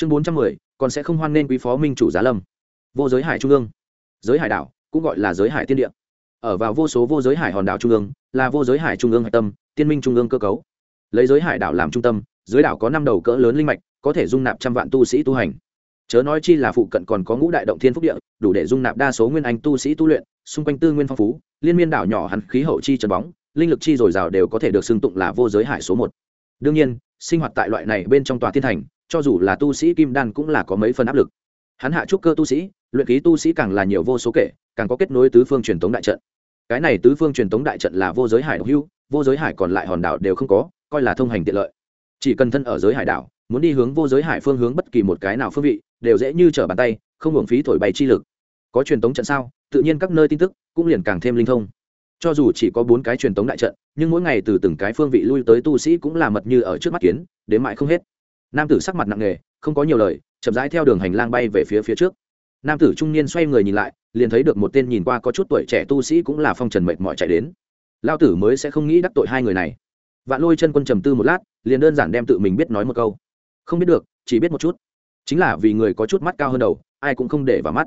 chương bốn trăm mười, còn sẽ không hoan nên quý phó minh chủ giá lâm. Vô giới hải trung ương. Giới hải đảo, cũng gọi là giới hải tiên địa. Ở vào vô số vô giới hải hòn đảo trung ương, là vô giới hải trung ương hạch tâm, tiên minh trung ương cơ cấu. Lấy giới hải đảo làm trung tâm giới đảo có năm đầu cỡ lớn linh mạch, có thể dung nạp trăm vạn tu sĩ tu hành. Chớ nói chi là phụ cận còn có ngũ đại động thiên phúc địa, đủ để dung nạp đa số nguyên anh tu sĩ tu luyện, xung quanh tư nguyên phong phú, liên miên đảo nhỏ hẳn khí hậu chi trần bóng, linh lực chi dồi dào đều có thể được xưng tụng là vô giới hải số một. Đương nhiên, sinh hoạt tại loại này bên trong tòa thiên thành cho dù là tu sĩ kim đan cũng là có mấy phần áp lực. Hắn hạ trúc cơ tu sĩ, luyện khí tu sĩ càng là nhiều vô số kể, càng có kết nối tứ phương truyền thống đại trận. Cái này tứ phương truyền thống đại trận là vô giới hải độc hưu, vô giới hải còn lại hòn đảo đều không có, coi là thông hành tiện lợi. Chỉ cần thân ở giới hải đảo, muốn đi hướng vô giới hải phương hướng bất kỳ một cái nào phương vị, đều dễ như trở bàn tay, không hưởng phí thổi bay chi lực. Có truyền thống trận sao? Tự nhiên các nơi tin tức cũng liền càng thêm linh thông. Cho dù chỉ có bốn cái truyền thống đại trận, nhưng mỗi ngày từ từng cái phương vị lui tới tu sĩ cũng là mật như ở trước mắt kiến, đến mãi không hết nam tử sắc mặt nặng nề, không có nhiều lời, chậm rãi theo đường hành lang bay về phía phía trước. Nam tử trung niên xoay người nhìn lại, liền thấy được một tên nhìn qua có chút tuổi trẻ tu sĩ cũng là phong trần mệt mỏi chạy đến. Lao tử mới sẽ không nghĩ đắc tội hai người này. Vạn lôi chân quân trầm tư một lát, liền đơn giản đem tự mình biết nói một câu. Không biết được, chỉ biết một chút. Chính là vì người có chút mắt cao hơn đầu, ai cũng không để vào mắt.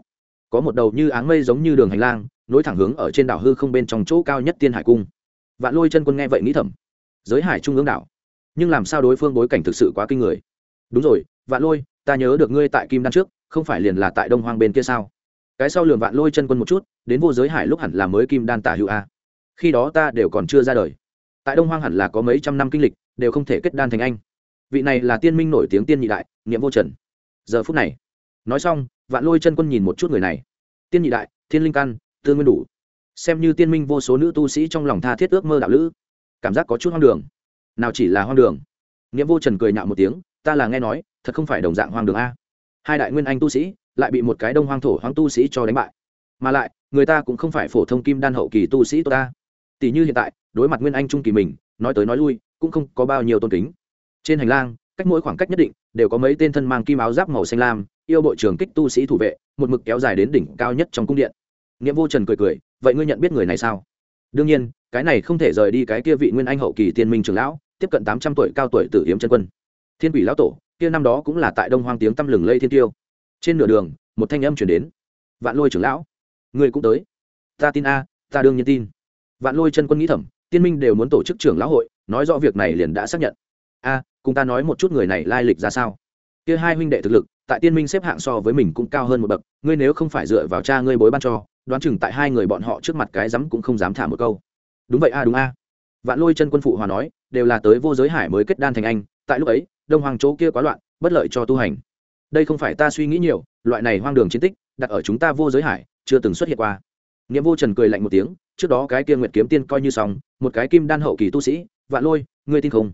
Có một đầu như áng mây giống như đường hành lang, nối thẳng hướng ở trên đảo hư không bên trong chỗ cao nhất tiên hải cung. Vạn lôi chân quân nghe vậy nghĩ thầm. Giới hải trung ương đảo. Nhưng làm sao đối phương bối cảnh thực sự quá kinh người? Đúng rồi, vạn lôi, ta nhớ được ngươi tại kim đan trước, không phải liền là tại đông hoang bên kia sao? Cái sau lường vạn lôi chân quân một chút, đến vô giới hải lúc hẳn là mới kim đan tả hữu a. Khi đó ta đều còn chưa ra đời. Tại đông hoang hẳn là có mấy trăm năm kinh lịch, đều không thể kết đan thành anh. Vị này là tiên minh nổi tiếng tiên nhị đại nghiệm vô trần. Giờ phút này, nói xong, vạn lôi chân quân nhìn một chút người này. Tiên nhị đại, thiên linh căn tương nguyên đủ. Xem như tiên minh vô số nữ tu sĩ trong lòng tha thiết ước mơ đạo lữ. Cảm giác có chút hoang đường. Nào chỉ là hoang đường. Nghĩa vô trần cười nhạo một tiếng ta là nghe nói, thật không phải đồng dạng hoang đường a. Hai đại nguyên anh tu sĩ lại bị một cái đông hoang thổ hoang tu sĩ cho đánh bại. Mà lại, người ta cũng không phải phổ thông kim đan hậu kỳ tu sĩ tốt ta. Tỷ như hiện tại, đối mặt nguyên anh trung kỳ mình, nói tới nói lui, cũng không có bao nhiêu tôn kính. Trên hành lang, cách mỗi khoảng cách nhất định, đều có mấy tên thân mang kim áo giáp màu xanh lam, yêu bộ trưởng kích tu sĩ thủ vệ, một mực kéo dài đến đỉnh cao nhất trong cung điện. Nghĩa vô trần cười cười, vậy ngươi nhận biết người này sao? Đương nhiên, cái này không thể rời đi cái kia vị nguyên anh hậu kỳ tiên minh trưởng lão, tiếp cận tám trăm tuổi cao tuổi tử hiếm chân quân thiên quỷ lão tổ kia năm đó cũng là tại đông hoang tiếng tăm lừng lây thiên tiêu. Trên nửa đường một thanh âm chuyển đến. Vạn lôi trưởng lão người cũng tới. Ta tin a ta đương nhiên tin. Vạn lôi chân quân nghĩ thẩm, tiên minh đều muốn tổ chức trưởng lão hội nói rõ việc này liền đã xác nhận. A cùng ta nói một chút người này lai lịch ra sao. Kia hai huynh đệ thực lực tại tiên minh xếp hạng so với mình cũng cao hơn một bậc ngươi nếu không phải dựa vào cha ngươi bối ban cho đoán chừng tại hai người bọn họ trước mặt cái rắm cũng không dám thả một câu. Đúng vậy a đúng a. Vạn lôi chân quân phụ hòa nói đều là tới vô giới hải mới kết đan thành anh tại lúc ấy, đông hoàng chỗ kia quá loạn, bất lợi cho tu hành. Đây không phải ta suy nghĩ nhiều, loại này hoang đường chiến tích, đặt ở chúng ta vô giới hải, chưa từng xuất hiện qua. Nghĩa vô trần cười lạnh một tiếng, trước đó cái kia nguyệt kiếm tiên coi như xong, một cái kim đan hậu kỳ tu sĩ, vạn lôi, ngươi tin không?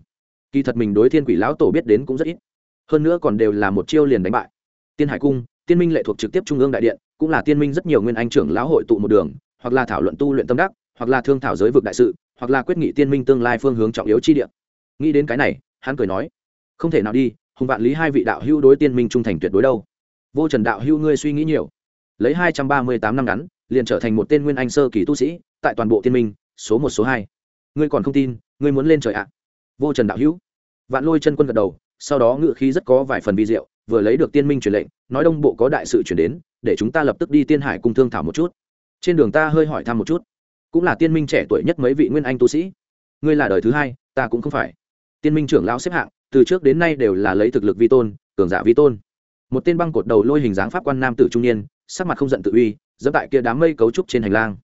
Kỳ thật mình đối thiên quỷ lão tổ biết đến cũng rất ít. Hơn nữa còn đều là một chiêu liền đánh bại. Tiên hải cung, tiên minh lệ thuộc trực tiếp trung ương đại điện, cũng là tiên minh rất nhiều nguyên anh trưởng lão hội tụ một đường, hoặc là thảo luận tu luyện tâm đắc, hoặc là thương thảo giới vực đại sự, hoặc là quyết nghị tiên minh tương lai phương hướng trọng yếu chi điện nghĩ đến cái này hắn cười nói, không thể nào đi, hùng vạn lý hai vị đạo hưu đối tiên minh trung thành tuyệt đối đâu. Vô trần đạo hưu ngươi suy nghĩ nhiều. Lấy hai trăm ba mươi tám năm ngắn, liền trở thành một tên nguyên anh sơ kỳ tu sĩ, tại toàn bộ tiên minh, số một, số hai. Ngươi còn không tin, ngươi muốn lên trời ạ? Vô trần đạo hữu. Vạn lôi chân quân gật đầu, sau đó ngự khí rất có vài phần vi diệu, vừa lấy được tiên minh truyền lệnh, nói đông bộ có đại sự chuyển đến, để chúng ta lập tức đi tiên hải cung thương thảo một chút. Trên đường ta hơi hỏi thăm một chút. Cũng là tiên minh trẻ tuổi nhất mấy vị nguyên anh tu sĩ. Ngươi là đời thứ hai, ta cũng không phải tiên minh trưởng lão xếp hạng, từ trước đến nay đều là lấy thực lực vi tôn, cường giả vi tôn. Một tên băng cột đầu lôi hình dáng pháp quan nam tử trung niên, sắc mặt không giận tự uy dẫm tại kia đám mây cấu trúc trên hành lang.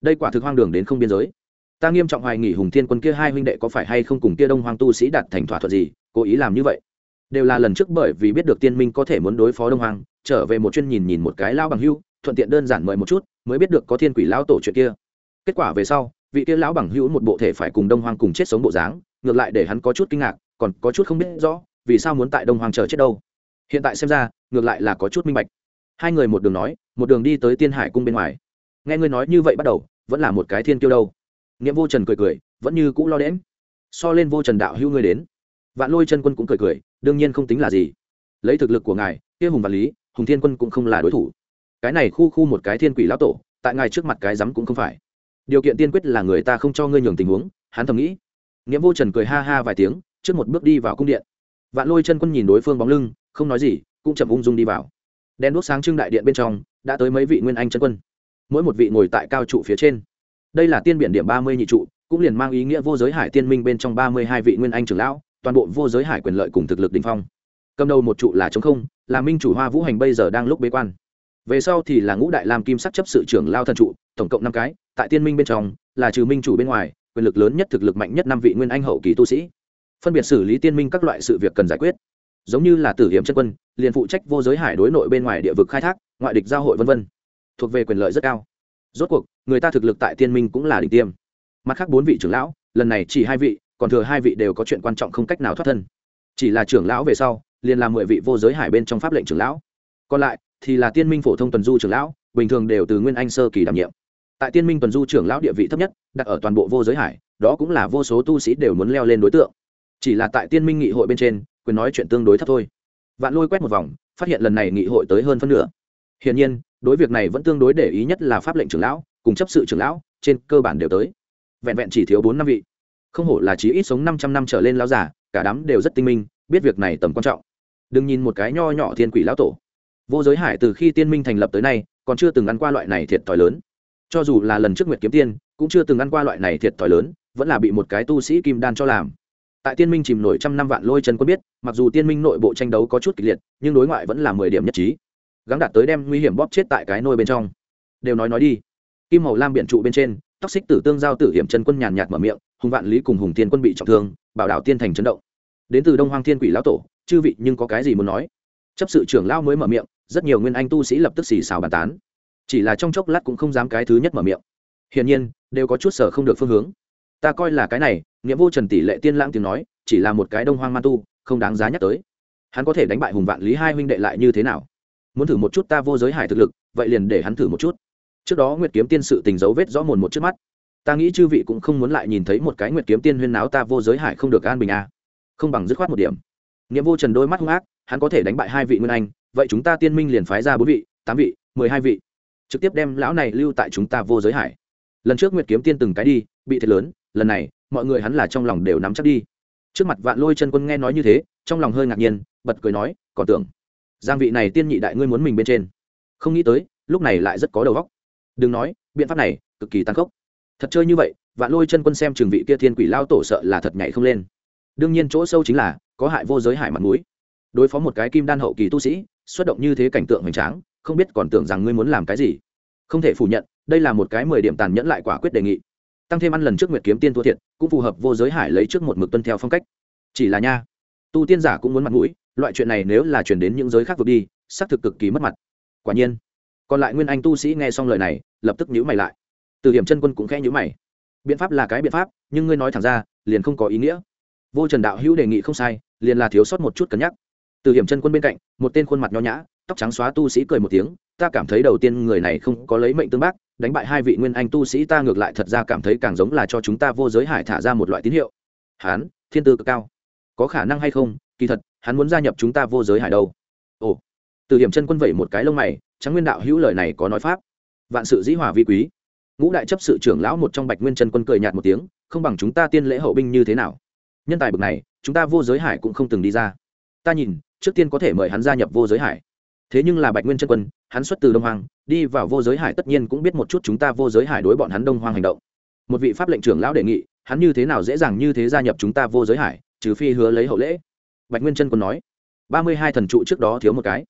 Đây quả thực hoang đường đến không biên giới. Ta nghiêm trọng hoài nghỉ hùng thiên quân kia hai huynh đệ có phải hay không cùng kia đông hoàng tu sĩ đạt thành thỏa thuận gì, cố ý làm như vậy. Đều là lần trước bởi vì biết được tiên minh có thể muốn đối phó đông hoàng trở về một chuyên nhìn nhìn một cái lao bằng hưu, thuận tiện đơn giản mời một chút, mới biết được có thiên quỷ lão tổ chuyện kia. Kết quả về sau vị kia lão bằng hữu một bộ thể phải cùng đông hoàng cùng chết sống bộ dáng, ngược lại để hắn có chút kinh ngạc, còn có chút không biết rõ, vì sao muốn tại đông hoàng chờ chết đâu. Hiện tại xem ra, ngược lại là có chút minh bạch. Hai người một đường nói, một đường đi tới tiên hải cung bên ngoài. Nghe ngươi nói như vậy bắt đầu, vẫn là một cái thiên kiêu đâu. Nghĩa vô trần cười cười, vẫn như cũ lo đễm so lên vô trần đạo hữu ngươi đến. Vạn lôi chân quân cũng cười cười, đương nhiên không tính là gì. Lấy thực lực của ngài, kia hùng và lý, hùng thiên quân cũng không là đối thủ. Cái này khu khu một cái thiên quỷ lão tổ, tại ngài trước mặt cái rắm cũng không phải điều kiện tiên quyết là người ta không cho ngươi nhường tình huống, hắn thầm nghĩ. Nghĩa vô trần cười ha ha vài tiếng, trước một bước đi vào cung điện. Vạn lôi chân quân nhìn đối phương bóng lưng, không nói gì, cũng chậm ung dung đi vào. Đen đuốc sáng trưng đại điện bên trong, đã tới mấy vị nguyên anh chân quân. Mỗi một vị ngồi tại cao trụ phía trên. Đây là tiên biển điểm ba mươi nhị trụ, cũng liền mang ý nghĩa vô giới hải tiên minh bên trong ba mươi hai vị nguyên anh trưởng lão, toàn bộ vô giới hải quyền lợi cùng thực lực đình phong. Cầm đầu một trụ là chống không, là minh chủ hoa vũ hành bây giờ đang lúc bế quan về sau thì là ngũ đại lam kim sắc chấp sự trưởng lao thần trụ, tổng cộng năm cái, tại tiên minh bên trong, là trừ minh chủ bên ngoài, quyền lực lớn nhất, thực lực mạnh nhất năm vị nguyên anh hậu kỳ tu sĩ. Phân biệt xử lý tiên minh các loại sự việc cần giải quyết. Giống như là tử hiểm chất quân, liền phụ trách vô giới hải đối nội bên ngoài địa vực khai thác, ngoại địch giao hội v v thuộc về quyền lợi rất cao. Rốt cuộc, người ta thực lực tại tiên minh cũng là đỉnh tiêm. Mặt khác bốn vị trưởng lão, lần này chỉ hai vị, còn thừa hai vị đều có chuyện quan trọng không cách nào thoát thân. Chỉ là trưởng lão về sau, liền là mười vị vô giới hải bên trong pháp lệnh trưởng lão. Còn lại thì là tiên minh phổ thông tuần du trưởng lão, bình thường đều từ nguyên anh sơ kỳ đảm nhiệm. Tại tiên minh tuần du trưởng lão địa vị thấp nhất, đặt ở toàn bộ vô giới hải, đó cũng là vô số tu sĩ đều muốn leo lên đối tượng. Chỉ là tại tiên minh nghị hội bên trên, quyền nói chuyện tương đối thấp thôi. Vạn lôi quét một vòng, phát hiện lần này nghị hội tới hơn phân nửa. Hiển nhiên, đối việc này vẫn tương đối để ý nhất là pháp lệnh trưởng lão, cùng chấp sự trưởng lão, trên cơ bản đều tới. Vẹn vẹn chỉ thiếu bốn năm vị. Không hổ là chí ít sống năm trăm năm trở lên lão giả cả đám đều rất tinh minh, biết việc này tầm quan trọng. Đừng nhìn một cái nho nhỏ thiên quỷ lão tổ vô giới hải từ khi tiên minh thành lập tới nay, còn chưa từng ăn qua loại này thiệt thòi lớn. Cho dù là lần trước nguyệt kiếm tiên, cũng chưa từng ăn qua loại này thiệt thòi lớn, vẫn là bị một cái tu sĩ kim đan cho làm. Tại tiên minh chìm nổi trăm năm vạn lôi chân quân biết, mặc dù tiên minh nội bộ tranh đấu có chút kịch liệt, nhưng đối ngoại vẫn là mười điểm nhất trí. Gắng đạt tới đem nguy hiểm bóp chết tại cái nôi bên trong. Đều nói nói đi. Kim màu lam biện trụ bên trên, tóc xích tử tương giao tử hiểm chân quân nhàn nhạt mở miệng, hùng vạn lý cùng hùng tiên quân bị trọng thương, bảo đảo tiên thành chấn động. Đến từ đông hoang thiên quỷ lão tổ, chư vị nhưng có cái gì muốn nói? Chấp sự trưởng lao mới mở miệng, rất nhiều nguyên anh tu sĩ lập tức xì xào bàn tán. Chỉ là trong chốc lát cũng không dám cái thứ nhất mở miệng. Hiển nhiên, đều có chút sở không được phương hướng. Ta coi là cái này nghĩa vô trần tỷ lệ tiên lãng tiếng nói, chỉ là một cái đông hoang man tu, không đáng giá nhắc tới. Hắn có thể đánh bại hùng vạn lý hai huynh đệ lại như thế nào? Muốn thử một chút ta vô giới hải thực lực, vậy liền để hắn thử một chút. Trước đó nguyệt kiếm tiên sự tình dấu vết rõ mồn một trước mắt. Ta nghĩ chư vị cũng không muốn lại nhìn thấy một cái nguyệt kiếm tiên huyên náo ta vô giới hải không được an bình a à. không bằng dứt khoát một điểm nghĩa vô trần đôi mắt hung ác, hắn có thể đánh bại hai vị nguyên anh, vậy chúng ta tiên minh liền phái ra bốn vị, tám vị, mười hai vị. Trực tiếp đem lão này lưu tại chúng ta vô giới hải. Lần trước nguyệt kiếm tiên từng cái đi, bị thiệt lớn, lần này, mọi người hắn là trong lòng đều nắm chắc đi. Trước mặt vạn lôi chân quân nghe nói như thế, trong lòng hơi ngạc nhiên, bật cười nói, còn tưởng, giang vị này tiên nhị đại ngươi muốn mình bên trên. Không nghĩ tới, lúc này lại rất có đầu óc. Đừng nói, biện pháp này, cực kỳ tăng khốc. Thật chơi như vậy, vạn lôi chân quân xem trường vị kia thiên quỷ lao tổ sợ là thật nhảy không lên. Đương nhiên chỗ sâu chính là có hại vô giới hải mặt mũi. Đối phó một cái kim đan hậu kỳ tu sĩ, xuất động như thế cảnh tượng hoành tráng, không biết còn tưởng rằng ngươi muốn làm cái gì. Không thể phủ nhận, đây là một cái mười điểm tàn nhẫn lại quả quyết đề nghị. Tăng thêm ăn lần trước nguyệt kiếm tiên thua thiệt, cũng phù hợp vô giới hải lấy trước một mực tuân theo phong cách. Chỉ là nha, tu tiên giả cũng muốn mặt mũi, loại chuyện này nếu là chuyển đến những giới khác vượt đi, xác thực cực kỳ mất mặt. Quả nhiên, còn lại nguyên anh tu sĩ nghe xong lời này, lập tức nhữ mày lại. Từ hiểm chân quân cũng khẽ nhữ mày. Biện pháp là cái biện pháp, nhưng ngươi nói thẳng ra, liền không có ý nghĩa. Vô trần đạo hữu đề nghị không sai liền là thiếu sót một chút cân nhắc. Từ hiểm chân quân bên cạnh, một tên khuôn mặt nho nhã, tóc trắng xóa tu sĩ cười một tiếng, ta cảm thấy đầu tiên người này không có lấy mệnh tương bác, đánh bại hai vị nguyên anh tu sĩ ta ngược lại thật ra cảm thấy càng giống là cho chúng ta vô giới hải thả ra một loại tín hiệu. Hán, thiên tư cực cao. Có khả năng hay không? Kỳ thật, hắn muốn gia nhập chúng ta vô giới hải đâu. Ồ. Từ hiểm chân quân vẩy một cái lông mày trắng nguyên đạo hữu lời này có nói pháp. Vạn sự dĩ hòa vi quý. Ngũ đại chấp sự trưởng lão một trong bạch nguyên chân quân cười nhạt một tiếng, không bằng chúng ta tiên lễ hậu binh như thế nào? Nhân tài bực này, chúng ta vô giới hải cũng không từng đi ra. Ta nhìn, trước tiên có thể mời hắn gia nhập vô giới hải. Thế nhưng là bạch nguyên chân quân, hắn xuất từ đông hoàng đi vào vô giới hải tất nhiên cũng biết một chút chúng ta vô giới hải đối bọn hắn đông hoàng hành động. Một vị pháp lệnh trưởng lão đề nghị, hắn như thế nào dễ dàng như thế gia nhập chúng ta vô giới hải, trừ phi hứa lấy hậu lễ. Bạch nguyên chân quân nói, ba mươi hai thần trụ trước đó thiếu một cái.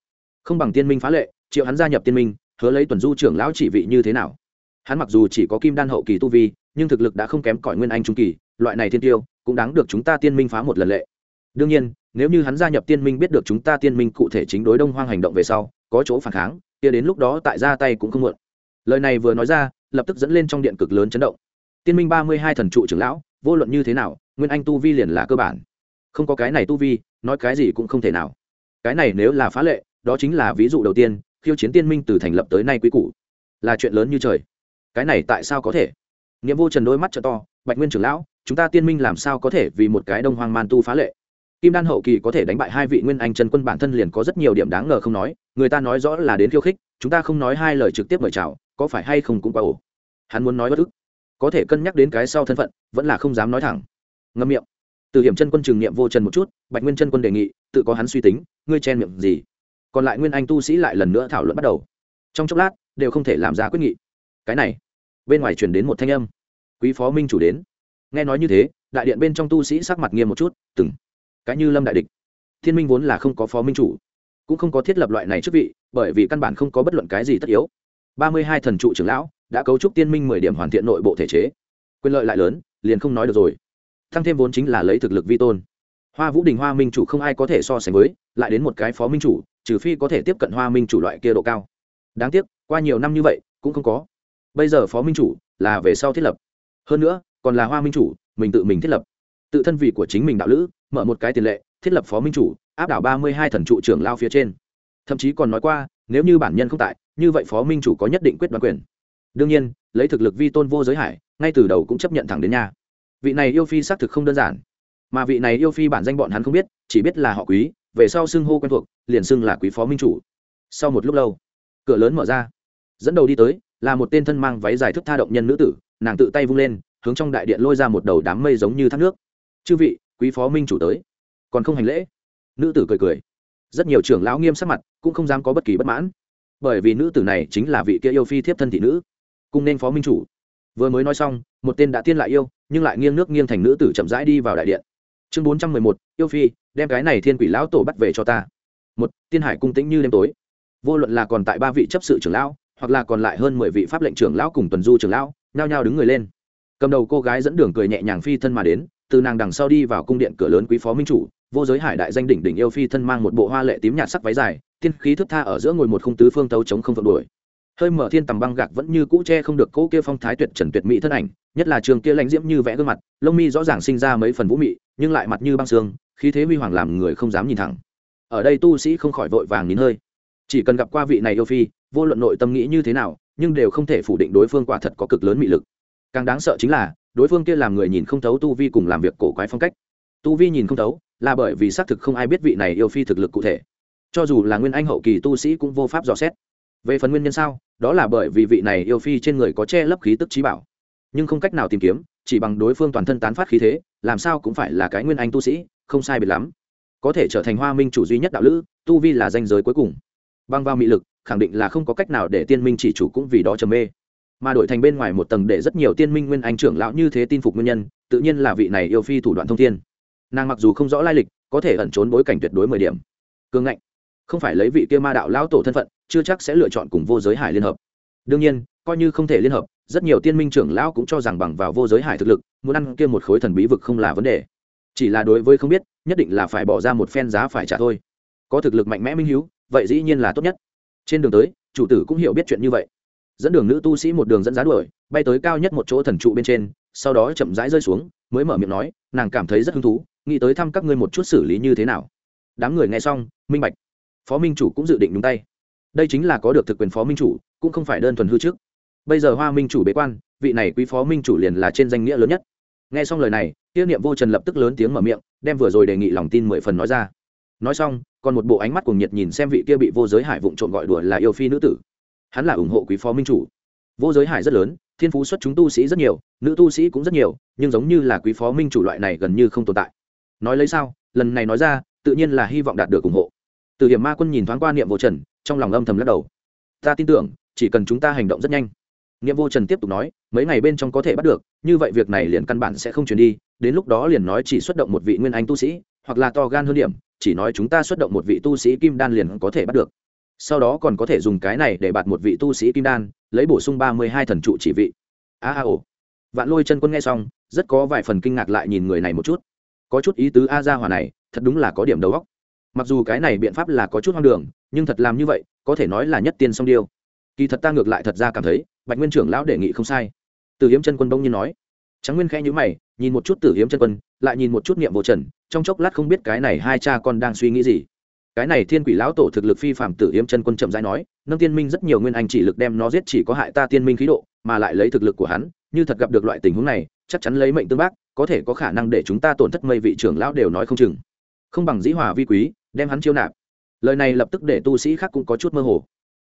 Không bằng tiên minh phá lệ, triệu hắn gia nhập tiên minh, hứa lấy tuần du trưởng lão chỉ vị như thế nào? Hắn mặc dù chỉ có kim đan hậu kỳ tu vi, nhưng thực lực đã không kém cỏi nguyên anh trung kỳ, loại này thiên tiêu cũng đáng được chúng ta tiên minh phá một lần lệ. Đương nhiên, nếu như hắn gia nhập tiên minh biết được chúng ta tiên minh cụ thể chính đối đông hoang hành động về sau, có chỗ phản kháng, kia đến lúc đó tại ra tay cũng không muộn. Lời này vừa nói ra, lập tức dẫn lên trong điện cực lớn chấn động. Tiên minh ba mươi hai thần trụ trưởng lão, vô luận như thế nào, nguyên anh tu vi liền là cơ bản. Không có cái này tu vi, nói cái gì cũng không thể nào. Cái này nếu là phá lệ, đó chính là ví dụ đầu tiên, khiêu chiến tiên minh từ thành lập tới nay quý cũ là chuyện lớn như trời. Cái này tại sao có thể? Nghĩa vô trần đôi mắt trợ to, bạch nguyên trưởng lão chúng ta tiên minh làm sao có thể vì một cái đông hoang man tu phá lệ? Kim đan hậu kỳ có thể đánh bại hai vị nguyên anh chân quân bản thân liền có rất nhiều điểm đáng ngờ không nói, người ta nói rõ là đến khiêu khích, chúng ta không nói hai lời trực tiếp mời chào, có phải hay không cũng quá ổ. Hắn muốn nói bất ức. Có thể cân nhắc đến cái sau thân phận, vẫn là không dám nói thẳng. Ngâm miệng. Từ hiểm chân quân trừng nghiệm vô trần một chút, bạch nguyên chân quân đề nghị, tự có hắn suy tính, ngươi chen miệng gì? Còn lại nguyên anh tu sĩ lại lần nữa thảo luận bắt đầu. Trong chốc lát, đều không thể làm ra quyết nghị. Cái này, bên ngoài truyền đến một thanh âm. Quý phó minh chủ đến nghe nói như thế, đại điện bên trong tu sĩ sắc mặt nghiêm một chút, từng, cái như lâm đại địch, thiên minh vốn là không có phó minh chủ, cũng không có thiết lập loại này chức vị, bởi vì căn bản không có bất luận cái gì tất yếu. Ba mươi hai thần trụ trưởng lão đã cấu trúc tiên minh mười điểm hoàn thiện nội bộ thể chế. Quyền lợi lại lớn, liền không nói được rồi. Thăng thêm vốn chính là lấy thực lực vi tôn. Hoa vũ đình, hoa minh chủ không ai có thể so sánh với, lại đến một cái phó minh chủ, trừ phi có thể tiếp cận hoa minh chủ loại kia độ cao. Đáng tiếc, qua nhiều năm như vậy, cũng không có. Bây giờ phó minh chủ là về sau thiết lập. Hơn nữa còn là hoa minh chủ, mình tự mình thiết lập. Tự thân vị của chính mình đạo lữ, mở một cái tiền lệ, thiết lập phó minh chủ, áp đảo ba mươi hai thần trụ trưởng lao phía trên. Thậm chí còn nói qua, nếu như bản nhân không tại, như vậy phó minh chủ có nhất định quyết đoán quyền. Đương nhiên, lấy thực lực vi tôn vô giới hải, ngay từ đầu cũng chấp nhận thẳng đến nhà. Vị này yêu phi xác thực không đơn giản. Mà vị này yêu phi bản danh bọn hắn không biết, chỉ biết là họ quý, về sau xưng hô quen thuộc, liền xưng là quý phó minh chủ. Sau một lúc lâu, cửa lớn mở ra. Dẫn đầu đi tới, là một tên thân mang váy dài thức tha động nhân nữ tử, nàng tự tay vung lên hướng trong đại điện lôi ra một đầu đám mây giống như thác nước. Chư vị, quý phó minh chủ tới. Còn không hành lễ, nữ tử cười cười. Rất nhiều trưởng lão nghiêm sắc mặt, cũng không dám có bất kỳ bất mãn. Bởi vì nữ tử này chính là vị kia yêu phi thiếp thân thị nữ, cùng nên phó minh chủ. Vừa mới nói xong, một tên đã tiên lại yêu, nhưng lại nghiêng nước nghiêng thành nữ tử chậm rãi đi vào đại điện. Chương bốn trăm mười một, yêu phi, đem cái này thiên quỷ lão tổ bắt về cho ta. Một, tiên hải cung tĩnh như đêm tối. Vô luận là còn tại ba vị chấp sự trưởng lão, hoặc là còn lại hơn mười vị pháp lệnh trưởng lão cùng tuần du trưởng lão, nhao nhao đứng người lên cầm đầu cô gái dẫn đường cười nhẹ nhàng phi thân mà đến, từ nàng đằng sau đi vào cung điện cửa lớn quý phó minh chủ, vô giới hải đại danh đỉnh đỉnh yêu phi thân mang một bộ hoa lệ tím nhạt sắc váy dài, tiên khí thức tha ở giữa ngồi một khung tứ phương tấu chống không phượng đuổi. Hơi mở thiên tầm băng gạc vẫn như cũ che không được cỗ kia phong thái tuyệt trần tuyệt mỹ thân ảnh, nhất là trường kia lãnh diễm như vẽ gương mặt, lông mi rõ ràng sinh ra mấy phần vũ mị, nhưng lại mặt như băng xương, khí thế huy hoàng làm người không dám nhìn thẳng. Ở đây tu sĩ không khỏi vội vàng nín hơi. Chỉ cần gặp qua vị này yêu phi, vô luận nội tâm nghĩ như thế nào, nhưng đều không thể phủ định đối phương quả thật có cực lớn mị lực càng đáng sợ chính là, đối phương kia làm người nhìn không thấu tu vi cùng làm việc cổ quái phong cách. Tu vi nhìn không thấu, là bởi vì xác thực không ai biết vị này yêu phi thực lực cụ thể. Cho dù là nguyên anh hậu kỳ tu sĩ cũng vô pháp dò xét. Về phần nguyên nhân sao, đó là bởi vì vị này yêu phi trên người có che lấp khí tức trí bảo. Nhưng không cách nào tìm kiếm, chỉ bằng đối phương toàn thân tán phát khí thế, làm sao cũng phải là cái nguyên anh tu sĩ, không sai biệt lắm. Có thể trở thành hoa minh chủ duy nhất đạo lữ, tu vi là danh giới cuối cùng. Băng vào mị lực, khẳng định là không có cách nào để tiên minh chỉ chủ cũng vì đó trầm mê mà đổi thành bên ngoài một tầng để rất nhiều tiên minh nguyên anh trưởng lão như thế tin phục nguyên nhân, tự nhiên là vị này yêu phi thủ đoạn thông thiên. Nàng mặc dù không rõ lai lịch, có thể ẩn trốn bối cảnh tuyệt đối mười điểm. Cương ngạnh. Không phải lấy vị kia ma đạo lão tổ thân phận, chưa chắc sẽ lựa chọn cùng vô giới hải liên hợp. Đương nhiên, coi như không thể liên hợp, rất nhiều tiên minh trưởng lão cũng cho rằng bằng vào vô giới hải thực lực, muốn ăn kia một khối thần bí vực không là vấn đề. Chỉ là đối với không biết, nhất định là phải bỏ ra một phen giá phải trả thôi. Có thực lực mạnh mẽ minh hiếu, vậy dĩ nhiên là tốt nhất. Trên đường tới, chủ tử cũng hiểu biết chuyện như vậy dẫn đường nữ tu sĩ một đường dẫn giá đuổi, bay tới cao nhất một chỗ thần trụ bên trên, sau đó chậm rãi rơi xuống, mới mở miệng nói, nàng cảm thấy rất hứng thú, nghĩ tới thăm các ngươi một chút xử lý như thế nào. Đám người nghe xong, minh bạch. Phó minh chủ cũng dự định đúng tay. Đây chính là có được thực quyền phó minh chủ, cũng không phải đơn thuần hư trước. Bây giờ hoa minh chủ bế quan, vị này quý phó minh chủ liền là trên danh nghĩa lớn nhất. Nghe xong lời này, tiêu niệm vô trần lập tức lớn tiếng mở miệng, đem vừa rồi đề nghị lòng tin mười phần nói ra. Nói xong, còn một bộ ánh mắt cùng nhiệt nhìn xem vị kia bị vô giới hải vụng trộm gọi đùa là yêu phi nữ tử hắn là ủng hộ quý phó minh chủ. Vô giới hải rất lớn, thiên phú xuất chúng tu sĩ rất nhiều, nữ tu sĩ cũng rất nhiều, nhưng giống như là quý phó minh chủ loại này gần như không tồn tại. Nói lấy sao, lần này nói ra, tự nhiên là hy vọng đạt được ủng hộ. Từ hiểm ma quân nhìn thoáng qua niệm vô trần, trong lòng âm thầm lắc đầu. Ta tin tưởng, chỉ cần chúng ta hành động rất nhanh. Niệm vô trần tiếp tục nói, mấy ngày bên trong có thể bắt được, như vậy việc này liền căn bản sẽ không chuyển đi, đến lúc đó liền nói chỉ xuất động một vị nguyên anh tu sĩ, hoặc là to gan hơn điểm, chỉ nói chúng ta xuất động một vị tu sĩ kim đan liền có thể bắt được sau đó còn có thể dùng cái này để bạt một vị tu sĩ kim đan, lấy bổ sung ba mươi hai thần trụ chỉ vị. A a ồ vạn lôi chân quân nghe xong, rất có vài phần kinh ngạc lại nhìn người này một chút. Có chút ý tứ a gia hòa này, thật đúng là có điểm đầu góc mặc dù cái này biện pháp là có chút hoang đường, nhưng thật làm như vậy, có thể nói là nhất tiên song điêu. Kỳ thật ta ngược lại thật ra cảm thấy, bạch nguyên trưởng lão đề nghị không sai. Từ hiếm chân quân bông nhiên nói. Trắng nguyên khẽ nhữ mày, nhìn một chút tử hiếm chân quân, lại nhìn một chút niệm vô trần, trong chốc lát không biết cái này hai cha con đang suy nghĩ gì cái này thiên quỷ lão tổ thực lực phi phạm tử hiếm chân quân chậm rãi nói nâng tiên minh rất nhiều nguyên anh chỉ lực đem nó giết chỉ có hại ta tiên minh khí độ, mà lại lấy thực lực của hắn, như thật gặp được loại tình huống này, chắc chắn lấy mệnh tương bác, có thể có khả năng để chúng ta tổn thất mây vị trưởng lão đều nói không chừng. Không bằng dĩ hòa vi quý, đem hắn chiêu nạp. Lời này lập tức để tu sĩ khác cũng có chút mơ hồ.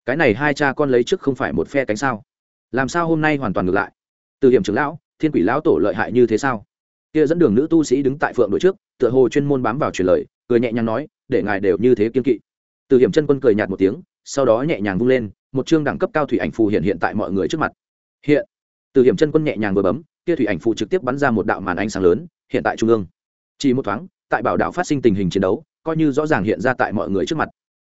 Cái này hai cha con lấy trước không phải một phe cánh sao? Làm sao hôm nay hoàn toàn ngược lại? Từ hiểm trưởng lão, thiên quỷ lão tổ lợi hại như thế sao? Kia dẫn đường nữ tu sĩ đứng tại phượng đội trước tựa hồ chuyên môn bám vào truyền lời, cười nhẹ nhàng nói, để ngài đều như thế kiên kỵ. Từ hiểm chân quân cười nhạt một tiếng, sau đó nhẹ nhàng vung lên, một chương đẳng cấp cao thủy ảnh phù hiện hiện tại mọi người trước mặt. Hiện. Từ hiểm chân quân nhẹ nhàng vừa bấm, kia thủy ảnh phù trực tiếp bắn ra một đạo màn ánh sáng lớn, hiện tại trung ương. Chỉ một thoáng, tại bảo đảo phát sinh tình hình chiến đấu, coi như rõ ràng hiện ra tại mọi người trước mặt.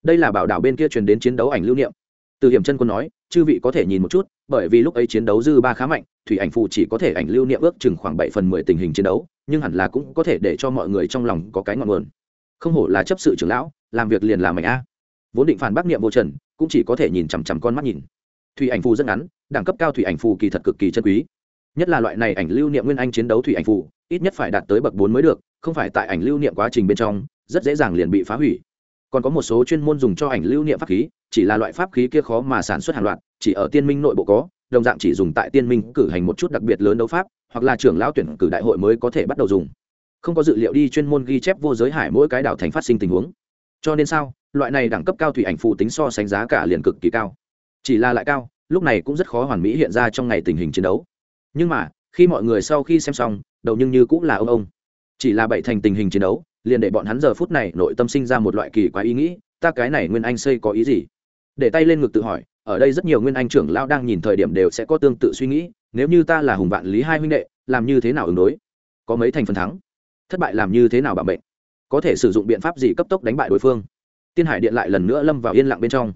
Đây là bảo đảo bên kia truyền đến chiến đấu ảnh lưu niệm. Từ hiểm chân quân nói chư vị có thể nhìn một chút, bởi vì lúc ấy chiến đấu dư ba khá mạnh, thủy ảnh phù chỉ có thể ảnh lưu niệm ước chừng khoảng bảy phần mười tình hình chiến đấu, nhưng hẳn là cũng có thể để cho mọi người trong lòng có cái ngọn nguồn. Không hổ là chấp sự trưởng lão, làm việc liền làm mạnh a. Vốn định phản bác niệm vô trần, cũng chỉ có thể nhìn chằm chằm con mắt nhìn. Thủy ảnh phù rất ngắn, đẳng cấp cao thủy ảnh phù kỳ thật cực kỳ chân quý. Nhất là loại này ảnh lưu niệm nguyên anh chiến đấu thủy ảnh phù, ít nhất phải đạt tới bậc bốn mới được, không phải tại ảnh lưu niệm quá trình bên trong, rất dễ dàng liền bị phá hủy còn có một số chuyên môn dùng cho ảnh lưu niệm pháp khí, chỉ là loại pháp khí kia khó mà sản xuất hàng loạt, chỉ ở tiên minh nội bộ có, đồng dạng chỉ dùng tại tiên minh cử hành một chút đặc biệt lớn đấu pháp, hoặc là trưởng lão tuyển cử đại hội mới có thể bắt đầu dùng. Không có dự liệu đi chuyên môn ghi chép vô giới hải mỗi cái đảo thành phát sinh tình huống. Cho nên sao, loại này đẳng cấp cao thủy ảnh phụ tính so sánh giá cả liền cực kỳ cao. Chỉ là lại cao, lúc này cũng rất khó hoàn mỹ hiện ra trong ngày tình hình chiến đấu. Nhưng mà, khi mọi người sau khi xem xong, đầu nhưng như cũng là ông ông. Chỉ là bảy thành tình hình chiến đấu liền để bọn hắn giờ phút này nội tâm sinh ra một loại kỳ quái ý nghĩ, ta cái này nguyên anh xây có ý gì? Để tay lên ngực tự hỏi, ở đây rất nhiều nguyên anh trưởng lao đang nhìn thời điểm đều sẽ có tương tự suy nghĩ, nếu như ta là hùng vạn lý hai huynh đệ, làm như thế nào ứng đối? Có mấy thành phần thắng, thất bại làm như thế nào bảo bệnh có thể sử dụng biện pháp gì cấp tốc đánh bại đối phương? Tiên hải điện lại lần nữa lâm vào yên lặng bên trong.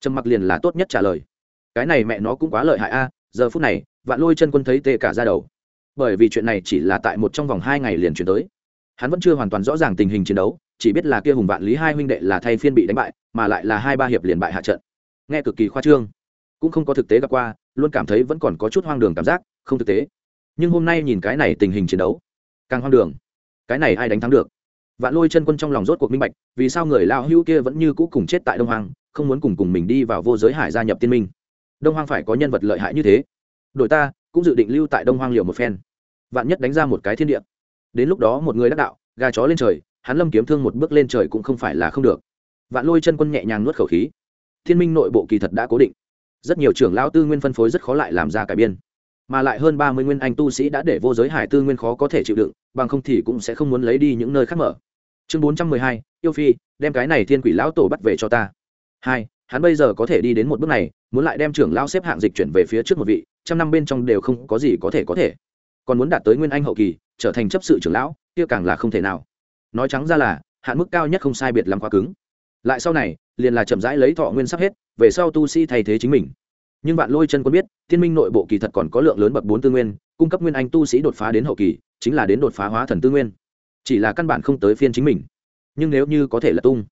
Trầm mặc liền là tốt nhất trả lời. Cái này mẹ nó cũng quá lợi hại a, giờ phút này, vạn lôi chân quân thấy tê cả ra đầu. Bởi vì chuyện này chỉ là tại một trong vòng hai ngày liền chuyển tới hắn vẫn chưa hoàn toàn rõ ràng tình hình chiến đấu, chỉ biết là kia hùng vạn lý hai huynh đệ là thay phiên bị đánh bại, mà lại là hai ba hiệp liền bại hạ trận. Nghe cực kỳ khoa trương. Cũng không có thực tế gặp qua, luôn cảm thấy vẫn còn có chút hoang đường cảm giác, không thực tế. Nhưng hôm nay nhìn cái này tình hình chiến đấu, càng hoang đường. Cái này ai đánh thắng được? Vạn lôi chân quân trong lòng rốt cuộc minh bạch, vì sao người lao hữu kia vẫn như cũ cùng chết tại đông hoàng không muốn cùng cùng mình đi vào vô giới hải gia nhập tiên minh? Đông hoàng phải có nhân vật lợi hại như thế. Đội ta, cũng dự định lưu tại đông hoàng liều một phen. Vạn nhất đánh ra một cái thiên địa đến lúc đó một người đắc đạo, gà chó lên trời, hắn lâm kiếm thương một bước lên trời cũng không phải là không được. Vạn lôi chân quân nhẹ nhàng nuốt khẩu khí. Thiên minh nội bộ kỳ thật đã cố định. Rất nhiều trưởng lao tư nguyên phân phối rất khó lại làm ra cải biên. Mà lại hơn ba mươi nguyên anh tu sĩ đã để vô giới hải tư nguyên khó có thể chịu đựng, bằng không thì cũng sẽ không muốn lấy đi những nơi khác mở. Chương bốn trăm mười hai, yêu phi, đem cái này thiên quỷ lão tổ bắt về cho ta. Hai, hắn bây giờ có thể đi đến một bước này, muốn lại đem trưởng lao xếp hạng dịch chuyển về phía trước một vị, trăm năm bên trong đều không có gì có thể có thể còn muốn đạt tới nguyên anh hậu kỳ, trở thành chấp sự trưởng lão, kia càng là không thể nào. Nói trắng ra là, hạn mức cao nhất không sai biệt lắm quá cứng. Lại sau này, liền là chậm rãi lấy thọ nguyên sắp hết, về sau tu sĩ thay thế chính mình. Nhưng bạn lôi chân quân biết, thiên minh nội bộ kỳ thật còn có lượng lớn bậc bốn tư nguyên, cung cấp nguyên anh tu sĩ đột phá đến hậu kỳ, chính là đến đột phá hóa thần tư nguyên. Chỉ là căn bản không tới phiên chính mình. Nhưng nếu như có thể là tung,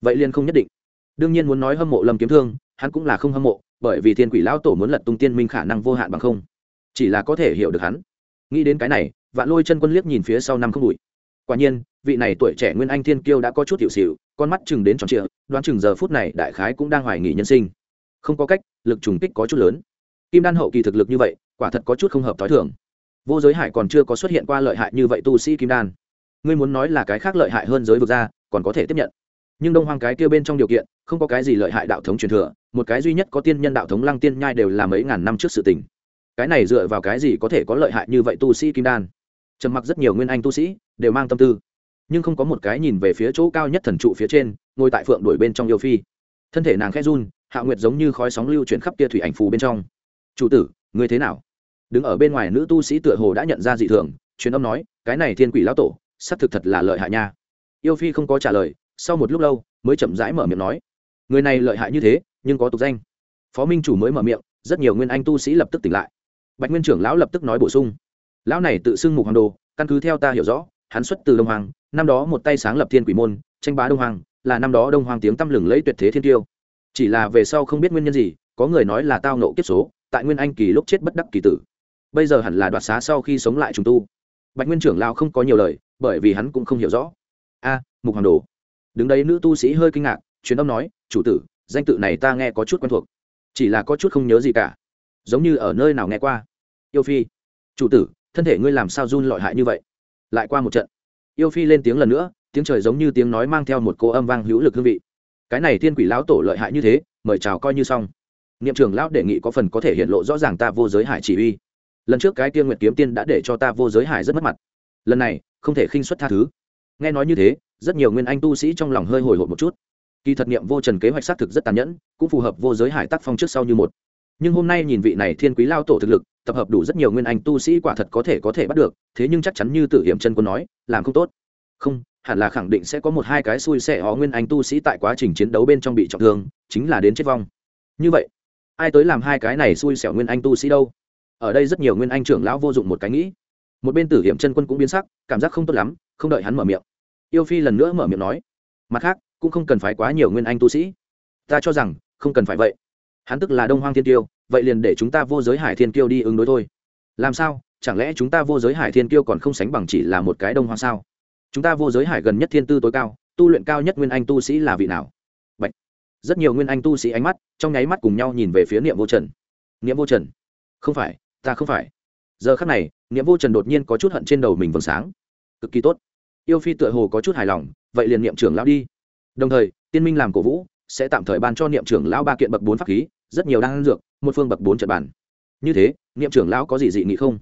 vậy liền không nhất định. Đương nhiên muốn nói hâm mộ lâm kiếm thương, hắn cũng là không hâm mộ, bởi vì thiên quỷ lão tổ muốn lật tung tiên minh khả năng vô hạn bằng không. Chỉ là có thể hiểu được hắn nghĩ đến cái này, vạn lôi chân quân liếc nhìn phía sau năm không bụi. Quả nhiên, vị này tuổi trẻ nguyên anh thiên kiêu đã có chút hiệu xịu, con mắt chừng đến tròn trịa, đoán chừng giờ phút này đại khái cũng đang hoài nghỉ nhân sinh. Không có cách, lực trùng kích có chút lớn. Kim đan hậu kỳ thực lực như vậy, quả thật có chút không hợp t h ó i thường. Vô giới hải còn chưa có xuất hiện qua lợi hại như vậy tu sĩ kim đan. Ngươi muốn nói là cái khác lợi hại hơn giới vực ra, còn có thể tiếp nhận. Nhưng đông hoang cái kia bên trong điều kiện, không có cái gì lợi hại đạo thống truyền thừa, một cái duy nhất có tiên nhân đạo thống lăng tiên nhai đều là mấy ngàn năm trước sự tình cái này dựa vào cái gì có thể có lợi hại như vậy tu sĩ kim đan? Trầm mặc rất nhiều nguyên anh tu sĩ, đều mang tâm tư. Nhưng không có một cái nhìn về phía chỗ cao nhất thần trụ phía trên, ngồi tại phượng đuổi bên trong yêu phi. Thân thể nàng khẽ run, hạ nguyệt giống như khói sóng lưu chuyển khắp kia thủy ảnh phù bên trong. Chủ tử người thế nào? Đứng ở bên ngoài nữ tu sĩ tựa hồ đã nhận ra dị thường, truyền âm nói, cái này thiên quỷ lão tổ, xác thực thật là lợi hại nha. Yêu phi không có trả lời, sau một lúc lâu, mới chậm rãi mở miệng nói, người này lợi hại như thế, nhưng có tục danh. Phó minh chủ mới mở miệng, rất nhiều nguyên anh tu sĩ lập tức tỉnh lại bạch nguyên trưởng lão lập tức nói bổ sung. Lão này tự xưng mục hoàng đồ, căn cứ theo ta hiểu rõ, hắn xuất từ đông hoàng, năm đó một tay sáng lập thiên quỷ môn, tranh bá đông hoàng, là năm đó đông hoàng tiếng tăm lừng lấy tuyệt thế thiên tiêu. Chỉ là về sau không biết nguyên nhân gì, có người nói là tao nộ kiếp số, tại nguyên anh kỳ lúc chết bất đắc kỳ tử. Bây giờ hẳn là đoạt xá sau khi sống lại trùng tu. Bạch nguyên trưởng lao không có nhiều lời, bởi vì hắn cũng không hiểu rõ. A, mục hoàng đồ. Đứng đấy nữ tu sĩ hơi kinh ngạc, truyền âm nói, chủ tử, danh tự này ta nghe có chút quen thuộc, chỉ là có chút không nhớ gì cả. Giống như ở nơi nào nghe qua yêu phi. Chủ tử, thân thể ngươi làm sao run lọi hại như vậy? Lại qua một trận. Yêu phi lên tiếng lần nữa, tiếng trời giống như tiếng nói mang theo một cô âm vang hữu lực hương vị. Cái này thiên quỷ lão tổ lợi hại như thế, mời chào coi như xong. Niệm trưởng lão đề nghị có phần có thể hiện lộ rõ ràng ta vô giới hải chỉ uy. Lần trước cái tiên nguyệt kiếm tiên đã để cho ta vô giới hải rất mất mặt. Lần này, không thể khinh xuất tha thứ. Nghe nói như thế, rất nhiều nguyên anh tu sĩ trong lòng hơi hồi hộp một chút. Kỳ thật niệm vô trần kế hoạch xác thực rất tàn nhẫn, cũng phù hợp vô giới hải tác phong trước sau như một nhưng hôm nay nhìn vị này thiên quý lao tổ thực lực, tập hợp đủ rất nhiều nguyên anh tu sĩ quả thật có thể có thể bắt được, thế nhưng chắc chắn như tử hiểm chân quân nói, làm không tốt. Không, hẳn là khẳng định sẽ có một hai cái xui xẻ họ nguyên anh tu sĩ tại quá trình chiến đấu bên trong bị trọng thương, chính là đến chết vong. Như vậy, ai tới làm hai cái này xui xẻo nguyên anh tu sĩ đâu? Ở đây rất nhiều nguyên anh trưởng lão vô dụng một cái nghĩ. Một bên tử hiểm chân quân cũng biến sắc, cảm giác không tốt lắm, không đợi hắn mở miệng. Yêu phi lần nữa mở miệng nói, mặt khác, cũng không cần phải quá nhiều nguyên anh tu sĩ. Ta cho rằng, không cần phải vậy hắn tức là đông hoang thiên tiêu vậy liền để chúng ta vô giới hải thiên kiêu đi ứng đối thôi. Làm sao? Chẳng lẽ chúng ta vô giới hải thiên kiêu còn không sánh bằng chỉ là một cái đông hoang sao? Chúng ta vô giới hải gần nhất thiên tư tối cao, tu luyện cao nhất nguyên anh tu sĩ là vị nào? Bạch. rất nhiều nguyên anh tu sĩ ánh mắt, trong nháy mắt cùng nhau nhìn về phía niệm vô trần. Niệm vô trần. Không phải, ta không phải. Giờ khắc này, niệm vô trần đột nhiên có chút hận trên đầu mình vầng sáng. Cực kỳ tốt. Yêu phi tựa hồ có chút hài lòng, vậy liền niệm trưởng lão đi. Đồng thời, tiên minh làm cổ vũ sẽ tạm thời ban cho niệm trưởng lão ba kiện bậc bốn pháp khí, rất nhiều đang dược, một phương bậc bốn trận bản như thế, niệm trưởng lão có gì dị nghị không?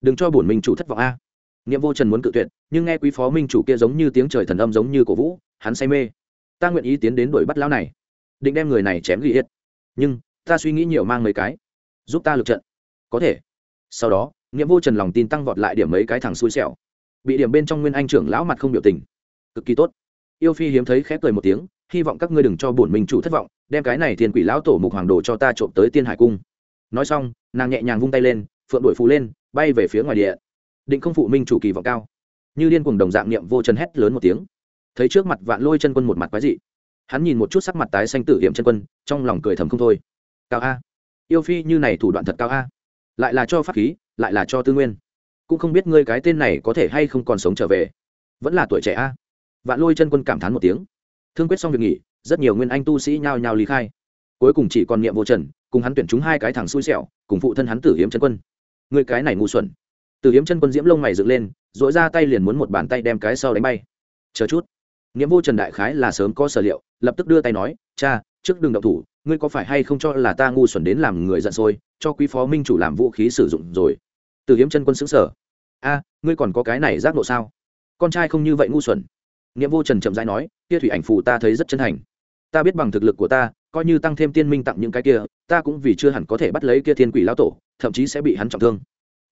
Đừng cho bổn minh chủ thất vọng a. Niệm vô trần muốn cự tuyệt, nhưng nghe quý phó minh chủ kia giống như tiếng trời thần âm giống như cổ vũ, hắn say mê. Ta nguyện ý tiến đến đuổi bắt lão này, định đem người này chém ghi hết. Nhưng, ta suy nghĩ nhiều mang mấy cái, giúp ta lực trận. Có thể. Sau đó, niệm vô trần lòng tin tăng vọt lại điểm mấy cái thằng xui xẻo. Bị điểm bên trong nguyên anh trưởng lão mặt không biểu tình. Cực kỳ tốt. Yêu phi hiếm thấy khép cười một tiếng hy vọng các ngươi đừng cho bổn minh chủ thất vọng, đem cái này thiên quỷ lão tổ mục hoàng đồ cho ta trộm tới tiên hải cung. Nói xong, nàng nhẹ nhàng vung tay lên, phượng đuổi phù lên, bay về phía ngoài địa. Định không phụ minh chủ kỳ vọng cao. Như điên cùng đồng dạng niệm vô chân hét lớn một tiếng. Thấy trước mặt vạn lôi chân quân một mặt quái dị, hắn nhìn một chút sắc mặt tái xanh tử hiểm chân quân, trong lòng cười thầm không thôi. Cao a, yêu phi như này thủ đoạn thật cao a. Lại là cho pháp khí, lại là cho tư nguyên. Cũng không biết ngươi cái tên này có thể hay không còn sống trở về. Vẫn là tuổi trẻ a. Vạn lôi chân quân cảm thán một tiếng thương quyết xong việc nghỉ, rất nhiều nguyên anh tu sĩ nhao nhao lý khai. Cuối cùng chỉ còn niệm vô trần, cùng hắn tuyển chúng hai cái thằng xui xẻo, cùng phụ thân hắn tử hiếm chân quân. Người cái này ngu xuẩn. Tử hiếm chân quân diễm lông mày dựng lên dội ra tay liền muốn một bàn tay đem cái sau đánh bay. Chờ chút. Niệm vô trần đại khái là sớm có sở liệu, lập tức đưa tay nói, cha, trước đường động thủ, ngươi có phải hay không cho là ta ngu xuẩn đến làm người giận sôi, cho quý phó minh chủ làm vũ khí sử dụng rồi? Tử hiếm chân quân xứng sở a, ngươi còn có cái này giác nộ sao? Con trai không như vậy ngu xuẩn nghĩa vô trần chậm rãi nói, kia thủy ảnh phù ta thấy rất chân thành. Ta biết bằng thực lực của ta, coi như tăng thêm tiên minh tặng những cái kia, ta cũng vì chưa hẳn có thể bắt lấy kia thiên quỷ lão tổ, thậm chí sẽ bị hắn trọng thương.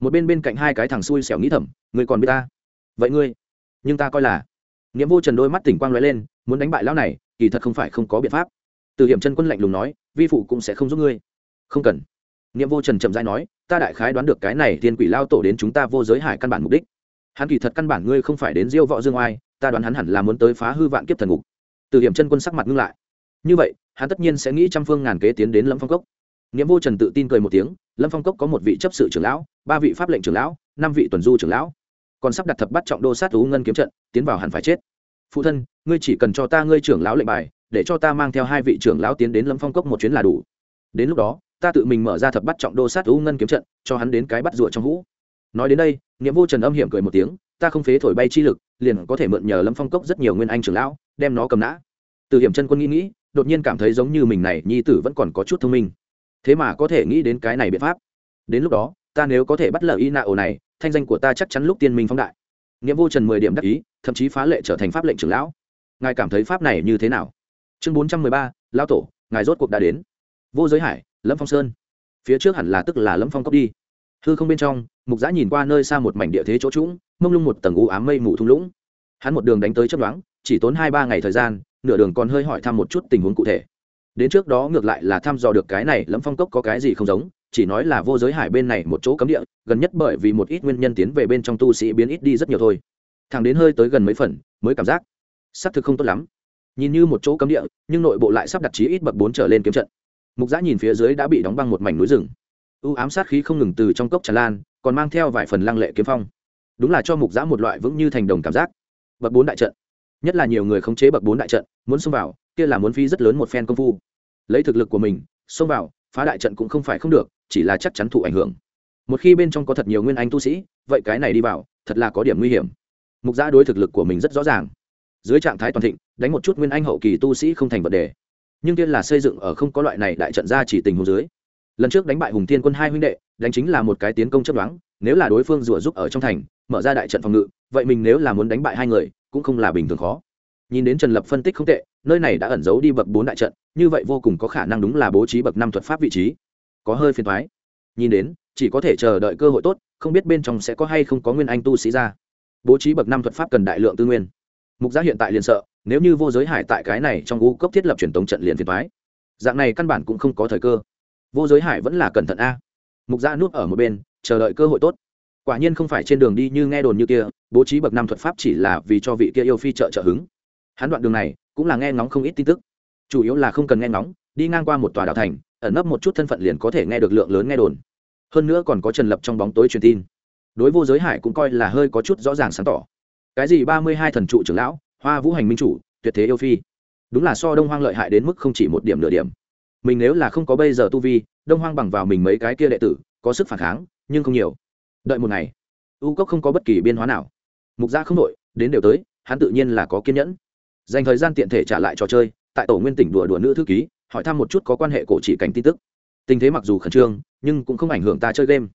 Một bên bên cạnh hai cái thằng xui xẻo nghĩ thầm, ngươi còn biết ta? Vậy ngươi? Nhưng ta coi là. Nghĩa vô trần đôi mắt tỉnh quang lóe lên, muốn đánh bại lão này, kỳ thật không phải không có biện pháp. Từ hiểm chân quân lạnh lùng nói, vi phụ cũng sẽ không giúp ngươi. Không cần. Nghĩa vô trần chậm rãi nói, ta đại khái đoán được cái này thiên quỷ lao tổ đến chúng ta vô giới hải căn bản mục đích. Hắn kỳ thật căn bản ngươi không phải đến diêu võ dương oai ta đoán hắn hẳn là muốn tới phá hư vạn kiếp thần ngục. Từ hiểm chân quân sắc mặt ngưng lại. Như vậy, hắn tất nhiên sẽ nghĩ trăm phương ngàn kế tiến đến lâm phong cốc. Nghĩa vô trần tự tin cười một tiếng, lâm phong cốc có một vị chấp sự trưởng lão, ba vị pháp lệnh trưởng lão, năm vị tuần du trưởng lão. Còn sắp đặt thập bắt trọng đô sát thú ngân kiếm trận, tiến vào hẳn phải chết. Phụ thân, ngươi chỉ cần cho ta ngươi trưởng lão lệnh bài, để cho ta mang theo hai vị trưởng lão tiến đến lâm phong cốc một chuyến là đủ. Đến lúc đó, ta tự mình mở ra thập bắt trọng đô sát thú ngân kiếm trận, cho hắn đến cái bắt rùa trong hũ. Nói đến đây nghĩa vô trần âm hiểm cười một tiếng ta không phế thổi bay chi lực, liền có thể mượn nhờ lâm phong cốc rất nhiều nguyên anh trưởng lão, đem nó cầm nã. Từ hiểm chân quân nghĩ nghĩ, đột nhiên cảm thấy giống như mình này, nhi tử vẫn còn có chút thông minh. Thế mà có thể nghĩ đến cái này biện pháp. Đến lúc đó, ta nếu có thể bắt lợi y nạ ổ này, thanh danh của ta chắc chắn lúc tiên minh phóng đại. Nghĩa vô trần mười điểm đắc ý, thậm chí phá lệ trở thành pháp lệnh trưởng lão. Ngài cảm thấy pháp này như thế nào? Chương bốn trăm mười ba lao tổ, ngài rốt cuộc đã đến. Vô giới hải, lâm phong sơn. Phía trước hẳn là tức là lâm phong cốc đi. Hư không bên trong mục giã nhìn qua nơi xa một mảnh địa thế chỗ trũng, mông lung một tầng u ám mây mù thung lũng. Hắn một đường đánh tới chấp đoán chỉ tốn hai ba ngày thời gian, nửa đường còn hơi hỏi thăm một chút tình huống cụ thể. Đến trước đó ngược lại là thăm dò được cái này lẫm phong cốc có cái gì không giống, chỉ nói là vô giới hải bên này một chỗ cấm địa, gần nhất bởi vì một ít nguyên nhân tiến về bên trong tu sĩ biến ít đi rất nhiều thôi. Thằng đến hơi tới gần mấy phần, mới cảm giác, xác thực không tốt lắm. Nhìn như một chỗ cấm địa, nhưng nội bộ lại sắp đặt trí ít bậc bốn trở lên kiếm trận. Mục giã nhìn phía dưới đã bị đóng băng một mảnh núi rừng. U ám sát khí không ngừng từ trong cốc tràn lan còn mang theo vài phần lăng lệ kiếm phong. Đúng là cho mục giã một loại vững như thành đồng cảm giác. Bậc bốn đại trận. Nhất là nhiều người khống chế bậc bốn đại trận, muốn xông vào, kia là muốn phi rất lớn một phen công phu. Lấy thực lực của mình, xông vào, phá đại trận cũng không phải không được, chỉ là chắc chắn thụ ảnh hưởng. Một khi bên trong có thật nhiều nguyên anh tu sĩ, vậy cái này đi vào, thật là có điểm nguy hiểm. Mục giã đối thực lực của mình rất rõ ràng. Dưới trạng thái toàn thịnh, đánh một chút nguyên anh hậu kỳ tu sĩ không thành vấn đề. Nhưng tiên là xây dựng ở không có loại này đại trận ra chỉ tình hồ dưới lần trước đánh bại hùng thiên quân hai huynh đệ, đánh chính là một cái tiến công chấp đoán nếu là đối phương rủa giúp ở trong thành, mở ra đại trận phòng ngự, vậy mình nếu là muốn đánh bại hai người, cũng không là bình thường khó. Nhìn đến trần lập phân tích không tệ, nơi này đã ẩn giấu đi bậc bốn đại trận, như vậy vô cùng có khả năng đúng là bố trí bậc năm thuật pháp vị trí. Có hơi phiền thoái nhìn đến, chỉ có thể chờ đợi cơ hội tốt, không biết bên trong sẽ có hay không có nguyên anh tu sĩ ra. Bố trí bậc năm thuật pháp cần đại lượng tư nguyên. Mục giác hiện tại liền sợ, nếu như vô giới hải tại cái này trong u cốc thiết lập truyền tống trận liền phiền thoái dạng này căn bản cũng không có thời cơ vô giới hải vẫn là cẩn thận a. Mục gia nuốt ở một bên, chờ đợi cơ hội tốt. Quả nhiên không phải trên đường đi như nghe đồn như kia, bố trí bậc năm thuật pháp chỉ là vì cho vị kia yêu phi trợ trợ hứng. Hắn đoạn đường này cũng là nghe ngóng không ít tin tức. Chủ yếu là không cần nghe ngóng, đi ngang qua một tòa đảo thành, ẩn nấp một chút thân phận liền có thể nghe được lượng lớn nghe đồn. Hơn nữa còn có trần lập trong bóng tối truyền tin. Đối vô giới hải cũng coi là hơi có chút rõ ràng sáng tỏ. Cái gì ba mươi hai thần trụ trưởng lão, hoa vũ hành minh chủ, tuyệt thế yêu phi. Đúng là so đông hoang lợi hại đến mức không chỉ một điểm nửa điểm mình nếu là không có bây giờ tu vi, đông hoang bằng vào mình mấy cái kia đệ tử, có sức phản kháng, nhưng không nhiều. Đợi một ngày, u cốc không có bất kỳ biên hóa nào. Mục gia không đội đến đều tới, hắn tự nhiên là có kiên nhẫn. Dành thời gian tiện thể trả lại trò chơi, tại tổ nguyên tỉnh đùa đùa nữ thư ký, hỏi thăm một chút có quan hệ cổ chỉ cảnh tin tức. Tình thế mặc dù khẩn trương, nhưng cũng không ảnh hưởng ta chơi game.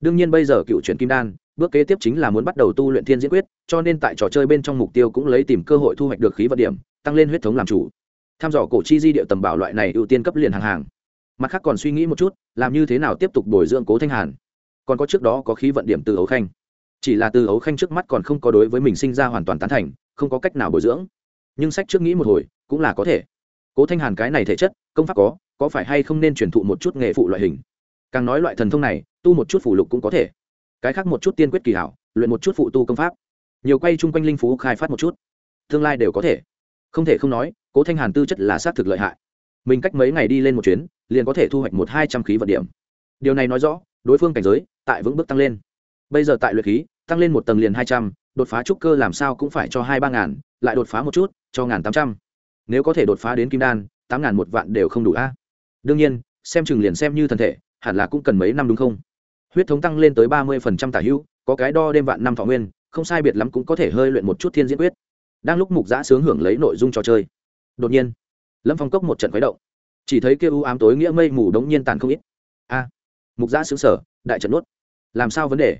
Đương nhiên bây giờ cựu chuyển kim đan, bước kế tiếp chính là muốn bắt đầu tu luyện thiên diễn quyết, cho nên tại trò chơi bên trong mục tiêu cũng lấy tìm cơ hội thu hoạch được khí vận điểm, tăng lên huyết thống làm chủ tham dò cổ chi di địa tầm bảo loại này ưu tiên cấp liền hàng hàng. Mặt khác còn suy nghĩ một chút, làm như thế nào tiếp tục bồi dưỡng cố thanh hàn. Còn có trước đó có khí vận điểm từ ấu khanh. Chỉ là từ ấu khanh trước mắt còn không có đối với mình sinh ra hoàn toàn tán thành, không có cách nào bồi dưỡng. Nhưng sách trước nghĩ một hồi, cũng là có thể. Cố thanh hàn cái này thể chất, công pháp có có phải hay không nên truyền thụ một chút nghề phụ loại hình? Càng nói loại thần thông này, tu một chút phụ lục cũng có thể. Cái khác một chút tiên quyết kỳ hảo, luyện một chút phụ tu công pháp. Nhiều quay chung quanh linh phú khai phát một chút. Tương lai đều có thể. Không thể không nói cố thanh hàn tư chất là xác thực lợi hại. Mình cách mấy ngày đi lên một chuyến, liền có thể thu hoạch một hai trăm khí vận điểm. Điều này nói rõ, đối phương cảnh giới, tại vững bước tăng lên. Bây giờ tại luyện khí, tăng lên một tầng liền hai trăm, đột phá trúc cơ làm sao cũng phải cho hai ba ngàn, lại đột phá một chút, cho ngàn tám trăm. Nếu có thể đột phá đến kim đan, tám ngàn một vạn đều không đủ a. Đương nhiên, xem chừng liền xem như thân thể, hẳn là cũng cần mấy năm đúng không? Huyết thống tăng lên tới ba mươi phần trăm tả hữu, có cái đo đêm vạn năm thọ nguyên, không sai biệt lắm cũng có thể hơi luyện một chút thiên diễn quyết. Đang lúc mục giã sướng hưởng lấy nội dung trò chơi đột nhiên, lâm phong cốc một trận khuấy động. Chỉ thấy kêu u ám tối nghĩa mây mù đống nhiên tàn không ít. A, mục giã xứ sở, đại trận nuốt. Làm sao vấn đề?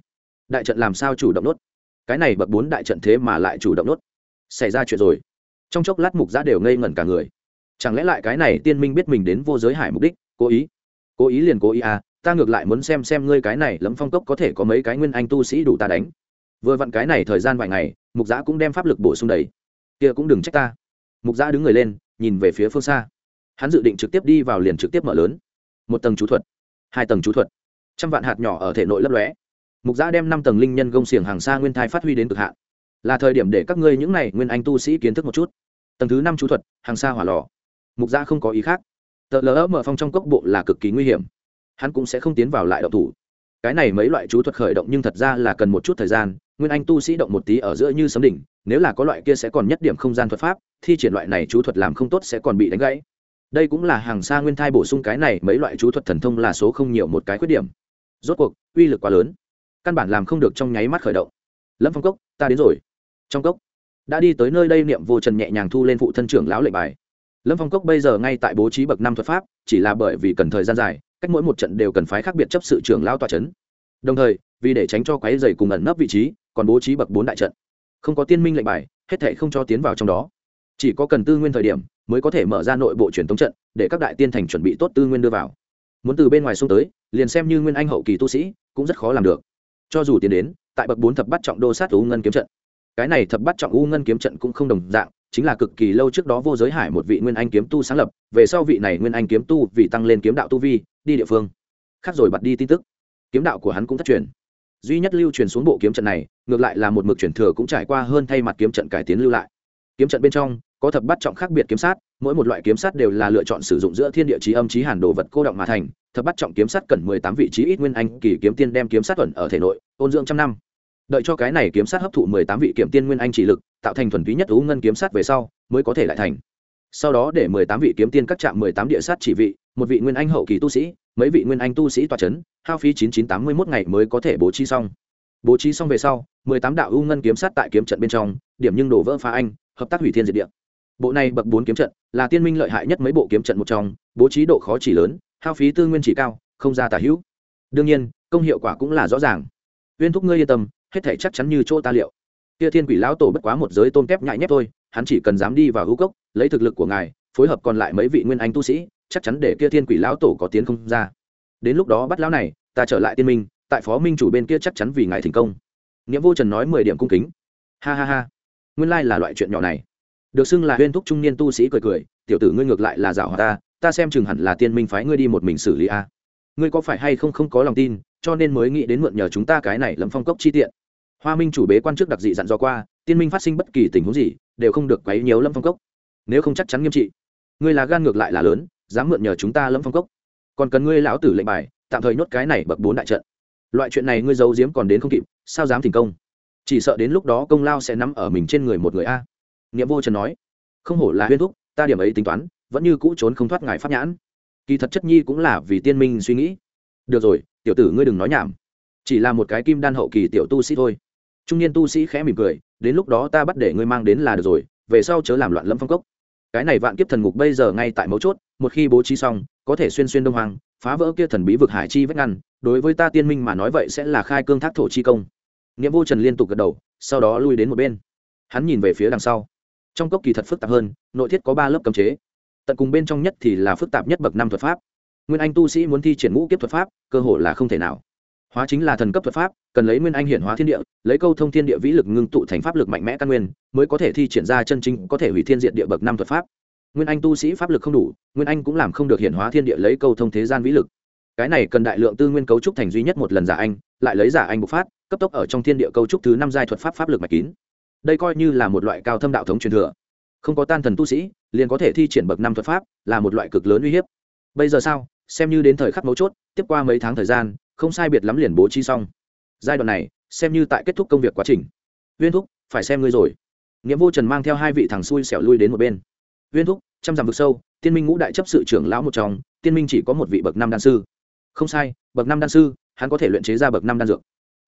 Đại trận làm sao chủ động nuốt? Cái này bậc bốn đại trận thế mà lại chủ động nuốt. Xảy ra chuyện rồi. Trong chốc lát mục giã đều ngây ngẩn cả người. Chẳng lẽ lại cái này tiên minh biết mình đến vô giới hải mục đích? Cố ý. Cố ý liền cố ý à ta ngược lại muốn xem xem ngươi cái này lấm phong cốc có thể có mấy cái nguyên anh tu sĩ đủ ta đánh. Vừa vặn cái này thời gian vài ngày, mục giã cũng đem pháp lực bổ sung đầy. Kia cũng đừng trách ta mục giã đứng người lên, nhìn về phía phương xa. Hắn dự định trực tiếp đi vào liền trực tiếp mở lớn. Một tầng chú thuật. Hai tầng chú thuật. Trăm vạn hạt nhỏ ở thể nội lấp lóe. Mục giã đem năm tầng linh nhân gông xiềng hàng xa nguyên thai phát huy đến cực hạn. Là thời điểm để các ngươi những này nguyên anh tu sĩ kiến thức một chút. Tầng thứ năm chú thuật, hàng xa hỏa lò. Mục giã không có ý khác. Tờ lỡ mở phong trong cốc bộ là cực kỳ nguy hiểm. Hắn cũng sẽ không tiến vào lại đậu thủ. Cái này mấy loại chú thuật khởi động nhưng thật ra là cần một chút thời gian nguyên anh tu sĩ động một tí ở giữa như sấm đỉnh, nếu là có loại kia sẽ còn nhất điểm không gian thuật pháp, thi triển loại này chú thuật làm không tốt sẽ còn bị đánh gãy. Đây cũng là hàng xa nguyên thai bổ sung cái này, mấy loại chú thuật thần thông là số không nhiều một cái khuyết điểm. Rốt cuộc, uy lực quá lớn. Căn bản làm không được trong nháy mắt khởi động. Lâm phong cốc, ta đến rồi. Trong cốc, đã đi tới nơi đây niệm vô trần nhẹ nhàng thu lên phụ thân trưởng lão lệnh bài. Lâm phong cốc bây giờ ngay tại bố trí bậc năm thuật pháp, chỉ là bởi vì cần thời gian dài, cách mỗi một trận đều cần phái khác biệt chấp sự trưởng lão tòa c h ấ n đồng thời vì để tránh cho quái dày cùng ẩn nấp vị trí, còn bố trí bậc bốn đại trận. Không có tiên minh lệnh bài, hết thể không cho tiến vào trong đó. Chỉ có cần tư nguyên thời điểm mới có thể mở ra nội bộ truyền thống trận để các đại tiên thành chuẩn bị tốt tư nguyên đưa vào. Muốn từ bên ngoài xuống tới, liền xem như nguyên anh hậu kỳ tu sĩ cũng rất khó làm được. Cho dù tiến đến, tại bậc bốn thập bắt trọng đô sát u ngân kiếm trận. Cái này thập bắt trọng u ngân kiếm trận cũng không đồng dạng, chính là cực kỳ lâu trước đó vô giới hải một vị nguyên anh kiếm tu sáng lập, về sau vị này nguyên anh kiếm tu vì tăng lên kiếm đạo tu vi, đi địa phương. Khác rồi bật đi tin tức. Kiếm đạo của hắn cũng thất truyền duy nhất lưu truyền xuống bộ kiếm trận này, ngược lại là một mực truyền thừa cũng trải qua hơn thay mặt kiếm trận cải tiến lưu lại. Kiếm trận bên trong, có thập bắt trọng khác biệt kiếm sát, mỗi một loại kiếm sát đều là lựa chọn sử dụng giữa thiên địa trí âm trí hàn đồ vật cô động mà thành. Thập bắt trọng kiếm sát cần mười tám vị trí ít nguyên anh, kỳ kiếm tiên đem kiếm sát tuần ở thể nội, ôn dưỡng trăm năm. Đợi cho cái này kiếm sát hấp thụ mười tám vị kiếm tiên nguyên anh chỉ lực, tạo thành thuần túy nhất thú ngân kiếm sát về sau, mới có thể lại thành. Sau đó để mười tám vị kiếm tiên các trạm mười tám địa sát chỉ vị, một vị nguyên anh hậu kỳ tu sĩ mấy vị nguyên anh tu sĩ tòa c h ấ n hao phí chín chín tám mươi mốt ngày mới có thể bố trí xong. Bố trí xong về sau, mười tám đạo u ngân kiếm sát tại kiếm trận bên trong, điểm nhưng đổ vỡ phá anh, hợp tác hủy thiên diệt địa. Bộ này bậc bốn kiếm trận là tiên minh lợi hại nhất mấy bộ kiếm trận một trong, bố trí độ khó chỉ lớn, hao phí tư nguyên chỉ cao, không ra tả hữu. Đương nhiên, công hiệu quả cũng là rõ ràng. Uyên thúc ngươi yên tâm, hết thể chắc chắn như chỗ ta liệu. Kia thiên quỷ lão tổ bất quá một giới tôm kép nhại nhép thôi, hắn chỉ cần dám đi vào hữu cốc, lấy thực lực của ngài, phối hợp còn lại mấy vị nguyên anh tu sĩ chắc chắn để kia thiên quỷ lão tổ có tiến không ra. Đến lúc đó bắt lão này, ta trở lại tiên minh, tại phó minh chủ bên kia chắc chắn vì ngài thành công. Nghĩa vô trần nói mười điểm cung kính. Ha ha ha. Nguyên lai là loại chuyện nhỏ này. Được xưng là huyên thúc trung niên tu sĩ cười cười, tiểu tử ngươi ngược lại là giảo hòa ta ta xem chừng hẳn là tiên minh phái ngươi đi một mình xử lý a. Ngươi có phải hay không không có lòng tin, cho nên mới nghĩ đến mượn nhờ chúng ta cái này lấm phong cốc chi tiện. Hoa minh chủ bế quan trước đặc dị dặn dò qua, tiên minh phát sinh bất kỳ tình huống gì, đều không được quấy nhiều lâm phong cốc. Nếu không chắc chắn nghiêm trị. Ngươi là gan ngược lại là lớn dám mượn nhờ chúng ta lâm phong cốc. Còn cần ngươi lão tử lệnh bài, tạm thời nhốt cái này bậc bốn đại trận. Loại chuyện này ngươi giấu giếm còn đến không kịp, sao dám thành công? Chỉ sợ đến lúc đó công lao sẽ nắm ở mình trên người một người a. Nghĩa vô trần nói. Không hổ là huyên thúc, ta điểm ấy tính toán, vẫn như cũ trốn không thoát ngài pháp nhãn. Kỳ thật chất nhi cũng là vì tiên minh suy nghĩ. Được rồi, tiểu tử ngươi đừng nói nhảm. Chỉ là một cái kim đan hậu kỳ tiểu tu sĩ thôi. Trung niên tu sĩ khẽ mỉm cười, đến lúc đó ta bắt để ngươi mang đến là được rồi, về sau chớ làm loạn lâm phong cốc. Cái này vạn kiếp thần ngục bây giờ ngay tại mấu chốt một khi bố trí xong, có thể xuyên xuyên đông hoàng phá vỡ kia thần bí vực hải chi vách ngăn, đối với ta tiên minh mà nói vậy sẽ là khai cương thác thổ chi công. Nghĩa vô trần liên tục gật đầu, sau đó lui đến một bên. Hắn nhìn về phía đằng sau. Trong cốc kỳ thật phức tạp hơn, nội thiết có ba lớp cấm chế. Tận cùng bên trong nhất thì là phức tạp nhất bậc năm thuật pháp. Nguyên anh tu sĩ muốn thi triển ngũ kiếp thuật pháp, cơ hội là không thể nào. Hóa chính là thần cấp thuật pháp, cần lấy nguyên anh hiển hóa thiên địa, lấy câu thông thiên địa vĩ lực ngưng tụ thành pháp lực mạnh mẽ căn nguyên, mới có thể thi triển ra chân chính, có thể hủy thiên diện địa bậc năm thuật pháp nguyên anh tu sĩ pháp lực không đủ, nguyên anh cũng làm không được hiển hóa thiên địa lấy câu thông thế gian vĩ lực. Cái này cần đại lượng tư nguyên cấu trúc thành duy nhất một lần giả anh, lại lấy giả anh bộc phát, cấp tốc ở trong thiên địa cấu trúc thứ năm giai thuật pháp pháp lực mạch kín. Đây coi như là một loại cao thâm đạo thống truyền thừa. Không có tan thần tu sĩ, liền có thể thi triển bậc năm thuật pháp, là một loại cực lớn uy hiếp. Bây giờ sao? Xem như đến thời khắc mấu chốt, tiếp qua mấy tháng thời gian, không sai biệt lắm liền bố trí xong. Giai đoạn này, xem như tại kết thúc công việc quá trình. Viên thúc, phải xem ngươi rồi. Nghĩa vô trần mang theo hai vị thằng xui xẻo lui đến một bên uyên thúc, trăm dặm vực sâu, tiên minh ngũ đại chấp sự trưởng lão một trong, tiên minh chỉ có một vị bậc năm đan sư. Không sai, bậc năm đan sư, hắn có thể luyện chế ra bậc năm đan dược.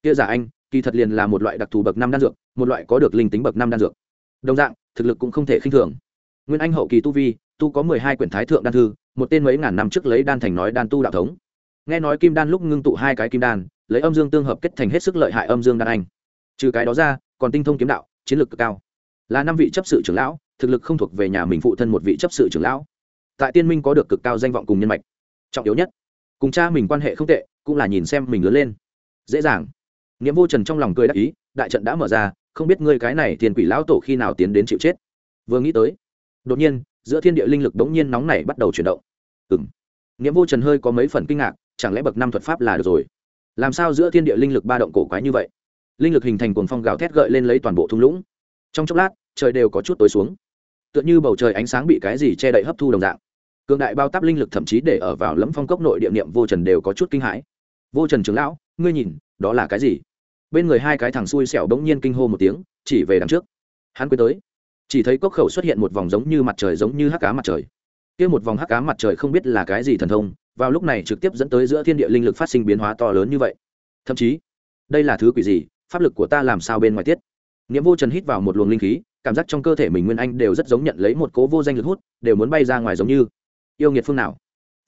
Kia giả anh, kỳ thật liền là một loại đặc thù bậc năm đan dược, một loại có được linh tính bậc năm đan dược. Đồng dạng, thực lực cũng không thể khinh thường. Nguyên anh hậu kỳ tu vi, tu có mười hai quyển thái thượng đan thư, một tên mấy ngàn năm trước lấy đan thành nói đan tu đạo thống. Nghe nói kim đan lúc ngưng tụ hai cái kim đan, lấy âm dương tương hợp kết thành hết sức lợi hại âm dương đan anh. Trừ cái đó ra, còn tinh thông kiếm đạo, chiến lược cực cao. Là năm vị chấp sự trưởng lão thực lực không thuộc về nhà mình phụ thân một vị chấp sự trưởng lão. Tại tiên minh có được cực cao danh vọng cùng nhân mạch. Trọng yếu nhất, cùng cha mình quan hệ không tệ, cũng là nhìn xem mình lớn lên. Dễ dàng. Nghĩa vô trần trong lòng cười đắc ý, đại trận đã mở ra, không biết ngươi cái này tiền quỷ lão tổ khi nào tiến đến chịu chết. Vừa nghĩ tới, đột nhiên, giữa thiên địa linh lực đống nhiên nóng này bắt đầu chuyển động. Ừng nghĩa vô trần hơi có mấy phần kinh ngạc, chẳng lẽ bậc năm thuật pháp là được rồi? Làm sao giữa thiên địa linh lực ba động cổ quái như vậy? Linh lực hình thành cuồng phong gào thét gợi lên lấy toàn bộ thung lũng. Trong chốc lát, trời đều có chút tối xuống tựa như bầu trời ánh sáng bị cái gì che đậy hấp thu đồng dạng. Cường đại bao táp linh lực thậm chí để ở vào lẫm phong cốc nội địa niệm vô trần đều có chút kinh hãi. Vô trần trưởng lão, ngươi nhìn, đó là cái gì? Bên người hai cái thằng xui xẻo bỗng nhiên kinh hô một tiếng, chỉ về đằng trước. Hắn quay tới. Chỉ thấy cốc khẩu xuất hiện một vòng giống như mặt trời giống như hắc cá mặt trời. Kia một vòng hắc cá mặt trời không biết là cái gì thần thông, vào lúc này trực tiếp dẫn tới giữa thiên địa linh lực phát sinh biến hóa to lớn như vậy. Thậm chí, đây là thứ quỷ gì? Pháp lực của ta làm sao bên ngoài tiết? Nghĩa vô trần hít vào một luồng linh khí cảm giác trong cơ thể mình nguyên anh đều rất giống nhận lấy một cố vô danh lực hút, đều muốn bay ra ngoài giống như. Yêu nghiệt phương nào?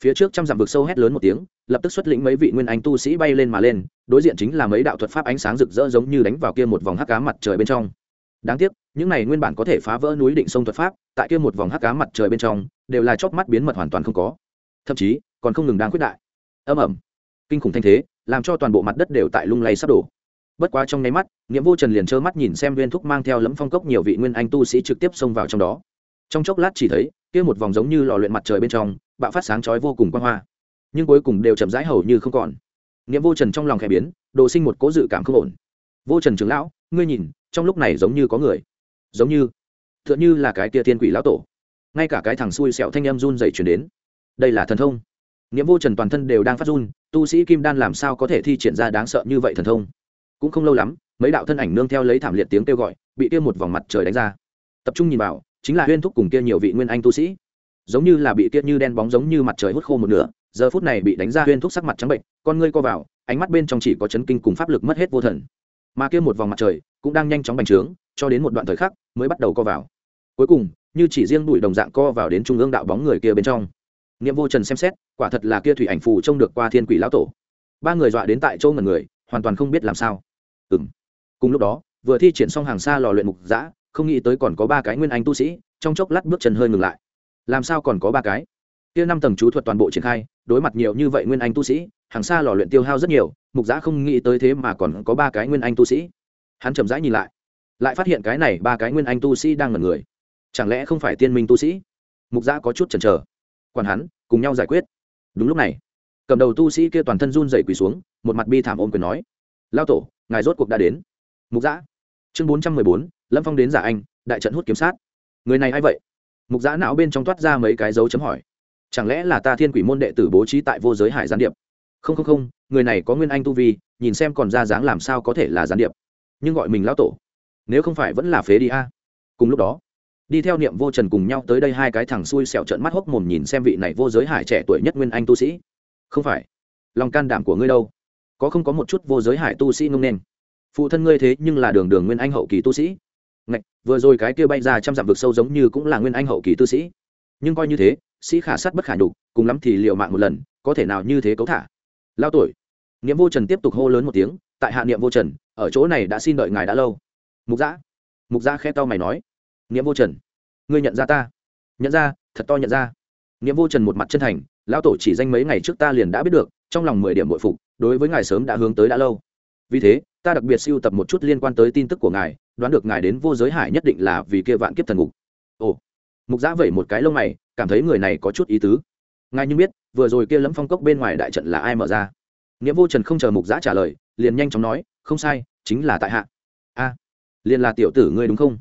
Phía trước trăm dặm vực sâu hét lớn một tiếng, lập tức xuất lĩnh mấy vị nguyên anh tu sĩ bay lên mà lên, đối diện chính là mấy đạo thuật pháp ánh sáng rực rỡ giống như đánh vào kia một vòng hắc cá mặt trời bên trong. Đáng tiếc, những này nguyên bản có thể phá vỡ núi định sông thuật pháp, tại kia một vòng hắc cá mặt trời bên trong, đều là chóp mắt biến mật hoàn toàn không có. Thậm chí, còn không ngừng đang quyết đại. Âm ẩm kinh khủng thanh thế, làm cho toàn bộ mặt đất đều tại lung lay sắp đổ bất quá trong nháy mắt nghiệm vô trần liền trơ mắt nhìn xem viên thúc mang theo lẫm phong cốc nhiều vị nguyên anh tu sĩ trực tiếp xông vào trong đó. Trong chốc lát chỉ thấy, kia một vòng giống như lò luyện mặt trời bên trong, bạo phát sáng chói vô cùng quan hoa. Nhưng cuối cùng đều chậm rãi hầu như không còn. Nghiệm vô trần trong lòng khẽ biến, đồ sinh một cố dự cảm không ổn. Vô trần trưởng lão, ngươi nhìn, trong lúc này giống như có người. Giống như t h ư ợ n như là cái tia tiên quỷ lão tổ. Ngay cả cái thằng xui xẹo thanh em run dày chuyển đến. Đây là thần thông. Niệm vô trần toàn thân đều đang phát run, tu sĩ kim đan làm sao có thể thi triển ra đáng sợ như vậy thần thông? Cũng không lâu lắm, mấy đạo thân ảnh nương theo lấy thảm liệt tiếng kêu gọi, bị kia một vòng mặt trời đánh ra. Tập trung nhìn vào, chính là huyên thúc cùng kia nhiều vị nguyên anh tu sĩ. Giống như là bị kia như đen bóng giống như mặt trời hút khô một nửa, giờ phút này bị đánh ra huyên thúc sắc mặt trắng bệnh, con ngươi co vào, ánh mắt bên trong chỉ có chấn kinh cùng pháp lực mất hết vô thần. Mà kia một vòng mặt trời cũng đang nhanh chóng bành trướng, cho đến một đoạn thời khắc mới bắt đầu co vào. Cuối cùng, như chỉ riêng đuổi đồng dạng co vào đến trung ương đạo bóng người kia bên trong. Niệm vô trần xem xét, quả thật là kia thủy ảnh phù trông được qua thiên quỷ lão tổ. Ba người dọa đến tại chỗ ngần người hoàn toàn không biết làm sao. Ừ cùng lúc đó, vừa thi triển xong hàng xa lò luyện mục giã không nghĩ tới còn có ba cái nguyên anh tu sĩ, trong chốc lát bước chân hơi ngừng lại. Làm sao còn có ba cái? Kia năm tầng chú thuật toàn bộ triển khai, đối mặt nhiều như vậy nguyên anh tu sĩ, hàng xa lò luyện tiêu hao rất nhiều, mục giã không nghĩ tới thế mà còn có ba cái nguyên anh tu sĩ. Hắn chậm rãi nhìn lại lại phát hiện cái này ba cái nguyên anh tu sĩ đang ngẩn người. Chẳng lẽ không phải tiên minh tu sĩ? Mục giã có chút chần chờ. Quản hắn, cùng nhau giải quyết. Đúng lúc này, cầm đầu tu sĩ kia toàn thân run dậy quỳ xuống một mặt bi thảm ôm quyền nói, lao tổ, ngài rốt cuộc đã đến. Mục giã chương bốn trăm mười bốn, lâm phong đến giả anh, đại trận hút kiếm sát. Người này a i vậy? Mục giã não bên trong toát ra mấy cái dấu chấm hỏi. Chẳng lẽ là ta thiên quỷ môn đệ tử bố trí tại vô giới hải gián điệp? Không không không, người này có nguyên anh tu vi, nhìn xem còn ra dáng làm sao có thể là gián điệp. Nhưng gọi mình lão tổ, nếu không phải vẫn là phế đi a. Cùng lúc đó, đi theo niệm vô trần cùng nhau tới đây hai cái thằng xui xẹo trận mắt hốc mồm nhìn xem vị này vô giới hải trẻ tuổi nhất nguyên anh tu sĩ. Không phải, lòng can đảm của ngươi đâu có không có một chút vô giới hải tu sĩ ngông nên. Phụ thân ngươi thế nhưng là đường đường nguyên anh hậu kỳ tu sĩ. Ngạch, vừa rồi cái kia bay ra trăm dặm vực sâu giống như cũng là nguyên anh hậu kỳ tu sĩ. Nhưng coi như thế sĩ khả sát bất khả nhục cùng lắm thì liệu mạng một lần có thể nào như thế cấu thả? Lao tuổi niệm vô trần tiếp tục hô lớn một tiếng tại hạ niệm vô trần ở chỗ này đã xin đợi ngài đã lâu. Mục giã mục giã khe tao mày nói. Niệm vô trần ngươi nhận ra ta? Nhận ra thật to nhận ra. Niệm vô trần một mặt chân thành lao tổ chỉ danh mấy ngày trước ta liền đã biết được trong lòng mười điểm bội phục, đối với ngài sớm đã hướng tới đã lâu. Vì thế, ta đặc biệt siêu tập một chút liên quan tới tin tức của ngài, đoán được ngài đến vô giới hải nhất định là vì kia vạn kiếp thần ngục. Ồ, mục giã vẩy một cái lông mày, cảm thấy người này có chút ý tứ. Ngài như biết, vừa rồi kia lẫm phong cốc bên ngoài đại trận là ai mở ra? Nghĩa vô trần không chờ mục giã trả lời, liền nhanh chóng nói, không sai, chính là tại hạ. A, liền là tiểu tử ngươi đúng không?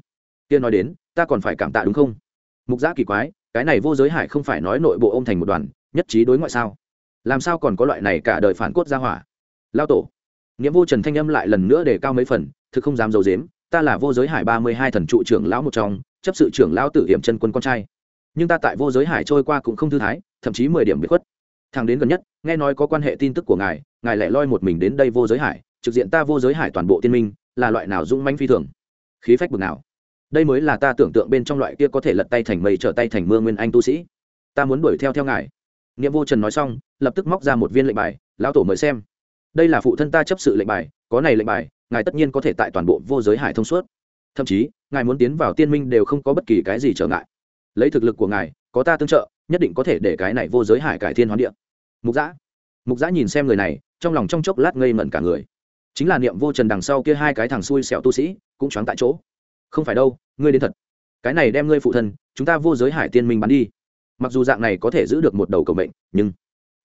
Kia nói đến, ta còn phải cảm tạ đúng không? Mục giã kỳ quái, cái này vô giới hải không phải nói nội bộ ô m thành một đoàn, nhất trí đối ngoại sao? Làm sao còn có loại này cả đời phản cốt ra hỏa? Lao tổ. Nghĩa vô trần thanh âm lại lần nữa để cao mấy phần, thực không dám d i ấ u dếm, ta là vô giới hải ba mươi hai thần trụ trưởng lão một trong, chấp sự trưởng lão tử hiểm chân quân con trai. Nhưng ta tại vô giới hải trôi qua cũng không thư thái, thậm chí mười điểm bị khuất. Thằng đến gần nhất, nghe nói có quan hệ tin tức của ngài ngài lại loi một mình đến đây vô giới hải, trực diện ta vô giới hải toàn bộ tiên minh, là loại nào dũng manh phi thường? Khí phách bực nào? Đây mới là ta tưởng tượng bên trong loại kia có thể lật tay thành mây, trở tay thành mưa nguyên anh tu sĩ. Ta muốn đuổi theo theo ngài nghĩa vô trần nói xong, lập tức móc ra một viên lệnh bài, lão tổ mời xem. Đây là phụ thân ta chấp sự lệnh bài, có này lệnh bài, ngài tất nhiên có thể tại toàn bộ vô giới hải thông suốt. Thậm chí, ngài muốn tiến vào tiên minh đều không có bất kỳ cái gì trở ngại. Lấy thực lực của ngài, có ta tương trợ, nhất định có thể để cái này vô giới hải cải thiên hoán địa. Mục giã mục giã nhìn xem người này, trong lòng trong chốc lát ngây mẩn cả người. Chính là niệm vô trần đằng sau kia hai cái thằng xui xẻo tu sĩ, cũng choáng tại chỗ. Không phải đâu, ngươi đến thật. Cái này đem ngươi phụ thân, chúng ta vô giới hải tiên minh bắn đi mặc dù dạng này có thể giữ được một đầu cầu mệnh, nhưng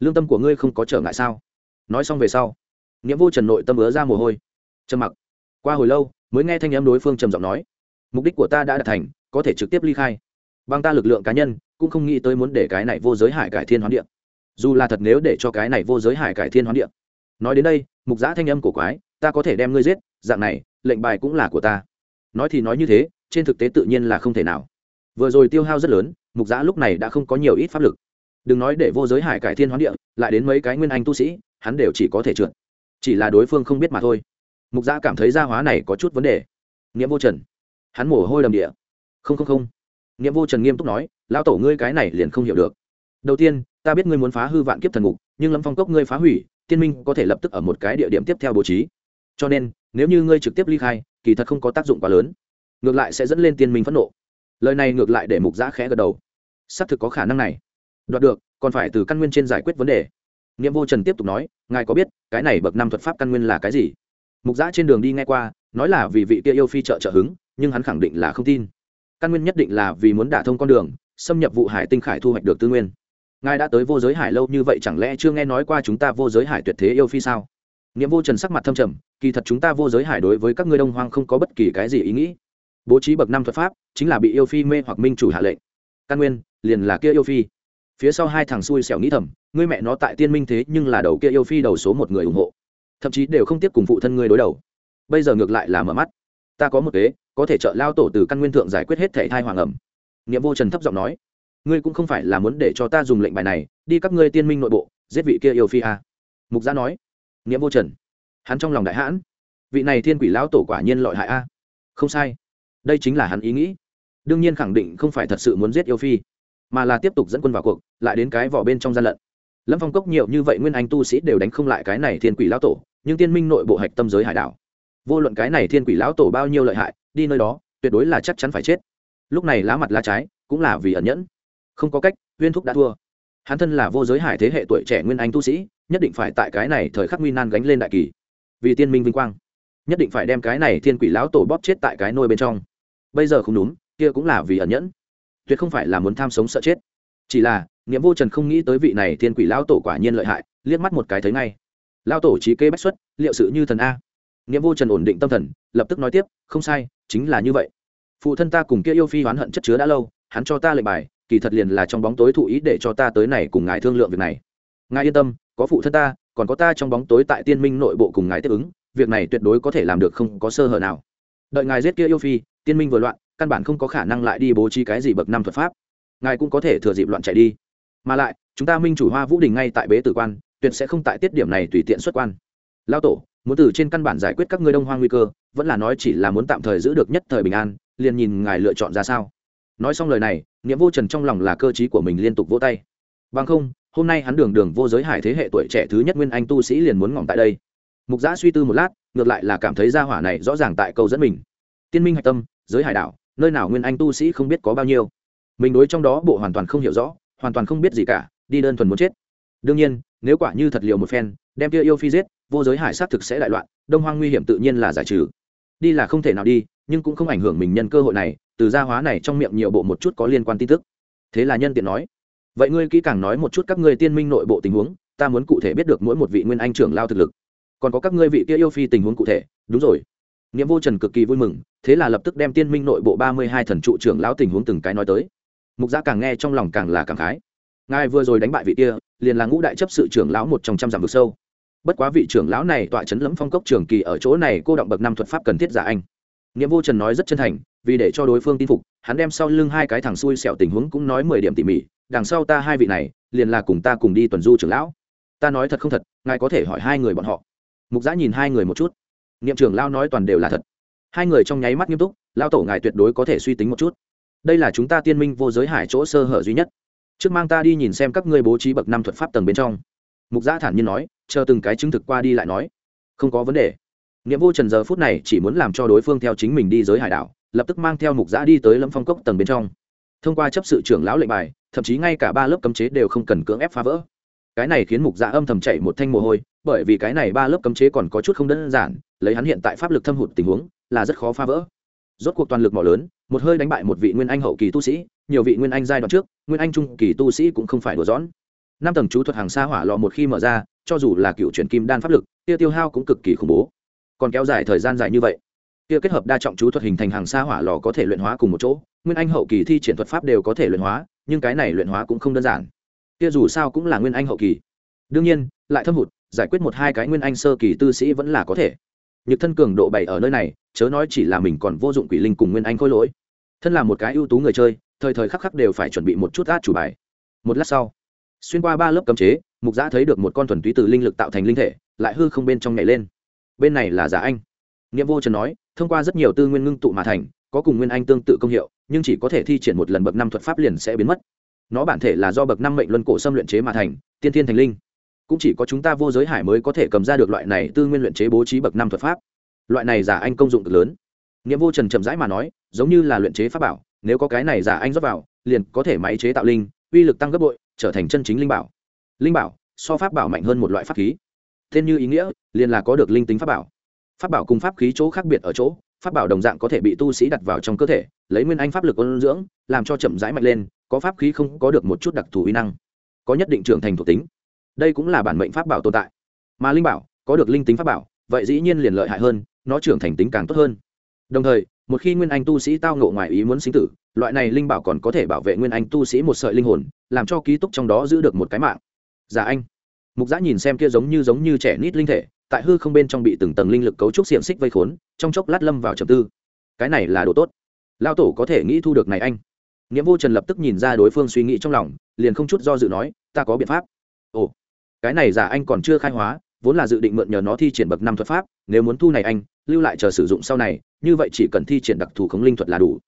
lương tâm của ngươi không có trở ngại sao? Nói xong về sau nghĩa vô trần nội tâm ứa ra mồ hôi. Trầm mặc. Qua hồi lâu, mới nghe thanh em đối phương trầm giọng nói, mục đích của ta đã đạt thành, có thể trực tiếp ly khai. Bằng ta lực lượng cá nhân, cũng không nghĩ tới muốn để cái này vô giới hải cải thiên hoán điện dù là thật nếu để cho cái này vô giới hải cải thiên hoán điện nói đến đây, mục giã thanh âm của quái, ta có thể đem ngươi giết, dạng này, lệnh bài cũng là của ta. Nói thì nói như thế, trên thực tế tự nhiên là không thể nào vừa rồi tiêu hao rất lớn, mục giã lúc này đã không có nhiều ít pháp lực. Đừng nói để vô giới hải cải thiên hoán địa, lại đến mấy cái nguyên anh tu sĩ, hắn đều chỉ có thể trượt. Chỉ là đối phương không biết mà thôi. Mục giã cảm thấy gia hóa này có chút vấn đề. Nghĩa vô trần. Hắn mồ hôi đầm địa. Không không không. Nghĩa vô trần nghiêm túc nói, lão tổ ngươi cái này liền không hiểu được. Đầu tiên, ta biết ngươi muốn phá hư vạn kiếp thần ngục, nhưng lâm phong cốc ngươi phá hủy, tiên minh có thể lập tức ở một cái địa điểm tiếp theo bố trí. Cho nên, nếu như ngươi trực tiếp ly khai, kỳ thật không có tác dụng quá lớn. Ngược lại sẽ dẫn lên tiên minh phẫn nộ lời này ngược lại để mục giã khẽ gật đầu. Xác thực có khả năng này. Đoạt được, còn phải từ căn nguyên trên giải quyết vấn đề. Nghiệm vô trần tiếp tục nói, ngài có biết, cái này bậc năm thuật pháp căn nguyên là cái gì? Mục giã trên đường đi ngay qua, nói là vì vị kia yêu phi trợ trợ hứng, nhưng hắn khẳng định là không tin. Căn nguyên nhất định là vì muốn đả thông con đường, xâm nhập vụ hải tinh khải thu hoạch được tư nguyên. Ngài đã tới vô giới hải lâu như vậy chẳng lẽ chưa nghe nói qua chúng ta vô giới hải tuyệt thế yêu phi sao? Nghiệm vô trần sắc mặt thâm trầm, kỳ thật chúng ta vô giới hải đối với các ngươi đông hoang không có bất kỳ cái gì ý nghĩ bố trí bậc năm thuật pháp, chính là bị yêu phi mê hoặc minh chủ hạ lệnh. Căn nguyên, liền là kia yêu phi. Phía sau hai thằng xui xẻo nghĩ thầm, ngươi mẹ nó tại tiên minh thế nhưng là đầu kia yêu phi đầu số một người ủng hộ. Thậm chí đều không tiếp cùng phụ thân ngươi đối đầu. Bây giờ ngược lại là mở mắt. Ta có một kế, có thể trợ lao tổ từ căn nguyên thượng giải quyết hết thể thai hoàng ẩm. Nghiệm vô trần thấp giọng nói, ngươi cũng không phải là muốn để cho ta dùng lệnh bài này, đi các ngươi tiên minh nội bộ, giết vị kia yêu phi a. Mục gia nói nghĩa vô trần, hắn trong lòng đại hãn. Vị này thiên quỷ lão tổ quả nhiên lọi hại a. Không sai đây chính là hắn ý nghĩ. Đương nhiên khẳng định không phải thật sự muốn giết yêu phi, mà là tiếp tục dẫn quân vào cuộc, lại đến cái vỏ bên trong gian lận. Lâm phong cốc nhiều như vậy nguyên anh tu sĩ đều đánh không lại cái này thiên quỷ lão tổ, nhưng tiên minh nội bộ hạch tâm giới hải đảo. Vô luận cái này thiên quỷ lão tổ bao nhiêu lợi hại, đi nơi đó, tuyệt đối là chắc chắn phải chết. Lúc này lá mặt lá trái cũng là vì ẩn nhẫn. Không có cách huyên thúc đã thua. Hắn thân là vô giới hải thế hệ tuổi trẻ nguyên anh tu sĩ, nhất định phải tại cái này thời khắc nguy nan gánh lên đại kỳ. Vì tiên minh vinh quang, nhất định phải đem cái này thiên quỷ lão tổ bóp chết tại cái nôi bên trong bây giờ không đúng, kia cũng là vì ẩn nhẫn. Tuyệt không phải là muốn tham sống sợ chết. Chỉ là nghĩa vô trần không nghĩ tới vị này thiên quỷ lao tổ quả nhiên lợi hại, liếc mắt một cái thấy ngay. Lao tổ trí kê bách xuất, liệu sự như thần a. Nghĩa vô trần ổn định tâm thần, lập tức nói tiếp, không sai, chính là như vậy. Phụ thân ta cùng kia yêu phi oán hận chất chứa đã lâu, hắn cho ta lệnh bài, kỳ thật liền là trong bóng tối thụ ý để cho ta tới này cùng ngài thương lượng việc này. Ngài yên tâm, có phụ thân ta, còn có ta trong bóng tối tại tiên minh nội bộ cùng ngài tiếp ứng, việc này tuyệt đối có thể làm được không có sơ hở nào đợi ngài giết kia yêu phi, tiên minh vừa loạn, căn bản không có khả năng lại đi bố trí cái gì bậc năm thuật pháp. Ngài cũng có thể thừa dịp loạn chạy đi. Mà lại, chúng ta minh chủ hoa vũ đình ngay tại bế tử quan, tuyệt sẽ không tại tiết điểm này tùy tiện xuất quan. Lao tổ, muốn từ trên căn bản giải quyết các ngươi đông hoang nguy cơ, vẫn là nói chỉ là muốn tạm thời giữ được nhất thời bình an, liền nhìn ngài lựa chọn ra sao. Nói xong lời này nghĩa vô trần trong lòng là cơ t của mình liên tục vỗ tay. Bằng không, hôm nay hắn đường đường vô giới hải thế hệ tuổi trẻ thứ nhất nguyên anh tu sĩ liền muốn ngỏm tại đây. Mục giã suy tư một lát ngược lại là cảm thấy gia hỏa này rõ ràng tại câu dẫn mình. Tiên minh hạch tâm, giới hải đảo, nơi nào nguyên anh tu sĩ không biết có bao nhiêu. Mình đối trong đó bộ hoàn toàn không hiểu rõ, hoàn toàn không biết gì cả, đi đơn thuần muốn chết. Đương nhiên, nếu quả như thật liệu một phen, đem kia yêu phi giết, vô giới hải sát thực sẽ đại loạn, đông hoang nguy hiểm tự nhiên là giải trừ. Đi là không thể nào đi, nhưng cũng không ảnh hưởng mình nhân cơ hội này, từ gia hóa này trong miệng nhiều bộ một chút có liên quan tin tức. Thế là nhân tiện nói, vậy ngươi kỹ càng nói một chút các ngươi tiên minh nội bộ tình huống, ta muốn cụ thể biết được mỗi một vị nguyên anh trưởng lao thực lực còn có các ngươi vị kia yêu phi tình huống cụ thể, đúng rồi. Niệm vô trần cực kỳ vui mừng, thế là lập tức đem tiên minh nội bộ ba mươi hai thần trụ trưởng lão tình huống từng cái nói tới. Mục gia càng nghe trong lòng càng là càng khái. Ngài vừa rồi đánh bại vị kia, liền là ngũ đại chấp sự trưởng lão một trong trăm dặm vực sâu. Bất quá vị trưởng lão này tọa chấn lẫm phong cốc trường kỳ ở chỗ này, cô động bậc năm thuật pháp cần thiết giả anh. Niệm vô trần nói rất chân thành, vì để cho đối phương tin phục, hắn đem sau lưng hai cái thằng xui xẹo tình huống cũng nói mười điểm tỉ mỉ, đằng sau ta hai vị này, liền là cùng ta cùng đi tuần du trưởng lão. Ta nói thật không thật, ngài có thể hỏi hai người bọn họ mục giã nhìn hai người một chút. Niệm trưởng lao nói toàn đều là thật. Hai người trong nháy mắt nghiêm túc lao tổ ngài tuyệt đối có thể suy tính một chút. Đây là chúng ta tiên minh vô giới hải chỗ sơ hở duy nhất. Trước mang ta đi nhìn xem các ngươi bố trí bậc năm thuật pháp tầng bên trong. Mục giã thản nhiên nói, chờ từng cái chứng thực qua đi lại nói. Không có vấn đề. Niệm vô trần giờ phút này chỉ muốn làm cho đối phương theo chính mình đi giới hải đảo, lập tức mang theo mục giã đi tới lâm phong cốc tầng bên trong. Thông qua chấp sự trưởng lão lệnh bài, thậm chí ngay cả ba lớp cấm chế đều không cần cưỡng ép phá vỡ cái này khiến mục dạ âm thầm chạy một thanh mồ hôi, bởi vì cái này ba lớp cấm chế còn có chút không đơn giản, lấy hắn hiện tại pháp lực thâm hụt tình huống, là rất khó phá vỡ. Rốt cuộc toàn lực mỏ lớn, một hơi đánh bại một vị nguyên anh hậu kỳ tu sĩ, nhiều vị nguyên anh giai đoạn trước, nguyên anh trung kỳ tu sĩ cũng không phải đùa dõn năm tầng chú thuật hàng xa hỏa lò một khi mở ra, cho dù là cựu chuyển kim đan pháp lực tiêu tiêu hao cũng cực kỳ khủng bố. Còn kéo dài thời gian dài như vậy, kia kết hợp đa trọng chú thuật hình thành hàng xa hỏa lò có thể luyện hóa cùng một chỗ, nguyên anh hậu kỳ thi triển thuật pháp đều có thể luyện hóa, nhưng cái này luyện hóa cũng không đơn giản kia dù sao cũng là nguyên anh hậu kỳ. Đương nhiên, lại thâm hụt, giải quyết một hai cái nguyên anh sơ kỳ tư sĩ vẫn là có thể. Nhược thân cường độ bảy ở nơi này, chớ nói chỉ là mình còn vô dụng quỷ linh cùng nguyên anh khôi lỗi. Thân là một cái ưu tú người chơi, thời thời khắc khắc đều phải chuẩn bị một chút át chủ bài. Một lát sau, xuyên qua ba lớp cấm chế, mục giã thấy được một con thuần túy từ linh lực tạo thành linh thể, lại hư không bên trong nhảy lên. Bên này là giả anh. Nghĩa vô trần nói, thông qua rất nhiều tư nguyên ngưng tụ mà thành, có cùng nguyên anh tương tự công hiệu, nhưng chỉ có thể thi triển một lần bậc năm thuật pháp liền sẽ biến mất nó bản thể là do bậc năm mệnh luân cổ xâm luyện chế mà thành, tiên thiên thành linh. Cũng chỉ có chúng ta vô giới hải mới có thể cầm ra được loại này tư nguyên luyện chế bố trí bậc năm thuật pháp. Loại này giả anh công dụng cực lớn. Nghĩa vô trần chậm rãi mà nói, giống như là luyện chế pháp bảo, nếu có cái này giả anh rót vào, liền có thể máy chế tạo linh, uy lực tăng gấp bội, trở thành chân chính linh bảo. Linh bảo, so pháp bảo mạnh hơn một loại pháp khí. Tên như ý nghĩa, liền là có được linh tính pháp bảo. Pháp bảo cùng pháp khí chỗ khác biệt ở chỗ, pháp bảo đồng dạng có thể bị tu sĩ đặt vào trong cơ thể, lấy nguyên anh pháp lực ôn dưỡng, làm cho chậm rãi mạnh lên có pháp khí không có được một chút đặc thù uy năng, có nhất định trưởng thành thuộc tính. Đây cũng là bản mệnh pháp bảo tồn tại. Mà linh bảo, có được linh tính pháp bảo, vậy dĩ nhiên liền lợi hại hơn, nó trưởng thành tính càng tốt hơn. Đồng thời, một khi nguyên anh tu sĩ tao ngộ ngoài ý muốn sinh tử, loại này linh bảo còn có thể bảo vệ nguyên anh tu sĩ một sợi linh hồn, làm cho ký túc trong đó giữ được một cái mạng. Giả anh. Mục giã nhìn xem kia giống như giống như trẻ nít linh thể, tại hư không bên trong bị từng tầng linh lực cấu trúc xiềng xích vây khốn, trong chốc lát lâm vào trầm tư. Cái này là đồ tốt. Lao tổ có thể nghĩ thu được này anh nghĩa vô trần lập tức nhìn ra đối phương suy nghĩ trong lòng liền không chút do dự nói ta có biện pháp ồ cái này giả anh còn chưa khai hóa vốn là dự định mượn nhờ nó thi triển bậc năm thuật pháp nếu muốn thu này anh lưu lại chờ sử dụng sau này như vậy chỉ cần thi triển đặc thù khống linh thuật là đủ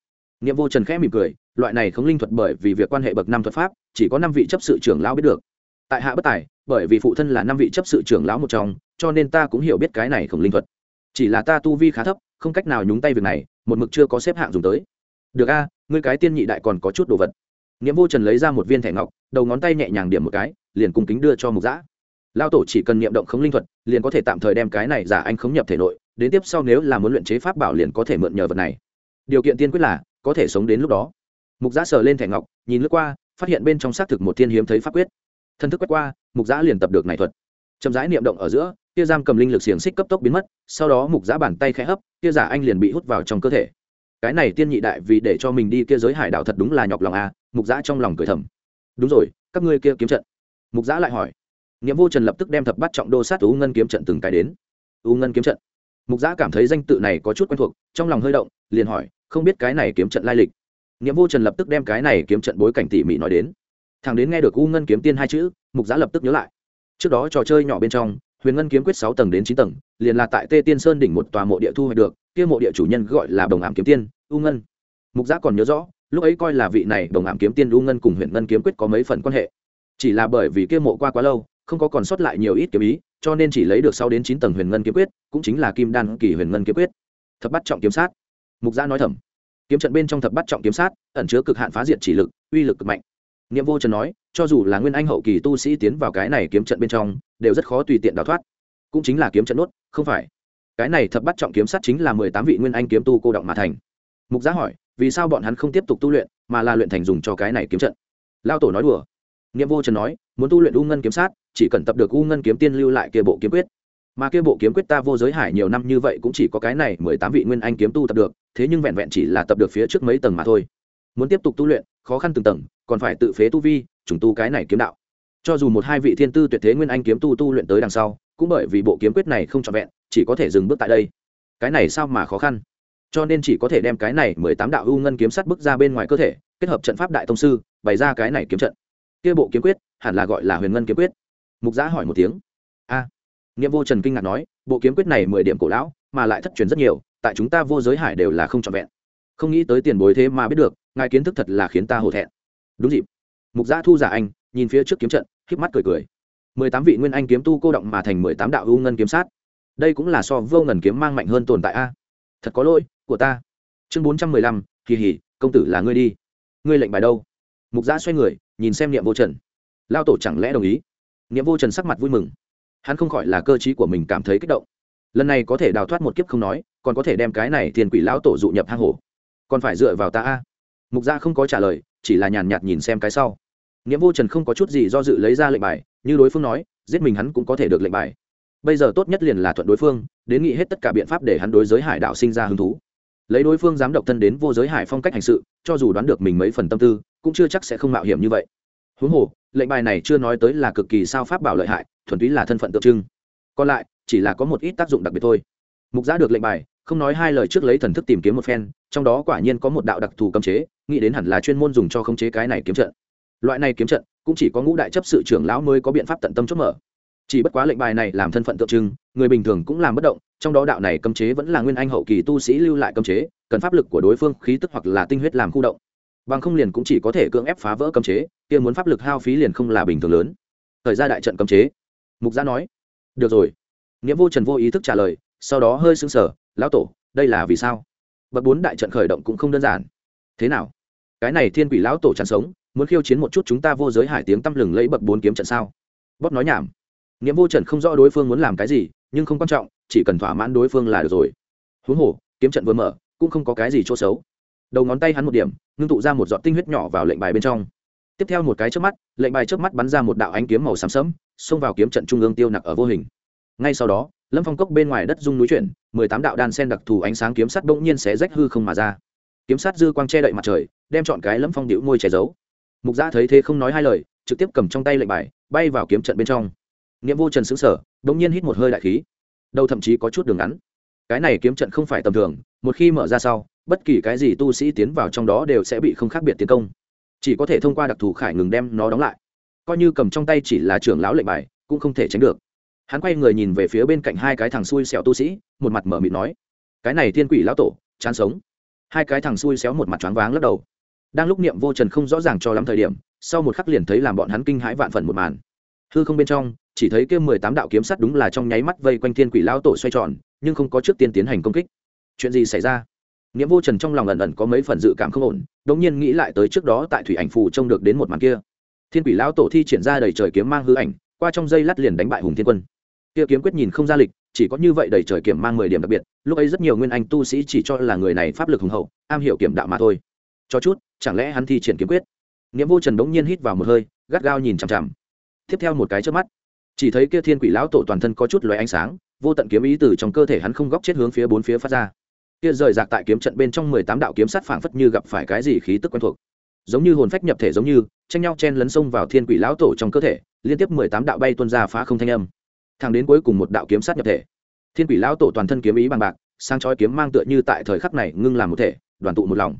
Niệm vô trần khẽ mỉm cười, loại này khống linh thuật bởi vì việc quan hệ bậc năm thuật pháp, chỉ có năm vị chấp sự trưởng lão biết được. Tại hạ bất tài, bởi vì phụ thân là năm vị chấp sự trưởng lão một trong, cho nên ta cũng hiểu biết cái này khống linh thuật. chỉ là ta tu vi khá thấp không cách nào nhúng tay việc này một mực chưa có xếp hạng dùng tới được a, ngươi cái tiên nhị đại còn có chút đồ vật. Nghĩa vô trần lấy ra một viên thẻ ngọc, đầu ngón tay nhẹ nhàng điểm một cái, liền cùng kính đưa cho mục giã lao tổ chỉ cần niệm động khống linh thuật, liền có thể tạm thời đem cái này giả anh khống nhập thể nội, đến tiếp sau nếu là muốn luyện chế pháp bảo liền có thể mượn nhờ vật này. Điều kiện tiên quyết là, có thể sống đến lúc đó. Mục giã sờ lên thẻ ngọc, nhìn lướt qua, phát hiện bên trong xác thực một thiên hiếm thấy pháp quyết. Thân thức quét qua, mục giã liền tập được này thuật. Chậm rãi niệm động ở giữa, tia giam cầm linh lực xiềng xích cấp tốc biến mất, sau đó mục giã bàn tay khẽ hấp, tia giả anh liền bị hút vào trong cơ thể cái này tiên nhị đại vì để cho mình đi kia giới hải đảo thật đúng là nhọc lòng a mục giã trong lòng cười thầm. Đúng rồi, các ngươi kia kiếm trận. Mục giã lại hỏi. Nghĩa vô trần lập tức đem thập bắt trọng đô sát u ngân kiếm trận từng cái đến. U ngân kiếm trận. Mục giã cảm thấy danh tự này có chút quen thuộc, trong lòng hơi động, liền hỏi, không biết cái này kiếm trận lai lịch. Nghĩa vô trần lập tức đem cái này kiếm trận bối cảnh tỉ mỉ nói đến. Thằng đến nghe được u ngân kiếm tiên hai chữ, mục giã lập tức nhớ lại. Trước đó trò chơi nhỏ bên trong, huyền ngân kiếm quyết sáu tầng đến chín tầng, liền là tại tê tiên sơn đỉnh một tòa mộ địa thu hoạch được kia mộ địa chủ nhân gọi là đồng ảm kiếm tiên, u ngân. Mục giã còn nhớ rõ, lúc ấy coi là vị này đồng ảm kiếm tiên, u ngân cùng huyền ngân kiếm quyết có mấy phần quan hệ. Chỉ là bởi vì kia mộ qua quá lâu, không có còn sót lại nhiều ít kiếm ý, cho nên chỉ lấy được sau đến chín tầng huyền ngân kiếm quyết, cũng chính là kim đan kỳ huyền ngân kiếm quyết. Thập bắt trọng kiếm sát. Mục giã nói thầm. Kiếm trận bên trong thập bắt trọng kiếm sát, ẩn chứa cực hạn phá diệt chỉ lực, uy lực cực mạnh. Niệm vô trần nói, cho dù là nguyên anh hậu kỳ tu sĩ tiến vào cái này kiếm trận bên trong, đều rất khó tùy tiện đào thoát. Cũng chính là kiếm trận nốt, không phải cái này thập bắt trọng kiếm sát chính là mười tám vị nguyên anh kiếm tu cô động mà thành. Mục giá hỏi, vì sao bọn hắn không tiếp tục tu luyện, mà là luyện thành dùng cho cái này kiếm trận? Lao tổ nói đùa. Niệm vô trần nói, muốn tu luyện u ngân kiếm sát, chỉ cần tập được u ngân kiếm tiên lưu lại kia bộ kiếm quyết. Mà kia bộ kiếm quyết ta vô giới hải nhiều năm như vậy cũng chỉ có cái này mười tám vị nguyên anh kiếm tu tập được, thế nhưng vẹn vẹn chỉ là tập được phía trước mấy tầng mà thôi. Muốn tiếp tục tu luyện, khó khăn từng tầng, còn phải tự phế tu vi, trùng tu cái này kiếm đạo. Cho dù một hai vị thiên tư tuyệt thế nguyên anh kiếm tu tu luyện tới đằng sau, cũng bởi vì bộ kiếm quyết này không trọn vẹn chỉ có thể dừng bước tại đây. Cái này sao mà khó khăn? Cho nên chỉ có thể đem cái này mười tám đạo u ngân kiếm sắt bước ra bên ngoài cơ thể kết hợp trận pháp đại tông sư bày ra cái này kiếm trận. Kia bộ kiếm quyết hẳn là gọi là huyền ngân kiếm quyết. Mục giã hỏi một tiếng. A. À, nghiệm vô trần kinh ngạc nói bộ kiếm quyết này mười điểm cổ lão mà lại thất truyền rất nhiều tại chúng ta vô giới hải đều là không trọn vẹn. Không nghĩ tới tiền bối thế mà biết được ngài kiến thức thật là khiến ta hổ thẹn. Đúng dịp. Mục giã thu giả anh nhìn phía trước kiếm trận k mắt cười cười. mười tám vị nguyên anh kiếm tu cô động mà thành mười tám đạo u ngân kiếm sát đây cũng là so vô ngần kiếm mang mạnh hơn tồn tại a. Thật có lỗi, của ta. Chương bốn trăm mười lăm, kỳ hỉ, công tử là ngươi đi. Ngươi lệnh bài đâu? Mục giã xoay người, nhìn xem niệm vô trần. Lao tổ chẳng lẽ đồng ý? Niệm vô trần sắc mặt vui mừng. Hắn không khỏi là cơ t của mình cảm thấy kích động. Lần này có thể đào thoát một kiếp không nói, còn có thể đem cái này tiền quỷ lão tổ dụ nhập hang hổ. Còn phải dựa vào ta a? Mục gia không có trả lời, chỉ là nhàn nhạt nhìn xem cái sau. Nghĩa vô trần không có chút gì do dự lấy ra lệnh bài, như đối phương nói, giết mình hắn cũng có thể được lệnh bài bây giờ tốt nhất liền là thuận đối phương, đến nghĩ hết tất cả biện pháp để hắn đối giới hải đạo sinh ra hứng thú. Lấy đối phương dám độc thân đến vô giới hải phong cách hành sự, cho dù đoán được mình mấy phần tâm tư, cũng chưa chắc sẽ không mạo hiểm như vậy. Huống hồ, lệnh bài này chưa nói tới là cực kỳ sao pháp bảo lợi hại, thuần túy là thân phận tượng trưng. Còn lại, chỉ là có một ít tác dụng đặc biệt thôi. Mục giã được lệnh bài, không nói hai lời trước lấy thần thức tìm kiếm một phen, trong đó quả nhiên có một đạo đặc thù cấm chế, nghĩ đến hẳn là chuyên môn dùng cho khống chế cái này kiếm trận. Loại này kiếm trận, cũng chỉ có ngũ đại chấp sự trưởng lão mới có biện pháp tận tâm chốt mở chỉ bất quá lệnh bài này làm thân phận tượng trưng, người bình thường cũng làm bất động, trong đó đạo này cấm chế vẫn là nguyên anh hậu kỳ tu sĩ lưu lại cấm chế, cần pháp lực của đối phương, khí tức hoặc là tinh huyết làm khu động. Bằng không liền cũng chỉ có thể cưỡng ép phá vỡ cấm chế, kia muốn pháp lực hao phí liền không là bình thường lớn. Thời ra đại trận cấm chế. Mục gia nói, được rồi. Nghĩa vô trần vô ý thức trả lời, sau đó hơi sưng sở lão tổ, đây là vì sao? Bậc bốn đại trận khởi động cũng không đơn giản. Thế nào? Cái này thiên quỷ lão tổ chẳng sống, muốn khiêu chiến một chút chúng ta vô giới hải tiếng tăm lừng lấy bậc bốn kiếm trận sao? Bóp nói nhảm nghĩa vô trần không rõ đối phương muốn làm cái gì, nhưng không quan trọng, chỉ cần thỏa mãn đối phương là được rồi. Huống hồ, kiếm trận vừa mở, cũng không có cái gì chỗ xấu. Đầu ngón tay hắn một điểm, ngưng tụ ra một giọt tinh huyết nhỏ vào lệnh bài bên trong. Tiếp theo một cái trước mắt, lệnh bài trước mắt bắn ra một đạo ánh kiếm màu xám sẫm, xông vào kiếm trận trung ương tiêu nặc ở vô hình. Ngay sau đó, lâm phong cốc bên ngoài đất dung núi chuyển, mười tám đạo đan sen đặc thù ánh sáng kiếm sắt bỗng nhiên sẽ rách hư không mà ra. Kiếm sắt dư quang che đậy mặt trời, đem chọn cái lâm phong đĩu môi che giấu. Mục gia thấy thế không nói hai lời, trực tiếp cầm trong tay lệnh bài, bay vào kiếm trận bên trong nghiệm vô trần xứng sở bỗng nhiên hít một hơi đại khí. Đầu thậm chí có chút đường ngắn. Cái này kiếm trận không phải tầm thường, một khi mở ra sau, bất kỳ cái gì tu sĩ tiến vào trong đó đều sẽ bị không khác biệt tiến công. Chỉ có thể thông qua đặc thù khải ngừng đem nó đóng lại. Coi như cầm trong tay chỉ là trưởng lão lệnh bài, cũng không thể tránh được. Hắn quay người nhìn về phía bên cạnh hai cái thằng xui xẻo tu sĩ, một mặt mở mịt nói, cái này thiên quỷ lão tổ, chán sống. Hai cái thằng xui xéo một mặt choáng váng lắc đầu. Đang lúc niệm vô trần không rõ ràng cho lắm thời điểm, sau một khắc liền thấy làm bọn hắn kinh hãi vạn phần một màn. Hư không bên trong chỉ thấy kia mười tám đạo kiếm sắt đúng là trong nháy mắt vây quanh thiên quỷ lão tổ xoay tròn, nhưng không có trước tiên tiến hành công kích. Chuyện gì xảy ra? Nghĩa vô trần trong lòng ẩn ẩn có mấy phần dự cảm không ổn đống nhiên nghĩ lại tới trước đó tại thủy ảnh phù trông được đến một màn kia. Thiên quỷ lão tổ thi triển ra đầy trời kiếm mang hư ảnh, qua trong dây lát liền đánh bại hùng thiên quân. Kia kiếm quyết nhìn không ra lịch, chỉ có như vậy đầy trời kiểm mang mười điểm đặc biệt, lúc ấy rất nhiều nguyên anh tu sĩ chỉ cho là người này pháp lực hùng hậu, am hiểu kiểm đạo mà thôi. Cho chút, chẳng lẽ hắn thi triển kiếm quyết? Nghĩa vô trần đống nhiên hít vào một hơi, gắt gao nhìn chằm chằm. Tiếp theo một cái trước mắt chỉ thấy kia thiên quỷ lão tổ toàn thân có chút loé ánh sáng, vô tận kiếm ý từ trong cơ thể hắn không góc chết hướng phía bốn phía phát ra. Kia rời rạc tại kiếm trận bên trong mười tám đạo kiếm sát phảng phất như gặp phải cái gì khí tức quen thuộc. Giống như hồn phách nhập thể giống như, tranh nhau chen lấn sông vào thiên quỷ lão tổ trong cơ thể, liên tiếp mười tám đạo bay tuôn ra phá không thanh âm. Thang đến cuối cùng một đạo kiếm sát nhập thể. Thiên quỷ lão tổ toàn thân kiếm ý bằng bạc sang chói kiếm mang tựa như tại thời khắc này ngưng làm một thể, đoàn tụ một lòng.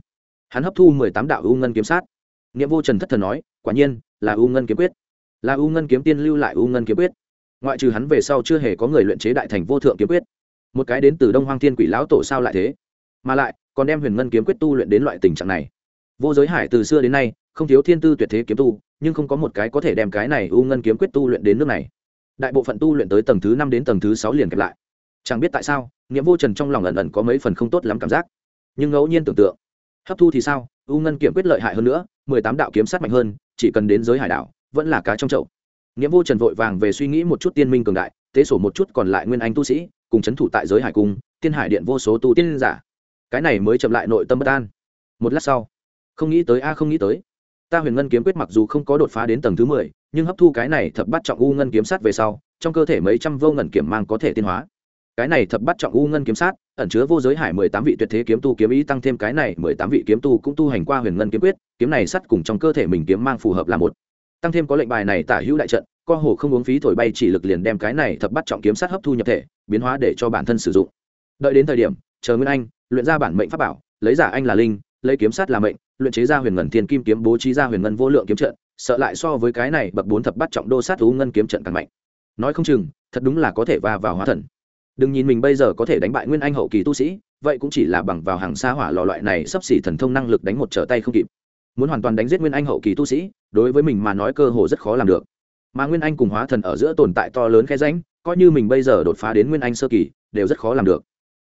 Hắn hấp thu mười tám đạo u ngân kiếm sát. Nghĩa vô trần thất thần nói, quả nhiên, là u ngân kiếm quyết là u ngân kiếm tiên lưu lại u ngân kiếm quyết. Ngoại trừ hắn về sau chưa hề có người luyện chế đại thành vô thượng kiếm quyết. Một cái đến từ đông hoang thiên quỷ lão tổ sao lại thế? Mà lại, còn đem huyền ngân kiếm quyết tu luyện đến loại tình trạng này. Vô giới hải từ xưa đến nay, không thiếu thiên tư tuyệt thế kiếm tu, nhưng không có một cái có thể đem cái này u ngân kiếm quyết tu luyện đến nước này. Đại bộ phận tu luyện tới tầng thứ năm đến tầng thứ sáu liền kẹp lại. Chẳng biết tại sao nghĩa vô trần trong lòng ẩn ẩn có mấy phần không tốt lắm cảm giác. Nhưng ngẫu nhiên tưởng tượng, hấp thu thì sao? U ngân kiếm quyết lợi hại hơn nữa, mười tám đạo kiếm sát mạnh hơn, chỉ cần đến giới hải đảo vẫn là cá trong chậu. Nghĩa vô trần vội vàng về suy nghĩ một chút tiên minh cường đại, tế sổ một chút còn lại nguyên anh tu sĩ, cùng c h ấ n thủ tại giới hải cung, tiên hải điện vô số tu tiên giả. Cái này mới chậm lại nội tâm bất an. Một lát sau, không nghĩ tới a, không nghĩ tới. Ta huyền ngân kiếm quyết mặc dù không có đột phá đến tầng thứ mười, nhưng hấp thu cái này thập bắt trọng u ngân kiếm sát về sau, trong cơ thể mấy trăm vô ngân kiểm mang có thể tiên hóa. Cái này thập bắt trọng u ngân kiếm sát, ẩn chứa vô giới hải mười tám vị tuyệt thế kiếm tu kiếm ý tăng thêm cái này mười tám vị kiếm tu cũng tu hành qua huyền ngân kiếm quyết, kiếm này sắt cùng trong cơ thể mình kiếm mang phù hợp là một tăng thêm có lệnh bài này tả hữu đại trận, co hồ không uống phí thổi bay chỉ lực liền đem cái này thập bắt trọng kiếm sát hấp thu nhập thể, biến hóa để cho bản thân sử dụng. Đợi đến thời điểm, chờ nguyên anh, luyện ra bản mệnh pháp bảo, lấy giả anh là linh, lấy kiếm sát là mệnh, luyện chế ra huyền ngân thiên kim kiếm bố trí ra huyền ngân vô lượng kiếm trận, sợ lại so với cái này bậc bốn thập bắt trọng đô sát thú ngân kiếm trận càng mạnh. Nói không chừng, thật đúng là có thể va vào hóa thần. Đừng nhìn mình bây giờ có thể đánh bại nguyên anh hậu kỳ tu sĩ, vậy cũng chỉ là bằng vào hàng xa hỏa lò loại này sắp xỉ thần thông năng lực đánh một trở tay không kịp. Muốn hoàn toàn đánh giết nguyên anh hậu kỳ tu sĩ đối với mình mà nói cơ hồ rất khó làm được. Mà nguyên anh cùng hóa thần ở giữa tồn tại to lớn khe ránh coi như mình bây giờ đột phá đến nguyên anh sơ kỳ, đều rất khó làm được.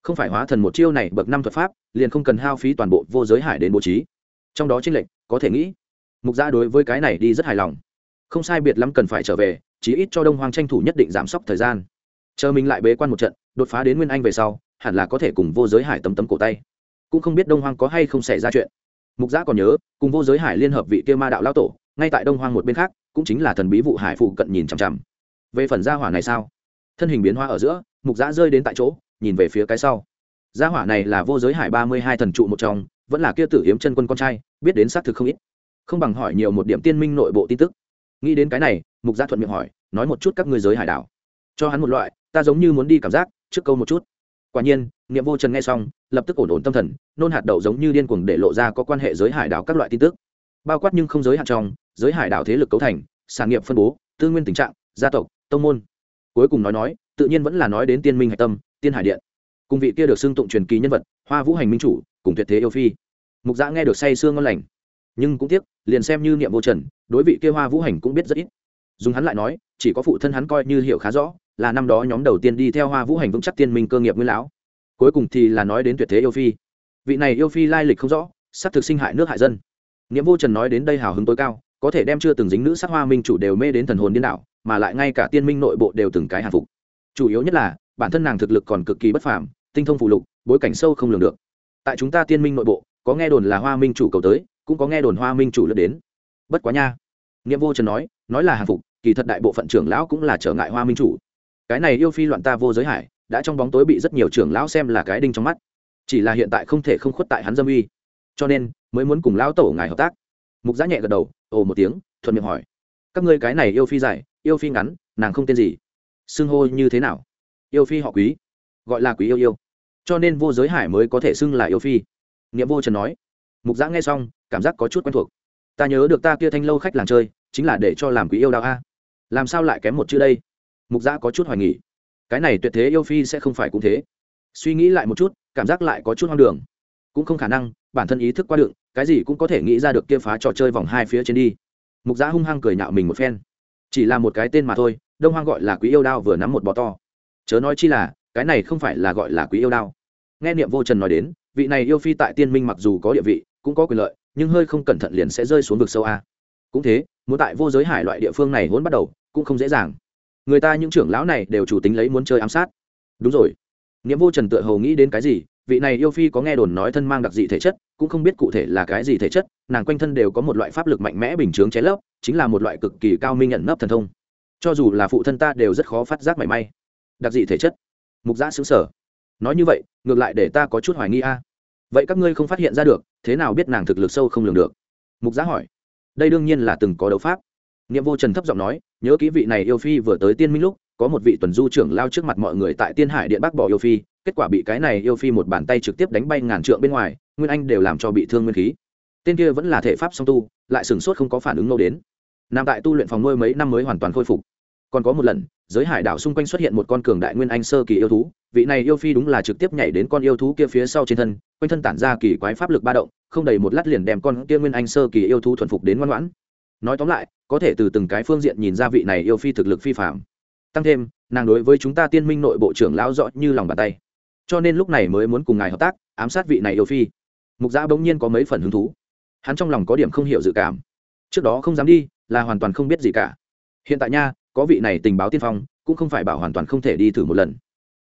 Không phải hóa thần một chiêu này bậc năm thuật pháp, liền không cần hao phí toàn bộ vô giới hải đến bố trí. Trong đó tranh lệch, có thể nghĩ, mục gia đối với cái này đi rất hài lòng. Không sai biệt lắm cần phải trở về, chí ít cho đông hoàng tranh thủ nhất định giảm sốc thời gian. Chờ mình lại bế quan một trận, đột phá đến nguyên anh về sau, hẳn là có thể cùng vô giới hải tấm tấm cổ tay. Cũng không biết đông hoàng có hay không xảy ra chuyện. Mục gia còn nhớ, cùng vô giới hải liên hợp vị kia ma đạo lao tổ ngay tại đông hoang một bên khác, cũng chính là thần bí vụ hải phụ cận nhìn chằm chằm. Về phần gia hỏa này sao? Thân hình biến hoa ở giữa, mục giã rơi đến tại chỗ, nhìn về phía cái sau. Gia hỏa này là vô giới hải ba mươi hai thần trụ một trong, vẫn là kia tử hiếm chân quân con trai, biết đến xác thực không ít. Không bằng hỏi nhiều một điểm tiên minh nội bộ tin tức. Nghĩ đến cái này, mục gia thuận miệng hỏi, nói một chút các ngươi giới hải đảo. Cho hắn một loại, ta giống như muốn đi cảm giác, trước câu một chút. Quả nhiên, niệm vô trần nghe xong, lập tức ổn ổn tâm thần, nôn hạt đậu giống như điên cuồng để lộ ra có quan hệ giới hải đảo các loại tin tức. Bao quát nhưng không giới hạn trong giới hải đảo thế lực cấu thành, sản nghiệp phân bố, tư nguyên tình trạng, gia tộc, tông môn. Cuối cùng nói nói, tự nhiên vẫn là nói đến tiên minh hải tâm, tiên hải điện. Cùng vị kia được xưng tụng truyền kỳ nhân vật, hoa vũ hành minh chủ, cùng tuyệt thế yêu phi. Mục giã nghe được say sương ngon lành, nhưng cũng tiếc, liền xem như niệm vô trần, đối vị kia hoa vũ hành cũng biết rất ít. Dùng hắn lại nói, chỉ có phụ thân hắn coi như hiểu khá rõ, là năm đó nhóm đầu tiên đi theo hoa vũ hành vững chắc tiên minh cơ nghiệp nguyên lão. Cuối cùng thì là nói đến tuyệt thế yêu phi. Vị này yêu phi lai lịch không rõ, sắp thực sinh hại nước hại dân. Niệm vô trần nói đến đây hào hứng tối cao có thể đem chưa từng dính nữ sắc hoa minh chủ đều mê đến thần hồn điên đảo, mà lại ngay cả tiên minh nội bộ đều từng cái hàn phục. Chủ yếu nhất là, bản thân nàng thực lực còn cực kỳ bất phàm, tinh thông phụ lục, bối cảnh sâu không lường được. Tại chúng ta tiên minh nội bộ, có nghe đồn là hoa minh chủ cầu tới, cũng có nghe đồn hoa minh chủ lướt đến. Bất quá nha. Nghĩa vô trần nói nói là hàn phục, kỳ thật đại bộ phận trưởng lão cũng là trở ngại hoa minh chủ. Cái này yêu phi loạn ta vô giới hải, đã trong bóng tối bị rất nhiều trưởng lão xem là cái đinh trong mắt. Chỉ là hiện tại không thể không khuất tại hắn dâm uy. Cho nên, mới muốn cùng lão tổ ngài hợp tác mục Giã nhẹ gật đầu, ồ một tiếng, thuận miệng hỏi. Các ngươi cái này yêu phi dài, yêu phi ngắn, nàng không tên gì. Xưng hô như thế nào? Yêu phi họ quý. Gọi là quý yêu yêu. Cho nên vô giới hải mới có thể xưng là yêu phi. Nghĩa vô trần nói. Mục giã nghe xong, cảm giác có chút quen thuộc. Ta nhớ được ta kia thanh lâu khách làng chơi, chính là để cho làm quý yêu đạo a. Làm sao lại kém một chữ đây? Mục giã có chút hoài nghỉ cái này tuyệt thế yêu phi sẽ không phải cũng thế. Suy nghĩ lại một chút, cảm giác lại có chút hoang đường. Cũng không khả năng, bản thân ý thức qua đựng cái gì cũng có thể nghĩ ra được kia phá trò chơi vòng hai phía trên đi. Mục giã hung hăng cười nhạo mình một phen. Chỉ là một cái tên mà thôi, đông hoang gọi là quý yêu đao vừa nắm một bò to. Chớ nói chi là, cái này không phải là gọi là quý yêu đao. Nghe niệm vô trần nói đến, vị này yêu phi tại tiên minh mặc dù có địa vị, cũng có quyền lợi, nhưng hơi không cẩn thận liền sẽ rơi xuống vực sâu a. Cũng thế, muốn tại vô giới hải loại địa phương này muốn bắt đầu, cũng không dễ dàng. Người ta những trưởng lão này đều chủ tính lấy muốn chơi ám sát. Đúng rồi. Niệm vô trần tựa hầu nghĩ đến cái gì vị này yêu phi có nghe đồn nói thân mang đặc dị thể chất, cũng không biết cụ thể là cái gì thể chất, nàng quanh thân đều có một loại pháp lực mạnh mẽ bình chướng cháy lấp, chính là một loại cực kỳ cao minh nhận nấp thần thông. Cho dù là phụ thân ta đều rất khó phát giác mảy may. Đặc dị thể chất. Mục giã xứng sở nói như vậy, ngược lại để ta có chút hoài nghi a. Vậy các ngươi không phát hiện ra được, thế nào biết nàng thực lực sâu không lường được? Mục giã hỏi. Đây đương nhiên là từng có đấu pháp. Niệm vô trần thấp giọng nói, nhớ kỹ vị này yêu phi vừa tới tiên minh lúc, có một vị tuần du trưởng lao trước mặt mọi người tại tiên hải điện bác bỏ yêu phi kết quả bị cái này yêu phi một bàn tay trực tiếp đánh bay ngàn trượng bên ngoài, nguyên anh đều làm cho bị thương nguyên khí. Tên kia vẫn là thể pháp song tu, lại sửng sốt không có phản ứng nô đến. Nằm tại tu luyện phòng nuôi mấy năm mới hoàn toàn khôi phục. Còn có một lần, giới hải đảo xung quanh xuất hiện một con cường đại nguyên anh sơ kỳ yêu thú, vị này yêu phi đúng là trực tiếp nhảy đến con yêu thú kia phía sau trên thân, quanh thân tản ra kỳ quái pháp lực ba động, không đầy một lát liền đem con kia nguyên anh sơ kỳ yêu thú thuần phục đến ngoan ngoãn. Nói tóm lại, có thể từ từng cái phương diện nhìn ra vị này yêu phi thực lực phi phạm tăng thêm, nàng đối với chúng ta tiên minh nội bộ trưởng lão rõ như lòng bàn tay cho nên lúc này mới muốn cùng ngài hợp tác, ám sát vị này yêu phi. Mục giã bỗng nhiên có mấy phần hứng thú. Hắn trong lòng có điểm không hiểu dự cảm. Trước đó không dám đi, là hoàn toàn không biết gì cả. Hiện tại nha, có vị này tình báo tiên phong, cũng không phải bảo hoàn toàn không thể đi thử một lần.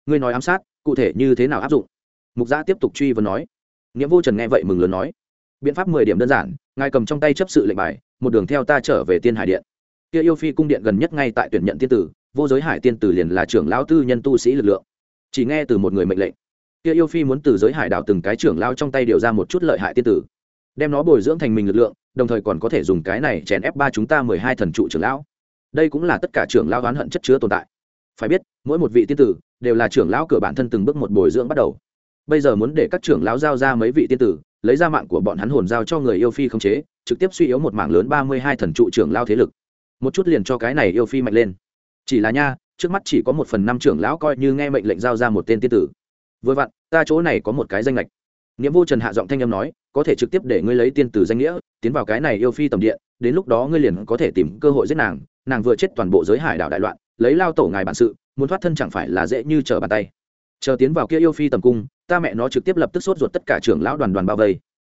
Ngươi nói ám sát, cụ thể như thế nào áp dụng? Mục giã tiếp tục truy vấn nói. Nghĩa vô trần nghe vậy mừng lớn nói. Biện pháp mười điểm đơn giản, ngài cầm trong tay chấp sự lệnh bài, một đường theo ta trở về tiên hải điện. Kia yêu phi cung điện gần nhất ngay tại tuyển nhận tiên tử, vô giới hải tiên tử liền là trưởng lão tư nhân tu sĩ lực lượng. Chỉ nghe từ một người mệnh lệnh kia yêu phi muốn từ giới hải đảo từng cái trưởng lao trong tay điều ra một chút lợi hại tiên tử. Đem nó bồi dưỡng thành mình lực lượng, đồng thời còn có thể dùng cái này chèn ép ba chúng ta mười hai thần trụ trưởng lão. Đây cũng là tất cả trưởng lão oán hận chất chứa tồn tại. Phải biết, mỗi một vị tiên tử đều là trưởng lão cửa bản thân từng bước một bồi dưỡng bắt đầu. Bây giờ muốn để các trưởng lão giao ra mấy vị tiên tử, lấy ra mạng của bọn hắn hồn giao cho người yêu phi không chế, trực tiếp suy yếu một mạng lớn ba mươi hai thần trụ trưởng lao thế lực. Một chút liền cho cái này yêu phi mạnh lên. Chỉ là nha, trước mắt chỉ có một phần năm trưởng lão coi như nghe mệnh lệnh giao ra một tên tiên tử vừa vặn, ta chỗ này có một cái danh lệch nghĩa vô trần hạ giọng thanh âm nói, có thể trực tiếp để ngươi lấy tiên tử danh nghĩa, tiến vào cái này yêu phi tầm điện, đến lúc đó ngươi liền có thể tìm cơ hội giết nàng. Nàng vừa chết toàn bộ giới hải đảo đại loạn, lấy lao tổ ngài bản sự, muốn thoát thân chẳng phải là dễ như trở bàn tay. Chờ tiến vào kia yêu phi tầm cung, ta mẹ nó trực tiếp lập tức sốt ruột tất cả trưởng lão đoàn đoàn bao vây.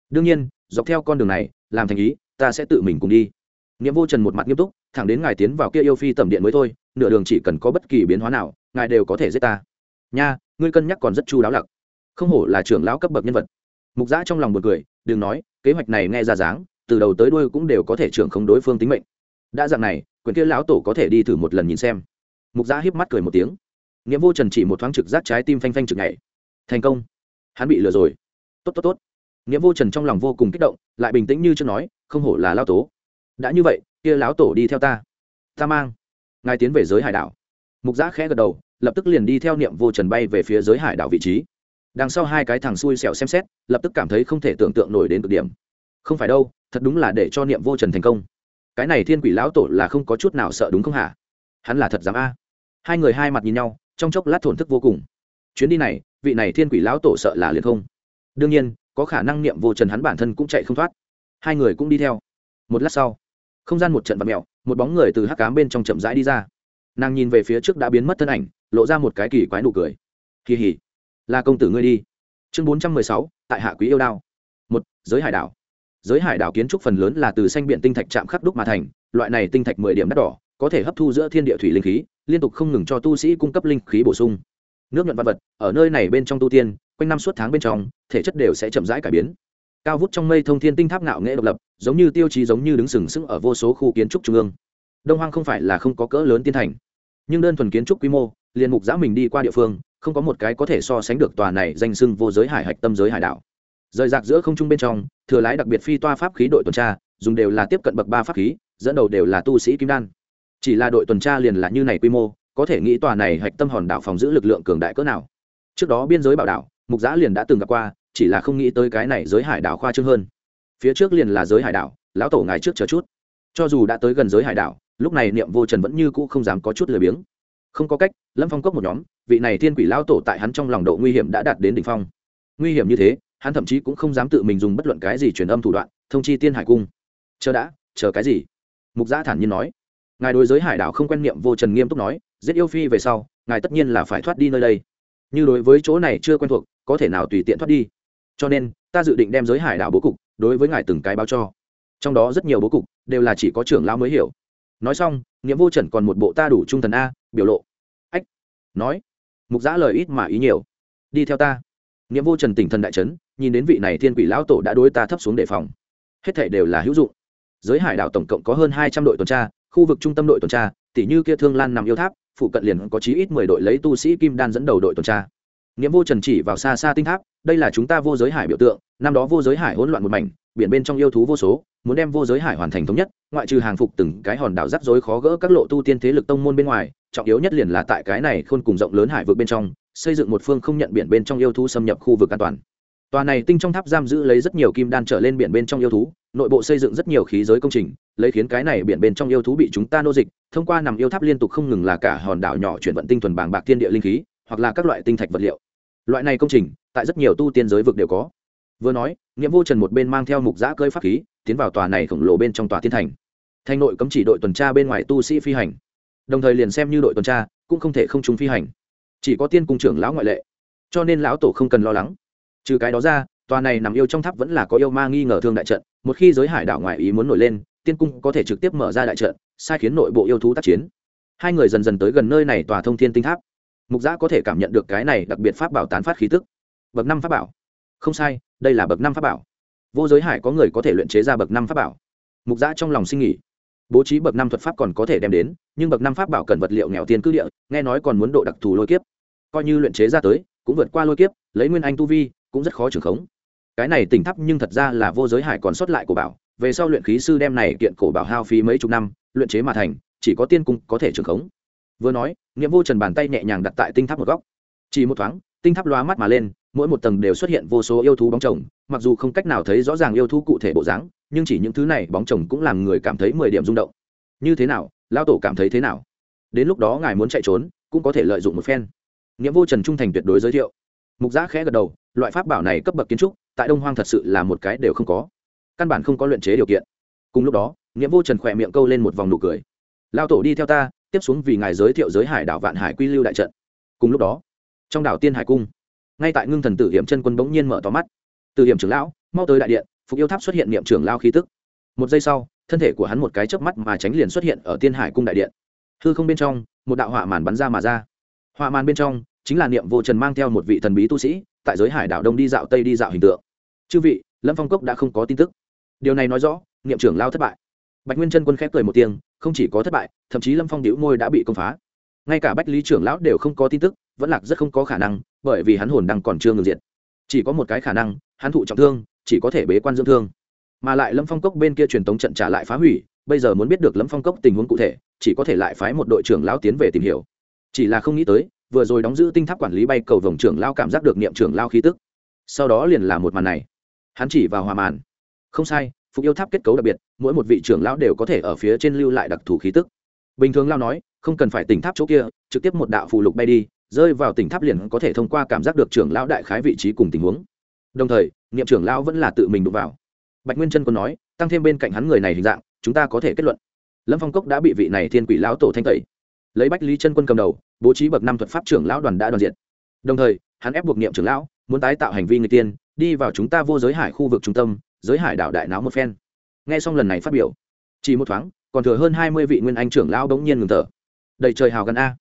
Đương nhiên, dọc theo con đường này, làm thành ý, ta sẽ tự mình cùng đi. Nghĩa vô trần một mặt nghiêm túc, thẳng đến ngài tiến vào kia yêu phi tầm điện mới thôi, nửa đường chỉ cần có bất kỳ biến hóa nào, ngài đều có thể giết ta nha, ngươi cân nhắc còn rất chu đáo lặc. Không hổ là trưởng lão cấp bậc nhân vật. Mục giã trong lòng một cười, đừng nói, kế hoạch này nghe ra dáng, từ đầu tới đuôi cũng đều có thể trưởng không đối phương tính mệnh. Đã dạng này quyền kia lão tổ có thể đi thử một lần nhìn xem. Mục giã hiếp mắt cười một tiếng. Nghĩa vô trần chỉ một thoáng trực giác trái tim phanh phanh trực ngày thành công. Hắn bị lừa rồi. Tốt tốt tốt. Nghĩa vô trần trong lòng vô cùng kích động, lại bình tĩnh như chưa nói, không hổ là lao tố đã như vậy, kia lão tổ đi theo ta. Ta mang. Ngài tiến về giới hải đảo. Mục giã khẽ gật đầu lập tức liền đi theo niệm vô trần bay về phía giới hải đảo vị trí. Đằng sau hai cái thằng xui xẻo xem xét, lập tức cảm thấy không thể tưởng tượng nổi đến cực điểm. Không phải đâu, thật đúng là để cho niệm vô trần thành công. Cái này thiên quỷ lão tổ là không có chút nào sợ đúng không hả? Hắn là thật dám a. Hai người hai mặt nhìn nhau, trong chốc lát thổn thức vô cùng. Chuyến đi này, vị này thiên quỷ lão tổ sợ là liền không. Đương nhiên, có khả năng niệm vô trần hắn bản thân cũng chạy không thoát. Hai người cũng đi theo. Một lát sau, không gian một trận vật mẹo một bóng người từ hắc cám bên trong chậm rãi đi ra. Nàng nhìn về phía trước đã biến mất thân ảnh lộ ra một cái kỳ quái nụ cười. Kỳ hỉ. Là công tử ngươi đi. Chương bốn trăm mười sáu, tại hạ quý yêu đao. Một, giới hải đảo. Giới hải đảo kiến trúc phần lớn là từ xanh biển tinh thạch chạm khắc đúc mà thành, loại này tinh thạch mười điểm đắt đỏ, có thể hấp thu giữa thiên địa thủy linh khí, liên tục không ngừng cho tu sĩ cung cấp linh khí bổ sung. Nước nhuận vật vật, ở nơi này bên trong tu tiên, quanh năm suốt tháng bên trong, thể chất đều sẽ chậm rãi cải biến. Cao vút trong mây thông thiên tinh tháp ngạo nghệ độc lập, giống như tiêu chí giống như đứng sừng sững ở vô số khu kiến trúc trung ương. Đông hoang không phải là không có cỡ lớn tiên thành, nhưng đơn thuần kiến trúc quy mô liền mục giã mình đi qua địa phương, không có một cái có thể so sánh được tòa này danh sưng vô giới hải hạch tâm giới hải đảo. Rời rạc giữa không trung bên trong, thừa lái đặc biệt phi toa pháp khí đội tuần tra, dùng đều là tiếp cận bậc ba pháp khí, dẫn đầu đều là tu sĩ kim đan. Chỉ là đội tuần tra liền là như này quy mô, có thể nghĩ tòa này hạch tâm hòn đảo phòng giữ lực lượng cường đại cỡ nào. Trước đó biên giới bảo đảo, mục giã liền đã từng gặp qua, chỉ là không nghĩ tới cái này giới hải đảo khoa trương hơn. Phía trước liền là giới hải đảo, lão tổ ngài trước chờ chút. Cho dù đã tới gần giới hải đảo, lúc này niệm vô trần vẫn như cũ không dám có chút lười biếng không có cách, lâm phong cốc một nhóm, vị này thiên quỷ lao tổ tại hắn trong lòng độ nguy hiểm đã đạt đến đ ỉ n h phong. Nguy hiểm như thế, hắn thậm chí cũng không dám tự mình dùng bất luận cái gì truyền âm thủ đoạn, thông chi tiên hải cung. Chờ đã, chờ cái gì? Mục gia thản nhiên nói. Ngài đối giới hải đảo không quen niệm vô trần nghiêm túc nói, giết yêu phi về sau, ngài tất nhiên là phải thoát đi nơi đây. Như đối với chỗ này chưa quen thuộc, có thể nào tùy tiện thoát đi. Cho nên, ta dự định đem giới hải đảo bố cục đối với ngài từng cái báo cho. Trong đó rất nhiều bố cục đều là chỉ có trưởng lão mới hiểu. Nói xong nghĩa vô trần còn một bộ ta đủ trung thần a, biểu lộ. Ách. Nói. Mục giã lời ít mà ý nhiều. Đi theo ta. Nghĩa vô trần tỉnh thần đại trấn, nhìn đến vị này thiên quỷ lão tổ đã đối ta thấp xuống đề phòng. Hết thể đều là hữu dụng. Giới hải đảo tổng cộng có hơn hai trăm đội tuần tra, khu vực trung tâm đội tuần tra tỷ như kia thương lan nằm yêu tháp, phụ cận liền có chí ít mười đội lấy tu sĩ kim đan dẫn đầu đội tuần tra niệm vô trần chỉ vào xa xa tinh tháp, đây là chúng ta vô giới hải biểu tượng, năm đó vô giới hải hỗn loạn một mảnh, biển bên trong yêu thú vô số, muốn đem vô giới hải hoàn thành thống nhất, ngoại trừ hàng phục từng cái hòn đảo rắc rối khó gỡ các lộ tu tiên thế lực tông môn bên ngoài, trọng yếu nhất liền là tại cái này khôn cùng rộng lớn hải vực bên trong, xây dựng một phương không nhận biển bên trong yêu thú xâm nhập khu vực an toàn. Tòa này tinh trong tháp giam giữ lấy rất nhiều kim đan trở lên biển bên trong yêu thú, nội bộ xây dựng rất nhiều khí giới công trình, lấy khiến cái này biển bên trong yêu thú bị chúng ta nô dịch, thông qua nằm yêu tháp liên tục không ngừng là cả hòn đảo nhỏ chuyển vận tinh thuần bàng bạc thiên địa linh khí hoặc là các loại tinh thạch vật liệu. Loại này công trình, tại rất nhiều tu tiên giới vực đều có. Vừa nói nghiệm vô trần một bên mang theo mục giã cơi pháp khí, tiến vào tòa này khổng lồ bên trong tòa thiên thành. Thành nội cấm chỉ đội tuần tra bên ngoài tu sĩ phi hành. Đồng thời liền xem như đội tuần tra, cũng không thể không chúng phi hành. Chỉ có tiên cung trưởng lão ngoại lệ. Cho nên lão tổ không cần lo lắng. Trừ cái đó ra, tòa này nằm yêu trong tháp vẫn là có yêu ma nghi ngờ thương đại trận. Một khi giới hải đảo ngoại ý muốn nổi lên, tiên cung có thể trực tiếp mở ra đại trận, sai khiến nội bộ yêu thú tác chiến. Hai người dần dần tới gần nơi này tòa thông thiên tinh tháp mục giã có thể cảm nhận được cái này đặc biệt pháp bảo tán phát khí tức. Bậc năm pháp bảo. Không sai, đây là bậc năm pháp bảo. Vô giới hải có người có thể luyện chế ra bậc năm pháp bảo. Mục giã trong lòng sinh nghỉ. Bố trí bậc năm thuật pháp còn có thể đem đến, nhưng bậc năm pháp bảo cần vật liệu nghèo tiền cư địa, nghe nói còn muốn độ đặc thù lôi kiếp. Coi như luyện chế ra tới, cũng vượt qua lôi kiếp, lấy nguyên anh tu vi, cũng rất khó trưởng khống. Cái này tỉnh thắp nhưng thật ra là vô giới hải còn sót lại của bảo, về sau luyện khí sư đem này kiện cổ bảo hao phí mấy chục năm, luyện chế mà thành, chỉ có tiên cung có thể trưởng khống vừa nói nghiệm vô trần bàn tay nhẹ nhàng đặt tại tinh tháp một góc. Chỉ một thoáng, tinh tháp loa mắt mà lên, mỗi một tầng đều xuất hiện vô số yêu thú bóng chồng, mặc dù không cách nào thấy rõ ràng yêu thú cụ thể bộ dáng, nhưng chỉ những thứ này bóng chồng cũng làm người cảm thấy mười điểm rung động. Như thế nào lao tổ cảm thấy thế nào? Đến lúc đó ngài muốn chạy trốn, cũng có thể lợi dụng một phen. Nghĩa vô trần trung thành tuyệt đối giới thiệu. Mục giã khẽ gật đầu, loại pháp bảo này cấp bậc kiến trúc, tại đông hoang thật sự là một cái đều không có. Căn bản không có luyện chế điều kiện. Cùng lúc đó nghĩa vô trần khỏe miệng câu lên một vòng nụ cười. Lao tổ đi theo ta tiếp xuống vì ngài giới thiệu giới hải đảo vạn hải quy lưu đại trận. Cùng lúc đó, trong đảo tiên hải cung, ngay tại ngưng thần tử hiểm chân quân bỗng nhiên mở to mắt. Tử hiểm trưởng lão, mau tới đại điện, phục yêu tháp xuất hiện niệm trưởng lao khí tức. Một giây sau, thân thể của hắn một cái chớp mắt mà tránh liền xuất hiện ở tiên hải cung đại điện. Hư không bên trong, một đạo hỏa màn bắn ra mà ra. Hỏa màn bên trong, chính là niệm vô trần mang theo một vị thần bí tu sĩ, tại giới hải đảo đông đi dạo tây đi dạo hình tượng. Chư vị, lâm phong cốc đã không có tin tức. Điều này nói rõ, niệm trưởng lao thất bại bạch nguyên chân quân khép cười một tiếng, không chỉ có thất bại, thậm chí lâm phong đĩu môi đã bị công phá. Ngay cả bách lý trưởng lão đều không có tin tức, vẫn lạc rất không có khả năng, bởi vì hắn hồn đang còn chưa ngừng diện chỉ có một cái khả năng, hắn thụ trọng thương, chỉ có thể bế quan dưỡng thương. Mà lại lâm phong cốc bên kia truyền tống trận trả lại phá hủy, bây giờ muốn biết được lâm phong cốc tình huống cụ thể, chỉ có thể lại phái một đội trưởng lão tiến về tìm hiểu. Chỉ là không nghĩ tới, vừa rồi đóng giữ tinh tháp quản lý bay cầu vòng trưởng lao cảm giác được niệm trưởng lao khí tức. Sau đó liền là một màn này. Hắn chỉ vào hòa màn không sai phục yêu tháp kết cấu đặc biệt, mỗi một vị trưởng lão đều có thể ở phía trên lưu lại đặc thù khí tức. Bình thường lao nói, không cần phải tỉnh tháp chỗ kia, trực tiếp một đạo phù lục bay đi, rơi vào tỉnh tháp liền có thể thông qua cảm giác được trưởng lão đại khái vị trí cùng tình huống. Đồng thời, niệm trưởng lão vẫn là tự mình đụng vào. Bạch nguyên chân còn nói, tăng thêm bên cạnh hắn người này hình dạng, chúng ta có thể kết luận. Lâm phong cốc đã bị vị này thiên quỷ lão tổ thanh tẩy. Lấy bách lý chân quân cầm đầu, bố trí bậc năm thuật pháp trưởng lão đoàn đã đoàn diện. Đồng thời, hắn ép buộc niệm trưởng lão, muốn tái tạo hành vi người tiên, đi vào chúng ta vô giới hải khu vực trung tâm giới hải đảo đại náo một phen. Nghe xong lần này phát biểu, chỉ một thoáng, còn thừa hơn hai mươi vị nguyên anh trưởng lão đống nhiên ngừng thở. Đầy trời hào gần a.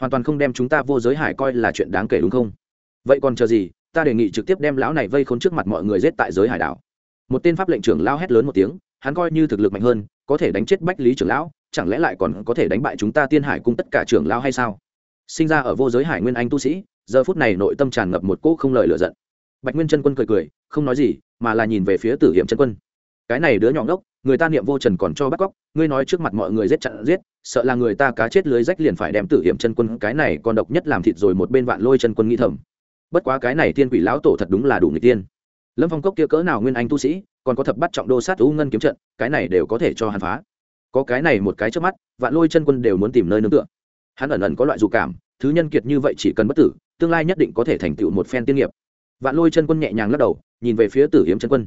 Hoàn toàn không đem chúng ta vô giới hải coi là chuyện đáng kể đúng không? Vậy còn chờ gì, ta đề nghị trực tiếp đem lão này vây khốn trước mặt mọi người giết tại giới hải đảo. Một tên pháp lệnh trưởng lao hét lớn một tiếng, hắn coi như thực lực mạnh hơn, có thể đánh chết bách lý trưởng lão, chẳng lẽ lại còn có thể đánh bại chúng ta tiên hải cung tất cả trưởng lao hay sao? Sinh ra ở vô giới hải nguyên anh tu sĩ, giờ phút này nội tâm tràn ngập một cỗ không lời lựa giận bạch nguyên chân quân cười cười, không nói gì, mà là nhìn về phía tử hiểm chân quân. Cái này đứa nhỏ ngốc, người ta niệm vô trần còn cho bắt cóc, ngươi nói trước mặt mọi người giết chặn giết, sợ là người ta cá chết lưới rách liền phải đem tử hiểm chân quân, cái này còn độc nhất làm thịt rồi một bên vạn lôi chân quân nghĩ thầm. Bất quá cái này tiên quỷ lão tổ thật đúng là đủ người tiên. Lâm phong cốc kia cỡ nào nguyên anh tu sĩ, còn có thập bắt trọng đô sát u ngân kiếm trận, cái này đều có thể cho hắn phá. Có cái này một cái trước mắt, vạn lôi chân quân đều muốn tìm nơi nương tựa. Hắn ẩn ẩn có loại dù cảm, thứ nhân kiệt như vậy chỉ cần bất tử, tương lai nhất định có thể thành tựu một phen tiên nghiệp vạn lôi chân quân nhẹ nhàng lắc đầu, nhìn về phía tử hiểm chân quân.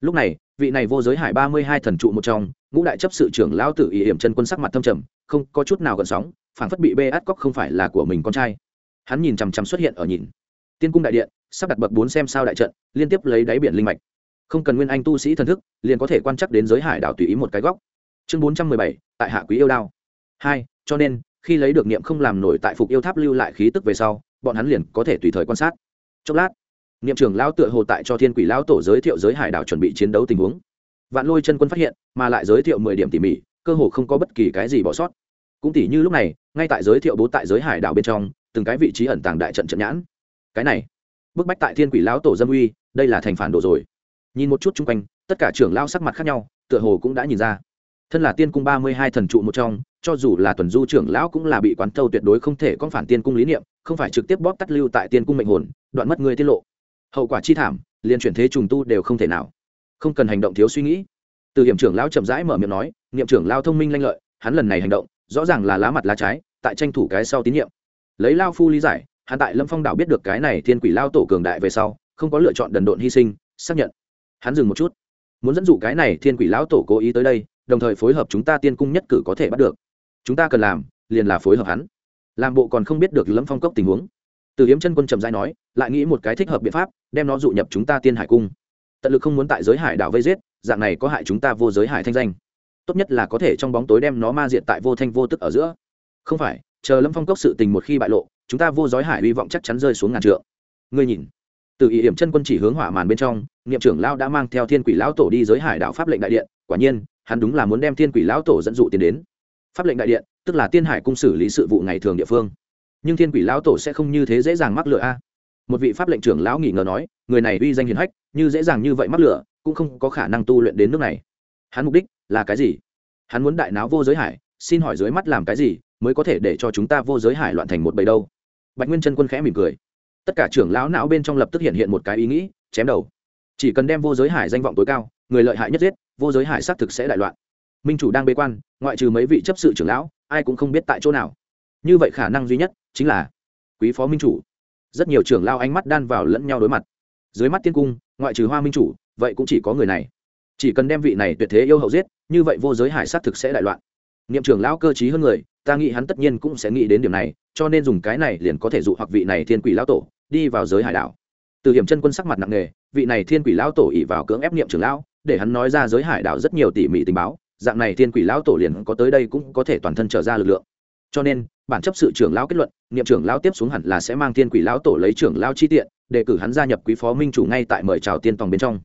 Lúc này, vị này vô giới hải ba mươi hai thần trụ một trong, ngũ đại chấp sự trưởng lão tử ý hiểm chân quân sắc mặt thâm trầm, không có chút nào gần sóng phản phất bị bê át cóc không phải là của mình con trai. Hắn nhìn chằm chằm xuất hiện ở nhìn. Tiên cung đại điện, sắp đặt bậc bốn xem sao đại trận, liên tiếp lấy đáy biển linh mạch. Không cần nguyên anh tu sĩ thần thức, liền có thể quan chắc đến giới hải đảo tùy ý một cái góc. Chương bốn trăm mười bảy, tại hạ quý yêu đao. Hai, cho nên, khi lấy được niệm không làm nổi tại phục yêu tháp lưu lại khí tức về sau, bọn hắn liền có thể tùy thời quan sát. Chốc lát niệm trưởng lão tựa hồ tại cho thiên quỷ lão tổ giới thiệu giới hải đảo chuẩn bị chiến đấu tình huống. Vạn lôi chân quân phát hiện, mà lại giới thiệu mười điểm tỉ mỉ, cơ hồ không có bất kỳ cái gì bỏ sót. Cũng tỉ như lúc này, ngay tại giới thiệu bố tại giới hải đảo bên trong, từng cái vị trí ẩn tàng đại trận trận nhãn. Cái này, bức bách tại thiên quỷ lão tổ dâm uy, đây là thành phản đồ rồi. Nhìn một chút chung quanh, tất cả trưởng lao sắc mặt khác nhau, tựa hồ cũng đã nhìn ra. Thân là tiên cung ba mươi hai thần trụ một trong, cho dù là tuần du trưởng lão cũng là bị quán thâu tuyệt đối không thể con phản tiên cung lý niệm, không phải trực tiếp bóp tắt lưu tại tiên cung mệnh hồn, đoạn mất người tiết lộ hậu quả chi thảm, liền chuyển thế trùng tu đều không thể nào. Không cần hành động thiếu suy nghĩ. Từ hiểm trưởng lão chậm rãi mở miệng nói nghiệm trưởng lao thông minh lanh lợi, hắn lần này hành động, rõ ràng là lá mặt lá trái, tại tranh thủ cái sau tín nhiệm. Lấy lao phu lý giải, hắn tại lâm phong đảo biết được cái này thiên quỷ lao tổ cường đại về sau, không có lựa chọn đần độn hy sinh, xác nhận. Hắn dừng một chút. Muốn dẫn dụ cái này thiên quỷ lão tổ cố ý tới đây, đồng thời phối hợp chúng ta tiên cung nhất cử có thể bắt được. Chúng ta cần làm, liền là phối hợp hắn. Làm bộ còn không biết được lâm phong cốc tình huống từ hiếm chân quân trầm dai nói, lại nghĩ một cái thích hợp biện pháp, đem nó dụ nhập chúng ta tiên hải cung. Tận lực không muốn tại giới hải đảo vây giết, dạng này có hại chúng ta vô giới hải thanh danh. Tốt nhất là có thể trong bóng tối đem nó ma diện tại vô thanh vô tức ở giữa. Không phải, chờ lâm phong cốc sự tình một khi bại lộ, chúng ta vô giới hải hy vọng chắc chắn rơi xuống ngàn trượng. Ngươi nhìn. Từ ý hiểm chân quân chỉ hướng hỏa màn bên trong, niệm trưởng lão đã mang theo thiên quỷ lão tổ đi giới hải đảo pháp lệnh đại điện, quả nhiên, hắn đúng là muốn đem thiên quỷ lão tổ dẫn dụ tiến đến. Pháp lệnh đại điện, tức là tiên hải cung xử lý sự vụ ngày thường địa phương nhưng thiên quỷ lão tổ sẽ không như thế dễ dàng mắc lửa a. Một vị pháp lệnh trưởng lão nghỉ ngờ nói, người này uy danh hiền hách, như dễ dàng như vậy mắc lửa cũng không có khả năng tu luyện đến nước này. Hắn mục đích là cái gì? Hắn muốn đại náo vô giới hải, xin hỏi dưới mắt làm cái gì mới có thể để cho chúng ta vô giới hải loạn thành một bầy đâu? Bạch nguyên chân quân khẽ mỉm cười. Tất cả trưởng lão não bên trong lập tức hiện hiện một cái ý nghĩ, chém đầu. Chỉ cần đem vô giới hải danh vọng tối cao, người lợi hại nhất giết, vô giới hải xác thực sẽ đại loạn. Minh chủ đang bế quan, ngoại trừ mấy vị chấp sự trưởng lão, ai cũng không biết tại chỗ nào. Như vậy khả năng duy nhất chính là quý phó minh chủ. Rất nhiều trưởng lao ánh mắt đan vào lẫn nhau đối mặt. Dưới mắt tiên cung, ngoại trừ hoa minh chủ, vậy cũng chỉ có người này. Chỉ cần đem vị này tuyệt thế yêu hậu giết, như vậy vô giới hải xác thực sẽ đại loạn. Niệm trưởng lão cơ t hơn người, ta nghĩ hắn tất nhiên cũng sẽ nghĩ đến điểm này, cho nên dùng cái này liền có thể dụ hoặc vị này thiên quỷ lão tổ, đi vào giới hải đảo. Từ hiểm chân quân sắc mặt nặng nề, vị này thiên quỷ lão tổ ỉ vào cưỡng ép niệm trưởng lão, để hắn nói ra giới hải đảo rất nhiều tỉ mỉ tình báo, dạng này thiên quỷ lão tổ liền có tới đây cũng có thể toàn thân trở ra lực lượng cho nên, bản chấp sự trưởng lão kết luận, niệm trưởng lão tiếp xuống hẳn là sẽ mang thiên quỷ lão tổ lấy trưởng lão chi tiện, để cử hắn gia nhập quý phó minh chủ ngay tại mời chào tiên tòng bên trong.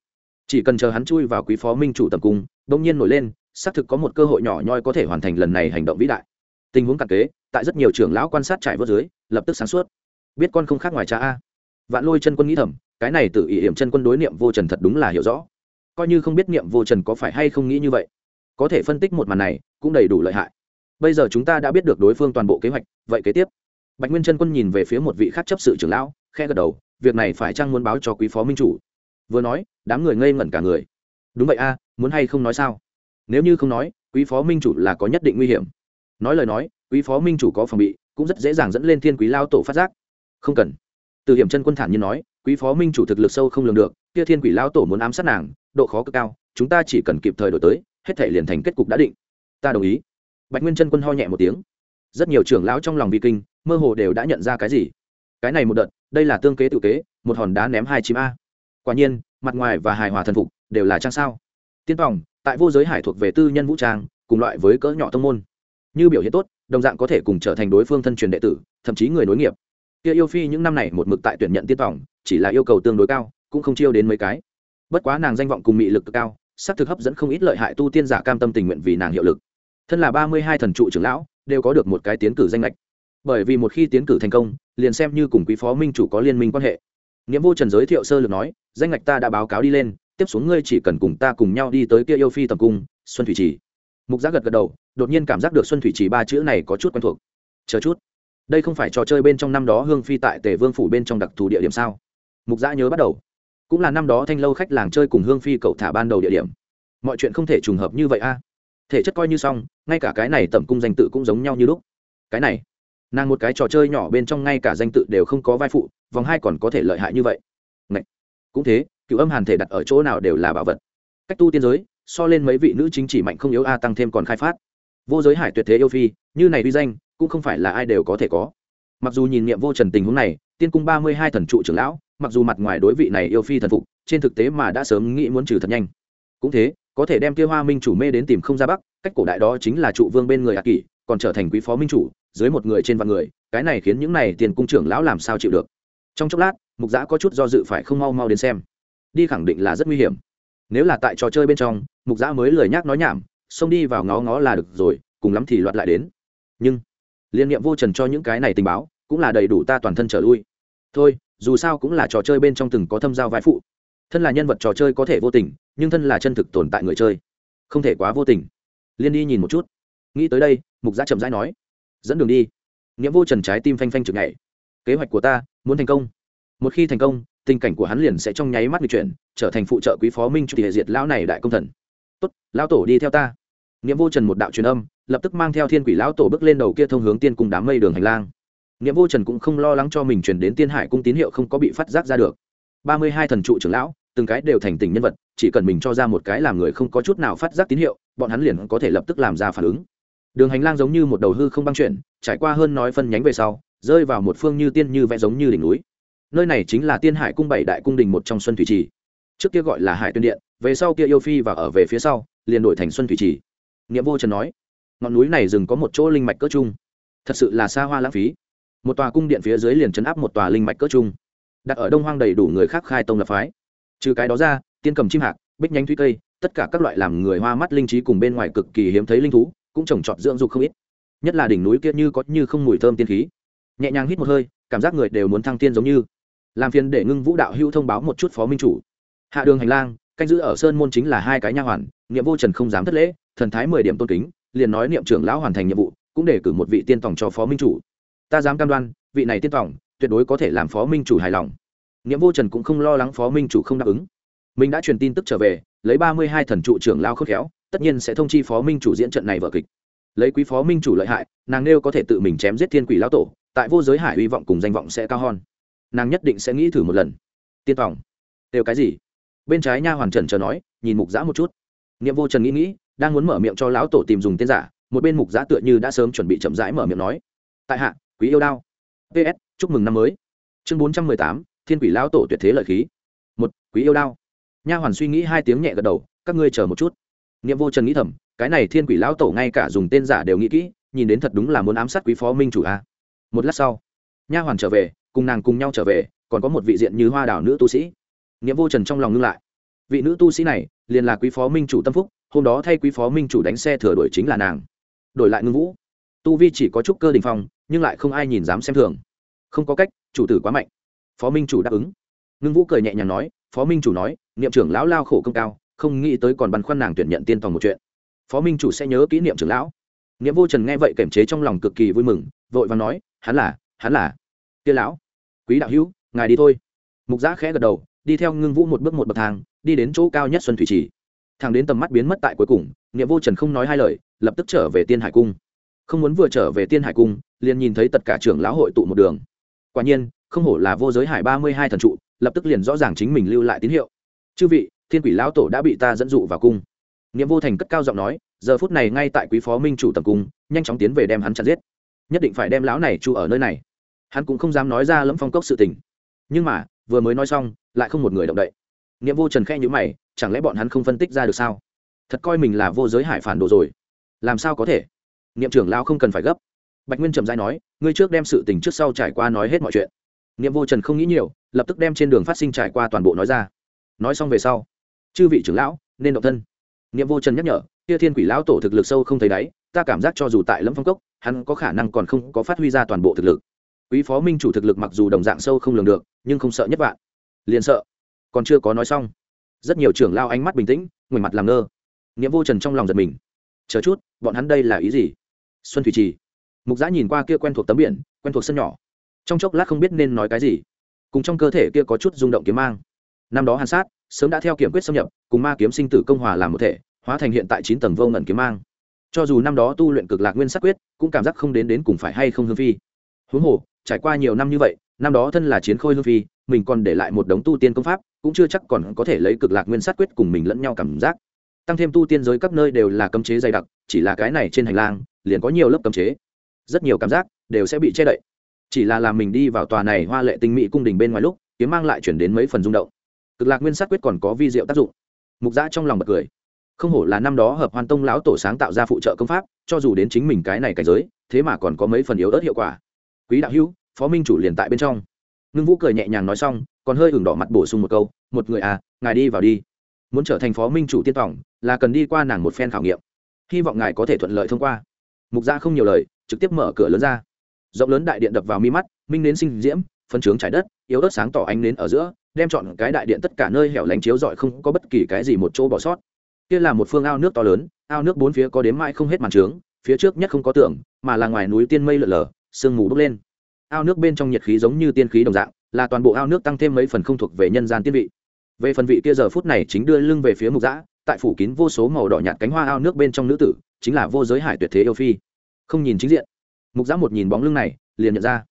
Chỉ cần chờ hắn chui vào quý phó minh chủ tầm cung, bỗng nhiên nổi lên, xác thực có một cơ hội nhỏ nhoi có thể hoàn thành lần này hành động vĩ đại. Tình huống cặn kế, tại rất nhiều trưởng lão quan sát trải vớt dưới, lập tức sáng suốt. Biết con không khác ngoài cha a. Vạn lôi chân quân nghĩ thầm, cái này tự ý hiểm chân quân đối niệm vô trần thật đúng là hiểu rõ. Coi như không biết niệm vô trần có phải hay không nghĩ như vậy. Có thể phân tích một màn này, cũng đầy đủ lợi hại bây giờ chúng ta đã biết được đối phương toàn bộ kế hoạch, vậy kế tiếp. Bạch nguyên chân quân nhìn về phía một vị khác chấp sự trưởng lão khe gật đầu, việc này phải chăng muốn báo cho quý phó minh chủ? Vừa nói, đám người ngây ngẩn cả người. Đúng vậy a, muốn hay không nói sao? Nếu như không nói, quý phó minh chủ là có nhất định nguy hiểm. Nói lời nói, quý phó minh chủ có phòng bị, cũng rất dễ dàng dẫn lên thiên quý lao tổ phát giác. Không cần. Từ hiểm chân quân thản nhiên nói, quý phó minh chủ thực lực sâu không lường được, kia thiên quỷ lao tổ muốn ám sát nàng, độ khó cực cao, chúng ta chỉ cần kịp thời đổi tới, hết thể liền thành kết cục đã định. Ta đồng ý bạch nguyên chân quân ho nhẹ một tiếng. Rất nhiều trưởng lão trong lòng vi kinh, mơ hồ đều đã nhận ra cái gì. Cái này một đợt, đây là tương kế tự kế, một hòn đá ném hai chim a. Quả nhiên, mặt ngoài và hài hòa thần phục, đều là trang sao. Tiên tòng, tại vô giới hải thuộc về tư nhân vũ trang, cùng loại với cỡ nhỏ thông môn. Như biểu hiện tốt, đồng dạng có thể cùng trở thành đối phương thân truyền đệ tử, thậm chí người nối nghiệp. Kia yêu phi những năm này một mực tại tuyển nhận tiên tòng, chỉ là yêu cầu tương đối cao, cũng không chiêu đến mấy cái. Bất quá nàng danh vọng cùng mị lực cao, xác thực hấp dẫn không ít lợi hại tu tiên giả cam tâm tình nguyện vì nàng hiệu lực thân là ba mươi hai thần trụ trưởng lão, đều có được một cái tiến cử danh lệch bởi vì một khi tiến cử thành công, liền xem như cùng quý phó minh chủ có liên minh quan hệ. Nghĩa vô trần giới thiệu sơ lược nói, danh lệch ta đã báo cáo đi lên, tiếp xuống ngươi chỉ cần cùng ta cùng nhau đi tới kia yêu phi tầm cung, xuân thủy trì. Mục giác gật gật đầu, đột nhiên cảm giác được xuân thủy trì ba chữ này có chút quen thuộc. Chờ chút. Đây không phải trò chơi bên trong năm đó hương phi tại tề vương phủ bên trong đặc thù địa điểm sao? Mục giã nhớ bắt đầu. Cũng là năm đó thanh lâu khách làng chơi cùng hương phi cậu thả ban đầu địa điểm. Mọi chuyện không thể trùng hợp như vậy a thể chất coi như xong, ngay cả cái này tẩm cung danh tự cũng giống nhau như lúc. Cái này, nàng một cái trò chơi nhỏ bên trong ngay cả danh tự đều không có vai phụ, vòng hai còn có thể lợi hại như vậy. Ngậy! cũng thế, cựu âm hàn thể đặt ở chỗ nào đều là bảo vật. Cách tu tiên giới, so lên mấy vị nữ chính chỉ mạnh không yếu a, tăng thêm còn khai phát. Vô giới hải tuyệt thế yêu phi, như này uy danh, cũng không phải là ai đều có thể có. Mặc dù nhìn nghiệm vô trần tình huống này, tiên cung ba mươi hai thần trụ trưởng lão, mặc dù mặt ngoài đối vị này yêu phi thần phục, trên thực tế mà đã sớm nghĩ muốn trừ thật nhanh. Cũng thế có thể đem kia hoa minh chủ mê đến tìm không ra bắc, cách cổ đại đó chính là trụ vương bên người ạ kỷ, còn trở thành quý phó minh chủ, dưới một người trên vạn người, cái này khiến những này tiền cung trưởng lão làm sao chịu được? Trong chốc lát, mục giã có chút do dự phải không mau mau đến xem. Đi khẳng định là rất nguy hiểm. Nếu là tại trò chơi bên trong, mục giã mới lời nhắc nói nhảm, xông đi vào ngó ngó là được rồi, cùng lắm thì loạt lại đến. Nhưng, liên niệm vô trần cho những cái này tình báo, cũng là đầy đủ ta toàn thân trở lui. Thôi, dù sao cũng là trò chơi bên trong từng có thâm giao vai phụ thân là nhân vật trò chơi có thể vô tình, nhưng thân là chân thực tồn tại người chơi, không thể quá vô tình. Liên đi nhìn một chút. Nghĩ tới đây, mục giã chậm rãi nói, dẫn đường đi. Nghĩa vô trần trái tim phanh phanh chực ngày kế hoạch của ta, muốn thành công. Một khi thành công, tình cảnh của hắn liền sẽ trong nháy mắt người chuyển, trở thành phụ trợ quý phó minh chủ thể diệt lão này đại công thần. Tốt, lão tổ đi theo ta. Nghĩa vô trần một đạo truyền âm, lập tức mang theo thiên quỷ lão tổ bước lên đầu kia thông hướng tiên cung đám mây đường hành lang. Nghĩa vô trần cũng không lo lắng cho mình chuyển đến tiên hải cung tín hiệu không có bị phát giác ra được. Ba mươi hai thần trụ trưởng lão từng cái đều thành tình nhân vật, chỉ cần mình cho ra một cái làm người không có chút nào phát giác tín hiệu, bọn hắn liền có thể lập tức làm ra phản ứng. Đường hành lang giống như một đầu hư không băng chuyển, trải qua hơn nói phân nhánh về sau, rơi vào một phương như tiên như vẽ giống như đỉnh núi. Nơi này chính là tiên hải cung bảy đại cung đình một trong xuân thủy trì. Trước kia gọi là hải tuyên điện, về sau kia yêu phi và ở về phía sau, liền đổi thành xuân thủy trì. Nghĩa vô trần nói, ngọn núi này dừng có một chỗ linh mạch cỡ chung thật sự là xa hoa lãng phí. Một tòa cung điện phía dưới liền chấn áp một tòa linh mạch cỡ chung đặt ở đông hoang đầy đủ người khác khai tông lập phái trừ cái đó ra, tiên cầm chim hạc, bích nhánh thúy cây, tất cả các loại làm người hoa mắt linh trí cùng bên ngoài cực kỳ hiếm thấy linh thú, cũng trồng trọt dưỡng dục không ít. Nhất là đỉnh núi kia như có như không mùi thơm tiên khí. Nhẹ nhàng hít một hơi, cảm giác người đều muốn thăng tiên giống như. Làm phiền để ngưng vũ đạo hữu thông báo một chút phó minh chủ. Hạ đường hành lang, canh giữ ở sơn môn chính là hai cái nha hoàn niệm vô trần không dám thất lễ, thần thái mười điểm tôn kính, liền nói niệm trưởng lão hoàn thành nhiệm vụ, cũng để cử một vị tiên tổng cho phó minh chủ. Ta dám cam đoan, vị này tiên tổng tuyệt đối có thể làm phó minh chủ hài lòng niệm vô trần cũng không lo lắng phó minh chủ không đáp ứng. Mình đã truyền tin tức trở về, lấy ba mươi hai thần trụ trưởng lao khớp khéo, tất nhiên sẽ thông chi phó minh chủ diễn trận này vở kịch. Lấy quý phó minh chủ lợi hại, nàng nêu có thể tự mình chém giết thiên quỷ lão tổ, tại vô giới hải hy vọng cùng danh vọng sẽ cao hơn. Nàng nhất định sẽ nghĩ thử một lần. Tiên tòng đều cái gì? Bên trái nha hoàn trần chờ nói, nhìn mục giã một chút. Nghiệm vô trần nghĩ nghĩ, đang muốn mở miệng cho lão tổ tìm dùng tên giả, một bên mục giã tựa như đã sớm chuẩn bị chậm rãi mở miệng nói. Tại hạ, quý yêu đao. Ps chúc mừng năm mới. Chương bốn trăm mười tám thiên quỷ lão tổ tuyệt thế lợi khí. Một, quý yêu đao. Nha hoàn suy nghĩ hai tiếng nhẹ gật đầu, các ngươi chờ một chút. Nghiệm vô trần nghĩ thầm, cái này thiên quỷ lão tổ ngay cả dùng tên giả đều nghĩ kỹ, nhìn đến thật đúng là muốn ám sát quý phó minh chủ a. Một lát sau, nha hoàn trở về, cùng nàng cùng nhau trở về, còn có một vị diện như hoa đảo nữ tu sĩ. Nghĩa vô trần trong lòng ngưng lại. Vị nữ tu sĩ này, liền là quý phó minh chủ tâm phúc, hôm đó thay quý phó minh chủ đánh xe thừa đổi chính là nàng. Đổi lại ngưng vũ. Tu vi chỉ có chút cơ đình phong, nhưng lại không ai nhìn dám xem thường. Không có cách, chủ tử quá mạnh phó minh chủ đáp ứng. Ngưng vũ cười nhẹ nhàng nói, phó minh chủ nói, niệm trưởng lão lao khổ công cao, không nghĩ tới còn băn khoăn nàng tuyển nhận tiên tòng một chuyện. Phó minh chủ sẽ nhớ kỷ niệm trưởng lão. Nghĩa vô trần nghe vậy kềm chế trong lòng cực kỳ vui mừng, vội và nói, hắn là hắn là tiên lão, quý đạo hữu, ngài đi thôi. Mục giã khẽ gật đầu, đi theo ngưng vũ một bước một bậc thang, đi đến chỗ cao nhất xuân thủy trì. Thằng đến tầm mắt biến mất tại cuối cùng nghĩa vô trần không nói hai lời, lập tức trở về tiên hải cung. Không muốn vừa trở về tiên hải cung, liền nhìn thấy tất cả trưởng lão hội tụ một đường. Quả nhiên không hổ là vô giới hải ba mươi hai thần trụ, lập tức liền rõ ràng chính mình lưu lại tín hiệu. Chư vị, thiên quỷ lão tổ đã bị ta dẫn dụ vào cung. Niệm vô thành cất cao giọng nói, giờ phút này ngay tại quý phó minh chủ tầm cung, nhanh chóng tiến về đem hắn chặt giết. Nhất định phải đem lão này chu ở nơi này. Hắn cũng không dám nói ra lẫm phong cốc sự tình. Nhưng mà, vừa mới nói xong, lại không một người động đậy. Niệm vô trần khe nhữ mày, chẳng lẽ bọn hắn không phân tích ra được sao? Thật coi mình là vô giới hải phản đồ rồi. Làm sao có thể? Niệm trưởng lao không cần phải gấp. Bạch nguyên trầm dai nói, ngươi trước đem sự tình trước sau trải qua nói hết mọi chuyện niệm vô trần không nghĩ nhiều, lập tức đem trên đường phát sinh trải qua toàn bộ nói ra. Nói xong về sau, chư vị trưởng lão, nên động thân. Niệm vô trần nhắc nhở, kia thiên quỷ lão tổ thực lực sâu không thấy đáy, ta cảm giác cho dù tại lâm phong cốc, hắn có khả năng còn không có phát huy ra toàn bộ thực lực. Quý phó minh chủ thực lực mặc dù đồng dạng sâu không lường được, nhưng không sợ nhất vạn. Liền sợ. Còn chưa có nói xong, rất nhiều trưởng lao ánh mắt bình tĩnh ngoảnh mặt làm ngơ. Nghĩa vô trần trong lòng giật mình. Chờ chút, bọn hắn đây là ý gì? Xuân thủy trì. Mục giã nhìn qua kia quen thuộc tấm biển, quen thuộc sân nhỏ trong chốc lát không biết nên nói cái gì. Cùng trong cơ thể kia có chút rung động kiếm mang. Năm đó hàn sát sớm đã theo kiểm quyết xâm nhập, cùng ma kiếm sinh tử công hòa làm một thể, hóa thành hiện tại chín tầng vô ngẩn kiếm mang. Cho dù năm đó tu luyện cực lạc nguyên sát quyết, cũng cảm giác không đến đến cùng phải hay không hương phi. Huống hồ, trải qua nhiều năm như vậy, năm đó thân là chiến khôi hương phi, mình còn để lại một đống tu tiên công pháp, cũng chưa chắc còn có thể lấy cực lạc nguyên sát quyết cùng mình lẫn nhau cảm giác. Tăng thêm tu tiên giới các nơi đều là cấm chế dày đặc, chỉ là cái này trên hành lang, liền có nhiều lớp cấm chế. Rất nhiều cảm giác đều sẽ bị che đậy chỉ là làm mình đi vào tòa này hoa lệ tinh mỹ cung đình bên ngoài lúc, kiếm mang lại chuyển đến mấy phần rung động. Cực lạc nguyên sát quyết còn có vi diệu tác dụng. Mục giã trong lòng bật cười. Không hổ là năm đó hợp hoàn tông lão tổ sáng tạo ra phụ trợ công pháp, cho dù đến chính mình cái này cảnh giới, thế mà còn có mấy phần yếu ớt hiệu quả. Quý đạo hữu, phó minh chủ liền tại bên trong. Ngưng vũ cười nhẹ nhàng nói xong, còn hơi ửng đỏ mặt bổ sung một câu, một người à ngài đi vào đi. Muốn trở thành phó minh chủ tiên tỏng là cần đi qua nàng một phen khảo nghiệm. Hy vọng ngài có thể thuận lợi thông qua. Mục gia không nhiều lời, trực tiếp mở cửa lớn ra rộng lớn đại điện đập vào mi mắt, minh nến sinh diễm, phân trướng trái đất, yếu ớt sáng tỏ ánh nến ở giữa, đem chọn cái đại điện tất cả nơi hẻo lánh chiếu rọi không có bất kỳ cái gì một chỗ bỏ sót. Kia là một phương ao nước to lớn, ao nước bốn phía có đếm mãi không hết màn trướng, phía trước nhất không có tưởng mà là ngoài núi tiên mây lở lở, sương mù bốc lên. Ao nước bên trong nhiệt khí giống như tiên khí đồng dạng, là toàn bộ ao nước tăng thêm mấy phần không thuộc về nhân gian tiên vị. Về phần vị kia giờ phút này chính đưa lưng về phía mục giã tại phủ kín vô số màu đỏ nhạt cánh hoa ao nước bên trong nữ tử, chính là vô giới hải tuyệt thế yêu phi. Không nhìn chính diện mục giã một nhìn bóng lưng này, liền nhận ra,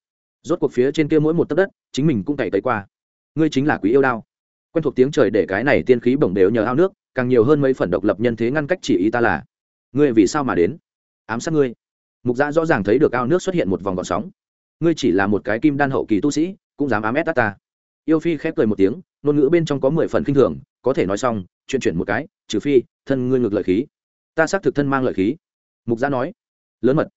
rốt cuộc phía trên kia mỗi một tấc đất, chính mình cũng cày tới qua. Ngươi chính là quý yêu đao. Quen thuộc tiếng trời để cái này tiên khí bổng đều nhờ ao nước, càng nhiều hơn mấy phần độc lập nhân thế ngăn cách chỉ ý ta là. Ngươi vì sao mà đến? Ám sát ngươi. Mục giã rõ ràng thấy được ao nước xuất hiện một vòng gọn sóng. Ngươi chỉ là một cái kim đan hậu kỳ tu sĩ, cũng dám ám ép ta yêu phi khép cười một tiếng, ngôn ngữ bên trong có mười phần k i n h thường, có thể nói xong, chuyện chuyển một cái, trừ phi, thân ngươi ngược lợi khí. Ta xác thực thân mang lợi khí. Mục giã nói, lớn mật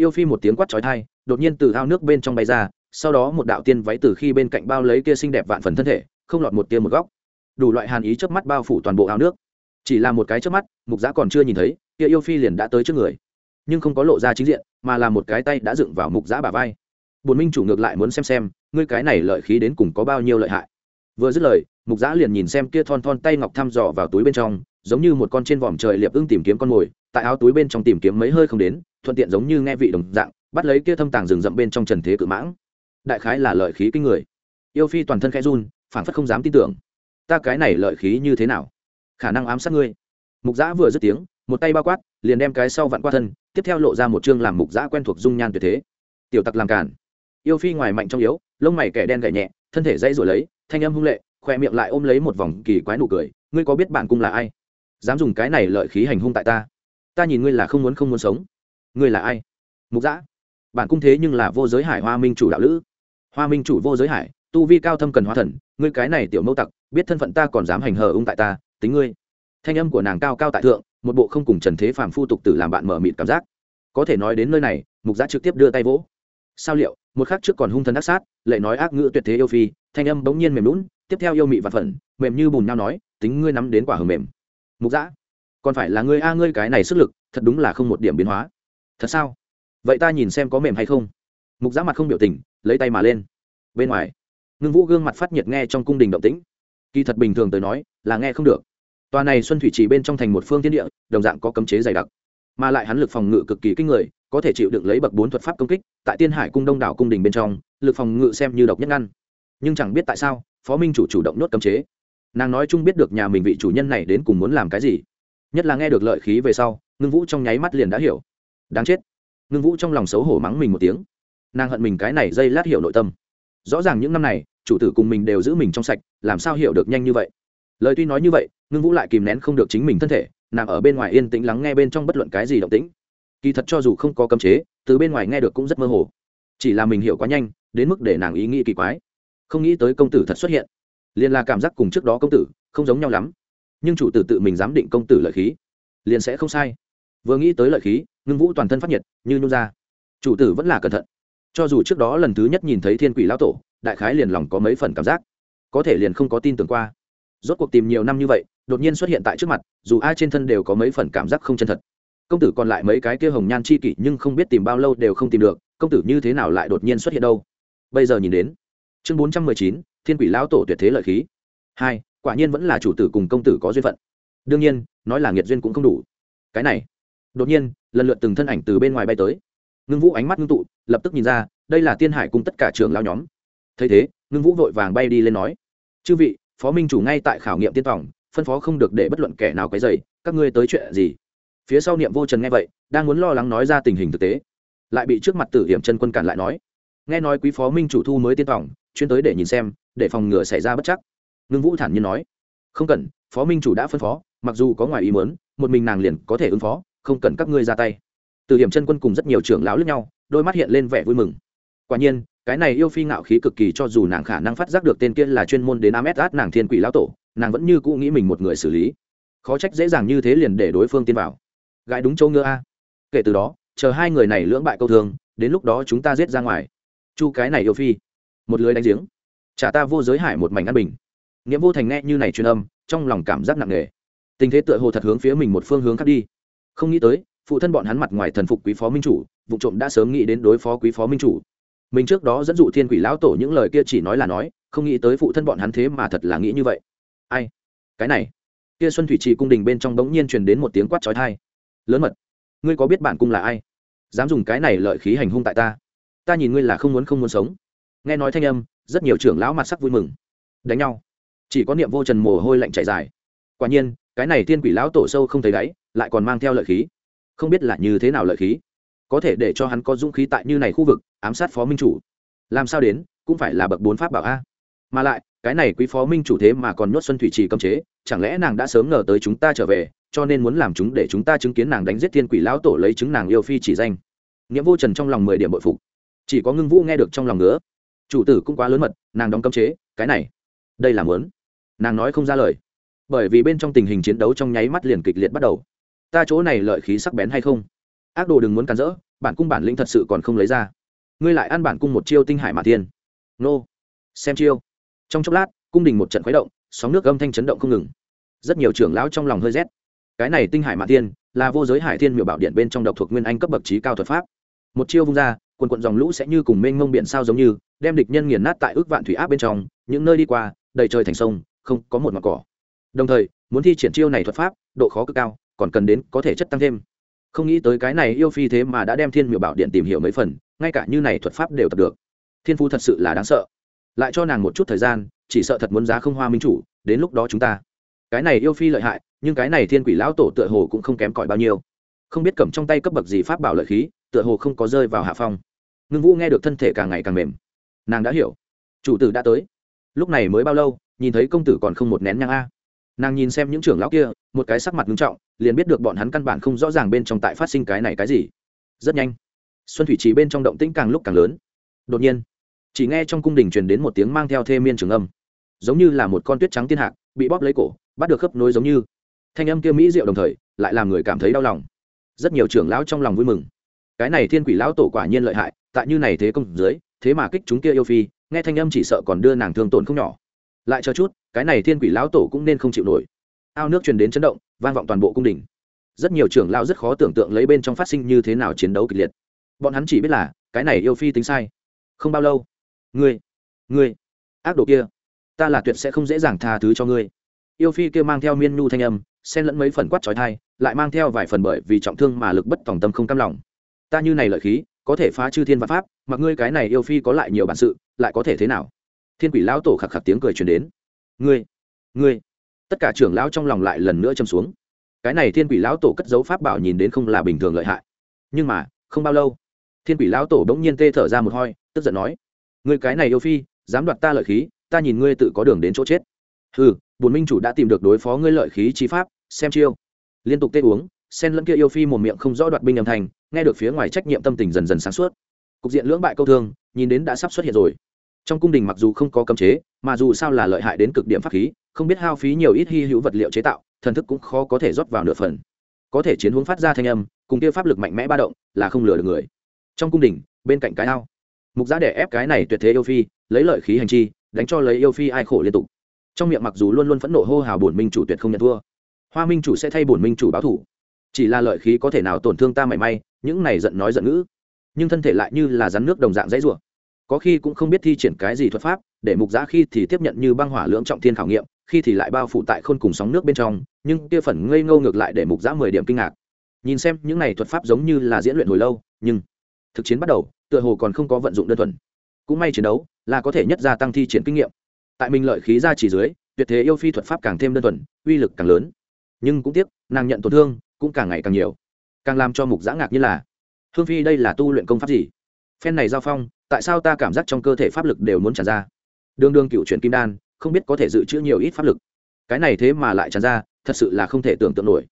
yêu phi một tiếng quát trói thai đột nhiên từ ao nước bên trong bay ra, sau đó một đạo tiên váy từ khi bên cạnh bao lấy kia xinh đẹp vạn phần thân thể, không lọt một tia một góc. Đủ loại hàn ý chớp mắt bao phủ toàn bộ ao nước. Chỉ là một cái chớp mắt, mục giã còn chưa nhìn thấy, kia yêu phi liền đã tới trước người. Nhưng không có lộ ra chính diện, mà là một cái tay đã dựng vào mục giã bà vai. Bồn minh chủ ngược lại muốn xem xem, ngươi cái này lợi khí đến cùng có bao nhiêu lợi hại. Vừa dứt lời, mục giã liền nhìn xem kia thon thon tay ngọc thăm dò vào túi bên trong, giống như một con trên vòm trời liệp ưng tìm kiếm con mồi tại áo túi bên trong tìm kiếm mấy hơi không đến, thuận tiện giống như nghe vị đồng dạng, bắt lấy kia thâm tàng rừng rậm bên trong trần thế cự mãng. Đại khái là lợi khí kinh người. Yêu phi toàn thân khẽ run phản phất không dám tin tưởng. Ta cái này lợi khí như thế nào? Khả năng ám sát ngươi. Mục giã vừa dứt tiếng, một tay bao quát, liền đem cái sau vặn qua thân, tiếp theo lộ ra một chương làm mục giã quen thuộc dung nhan tuyệt thế. Tiểu tặc làm cản yêu phi ngoài mạnh trong yếu, lông mày kẻ đen gậy nhẹ, thân thể dãy rồi lấy, thanh âm hung lệ khoe miệng lại ôm lấy một vòng kỳ quái nụ cười, ngươi có biết bạn cung là ai? Dám dùng cái này lợi khí hành hung tại ta ta nhìn ngươi là không muốn không muốn sống. Ngươi là ai? Mục giã bản cung thế nhưng là vô giới hải hoa minh chủ đạo lữ. Hoa minh chủ vô giới hải, tu vi cao thâm cần hóa thần, ngươi cái này tiểu mâu tặc, biết thân phận ta còn dám hành hờ ung tại ta, tính ngươi. Thanh âm của nàng cao cao tại thượng, một bộ không cùng trần thế phàm phu tục tử làm bạn mở mịt cảm giác. Có thể nói đến nơi này, mục giã trực tiếp đưa tay vỗ. Sao liệu, một khắc trước còn hung thần ác sát lệ nói ác ngữ tuyệt thế yêu phi, thanh âm bỗng nhiên mềm lún tiếp theo yêu mị và phận mềm như bùn nhau nói, tính ngươi nắm đến quả hờ mềm. Mục giã còn phải là ngươi a, ngươi cái này sức lực, thật đúng là không một điểm biến hóa. Thật sao? Vậy ta nhìn xem có mềm hay không. Mục giã mặt không biểu tình, lấy tay mà lên. Bên ngoài, ngưng vũ gương mặt phát nhiệt nghe trong cung đình động tĩnh. Kỳ thật bình thường tới nói, là nghe không được. Tòa này xuân thủy chỉ bên trong thành một phương thiên địa, đồng dạng có cấm chế dày đặc. Mà lại hắn lực phòng ngự cực kỳ kinh người, có thể chịu đựng lấy bậc bốn thuật pháp công kích, tại tiên hải cung đông đảo cung đình bên trong, lực phòng ngự xem như độc nhất ngăn. Nhưng chẳng biết tại sao, phó minh chủ chủ động nhốt cấm chế. Nàng nói chung biết được nhà mình vị chủ nhân này đến cùng muốn làm cái gì nhất là nghe được lợi khí về sau, ngưng vũ trong nháy mắt liền đã hiểu. Đáng chết. Ngưng vũ trong lòng xấu hổ mắng mình một tiếng. Nàng hận mình cái này dây lát hiểu nội tâm. Rõ ràng những năm này, chủ tử cùng mình đều giữ mình trong sạch, làm sao hiểu được nhanh như vậy? Lời tuy nói như vậy, ngưng vũ lại kìm nén không được chính mình thân thể nằm ở bên ngoài yên tĩnh lắng nghe bên trong bất luận cái gì động tĩnh. Kỳ thật cho dù không có cấm chế, từ bên ngoài nghe được cũng rất mơ hồ. Chỉ là mình hiểu quá nhanh, đến mức để nàng ý nghĩ kỳ quái. Không nghĩ tới công tử thật xuất hiện. Liền là cảm giác cùng trước đó công tử, không giống nhau lắm nhưng chủ tử tự mình dám định công tử lợi khí, liền sẽ không sai. Vừa nghĩ tới lợi khí, ngưng vũ toàn thân phát nhiệt, như nhung ra. Chủ tử vẫn là cẩn thận. Cho dù trước đó lần thứ nhất nhìn thấy thiên quỷ lão tổ, đại khái liền lòng có mấy phần cảm giác. Có thể liền không có tin tưởng qua. Rốt cuộc tìm nhiều năm như vậy, đột nhiên xuất hiện tại trước mặt, dù ai trên thân đều có mấy phần cảm giác không chân thật. Công tử còn lại mấy cái kia hồng nhan chi kỷ nhưng không biết tìm bao lâu đều không tìm được, công tử như thế nào lại đột nhiên xuất hiện đâu? Bây giờ nhìn đến. Chương bốn trăm mười chín, thiên quỷ lão tổ tuyệt thế lợi khí. Hai quả nhiên vẫn là chủ tử cùng công tử có duyên phận. Đương nhiên, nói là nghiệt duyên cũng không đủ. Cái này, đột nhiên, lần lượt từng thân ảnh từ bên ngoài bay tới. Ngưng vũ ánh mắt ngưng tụ, lập tức nhìn ra, đây là tiên hải cùng tất cả trường lao nhóm. Thấy thế, ngưng vũ vội vàng bay đi lên nói, chư vị, phó minh chủ ngay tại khảo nghiệm tiên tòng, phân phó không được để bất luận kẻ nào cái dày các ngươi tới chuyện gì? Phía sau niệm vô trần nghe vậy, đang muốn lo lắng nói ra tình hình thực tế, lại bị trước mặt tử hiểm chân quân cản lại nói, nghe nói quý phó minh chủ thu mới tiên tỏng chuyên tới để nhìn xem, để phòng ngừa xảy ra bất chắc ngưng vũ thản nhiên nói không cần phó minh chủ đã phân phó mặc dù có ngoài ý muốn một mình nàng liền có thể ứng phó không cần các ngươi ra tay. Từ hiểm chân quân cùng rất nhiều trưởng lão lẫn nhau đôi mắt hiện lên vẻ vui mừng. Quả nhiên cái này yêu phi ngạo khí cực kỳ cho dù nàng khả năng phát giác được tên kia là chuyên môn đến ám ét át nàng thiên quỷ lão tổ nàng vẫn như cũ nghĩ mình một người xử lý. Khó trách dễ dàng như thế liền để đối phương tin vào. Gãi đúng châu ngựa a. Kể từ đó chờ hai người này lưỡng bại câu thường, đến lúc đó chúng ta giết ra ngoài. Chu cái này yêu phi. Một lưới đánh giếng. Chả ta vô giới hải một mảnh ăn bình nghĩa vô thành nghe như này truyền âm, trong lòng cảm giác nặng nề. Tình thế tựa hồ thật hướng phía mình một phương hướng khác đi. Không nghĩ tới, phụ thân bọn hắn mặt ngoài thần phục quý phó minh chủ, vụ trộm đã sớm nghĩ đến đối phó quý phó minh chủ. Mình trước đó dẫn dụ thiên quỷ lão tổ những lời kia chỉ nói là nói, không nghĩ tới phụ thân bọn hắn thế mà thật là nghĩ như vậy. Ai? Cái này. Kia xuân thủy trì cung đình bên trong bỗng nhiên truyền đến một tiếng quát trói thai lớn mật, ngươi có biết bản cung là ai? Dám dùng cái này lợi khí hành hung tại ta. Ta nhìn ngươi là không muốn không muốn sống. Nghe nói thanh âm, rất nhiều trưởng lão mặt sắc vui mừng. Đánh nhau chỉ có niệm vô trần mồ hôi lạnh chảy dài. Quả nhiên, cái này thiên quỷ lão tổ sâu không thấy đáy, lại còn mang theo lợi khí. Không biết là như thế nào lợi khí. Có thể để cho hắn có dũng khí tại như này khu vực, ám sát phó minh chủ. Làm sao đến, cũng phải là bậc bốn pháp bảo a. Mà lại, cái này quý phó minh chủ thế mà còn nhốt xuân thủy trì cấm chế, chẳng lẽ nàng đã sớm ngờ tới chúng ta trở về, cho nên muốn làm chúng để chúng ta chứng kiến nàng đánh giết thiên quỷ lão tổ lấy chứng nàng yêu phi chỉ danh. Nghĩa vô trần trong lòng mười điểm bội phục. Chỉ có ngưng vũ nghe được trong lòng nữa chủ tử cũng quá lớn mật, nàng đóng cấm chế, cái này, đây là muốn nàng nói không ra lời. Bởi vì bên trong tình hình chiến đấu trong nháy mắt liền kịch liệt bắt đầu. Ta chỗ này lợi khí sắc bén hay không? Ác đồ đừng muốn cản rỡ, bản cung bản lĩnh thật sự còn không lấy ra. Ngươi lại ăn bản cung một chiêu tinh hải mã thiên. Nô. Xem chiêu. Trong chốc lát, cung đình một trận khuấy động, sóng nước âm thanh chấn động không ngừng. Rất nhiều trưởng lão trong lòng hơi rét. Cái này tinh hải mã thiên, là vô giới hải thiên miểu bảo điện bên trong độc thuộc nguyên anh cấp bậc trí cao thuật pháp. Một chiêu vung ra, quần quận dòng lũ sẽ như cùng mênh mông biển sao giống như, đem địch nhân nghiền nát tại ước vạn thủy áp bên trong, những nơi đi qua, đầy trời thành sông không có một mặt cỏ. Đồng thời, muốn thi triển chiêu này thuật pháp, độ khó cực cao, còn cần đến có thể chất tăng thêm. Không nghĩ tới cái này yêu phi thế mà đã đem thiên miểu bảo điện tìm hiểu mấy phần, ngay cả như này thuật pháp đều tập được. Thiên phu thật sự là đáng sợ. Lại cho nàng một chút thời gian, chỉ sợ thật muốn giá không hoa minh chủ, đến lúc đó chúng ta. Cái này yêu phi lợi hại, nhưng cái này thiên quỷ lão tổ tựa hồ cũng không kém cỏi bao nhiêu. Không biết cầm trong tay cấp bậc gì pháp bảo lợi khí, tựa hồ không có rơi vào hạ phong. Ngưng vũ nghe được thân thể càng ngày càng mềm. Nàng đã hiểu. Chủ tử đã tới. Lúc này mới bao lâu nhìn thấy công tử còn không một nén nhang a. Nàng nhìn xem những trưởng lão kia, một cái sắc mặt nghiêm trọng, liền biết được bọn hắn căn bản không rõ ràng bên trong tại phát sinh cái này cái gì. Rất nhanh, xuân thủy trì bên trong động tĩnh càng lúc càng lớn. Đột nhiên, chỉ nghe trong cung đình truyền đến một tiếng mang theo thê miên trường âm. Giống như là một con tuyết trắng tiên hạc, bị bóp lấy cổ, bắt được khớp nối giống như. Thanh âm kia mỹ diệu đồng thời, lại làm người cảm thấy đau lòng. Rất nhiều trưởng lão trong lòng vui mừng. Cái này thiên quỷ lão tổ quả nhiên lợi hại, tại như này thế công dưới, thế mà kích chúng kia yêu phi, nghe thanh âm chỉ sợ còn đưa nàng thương tổn không nhỏ lại cho chút, cái này thiên quỷ lão tổ cũng nên không chịu nổi. Ao nước truyền đến chấn động, vang vọng toàn bộ cung đình. Rất nhiều trưởng lão rất khó tưởng tượng lấy bên trong phát sinh như thế nào chiến đấu kịch liệt. Bọn hắn chỉ biết là, cái này yêu phi tính sai. Không bao lâu, ngươi ngươi, ác đồ kia, ta là tuyệt sẽ không dễ dàng tha thứ cho ngươi. Yêu phi kia mang theo miên nhu thanh âm, xen lẫn mấy phần quát trói thai, lại mang theo vài phần bởi vì trọng thương mà lực bất tòng tâm không cam lòng. Ta như này lợi khí, có thể phá chư thiên văn pháp mặc ngươi cái này yêu phi có lại nhiều bản sự, lại có thể thế nào? Thiên quỷ lão tổ khạc khạc tiếng cười truyền đến. Ngươi ngươi. Tất cả trưởng lão trong lòng lại lần nữa châm xuống. Cái này thiên quỷ lão tổ cất dấu pháp bảo nhìn đến không là bình thường lợi hại. Nhưng mà, không bao lâu, thiên quỷ lão tổ đống nhiên tê thở ra một hoi, tức giận nói, ngươi cái này yêu phi, dám đoạt ta lợi khí, ta nhìn ngươi tự có đường đến chỗ chết. Ừ bùn minh chủ đã tìm được đối phó ngươi lợi khí chi pháp, xem chiêu. Liên tục tê uống sen lẫn kia yêu phi một miệng không rõ đoạt binh âm thanh, nghe được phía ngoài trách nhiệm tâm tình dần dần sáng suốt. Cục diện lưỡng bại câu thương, nhìn đến đã sắp xuất hiện rồi trong cung đình mặc dù không có cấm chế, mà dù sao là lợi hại đến cực điểm pháp khí, không biết hao phí nhiều ít hy hữu vật liệu chế tạo, thần thức cũng khó có thể rót vào nửa phần. Có thể chiến hướng phát ra thanh âm, cùng kia pháp lực mạnh mẽ ba động, là không lừa được người. Trong cung đình, bên cạnh cái ao. Mục giá để ép cái này tuyệt thế yêu phi, lấy lợi khí hành chi, đánh cho lấy yêu phi ai khổ liên tục. Trong miệng mặc dù luôn luôn phẫn nộ hô hào bổn minh chủ tuyệt không nhận thua. Hoa minh chủ sẽ thay bổn minh chủ báo thủ. Chỉ là lợi khí có thể nào tổn thương ta mảy may, những này giận nói giận ngữ. Nhưng thân thể lại như là rắn nước đồng dạng dãy rủa có khi cũng không biết thi triển cái gì thuật pháp, để mục giã khi thì tiếp nhận như băng hỏa lưỡng trọng thiên khảo nghiệm, khi thì lại bao phủ tại khôn cùng sóng nước bên trong, nhưng kia phần ngây ngâu ngược lại để mục giã mười điểm kinh ngạc. Nhìn xem những này thuật pháp giống như là diễn luyện hồi lâu, nhưng thực chiến bắt đầu, tựa hồ còn không có vận dụng đơn thuần. Cũng may chiến đấu là có thể nhất gia tăng thi triển kinh nghiệm. Tại mình lợi khí ra chỉ dưới, tuyệt thế yêu phi thuật pháp càng thêm đơn thuần, uy lực càng lớn. Nhưng cũng tiếc, nàng nhận tổn thương cũng càng ngày càng nhiều. Càng làm cho mục giã ngạc như là, hương phi đây là tu luyện công pháp gì? Phen này giao phong, tại sao ta cảm giác trong cơ thể pháp lực đều muốn tràn ra? Đương đương cựu chuyển kim đan, không biết có thể dự trữ nhiều ít pháp lực. Cái này thế mà lại tràn ra, thật sự là không thể tưởng tượng nổi.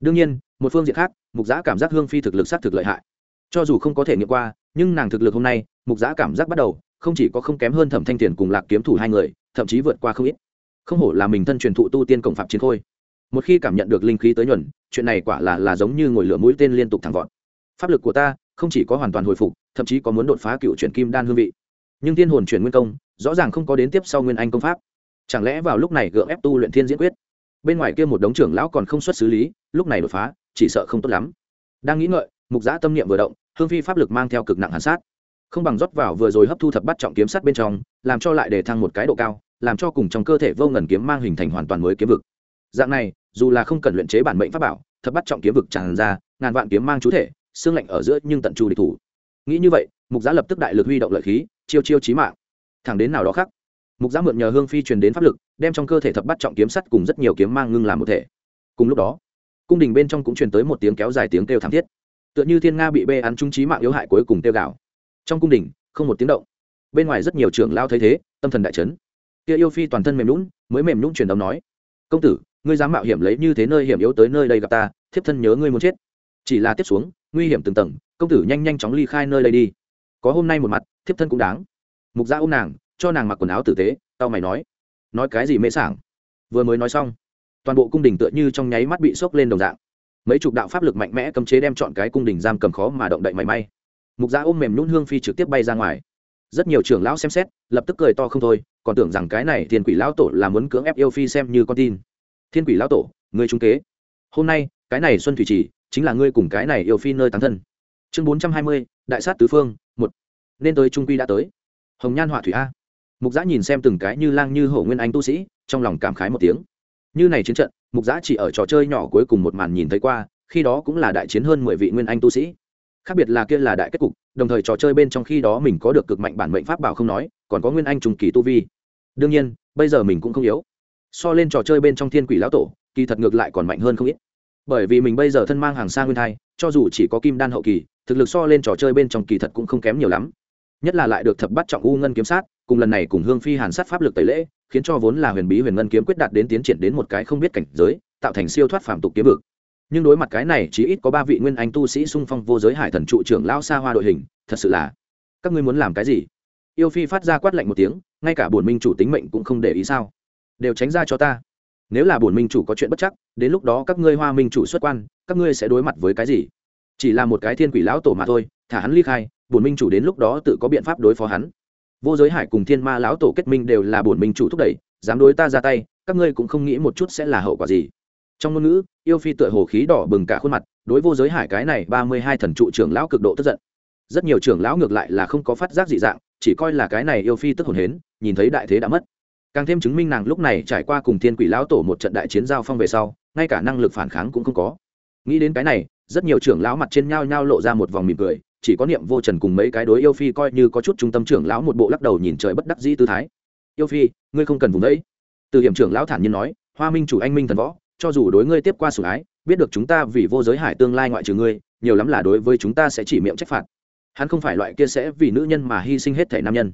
Đương nhiên, một phương diện khác, mục giã cảm giác hương phi thực lực s á t thực lợi hại. Cho dù không có thể nghiệm qua, nhưng nàng thực lực hôm nay, mục giã cảm giác bắt đầu, không chỉ có không kém hơn thẩm thanh tiền cùng lạc kiếm thủ hai người, thậm chí vượt qua không ít. Không hổ là mình thân truyền thụ tu tiên cộng phạm chiến khôi. Một khi cảm nhận được linh khí tới nhuần, chuyện này quả là là giống như ngồi lửa mũi tên liên tục thẳng vọt. Pháp lực của ta không chỉ có hoàn toàn hồi phục, thậm chí có muốn đột phá cựu chuyển kim đan hương vị. Nhưng tiên hồn chuyển nguyên công, rõ ràng không có đến tiếp sau nguyên anh công pháp. Chẳng lẽ vào lúc này gượng ép tu luyện thiên diễn quyết? Bên ngoài kia một đống trưởng lão còn không xuất xử lý, lúc này đột phá, chỉ sợ không tốt lắm. Đang nghĩ ngợi, mục giã tâm niệm vừa động, hương phi pháp lực mang theo cực nặng hàn sát. Không bằng rót vào vừa rồi hấp thu thập bắt trọng kiếm sắt bên trong, làm cho lại để thăng một cái độ cao, làm cho cùng trong cơ thể vô ngần kiếm mang hình thành hoàn toàn mới kiếm vực. Dạng này, dù là không cần luyện chế bản mệnh pháp bảo, thập bắt trọng kiếm vực tràn ra, ngàn vạn kiếm mang chú thể xương lạnh ở giữa nhưng tận chu địch thủ. Nghĩ như vậy, mục giá lập tức đại lực huy động lợi khí, chiêu chiêu chí mạng. Thẳng đến nào đó khác, mục giá mượn nhờ hương phi truyền đến pháp lực, đem trong cơ thể thập bắt trọng kiếm sắt cùng rất nhiều kiếm mang ngưng làm một thể. Cùng lúc đó, cung đình bên trong cũng truyền tới một tiếng kéo dài tiếng kêu thảm thiết. Tựa như thiên nga bị bê ăn trung trí mạng yếu hại cuối cùng tiêu gạo trong cung đình, không một tiếng động. Bên ngoài rất nhiều trưởng lao thấy thế, tâm thần đại chấn. Kia yêu phi toàn thân mềm lún mới mềm lún truyền đồng nói, công tử, ngươi dám mạo hiểm lấy như thế nơi hiểm yếu tới nơi đây gặp ta, thiếp thân nhớ ngươi muốn chết. Chỉ là tiếp xuống nguy hiểm từng tầng, công tử nhanh nhanh chóng ly khai nơi đây đi. Có hôm nay một mặt, thiếp thân cũng đáng. Mục gia ôm nàng, cho nàng mặc quần áo tử tế tao mày nói nói cái gì mễ sảng? Vừa mới nói xong, toàn bộ cung đình tựa như trong nháy mắt bị sốc lên đồng dạng. Mấy chục đạo pháp lực mạnh mẽ cấm chế đem chọn cái cung đình giam cầm khó mà động đậy mảy may. Mục gia ôm mềm nhún hương phi trực tiếp bay ra ngoài. Rất nhiều trưởng lão xem xét, lập tức cười to không thôi, còn tưởng rằng cái này thiên quỷ lão tổ là muốn cưỡng ép yêu phi xem như con tin. Thiên quỷ lão tổ ngươi trung kế. Hôm nay, cái này xuân thủy trì chính là ngươi cùng cái này yêu phi nơi tán thân. Chương bốn trăm hai mươi, đại sát tứ phương, một. Nên tới trung quy đã tới. Hồng nhan họa thủy a. Mục giã nhìn xem từng cái như lang như hổ nguyên anh tu sĩ, trong lòng cảm khái một tiếng. Như này chiến trận, mục giã chỉ ở trò chơi nhỏ cuối cùng một màn nhìn thấy qua, khi đó cũng là đại chiến hơn mười vị nguyên anh tu sĩ. Khác biệt là kia là đại kết cục, đồng thời trò chơi bên trong khi đó mình có được cực mạnh bản mệnh pháp bảo không nói, còn có nguyên anh trùng kỳ tu vi. Đương nhiên, bây giờ mình cũng không yếu. So lên trò chơi bên trong thiên quỷ lão tổ, kỳ thật ngược lại còn mạnh hơn không ít bởi vì mình bây giờ thân mang hàng xa nguyên thai, cho dù chỉ có kim đan hậu kỳ, thực lực so lên trò chơi bên trong kỳ thật cũng không kém nhiều lắm. Nhất là lại được thập bắt trọng u ngân kiếm sát, cùng lần này cùng hương phi hàn sát pháp lực tẩy lễ, khiến cho vốn là huyền bí huyền ngân kiếm quyết đạt đến tiến triển đến một cái không biết cảnh giới, tạo thành siêu thoát phạm tục kiếm vực. Nhưng đối mặt cái này chỉ ít có ba vị nguyên anh tu sĩ sung phong vô giới hải thần trụ trưởng lao xa hoa đội hình, thật sự là, các ngươi muốn làm cái gì? Yêu phi phát ra quát lạnh một tiếng, ngay cả bổn minh chủ tính mệnh cũng không để ý sao? Đều tránh ra cho ta nếu là bổn minh chủ có chuyện bất chắc, đến lúc đó các ngươi hoa minh chủ xuất quan, các ngươi sẽ đối mặt với cái gì? Chỉ là một cái thiên quỷ lão tổ mà thôi, thả hắn ly khai, bổn minh chủ đến lúc đó tự có biện pháp đối phó hắn. Vô giới hải cùng thiên ma lão tổ kết minh đều là bổn minh chủ thúc đẩy, dám đối ta ra tay, các ngươi cũng không nghĩ một chút sẽ là hậu quả gì. Trong ngôn ngữ, yêu phi tựa hồ khí đỏ bừng cả khuôn mặt, đối vô giới hải cái này ba mươi hai thần trụ trưởng lão cực độ tức giận. Rất nhiều trưởng lão ngược lại là không có phát giác dị dạng, chỉ coi là cái này yêu phi tức hồn hến, nhìn thấy đại thế đã mất càng thêm chứng minh nàng lúc này trải qua cùng thiên quỷ lão tổ một trận đại chiến giao phong về sau, ngay cả năng lực phản kháng cũng không có. Nghĩ đến cái này, rất nhiều trưởng lão mặt trên nhao nhao lộ ra một vòng mỉm cười, chỉ có niệm vô trần cùng mấy cái đối yêu phi coi như có chút trung tâm trưởng lão một bộ lắc đầu nhìn trời bất đắc dĩ tư thái. Yêu phi, ngươi không cần vùng đấy. Từ hiểm trưởng lão thản nhiên nói, hoa minh chủ anh minh thần võ, cho dù đối ngươi tiếp qua sủng ái, biết được chúng ta vì vô giới hải tương lai ngoại trừ ngươi, nhiều lắm là đối với chúng ta sẽ chỉ miệng trách phạt. Hắn không phải loại kia sẽ vì nữ nhân mà hy sinh hết thể nam nhân.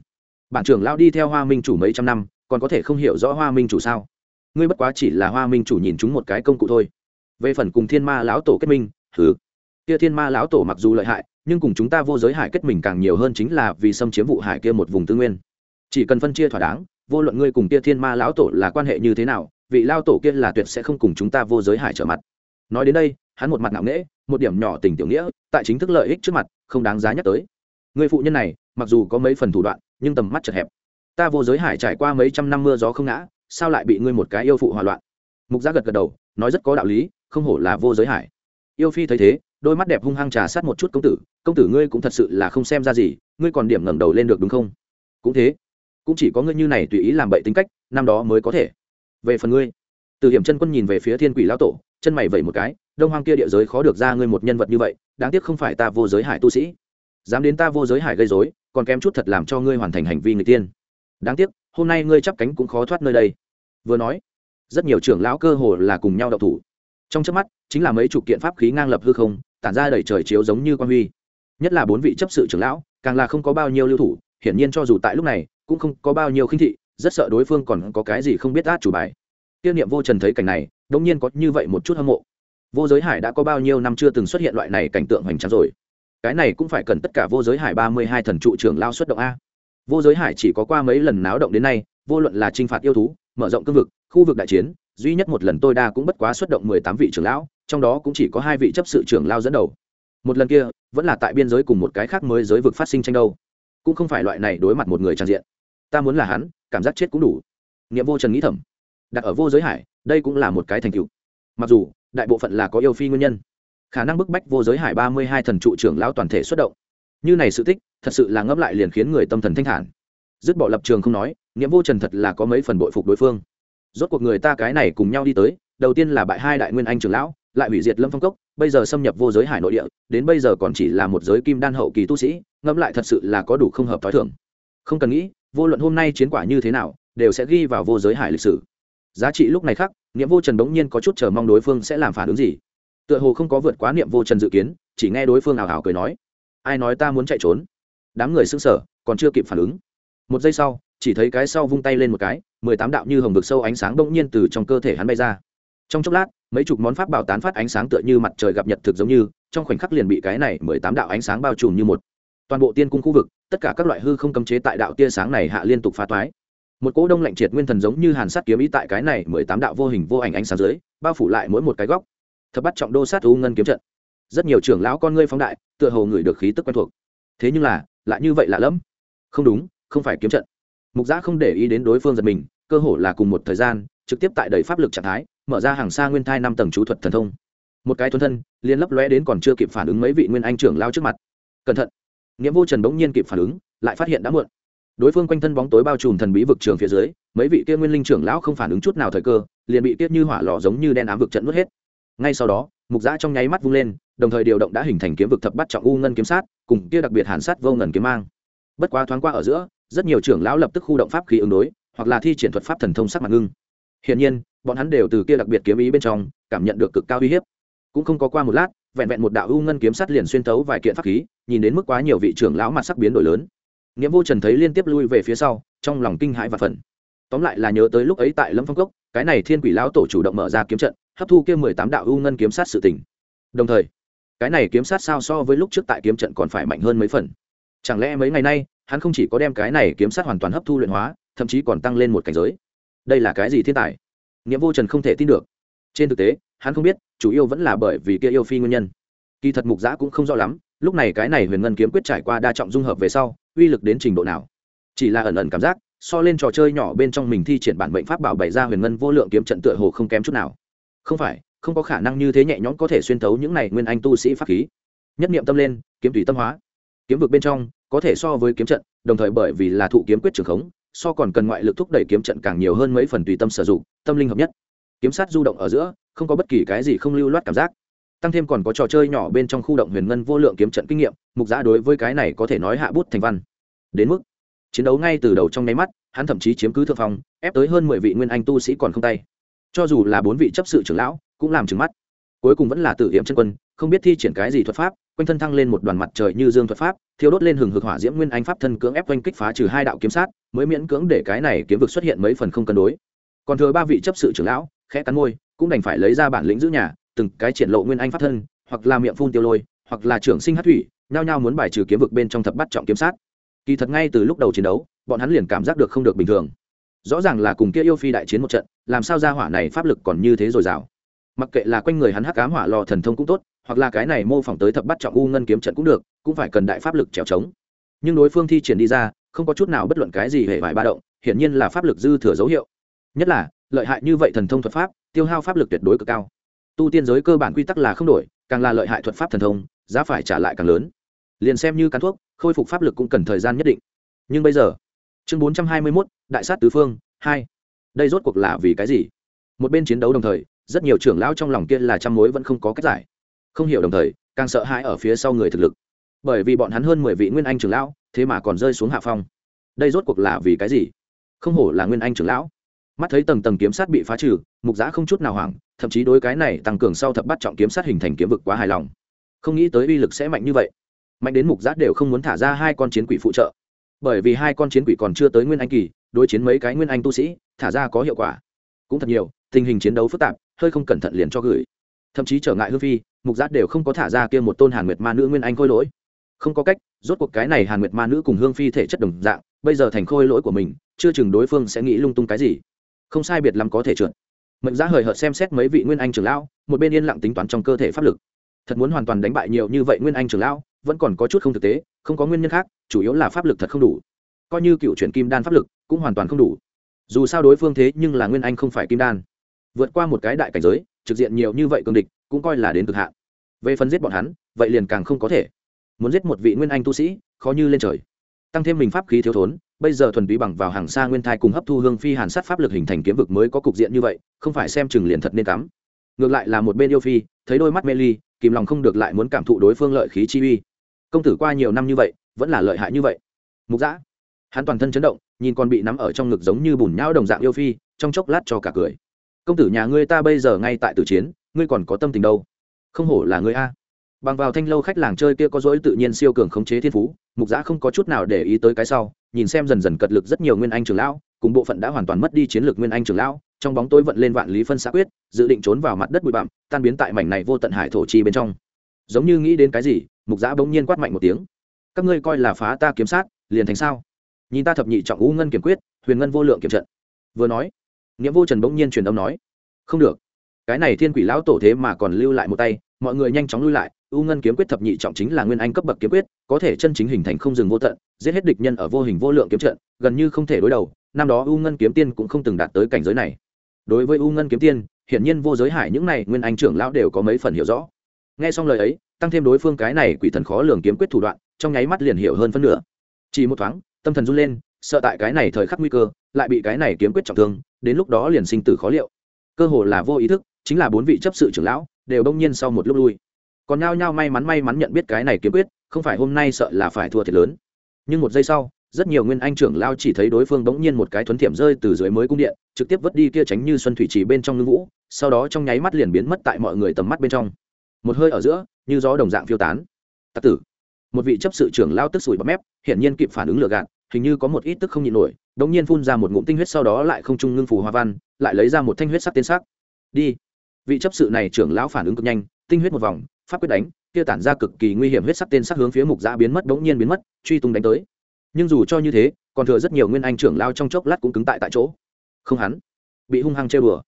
Bản trưởng lão đi theo hoa minh chủ mấy trăm năm còn có thể không hiểu rõ hoa minh chủ sao? Ngươi bất quá chỉ là hoa minh chủ nhìn chúng một cái công cụ thôi. Về phần cùng thiên ma lão tổ kết minh thứ, kia thiên ma lão tổ mặc dù lợi hại nhưng cùng chúng ta vô giới hải kết mình càng nhiều hơn chính là vì xâm chiếm vụ hải kia một vùng tư nguyên. Chỉ cần phân chia thỏa đáng vô luận ngươi cùng kia thiên ma lão tổ là quan hệ như thế nào vị lao tổ kia là tuyệt sẽ không cùng chúng ta vô giới hải trở mặt. Nói đến đây hắn một mặt nặng nễ một điểm nhỏ tình tiểu nghĩa tại chính thức lợi ích trước mặt không đáng giá nhắc tới. Người phụ nhân này mặc dù có mấy phần thủ đoạn nhưng tầm mắt chật hẹp ta vô giới hải trải qua mấy trăm năm mưa gió không ngã, sao lại bị ngươi một cái yêu phụ hòa loạn? Mục giác gật gật đầu, nói rất có đạo lý, không hổ là vô giới hải. Yêu phi thấy thế, đôi mắt đẹp hung hăng trà sát một chút công tử công tử ngươi cũng thật sự là không xem ra gì, ngươi còn điểm ngẩng đầu lên được đúng không? Cũng thế, cũng chỉ có ngươi như này tùy ý làm bậy tính cách, năm đó mới có thể. Về phần ngươi, từ hiểm chân quân nhìn về phía thiên quỷ lão tổ, chân mày vẩy một cái, đông hoang kia địa giới khó được ra ngươi một nhân vật như vậy, đáng tiếc không phải ta vô giới hải tu sĩ. Dám đến ta vô giới hải gây dối còn kém chút thật làm cho ngươi hoàn thành hành vi người tiên đáng tiếc, hôm nay ngươi chắp cánh cũng khó thoát nơi đây. Vừa nói, rất nhiều trưởng lão cơ hồ là cùng nhau đậu thủ. Trong trước mắt, chính là mấy chục kiện pháp khí ngang lập hư không, tản ra đầy trời chiếu giống như quan huy. Nhất là bốn vị chấp sự trưởng lão, càng là không có bao nhiêu lưu thủ, hiển nhiên cho dù tại lúc này, cũng không có bao nhiêu khinh thị, rất sợ đối phương còn có cái gì không biết át chủ bài. Tiêu niệm vô trần thấy cảnh này đông nhiên có như vậy một chút hâm mộ. Vô giới hải đã có bao nhiêu năm chưa từng xuất hiện loại này cảnh tượng hoành tráng rồi. Cái này cũng phải cần tất cả vô giới hải ba mươi hai thần trụ trưởng lao xuất động a vô giới hải chỉ có qua mấy lần náo động đến nay, vô luận là t r i n h phạt yêu thú, mở rộng cương vực, khu vực đại chiến, duy nhất một lần tôi đa cũng bất quá xuất động mười tám vị trưởng lão, trong đó cũng chỉ có hai vị chấp sự trưởng lao dẫn đầu. Một lần kia, vẫn là tại biên giới cùng một cái khác mới giới vực phát sinh tranh đâu cũng không phải loại này đối mặt một người trang diện. Ta muốn là hắn, cảm giác chết cũng đủ. Nghiệm vô trần nghĩ thầm. Đặt ở vô giới hải, đây cũng là một cái thành tựu. Mặc dù, đại bộ phận là có yêu phi nguyên nhân. Khả năng bức bách vô giới hải ba mươi hai thần trụ trưởng lão toàn thể xuất động như này sự tích, thật sự là ngẫm lại liền khiến người tâm thần thanh thản. Dứt bỏ lập trường không nói nghĩa vô trần thật là có mấy phần bội phục đối phương. Rốt cuộc người ta cái này cùng nhau đi tới, đầu tiên là bại hai đại nguyên anh trưởng lão, lại hủy diệt lâm phong cốc, bây giờ xâm nhập vô giới hải nội địa, đến bây giờ còn chỉ là một giới kim đan hậu kỳ tu sĩ, ngẫm lại thật sự là có đủ không hợp t h ó i thưởng không cần nghĩ, vô luận hôm nay chiến quả như thế nào, đều sẽ ghi vào vô giới hải lịch sử. Giá trị lúc này khác, niệm vô trần bỗng nhiên có chút chờ mong đối phương sẽ làm phản ứng gì. Tựa hồ không có vượt quá niệm vô trần dự kiến, chỉ nghe đối phương ảo ảo cười nói ai nói ta muốn chạy trốn? Đám người xưng sở còn chưa kịp phản ứng. Một giây sau, chỉ thấy cái sau vung tay lên một cái, mười tám đạo như hồng vực sâu ánh sáng bỗng nhiên từ trong cơ thể hắn bay ra. Trong chốc lát, mấy chục món pháp bảo tán phát ánh sáng tựa như mặt trời gặp nhật thực giống như, trong khoảnh khắc liền bị cái này mười tám đạo ánh sáng bao trùm như một. Toàn bộ tiên cung khu vực, tất cả các loại hư không cấm chế tại đạo tia sáng này hạ liên tục phá toái. Một cỗ đông lạnh triệt nguyên thần giống như hàn sát kiếm ý tại cái này mười tám đạo vô hình vô ảnh ánh sáng dưới, bao phủ lại mỗi một cái góc. Thập bắt trọng đô sát u ngân kiếm trận rất nhiều trưởng lão con ngươi phóng đại, tựa hồ ngửi được khí tức quen thuộc. Thế nhưng là, lại như vậy lạ lẫm. Không đúng, không phải kiếm trận. Mục giã không để ý đến đối phương giật mình, cơ hồ là cùng một thời gian, trực tiếp tại đầy pháp lực trạng thái, mở ra hàng xa nguyên thai năm tầng chú thuật thần thông. Một cái thuần thân liên lấp lóe đến còn chưa kịp phản ứng mấy vị nguyên anh trưởng lao trước mặt. Cẩn thận. Nghĩa vô trần bỗng nhiên kịp phản ứng, lại phát hiện đã muộn. Đối phương quanh thân bóng tối bao trùm thần bí vực trường phía dưới, mấy vị kia nguyên linh trưởng lão không phản ứng chút nào thời cơ, liền bị tiết như hỏa lò giống như đen ám vực trận nuốt hết. Ngay sau đó mục giã trong nháy mắt vung lên, đồng thời điều động đã hình thành kiếm vực thập bắt trọng u ngân kiếm sát, cùng kia đặc biệt hàn sát vô ngần kiếm mang. Bất quá thoáng qua ở giữa, rất nhiều trưởng lão lập tức khu động pháp khí ứng đối, hoặc là thi triển thuật pháp thần thông sắc mặt ngưng. Hiển nhiên, bọn hắn đều từ kia đặc biệt kiếm ý bên trong, cảm nhận được cực cao uy hiếp. Cũng không có qua một lát, vẹn vẹn một đạo u ngân kiếm sát liền xuyên tấu vài kiện pháp khí, nhìn đến mức quá nhiều vị trưởng lão mặt sắc biến đổi lớn. Nghĩa vô trần thấy liên tiếp lui về phía sau, trong lòng kinh hãi và phần tóm lại là nhớ tới lúc ấy tại lâm phong cốc, cái này thiên quỷ lão tổ chủ động mở ra kiếm trận hấp thu kia mười tám đạo u ngân kiếm sát sự tỉnh đồng thời, cái này kiếm sát sao so với lúc trước tại kiếm trận còn phải mạnh hơn mấy phần. Chẳng lẽ mấy ngày nay, hắn không chỉ có đem cái này kiếm sát hoàn toàn hấp thu luyện hóa, thậm chí còn tăng lên một cảnh giới? Đây là cái gì thiên tài? Nghĩa vô trần không thể tin được. Trên thực tế, hắn không biết, chủ yếu vẫn là bởi vì kia yêu phi nguyên nhân. Kỳ thật mục giã cũng không rõ lắm, lúc này cái này huyền ngân kiếm quyết trải qua đa trọng dung hợp về sau, uy lực đến trình độ nào. Chỉ là ẩn ẩn cảm giác, so lên trò chơi nhỏ bên trong mình thi triển bản bệnh pháp bảo bày ra huyền ngân vô lượng kiếm trận tựa hồ không kém chút nào không phải, không có khả năng như thế nhẹ nhõm có thể xuyên thấu những này nguyên anh tu sĩ pháp khí. Nhất niệm tâm lên, kiếm tùy tâm hóa. Kiếm vực bên trong, có thể so với kiếm trận, đồng thời bởi vì là thụ kiếm quyết trường khống, so còn cần ngoại lực thúc đẩy kiếm trận càng nhiều hơn mấy phần tùy tâm sử dụng, tâm linh hợp nhất. Kiếm sát du động ở giữa, không có bất kỳ cái gì không lưu loát cảm giác. Tăng thêm còn có trò chơi nhỏ bên trong khu động huyền ngân vô lượng kiếm trận kinh nghiệm, mục giã đối với cái này có thể nói hạ bút thành văn. Đến mức, chiến đấu ngay từ đầu trong nháy mắt, hắn thậm chí chiếm cứ thượng phong, ép tới hơn mười vị nguyên anh tu sĩ còn không tay cho dù là bốn vị chấp sự trưởng lão, cũng làm trừng mắt. Cuối cùng vẫn là tự hiểm chân quân, không biết thi triển cái gì thuật pháp, quanh thân thăng lên một đoàn mặt trời như dương thuật pháp, thiêu đốt lên hừng hực hỏa diễm nguyên anh pháp thân cưỡng ép quanh kích phá trừ hai đạo kiếm sát, mới miễn cưỡng để cái này kiếm vực xuất hiện mấy phần không cân đối. Còn thừa ba vị chấp sự trưởng lão, khẽ cắn môi, cũng đành phải lấy ra bản lĩnh giữ nhà, từng cái triển lộ nguyên anh pháp thân, hoặc là miệng phun tiêu lôi, hoặc là trưởng sinh hát thủy, nhao nhao muốn bài trừ kiếm vực bên trong thập bắt trọng kiếm sát. Kỳ thật ngay từ lúc đầu chiến đấu, bọn hắn liền cảm giác được không được bình thường. Rõ ràng là cùng kia yêu phi đại chiến một trận làm sao ra hỏa này pháp lực còn như thế dồi dào? Mặc kệ là quanh người hắn hắc ám hỏa lò thần thông cũng tốt, hoặc là cái này mô phỏng tới thập bắt trọng u ngân kiếm trận cũng được, cũng phải cần đại pháp lực trèo trống. Nhưng đối phương thi triển đi ra, không có chút nào bất luận cái gì hệ vải ba động, hiển nhiên là pháp lực dư thừa dấu hiệu. Nhất là, lợi hại như vậy thần thông thuật pháp, tiêu hao pháp lực tuyệt đối cực cao. Tu tiên giới cơ bản quy tắc là không đổi, càng là lợi hại thuật pháp thần thông, giá phải trả lại càng lớn. Liền xem như cắn thuốc, khôi phục pháp lực cũng cần thời gian nhất định. Nhưng bây giờ, chương bốn trăm hai mươi mốt, đại sát tứ phương, hai đây rốt cuộc là vì cái gì? Một bên chiến đấu đồng thời, rất nhiều trưởng lão trong lòng kia là trăm mối vẫn không có cách giải. Không hiểu đồng thời, càng sợ hãi ở phía sau người thực lực. Bởi vì bọn hắn hơn mười vị nguyên anh trưởng lão, thế mà còn rơi xuống hạ phong. Đây rốt cuộc là vì cái gì? Không hổ là nguyên anh trưởng lão. Mắt thấy tầng tầng kiếm sát bị phá trừ, mục giã không chút nào hoảng, thậm chí đối cái này tăng cường sau thập bắt trọng kiếm sát hình thành kiếm vực quá hài lòng. Không nghĩ tới uy lực sẽ mạnh như vậy. Mạnh đến mục giã đều không muốn thả ra hai con chiến quỷ phụ trợ. Bởi vì hai con chiến quỷ còn chưa tới nguyên anh kỳ, đối chiến mấy cái nguyên anh tu sĩ thả ra có hiệu quả. Cũng thật nhiều, tình hình chiến đấu phức tạp, hơi không cẩn thận liền cho gửi. Thậm chí trở ngại hương phi, mục giác đều không có thả ra kia một tôn hàn nguyệt ma nữ nguyên anh khôi lỗi. Không có cách, rốt cuộc cái này hàn nguyệt ma nữ cùng hương phi thể chất đồng dạng, bây giờ thành khôi lỗi của mình, chưa chừng đối phương sẽ nghĩ lung tung cái gì. Không sai biệt lắm có thể trượt. Mệnh giá hời hợt xem xét mấy vị nguyên anh trưởng lão, một bên yên lặng tính toán trong cơ thể pháp lực. Thật muốn hoàn toàn đánh bại nhiều như vậy nguyên anh trưởng lão, vẫn còn có chút không thực tế, không có nguyên nhân khác, chủ yếu là pháp lực thật không đủ. Coi như cựu chuyển kim đan pháp lực, cũng hoàn toàn không đủ dù sao đối phương thế nhưng là nguyên anh không phải kim đan. Vượt qua một cái đại cảnh giới, trực diện nhiều như vậy cường địch, cũng coi là đến cực hạn. Về phần giết bọn hắn, vậy liền càng không có thể. Muốn giết một vị nguyên anh tu sĩ, khó như lên trời. Tăng thêm mình pháp khí thiếu thốn, bây giờ thuần túy bằng vào hàng xa nguyên thai cùng hấp thu hương phi hàn sát pháp lực hình thành kiếm vực mới có cục diện như vậy, không phải xem chừng liền thật nên cắm. Ngược lại là một bên yêu phi, thấy đôi mắt mê ly, kìm lòng không được lại muốn cảm thụ đối phương lợi khí chi uy. Công tử qua nhiều năm như vậy, vẫn là lợi hại như vậy. Mục giã hắn toàn thân chấn động, nhìn còn bị nắm ở trong ngực giống như bùn nhão đồng dạng yêu phi, trong chốc lát cho cả cười. Công tử nhà ngươi ta bây giờ ngay tại tử chiến, ngươi còn có tâm tình đâu? Không hổ là ngươi a. Bằng vào thanh lâu khách làng chơi kia có dỗi tự nhiên siêu cường khống chế thiên phú, mục giã không có chút nào để ý tới cái sau, nhìn xem dần dần cật lực rất nhiều nguyên anh trường lão, cùng bộ phận đã hoàn toàn mất đi chiến lược nguyên anh trường lão, trong bóng tối vận lên vạn lý phân xã quyết, dự định trốn vào mặt đất bụi bặm, tan biến tại mảnh này vô tận hải thổ chi bên trong. Giống như nghĩ đến cái gì, mục giã bỗng nhiên quát mạnh một tiếng. Các ngươi coi là phá ta kiếm sát, liền thành sao? Nhìn ta thập nhị trọng u ngân kiểm quyết, huyền ngân vô lượng kiểm trận. Vừa nói nghĩa vô trần bỗng nhiên truyền âm nói, không được, cái này thiên quỷ lão tổ thế mà còn lưu lại một tay, mọi người nhanh chóng lui lại, u ngân kiếm quyết thập nhị trọng chính là nguyên anh cấp bậc kiếm quyết, có thể chân chính hình thành không dừng vô tận, giết hết địch nhân ở vô hình vô lượng kiếm trận, gần như không thể đối đầu, năm đó u ngân kiếm tiên cũng không từng đạt tới cảnh giới này. Đối với u ngân kiếm tiên, hiển nhiên vô giới hải những này nguyên anh trưởng lão đều có mấy phần hiểu rõ. Nghe xong lời ấy, tăng thêm đối phương cái này quỷ thần khó lường kiếm quyết thủ đoạn, trong nháy mắt liền hiểu hơn phân nửa. Chỉ một thoáng tâm thần run lên, sợ tại cái này thời khắc nguy cơ, lại bị cái này kiếm quyết trọng thương, đến lúc đó liền sinh tử khó liệu. Cơ hồ là vô ý thức, chính là bốn vị chấp sự trưởng lão, đều đông nhiên sau một lúc lui. Còn nhao nhao may mắn may mắn nhận biết cái này kiếm quyết, không phải hôm nay sợ là phải thua thiệt lớn. Nhưng một giây sau, rất nhiều nguyên anh trưởng lao chỉ thấy đối phương bỗng nhiên một cái thuấn thiểm rơi từ dưới mới cung điện, trực tiếp vứt đi kia tránh như xuân thủy trì bên trong ngưng vũ, sau đó trong nháy mắt liền biến mất tại mọi người tầm mắt bên trong. Một hơi ở giữa, như gió đồng dạng phiêu tán. Tạc tử một vị chấp sự trưởng lao tức sủi bắp mép, hiển nhiên kịp phản ứng lừa gạt, hình như có một ít tức không nhịn nổi, đống nhiên phun ra một ngụm tinh huyết sau đó lại không trung ngưng phù hoa văn, lại lấy ra một thanh huyết sắc tên sắc. Đi. Vị chấp sự này trưởng lão phản ứng cực nhanh, tinh huyết một vòng, pháp quyết đánh, kia tản ra cực kỳ nguy hiểm huyết sắc tên sắc hướng phía mục giã biến mất, đống nhiên biến mất, truy tung đánh tới. Nhưng dù cho như thế, còn thừa rất nhiều nguyên anh trưởng lao trong chốc lát cũng cứng tại tại chỗ. Không hắn. Bị hung hăng chơi bừa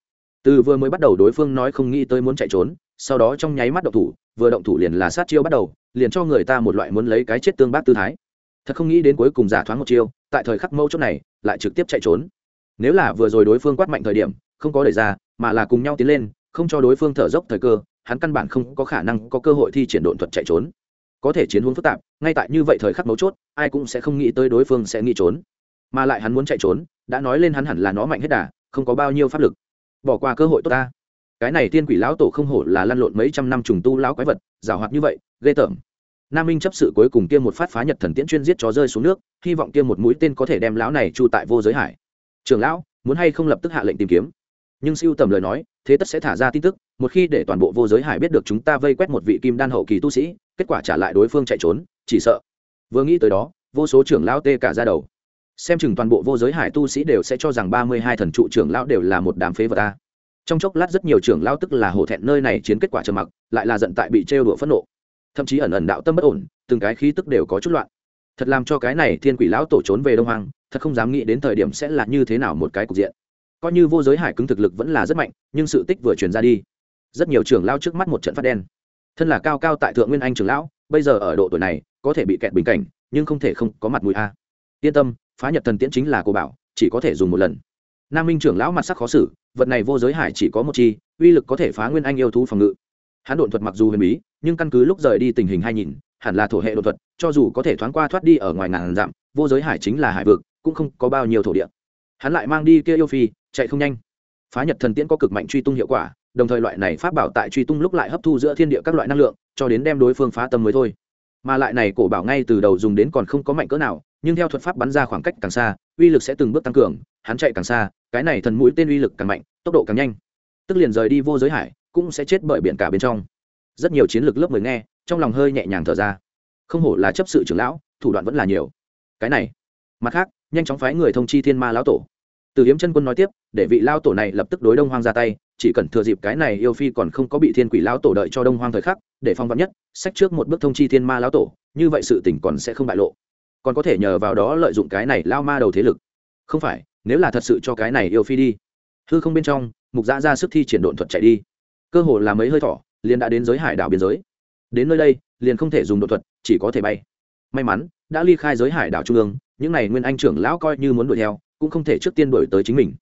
từ vừa mới bắt đầu đối phương nói không nghĩ tới muốn chạy trốn sau đó trong nháy mắt động thủ, vừa động thủ liền là sát chiêu bắt đầu, liền cho người ta một loại muốn lấy cái chết tương bác tư thái. Thật không nghĩ đến cuối cùng giả thoáng một chiêu, tại thời khắc mâu chốt này, lại trực tiếp chạy trốn. Nếu là vừa rồi đối phương quát mạnh thời điểm, không có đẩy ra, mà là cùng nhau tiến lên, không cho đối phương thở dốc thời cơ, hắn căn bản không có khả năng có cơ hội thi triển độn thuật chạy trốn. Có thể chiến hướng phức tạp, ngay tại như vậy thời khắc mấu chốt, ai cũng sẽ không nghĩ tới đối phương sẽ nghĩ trốn. Mà lại hắn muốn chạy trốn, đã nói lên hắn hẳn là nó mạnh hết đà, không có bao nhiêu pháp lực. Bỏ qua cơ hội tốt ta cái này tiên quỷ lão tổ không hổ là lăn lộn mấy trăm năm trùng tu lão quái vật giảo hoạt như vậy, ghê tởm. Nam minh chấp sự cuối cùng kia một phát phá nhật thần tiễn chuyên giết chó rơi xuống nước, hy vọng kia một mũi tên có thể đem lão này chu tại vô giới hải. Trường lão, muốn hay không lập tức hạ lệnh tìm kiếm? Nhưng siêu tầm lời nói, thế tất sẽ thả ra tin tức, một khi để toàn bộ vô giới hải biết được chúng ta vây quét một vị kim đan hậu kỳ tu sĩ, kết quả trả lại đối phương chạy trốn, chỉ sợ. Vừa nghĩ tới đó, vô số trưởng lão tê cả ra đầu. Xem chừng toàn bộ vô giới hải tu sĩ đều sẽ cho rằng ba mươi hai thần trụ trưởng lão đều là một đám phế vật ta trong chốc lát rất nhiều trưởng lão tức là hổ thẹn nơi này chiến kết quả trầm mặc, lại là giận tại bị trêu đùa phẫn nộ. Thậm chí ẩn ẩn đạo tâm bất ổn, từng cái khí tức đều có chút loạn. Thật làm cho cái này thiên quỷ lão tổ trốn về đông hoàng thật không dám nghĩ đến thời điểm sẽ là như thế nào một cái cục diện. Coi như vô giới hải cứng thực lực vẫn là rất mạnh, nhưng sự tích vừa truyền ra đi, rất nhiều trưởng lao trước mắt một trận phát đen. Thân là cao cao tại thượng nguyên anh trưởng lão, bây giờ ở độ tuổi này, có thể bị kẹt bình cảnh, nhưng không thể không có mặt mũi a. Yên tâm, phá nhật thần tiễn chính là cô bảo, chỉ có thể dùng một lần. Nam minh trưởng lão mặt sắc khó xử vật này vô giới hải chỉ có một chi, uy lực có thể phá nguyên anh yêu thú phòng ngự. Hắn đột thuật mặc dù huyền bí, nhưng căn cứ lúc rời đi tình hình hai nhìn, hẳn là thổ hệ đột thuật, cho dù có thể thoáng qua thoát đi ở ngoài ngàn dặm, vô giới hải chính là hải vực, cũng không có bao nhiêu thổ địa. Hắn lại mang đi kia yêu phi, chạy không nhanh. Phá nhật thần tiễn có cực mạnh truy tung hiệu quả, đồng thời loại này pháp bảo tại truy tung lúc lại hấp thu giữa thiên địa các loại năng lượng, cho đến đem đối phương phá tâm mới thôi. Mà lại này cổ bảo ngay từ đầu dùng đến còn không có mạnh cỡ nào, nhưng theo thuật pháp bắn ra khoảng cách càng xa, uy lực sẽ từng bước tăng cường, hắn chạy càng xa cái này thần mũi tên uy lực càng mạnh, tốc độ càng nhanh. Tức liền rời đi vô giới hải, cũng sẽ chết bởi biển cả bên trong. Rất nhiều chiến lược lớp mười nghe, trong lòng hơi nhẹ nhàng thở ra. Không hổ là chấp sự trưởng lão, thủ đoạn vẫn là nhiều. Cái này, mặt khác, nhanh chóng phái người thông chi thiên ma lão tổ. Từ hiếm chân quân nói tiếp, để vị lao tổ này lập tức đối đông hoang ra tay, chỉ cần thừa dịp cái này yêu phi còn không có bị thiên quỷ lao tổ đợi cho đông hoang thời khắc, để phong vắn nhất sách trước một bước thông chi thiên ma lão tổ, như vậy sự tỉnh còn sẽ không bại lộ. Còn có thể nhờ vào đó lợi dụng cái này lao ma đầu thế lực. Không phải nếu là thật sự cho cái này yêu phi đi. Hư không bên trong, mục giã ra sức thi triển độn thuật chạy đi. Cơ hồ là mấy hơi thỏ liền đã đến giới hải đảo biên giới. Đến nơi đây, liền không thể dùng đột thuật, chỉ có thể bay. May mắn, đã ly khai giới hải đảo trung ương, những n à y nguyên anh trưởng lão coi như muốn đuổi theo, cũng không thể trước tiên đuổi tới chính mình.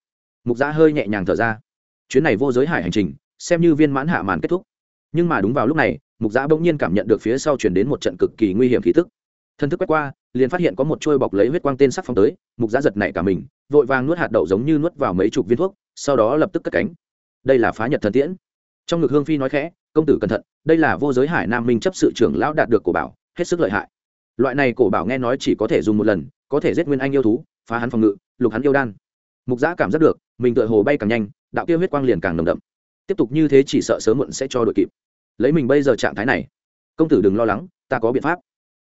Mục giã hơi nhẹ nhàng thở ra. Chuyến này vô giới hải hành trình, xem như viên mãn hạ màn kết thúc. Nhưng mà đúng vào lúc này, mục giã bỗng nhiên cảm nhận được phía sau chuyển đến một trận cực kỳ nguy hiểm khí tức thân thức quét qua, liền phát hiện có một chuôi bọc lấy huyết quang tên sắc phong tới, mục giã giật nảy cả mình, vội vàng nuốt hạt đậu giống như nuốt vào mấy chục viên thuốc, sau đó lập tức cất cánh. Đây là phá nhật thần tiễn. Trong ngực hương phi nói khẽ, công tử cẩn thận, đây là vô giới hải nam minh chấp sự trưởng lão đạt được cổ bảo, hết sức lợi hại. Loại này cổ bảo nghe nói chỉ có thể dùng một lần, có thể giết nguyên anh yêu thú, phá hắn phòng ngự, lục hắn yêu đan. Mục giã cảm giác được, mình tựa hồ bay càng nhanh, đạo kia huyết quang liền càng nồng đậm. Tiếp tục như thế chỉ sợ sớm muộn sẽ cho đội kịp. Lấy mình bây giờ trạng thái này, công tử đừng lo lắng, ta có biện pháp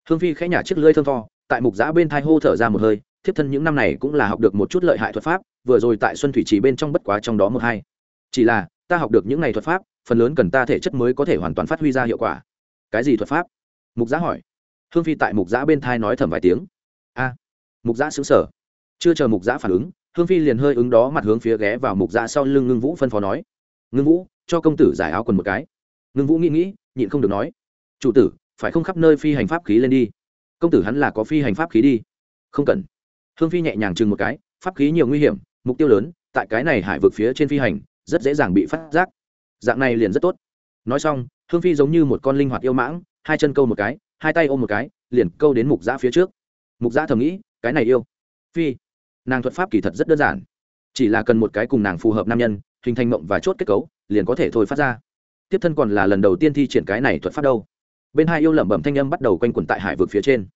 hương phi khẽ nhả chiếc lưỡi thơm tho, tại mục giã bên thai hô thở ra một hơi, thiếp thân những năm này cũng là học được một chút lợi hại thuật pháp, vừa rồi tại xuân thủy trì bên trong bất quá trong đó một hai. Chỉ là, ta học được những này thuật pháp, phần lớn cần ta thể chất mới có thể hoàn toàn phát huy ra hiệu quả. Cái gì thuật pháp? Mục giã hỏi. Hương phi tại mục giã bên thai nói thầm vài tiếng. A. Mục giã xứng sở chưa chờ mục giã phản ứng, hương phi liền hơi ứng đó mặt hướng phía ghé vào mục giã sau lưng ngưng vũ phân phó nói. Ngưng vũ, cho công tử giải áo quần một cái. Ngưng vũ nghĩ nghĩ, nhịn không được nói. Chủ tử phải không khắp nơi phi hành pháp khí lên đi? Công tử hắn là có phi hành pháp khí đi. Không cần. Hương phi nhẹ nhàng chừng một cái, pháp khí nhiều nguy hiểm, mục tiêu lớn, tại cái này hải vực phía trên phi hành, rất dễ dàng bị phát giác. Dạng này liền rất tốt. Nói xong, hương phi giống như một con linh hoạt yêu mãng, hai chân câu một cái, hai tay ôm một cái, liền câu đến mục giã phía trước. Mục giã thầm nghĩ, cái này yêu. Phi. Nàng thuật pháp kỳ thật rất đơn giản. Chỉ là cần một cái cùng nàng phù hợp nam nhân, hình thành mộng và chốt kết cấu, liền có thể thôi phát ra. Tiếp thân còn là lần đầu tiên thi triển cái này thuật pháp đâu bên hai yêu lẩm bẩm thanh âm bắt đầu quanh quẩn tại hải vực phía trên.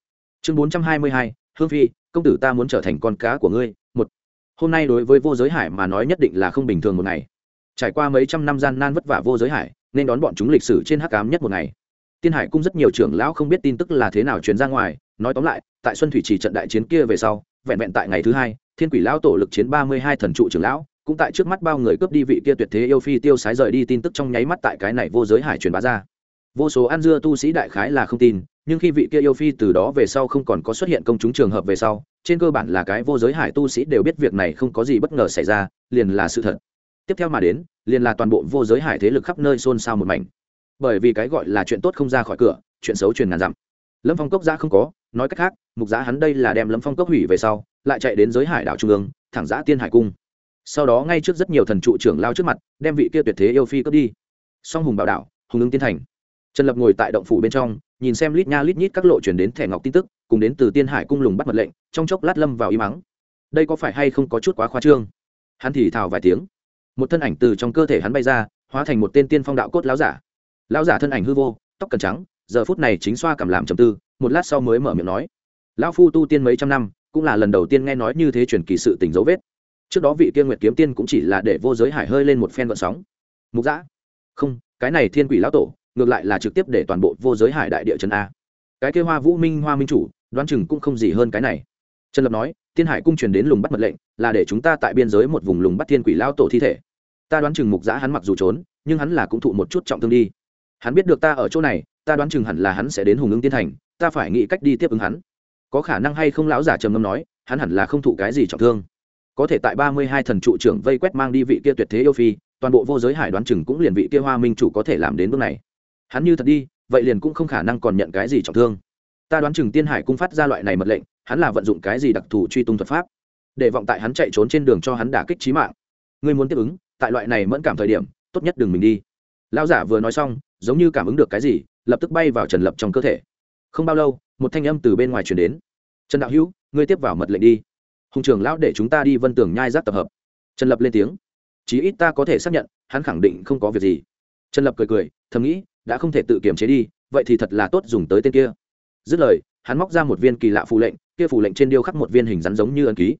Chương bốn trăm hai mươi hai, hương phi, công tử ta muốn trở thành con cá của ngươi, một. Hôm nay đối với vô giới hải mà nói nhất định là không bình thường một ngày. Trải qua mấy trăm năm gian nan vất vả vô giới hải, nên đón bọn chúng lịch sử trên hắc cám nhất một ngày. Tiên hải cung rất nhiều trưởng lão không biết tin tức là thế nào truyền ra ngoài, nói tóm lại, tại xuân thủy chỉ trận đại chiến kia về sau, vẹn vẹn tại ngày thứ hai, thiên quỷ lão tổ lực chiến ba mươi hai thần trụ trưởng lão, cũng tại trước mắt bao người cướp đi vị kia tuyệt thế yêu phi tiêu sái rời đi tin tức trong nháy mắt tại cái này vô giới hải truyền bá ra vô số ăn dưa tu sĩ đại khái là không tin, nhưng khi vị kia yêu phi từ đó về sau không còn có xuất hiện công chúng trường hợp về sau, trên cơ bản là cái vô giới hải tu sĩ đều biết việc này không có gì bất ngờ xảy ra, liền là sự thật. Tiếp theo mà đến, liền là toàn bộ vô giới hải thế lực khắp nơi xôn xao một mảnh. Bởi vì cái gọi là chuyện tốt không ra khỏi cửa, chuyện xấu truyền ngàn dặm. Lâm phong cốc giã không có, nói cách khác, mục giã hắn đây là đem lâm phong cốc hủy về sau, lại chạy đến giới hải đảo trung ương, thẳng giã tiên hải cung. Sau đó ngay trước rất nhiều thần trụ trưởng lao trước mặt, đem vị kia tuyệt thế yêu phi cướp đi. Song hùng bảo đạo hùng ứng tiên thành trần lập ngồi tại động phủ bên trong, nhìn xem lít nha lít nhít các lộ chuyển đến thẻ ngọc tin tức, cùng đến từ tiên hải cung lùng bắt mật lệnh, trong chốc lát lâm vào im mắng đây có phải hay không có chút quá khoa trương? Hắn thì thào vài tiếng. Một thân ảnh từ trong cơ thể hắn bay ra, hóa thành một tên tiên phong đạo cốt láo giả. Lão giả thân ảnh hư vô, tóc cần trắng, giờ phút này chính xoa cảm làm trầm tư, một lát sau mới mở miệng nói. Lão phu tu tiên mấy trăm năm, cũng là lần đầu tiên nghe nói như thế truyền kỳ sự tình dấu vết. Trước đó vị kia nguyệt kiếm tiên cũng chỉ là để vô giới hải hơi lên một phen vận sóng. Mục giã không, cái này thiên quỷ lão tổ ngược lại là trực tiếp để toàn bộ vô giới hải đại địa chân a. Cái kêu hoa vũ minh, hoa minh chủ, đoán chừng cũng không gì hơn cái này. Trần lập nói, thiên hải cung truyền đến lùng bắt mật lệnh, là để chúng ta tại biên giới một vùng lùng bắt thiên quỷ lao tổ thi thể. Ta đoán chừng mục giã hắn mặc dù trốn, nhưng hắn là cũng thụ một chút trọng thương đi. Hắn biết được ta ở chỗ này, ta đoán chừng hẳn là hắn sẽ đến hùng ứng tiên thành, ta phải nghĩ cách đi tiếp ứng hắn. Có khả năng hay không lão giả trầm ngâm nói, hắn hẳn là không thụ cái gì trọng thương. Có thể tại ba mươi hai thần trụ trưởng vây quét mang đi vị kia tuyệt thế yêu phi, toàn bộ vô giới hải đoán chừng cũng liền vị kia hoa minh chủ có thể làm đến bước này hắn như thật đi, vậy liền cũng không khả năng còn nhận cái gì trọng thương. Ta đoán chừng tiên hải cung phát ra loại này mật lệnh, hắn là vận dụng cái gì đặc thù truy tung thuật pháp? Để vọng tại hắn chạy trốn trên đường cho hắn đả kích trí mạng. Ngươi muốn tiếp ứng, tại loại này mẫn cảm thời điểm, tốt nhất đừng mình đi. Lão giả vừa nói xong, giống như cảm ứng được cái gì, lập tức bay vào trần lập trong cơ thể. Không bao lâu, một thanh âm từ bên ngoài chuyển đến. Trần đạo hữu, ngươi tiếp vào mật lệnh đi. Hùng trưởng lão để chúng ta đi vân tường nhai rác tập hợp. Trần lập lên tiếng. Chí ít ta có thể xác nhận, hắn khẳng định không có việc gì. Trần lập cười cười, thầm nghĩ đã không thể tự kiểm chế đi, vậy thì thật là tốt dùng tới tên kia. Dứt lời, hắn móc ra một viên kỳ lạ phù lệnh, kia phù lệnh trên điêu khắc một viên hình rắn giống như ân ký.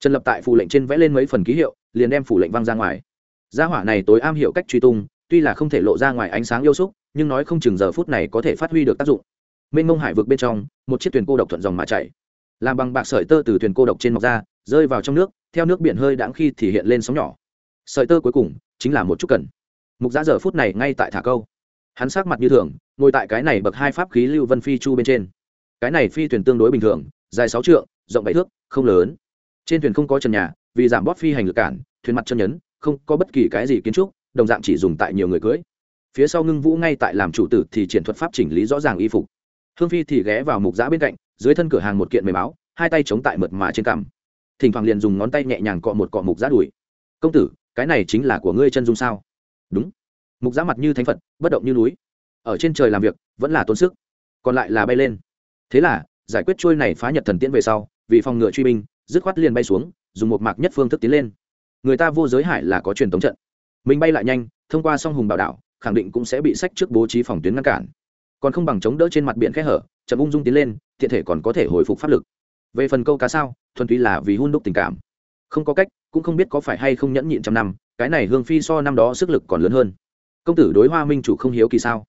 Trần lập tại phù lệnh trên vẽ lên mấy phần ký hiệu, liền đem phù lệnh văng ra ngoài. Gia hỏa này tối am hiểu cách truy tung, tuy là không thể lộ ra ngoài ánh sáng yêu xúc, nhưng nói không chừng giờ phút này có thể phát huy được tác dụng. Mênh mông hải vực bên trong, một chiếc thuyền cô độc thuận dòng mà chạy. Làm bằng bạc sợi tơ từ thuyền cô độc trên mọc ra, rơi vào trong nước, theo nước biển hơi đãng khi thì hiện lên sóng nhỏ. Sợi tơ cuối cùng chính là một chút cần. Mục giá giờ phút này ngay tại thả câu hắn sắc mặt như thường, ngồi tại cái này bậc hai pháp khí lưu vân phi chu bên trên. Cái này phi thuyền tương đối bình thường, dài sáu trượng, rộng bảy thước, không lớn. Trên thuyền không có trần nhà, vì giảm bóp phi hành lực cản, thuyền mặt chân nhấn, không có bất kỳ cái gì kiến trúc, đồng dạng chỉ dùng tại nhiều người cưới. Phía sau ngưng vũ ngay tại làm chủ tử thì triển thuật pháp chỉnh lý rõ ràng y phục. Hương phi thì ghé vào mục giã bên cạnh, dưới thân cửa hàng một kiện mềm áo, hai tay chống tại mượt mà trên cằm. Thỉnh thoảng liền dùng ngón tay nhẹ nhàng cọ một cọ mục giã đùi. Công tử, cái này chính là của ngươi chân dung sao? Đúng mục giã mặt như thánh phật, bất động như núi. Ở trên trời làm việc, vẫn là tốn sức, còn lại là bay lên. Thế là, giải quyết trôi này phá nhật thần tiễn về sau, vì phòng ngựa truy binh, dứt khoát liền bay xuống, dùng một mạc nhất phương thức tiến lên. Người ta vô giới hải là có truyền thống trận. Mình bay lại nhanh, thông qua song hùng bảo đảo khẳng định cũng sẽ bị sách trước bố trí phòng tuyến ngăn cản. Còn không bằng chống đỡ trên mặt biển khe hở, chậm ung dung tiến lên thiện thể còn có thể hồi phục pháp lực. Về phần câu cá sao, thuần túy là vì hôn đúc tình cảm. Không có cách, cũng không biết có phải hay không nhẫn nhịn trăm năm, cái này hương phi so năm đó sức lực còn lớn hơn công tử đối hoa minh chủ không hiếu kỳ sao?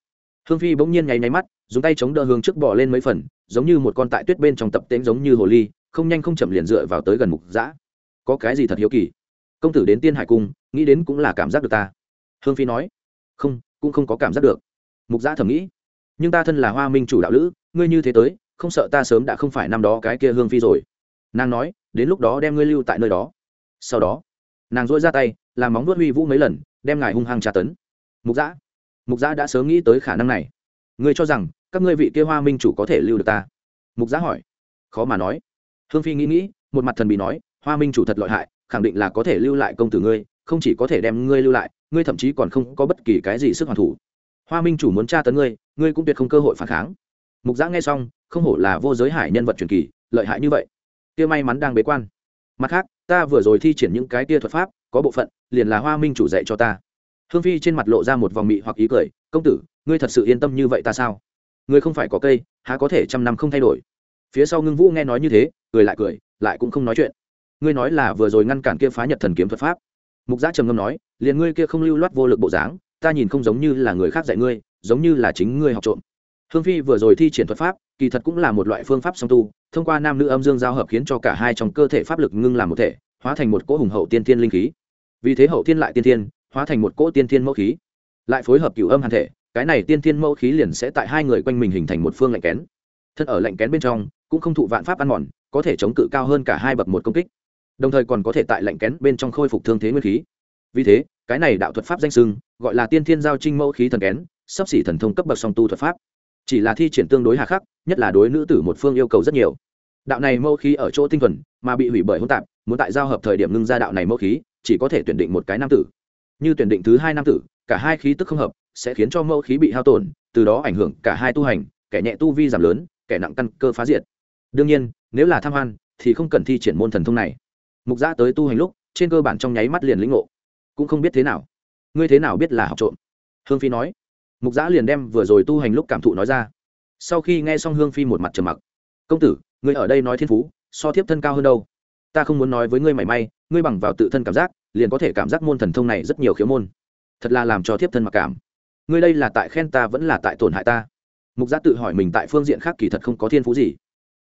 Hương phi bỗng nhiên nháy nháy mắt, dùng tay chống đỡ hướng trước bỏ lên mấy phần, giống như một con tại tuyết bên trong tập tễnh giống như hồ ly, không nhanh không chậm liền dựa vào tới gần mục giã có cái gì thật hiếu kỳ? Công tử đến tiên hải cung, nghĩ đến cũng là cảm giác được ta. Hương phi nói, không, cũng không có cảm giác được. Mục giã thầm nghĩ, nhưng ta thân là hoa minh chủ đạo lữ, ngươi như thế tới, không sợ ta sớm đã không phải năm đó cái kia hương phi rồi. Nàng nói, đến lúc đó đem ngươi lưu tại nơi đó. Sau đó, nàng dỗi ra tay, làm móng vuốt huy vũ mấy lần, đem ngài hung hăng tra tấn mục giã mục giã đã sớm nghĩ tới khả năng này. Ngươi cho rằng các ngươi vị kia hoa minh chủ có thể lưu được ta? Mục giã hỏi. Khó mà nói. Hương phi nghĩ nghĩ, một mặt thần bị nói, hoa minh chủ thật lợi hại, khẳng định là có thể lưu lại công tử ngươi, không chỉ có thể đem ngươi lưu lại, ngươi thậm chí còn không có bất kỳ cái gì sức hoàn thủ. Hoa minh chủ muốn tra tấn ngươi ngươi cũng tuyệt không cơ hội phản kháng. Mục giã nghe xong, không hổ là vô giới hải nhân vật truyền kỳ, lợi hại như vậy. Kia may mắn đang bế quan. Mặt khác, ta vừa rồi thi triển những cái tia thuật pháp, có bộ phận liền là hoa minh chủ dạy cho ta hương phi trên mặt lộ ra một vòng mị hoặc ý cười, công tử, ngươi thật sự yên tâm như vậy ta sao? Ngươi không phải có cây, há có thể trăm năm không thay đổi? Phía sau ngưng vũ nghe nói như thế, cười lại cười, lại cũng không nói chuyện. Ngươi nói là vừa rồi ngăn cản kia phá nhật thần kiếm thuật pháp. Mục giã trầm ngâm nói, liền ngươi kia không lưu loát vô lực bộ dáng, ta nhìn không giống như là người khác dạy ngươi, giống như là chính ngươi học trộm. Hương phi vừa rồi thi triển thuật pháp, kỳ thật cũng là một loại phương pháp song tu, thông qua nam nữ âm dương giao hợp khiến cho cả hai trong cơ thể pháp lực ngưng làm một thể, hóa thành một cỗ hùng hậu tiên thiên linh khí. Vì thế hậu thiên lại tiên thiên hóa thành một cỗ tiên thiên mẫu khí. Lại phối hợp cửu âm hàn thể, cái này tiên thiên mẫu khí liền sẽ tại hai người quanh mình hình thành một phương lạnh kén. Thân ở lạnh kén bên trong, cũng không thụ vạn pháp ăn mòn, có thể chống cự cao hơn cả hai bậc một công kích. Đồng thời còn có thể tại lạnh kén bên trong khôi phục thương thế nguyên khí. Vì thế, cái này đạo thuật pháp danh sưng gọi là tiên thiên giao trinh mẫu khí thần kén, sắp xỉ thần thông cấp bậc song tu thuật pháp. Chỉ là thi triển tương đối hà khắc, nhất là đối nữ tử một phương yêu cầu rất nhiều. Đạo này mẫu khí ở chỗ tinh thuần, mà bị hủy bởi hỗn tạp, muốn tại giao hợp thời điểm ngưng ra đạo này mẫu khí, chỉ có thể tuyển định một cái nam tử như tuyển định thứ hai nam tử, cả hai khí tức không hợp, sẽ khiến cho mẫu khí bị hao tổn, từ đó ảnh hưởng cả hai tu hành, kẻ nhẹ tu vi giảm lớn, kẻ nặng căn cơ phá diệt. Đương nhiên, nếu là tham hoan, thì không cần thi triển môn thần thông này. Mục giã tới tu hành lúc, trên cơ bản trong nháy mắt liền lĩnh ngộ. Cũng không biết thế nào. Ngươi thế nào biết là học trộm? Hương phi nói. Mục giã liền đem vừa rồi tu hành lúc cảm thụ nói ra. Sau khi nghe xong hương phi một mặt trầm mặc. Công tử, ngươi ở đây nói thiên phú, so thiếp thân cao hơn đâu? Ta không muốn nói với ngươi mảy may, ngươi bằng vào tự thân cảm giác liền có thể cảm giác môn thần thông này rất nhiều khiếu môn. Thật là làm cho thiếp thân mặc cảm. Ngươi đây là tại khen ta vẫn là tại tổn hại ta? Mục giã tự hỏi mình tại phương diện khác kỳ thật không có thiên phú gì.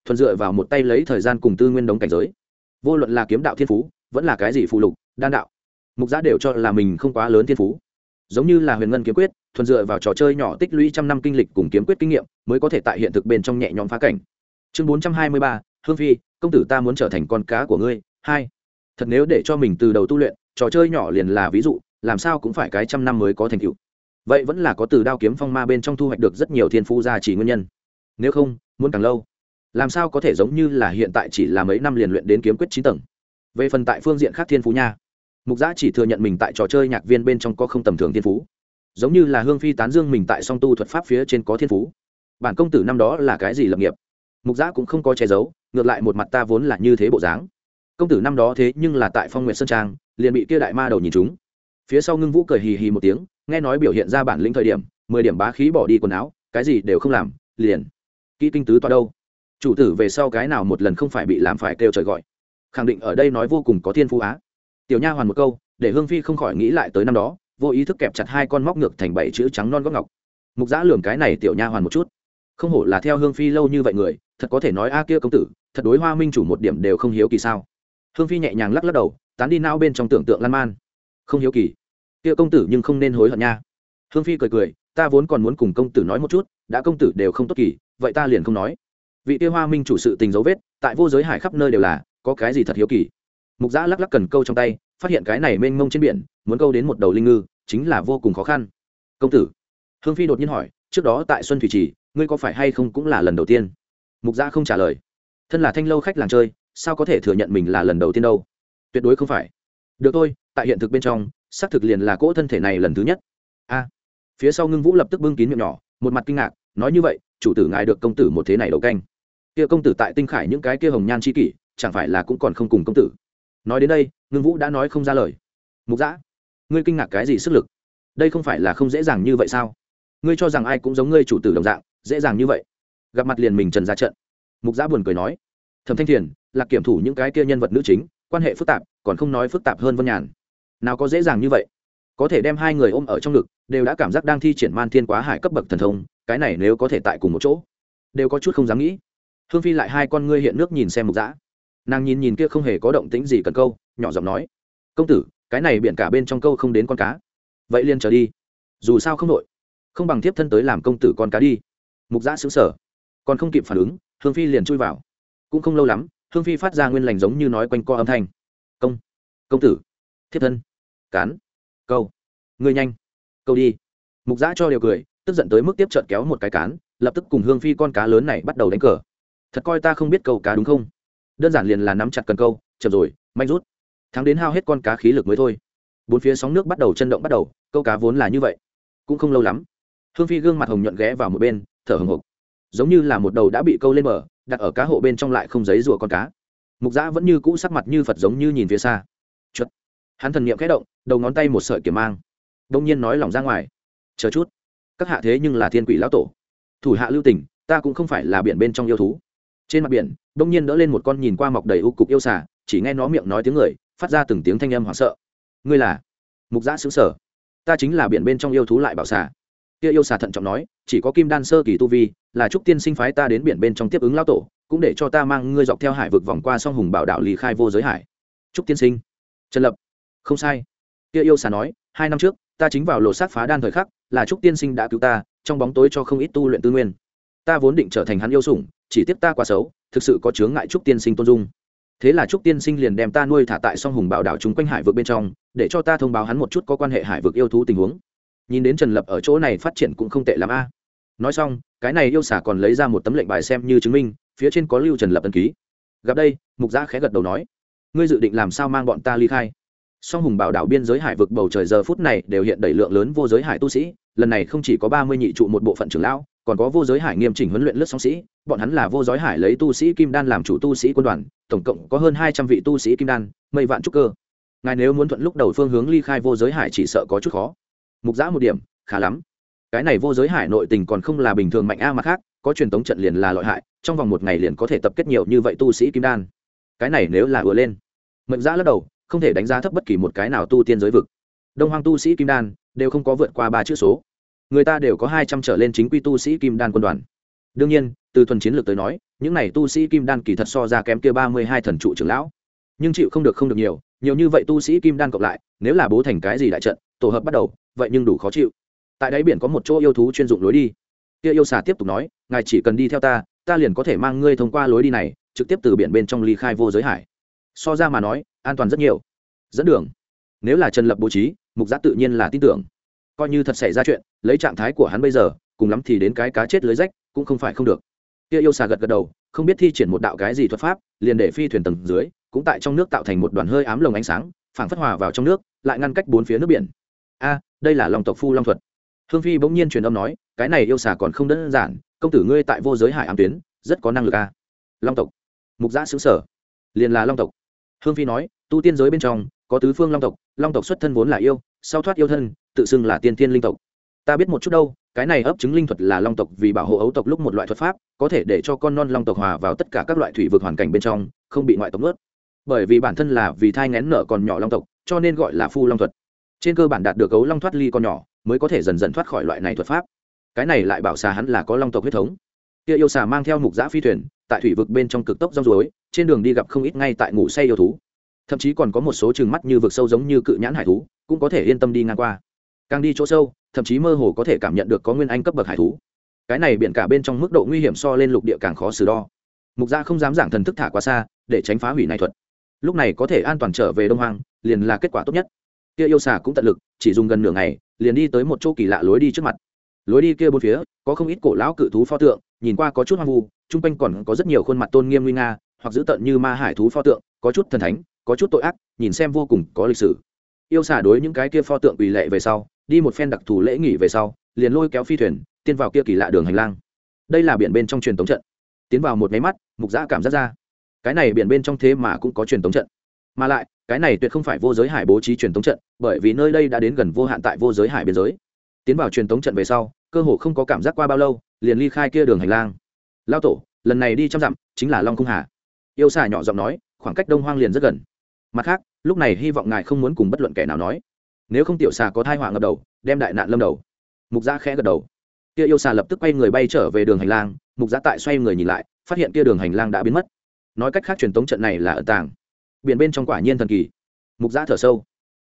Thuần dựa vào một tay lấy thời gian cùng tư nguyên đống cảnh giới. Vô luận là kiếm đạo thiên phú, vẫn là cái gì phụ lục, đan đạo, mục giã đều cho là mình không quá lớn thiên phú. Giống như là huyền ngân kiếm quyết, thuần dựa vào trò chơi nhỏ tích lũy trăm năm kinh lịch cùng kiếm quyết kinh nghiệm, mới có thể tại hiện thực bên trong nhẹ nhõm phá cảnh. Chương bốn trăm hai mươi ba, hương phi, công tử ta muốn trở thành con cá của ngươi. Hai. Thật nếu để cho mình từ đầu tu luyện trò chơi nhỏ liền là ví dụ, làm sao cũng phải cái trăm năm mới có thành tựu. Vậy vẫn là có từ đao kiếm phong ma bên trong thu hoạch được rất nhiều thiên phú gia chỉ nguyên nhân. Nếu không, muốn càng lâu, làm sao có thể giống như là hiện tại chỉ là mấy năm liền luyện đến kiếm quyết chín tầng. Về phần tại phương diện khác thiên phú nha, mục giã chỉ thừa nhận mình tại trò chơi nhạc viên bên trong có không tầm thường thiên phú. Giống như là hương phi tán dương mình tại song tu thuật pháp phía trên có thiên phú. Bản công tử năm đó là cái gì lập nghiệp? Mục giã cũng không có che giấu, ngược lại một mặt ta vốn là như thế bộ dáng. Công tử năm đó thế nhưng là tại phong nguyện sơn trang liền bị kia đại ma đầu nhìn chúng. Phía sau ngưng vũ cười hì hì một tiếng, nghe nói biểu hiện ra bản lĩnh thời điểm, mười điểm bá khí bỏ đi quần áo, cái gì đều không làm, liền. Kỹ kinh tứ toa đâu? Chủ tử về sau cái nào một lần không phải bị làm phải kêu trời gọi. Khẳng định ở đây nói vô cùng có thiên phú á. Tiểu nha hoàn một câu, để hương phi không khỏi nghĩ lại tới năm đó, vô ý thức kẹp chặt hai con móc ngược thành bảy chữ trắng non góc ngọc. Mục giã lường cái này tiểu nha hoàn một chút. Không hổ là theo hương phi lâu như vậy người, thật có thể nói a à kia công tử, thật đối hoa minh chủ một điểm đều không hiếu kỳ sao? Hương phi nhẹ nhàng lắc lắc đầu tán đi nao bên trong tưởng tượng lan man. Không hiếu kỳ. Kia công tử nhưng không nên hối hận nha. Hương phi cười cười, ta vốn còn muốn cùng công tử nói một chút, đã công tử đều không tốt kỳ, vậy ta liền không nói. Vị tiêu hoa minh chủ sự tình dấu vết, tại vô giới hải khắp nơi đều là, có cái gì thật hiếu kỳ? Mục giã lắc lắc cần câu trong tay, phát hiện cái này mênh mông trên biển, muốn câu đến một đầu linh ngư, chính là vô cùng khó khăn. Công tử. Hương phi đột nhiên hỏi, trước đó tại xuân thủy trì, ngươi có phải hay không cũng là lần đầu tiên? Mục giã không trả lời. Thân là thanh lâu khách làng chơi, sao có thể thừa nhận mình là lần đầu tiên đâu? Tuyệt đối không phải. Được thôi, tại hiện thực bên trong, xác thực liền là cỗ thân thể này lần thứ nhất. A. Phía sau ngưng vũ lập tức bưng kín miệng nhỏ, một mặt kinh ngạc, nói như vậy, chủ tử ngài được công tử một thế này đầu canh. Kia công tử tại tinh khải những cái kia hồng nhan c h i kỷ, chẳng phải là cũng còn không cùng công tử. Nói đến đây, ngưng vũ đã nói không ra lời. Mục giã ngươi kinh ngạc cái gì sức lực? Đây không phải là không dễ dàng như vậy sao? Ngươi cho rằng ai cũng giống ngươi chủ tử đồng dạng, dễ dàng như vậy? Gặp mặt liền mình trần ra trận. Mục giã buồn cười nói. Thẩm thanh thiền là kiểm thủ những cái kia nhân vật nữ chính quan hệ phức tạp, còn không nói phức tạp hơn vân nhàn. Nào có dễ dàng như vậy? Có thể đem hai người ôm ở trong ngực, đều đã cảm giác đang thi triển man thiên quá hải cấp bậc thần thông, cái này nếu có thể tại cùng một chỗ, đều có chút không dám nghĩ. Hương phi lại hai con ngươi hiện nước nhìn xem mục giã nàng nhìn nhìn kia không hề có động tĩnh gì cần câu, nhỏ giọng nói, công tử, cái này biển cả bên trong câu không đến con cá. Vậy liền trở đi. Dù sao không nội không bằng tiếp thân tới làm công tử con cá đi. Mục giã xứng sở còn không kịp phản ứng, hương phi liền chui vào. Cũng không lâu lắm hương phi phát ra nguyên lành giống như nói quanh co âm thanh. Công. Công tử. Thiếp thân. Cán. Câu. Ngươi nhanh. Câu đi. Mục giã cho điều cười, tức giận tới mức tiếp trợn kéo một cái cán, lập tức cùng hương phi con cá lớn này bắt đầu đánh cờ. Thật coi ta không biết câu cá đúng không? Đơn giản liền là nắm chặt cần câu, chậm rồi manh rút. Thắng đến hao hết con cá khí lực mới thôi. Bốn phía sóng nước bắt đầu chân động bắt đầu, câu cá vốn là như vậy. Cũng không lâu lắm. Hương phi gương mặt hồng nhuận ghé vào một bên, thở hồng hộc. Giống như là một đầu đã bị câu lên bờ đặt ở cá hộ bên trong lại không giấy rùa con cá. Mục giã vẫn như cũ sắc mặt như phật giống như nhìn phía xa. Chút. hắn thần n i ệ m khẽ động, đầu ngón tay một sợi kiểm mang đông nhiên nói lỏng ra ngoài, chờ chút, các hạ thế nhưng là thiên quỷ lão tổ. Thủ hạ lưu tỉnh ta cũng không phải là biển bên trong yêu thú. Trên mặt biển đông nhiên đỡ lên một con nhìn qua mọc đầy u cục yêu xà, chỉ nghe nó miệng nói tiếng người, phát ra từng tiếng thanh âm hoảng sợ. Ngươi là? Mục giã xứng sở ta chính là biển bên trong yêu thú lại bảo xà kia yêu xà thận trọng nói, chỉ có kim đan sơ kỳ tu vi, là trúc tiên sinh phái ta đến biển bên trong tiếp ứng lao tổ, cũng để cho ta mang ngươi dọc theo hải vực vòng qua song hùng bảo đạo lý khai vô giới hải. Trúc tiên sinh. Trần lập. Không sai. Kia yêu xà nói, hai năm trước, ta chính vào lộ sát phá đan thời khắc, là trúc tiên sinh đã cứu ta, trong bóng tối cho không ít tu luyện tư nguyên. Ta vốn định trở thành hắn yêu sủng, chỉ tiếp ta quá xấu, thực sự có chướng ngại trúc tiên sinh tôn dung. Thế là trúc tiên sinh liền đem ta nuôi thả tại song hùng bảo đảo chúng quanh hải vực bên trong, để cho ta thông báo hắn một chút có quan hệ hải vực yêu thú tình huống nhìn đến trần lập ở chỗ này phát triển cũng không tệ l a. Nói xong, cái này yêu xả còn lấy ra một tấm lệnh bài xem như chứng minh, phía trên có lưu trần lập ân ký. Gặp đây, mục giã khẽ gật đầu nói, ngươi dự định làm sao mang bọn ta ly khai? Song hùng bảo đảo biên giới hải vực bầu trời giờ phút này đều hiện đầy lượng lớn vô giới hải tu sĩ, lần này không chỉ có ba mươi nhị trụ một bộ phận trưởng lão, còn có vô giới hải nghiêm chỉnh huấn luyện lướt song sĩ, bọn hắn là vô giới hải lấy tu sĩ kim đan làm chủ tu sĩ quân đoàn, tổng cộng có hơn hai trăm vị tu sĩ kim đan, mây vạn trúc cơ. Ngài nếu muốn thuận lúc đầu phương hướng ly khai vô giới hải chỉ sợ có chút khó mục giã một điểm, khá lắm. Cái này vô giới hải nội tình còn không là bình thường mạnh a mặt khác, có truyền thống trận liền là lợi hại, trong vòng một ngày liền có thể tập kết nhiều như vậy tu sĩ kim đan. Cái này nếu là vừa lên, mệnh giã lắc đầu, không thể đánh giá thấp bất kỳ một cái nào tu tiên giới vực. Đông hoang tu sĩ kim đan đều không có vượt qua ba chữ số. Người ta đều có hai trăm trở lên chính quy tu sĩ kim đan quân đoàn. Đương nhiên, từ thuần chiến lược tới nói, những này tu sĩ kim đan kỳ thật so ra kém kia ba mươi hai thần trụ trưởng lão. Nhưng chịu không được không được nhiều nhiều như vậy tu sĩ kim đan cộng lại, nếu là bố thành cái gì đại trận tổ hợp bắt đầu, vậy nhưng đủ khó chịu. Tại đáy biển có một chỗ yêu thú chuyên dụng lối đi. Kia yêu xà tiếp tục nói, ngài chỉ cần đi theo ta ta liền có thể mang ngươi thông qua lối đi này, trực tiếp từ biển bên trong ly khai vô giới hải. So ra mà nói, an toàn rất nhiều. Dẫn đường. Nếu là trần lập bố trí, mục giác tự nhiên là tin tưởng. Coi như thật xảy ra chuyện, lấy trạng thái của hắn bây giờ, cùng lắm thì đến cái cá chết lưới rách, cũng không phải không được. Kia yêu xà gật gật đầu, không biết thi triển một đạo cái gì thuật pháp, liền để phi thuyền tầng dưới, cũng tại trong nước tạo thành một đoàn hơi ám lồng ánh sáng, phảng phất hòa vào trong nước, lại ngăn cách bốn phía nước biển a, đây là long tộc phu long thuật. Hương phi bỗng nhiên truyền âm nói, cái này yêu xà còn không đơn giản, công tử ngươi tại vô giới hải ám tuyến, rất có năng lực a. Long tộc. Mục giã xứ sở. Liền là long tộc. Hương phi nói, tu tiên giới bên trong, có tứ phương long tộc long tộc xuất thân vốn là yêu, sau thoát yêu thân, tự xưng là tiên tiên linh tộc. Ta biết một chút đâu, cái này ấp chứng linh thuật là long tộc vì bảo hộ ấu tộc lúc một loại thuật pháp, có thể để cho con non long tộc hòa vào tất cả các loại thủy vực hoàn cảnh bên trong, không bị ngoại tộc nuốt. Bởi vì bản thân là vì thai ngén nở còn nhỏ long tộc, cho nên gọi là phu long thuật trên cơ bản đạt được gấu long thoát ly con nhỏ, mới có thể dần dần thoát khỏi loại này thuật pháp. Cái này lại bảo xà hắn là có long tộc huyết thống. Kia yêu xà mang theo mục giã phi thuyền, tại thủy vực bên trong cực tốc rong ruối trên đường đi gặp không ít ngay tại ngủ say yêu thú. Thậm chí còn có một số chừng mắt như vực sâu giống như cự nhãn hải thú, cũng có thể yên tâm đi ngang qua. Càng đi chỗ sâu, thậm chí mơ hồ có thể cảm nhận được có nguyên anh cấp bậc hải thú. Cái này biển cả bên trong mức độ nguy hiểm so lên lục địa càng khó xử đo. Mục gia không dám giảng thần thức thả quá xa, để tránh phá hủy này thuật. Lúc này có thể an toàn trở về đông hoang, liền là kết quả tốt nhất kia yêu xà cũng tận lực, chỉ dùng gần nửa ngày, liền đi tới một chỗ kỳ lạ lối đi trước mặt. Lối đi kia bốn phía, có không ít cổ lão cự thú pho tượng, nhìn qua có chút hoang vu, chung quanh còn có rất nhiều khuôn mặt tôn nghiêm nguy nga, hoặc dữ tợn như ma hải thú pho tượng, có chút thần thánh, có chút tội ác, nhìn xem vô cùng có lịch sử. Yêu xả đối những cái kia pho tượng ủy lệ về sau, đi một phen đặc thù lễ nghỉ về sau, liền lôi kéo phi thuyền tiến vào kia kỳ lạ đường hành lang. Đây là biển bên trong truyền tống trận. Tiến vào một máy mắt, mục giã cảm giác ra. Cái này biển bên trong thế mà cũng có truyền tống trận. Mà lại cái này tuyệt không phải vô giới hải bố trí truyền tống trận, bởi vì nơi đây đã đến gần vô hạn tại vô giới hải biên giới. Tiến vào truyền tống trận về sau, cơ hồ không có cảm giác qua bao lâu, liền ly khai kia đường hành lang. Lao tổ, lần này đi trăm dặm, chính là long cung hà. Yêu xà nhỏ giọng nói, khoảng cách đông hoang liền rất gần. Mặt khác, lúc này hy vọng ngài không muốn cùng bất luận kẻ nào nói. Nếu không tiểu xà có thai họa ngập đầu, đem đại nạn lâm đầu. Mục gia khẽ gật đầu. Kia yêu xà lập tức quay người bay trở về đường hành lang, mục gia tại xoay người nhìn lại, phát hiện kia đường hành lang đã biến mất. Nói cách khác truyền tống trận này là ẩn tàng biển bên trong quả nhiên thần kỳ. Mục giã thở sâu.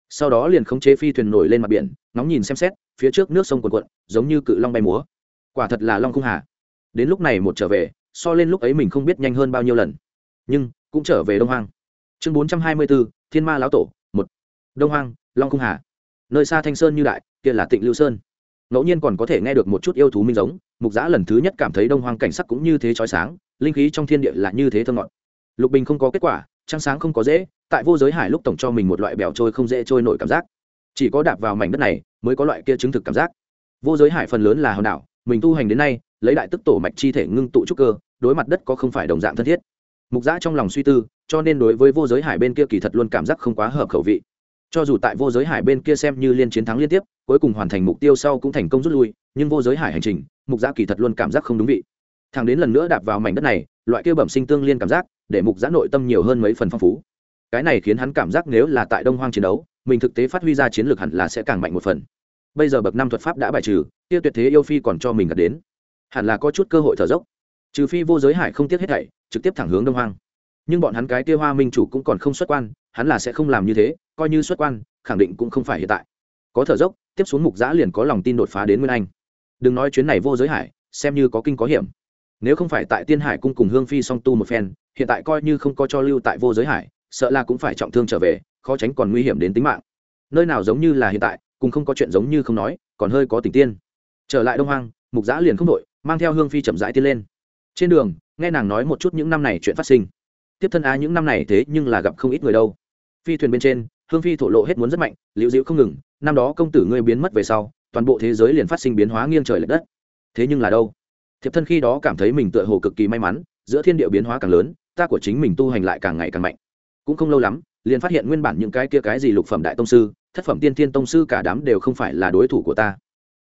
Sau đó liền khống chế phi thuyền nổi lên mặt biển, ngóng nhìn xem xét, phía trước nước sông cuồn cuộn, giống như cự long bay múa. Quả thật là long không hà. Đến lúc này một trở về, so lên lúc ấy mình không biết nhanh hơn bao nhiêu lần. Nhưng, cũng trở về đông hoang. Chương bốn trăm hai mươi bốn, thiên ma lão tổ, một. Đông hoang, long không hà. Nơi xa thanh sơn như đại, kia là tịnh lưu sơn. Ngẫu nhiên còn có thể nghe được một chút yêu thú minh giống, mục giã lần thứ nhất cảm thấy đông hoang cảnh sắc cũng như thế trói sáng, linh khí trong thiên địa là như thế thơ ngọt. Lục bình không có kết quả trăng sáng không có dễ, tại vô giới hải lúc tổng cho mình một loại bèo trôi không dễ trôi nổi cảm giác. Chỉ có đạp vào mảnh đất này mới có loại kia chứng thực cảm giác. Vô giới hải phần lớn là hòn đảo, mình tu hành đến nay, lấy đại tức tổ mạch chi thể ngưng tụ trúc cơ, đối mặt đất có không phải đồng dạng thân thiết. Mục giã trong lòng suy tư, cho nên đối với vô giới hải bên kia kỳ thật luôn cảm giác không quá hợp khẩu vị. Cho dù tại vô giới hải bên kia xem như liên chiến thắng liên tiếp, cuối cùng hoàn thành mục tiêu sau cũng thành công rút lui, nhưng vô giới hải hành trình, mục giã kỳ thật luôn cảm giác không đúng vị. Thằng đến lần nữa đạp vào mảnh đất này, loại kia bẩm sinh tương liên cảm giác để mục giã nội tâm nhiều hơn mấy phần phong phú. Cái này khiến hắn cảm giác nếu là tại đông hoang chiến đấu, mình thực tế phát huy ra chiến lược hẳn là sẽ càng mạnh một phần. Bây giờ bậc năm thuật pháp đã bài trừ tiêu tuyệt thế yêu phi còn cho mình gặp đến. Hẳn là có chút cơ hội thở dốc. Trừ phi vô giới hải không tiếc hết thảy, trực tiếp thẳng hướng đông hoang. Nhưng bọn hắn cái kia hoa minh chủ cũng còn không xuất quan, hắn là sẽ không làm như thế, coi như xuất quan, khẳng định cũng không phải hiện tại. Có thở dốc, tiếp xuống mục giã liền có lòng tin đột phá đến nguyên anh. Đừng nói chuyến này vô giới hải, xem như có kinh có hiểm nếu không phải tại tiên hải cung cùng hương phi song tu một phen, hiện tại coi như không có cho lưu tại vô giới hải, sợ là cũng phải trọng thương trở về, khó tránh còn nguy hiểm đến tính mạng. Nơi nào giống như là hiện tại, cùng không có chuyện giống như không nói, còn hơi có tình tiên. Trở lại đông hoang, mục giã liền không đội mang theo hương phi chậm rãi tiên lên. Trên đường, nghe nàng nói một chút những năm này chuyện phát sinh. Tiếp thân á, những năm này thế nhưng là gặp không ít người đâu. Phi thuyền bên trên, hương phi thổ lộ hết muốn rất mạnh, liễu dịu không ngừng, năm đó công tử ngươi biến mất về sau, toàn bộ thế giới liền phát sinh biến hóa nghiêng trời lệch đất. Thế nhưng là đâu? Thiệp thân khi đó cảm thấy mình tựa hồ cực kỳ may mắn, giữa thiên địa biến hóa càng lớn, ta của chính mình tu hành lại càng ngày càng mạnh. Cũng không lâu lắm, liền phát hiện nguyên bản những cái kia cái gì lục phẩm đại tông sư, thất phẩm tiên thiên tông sư cả đám đều không phải là đối thủ của ta.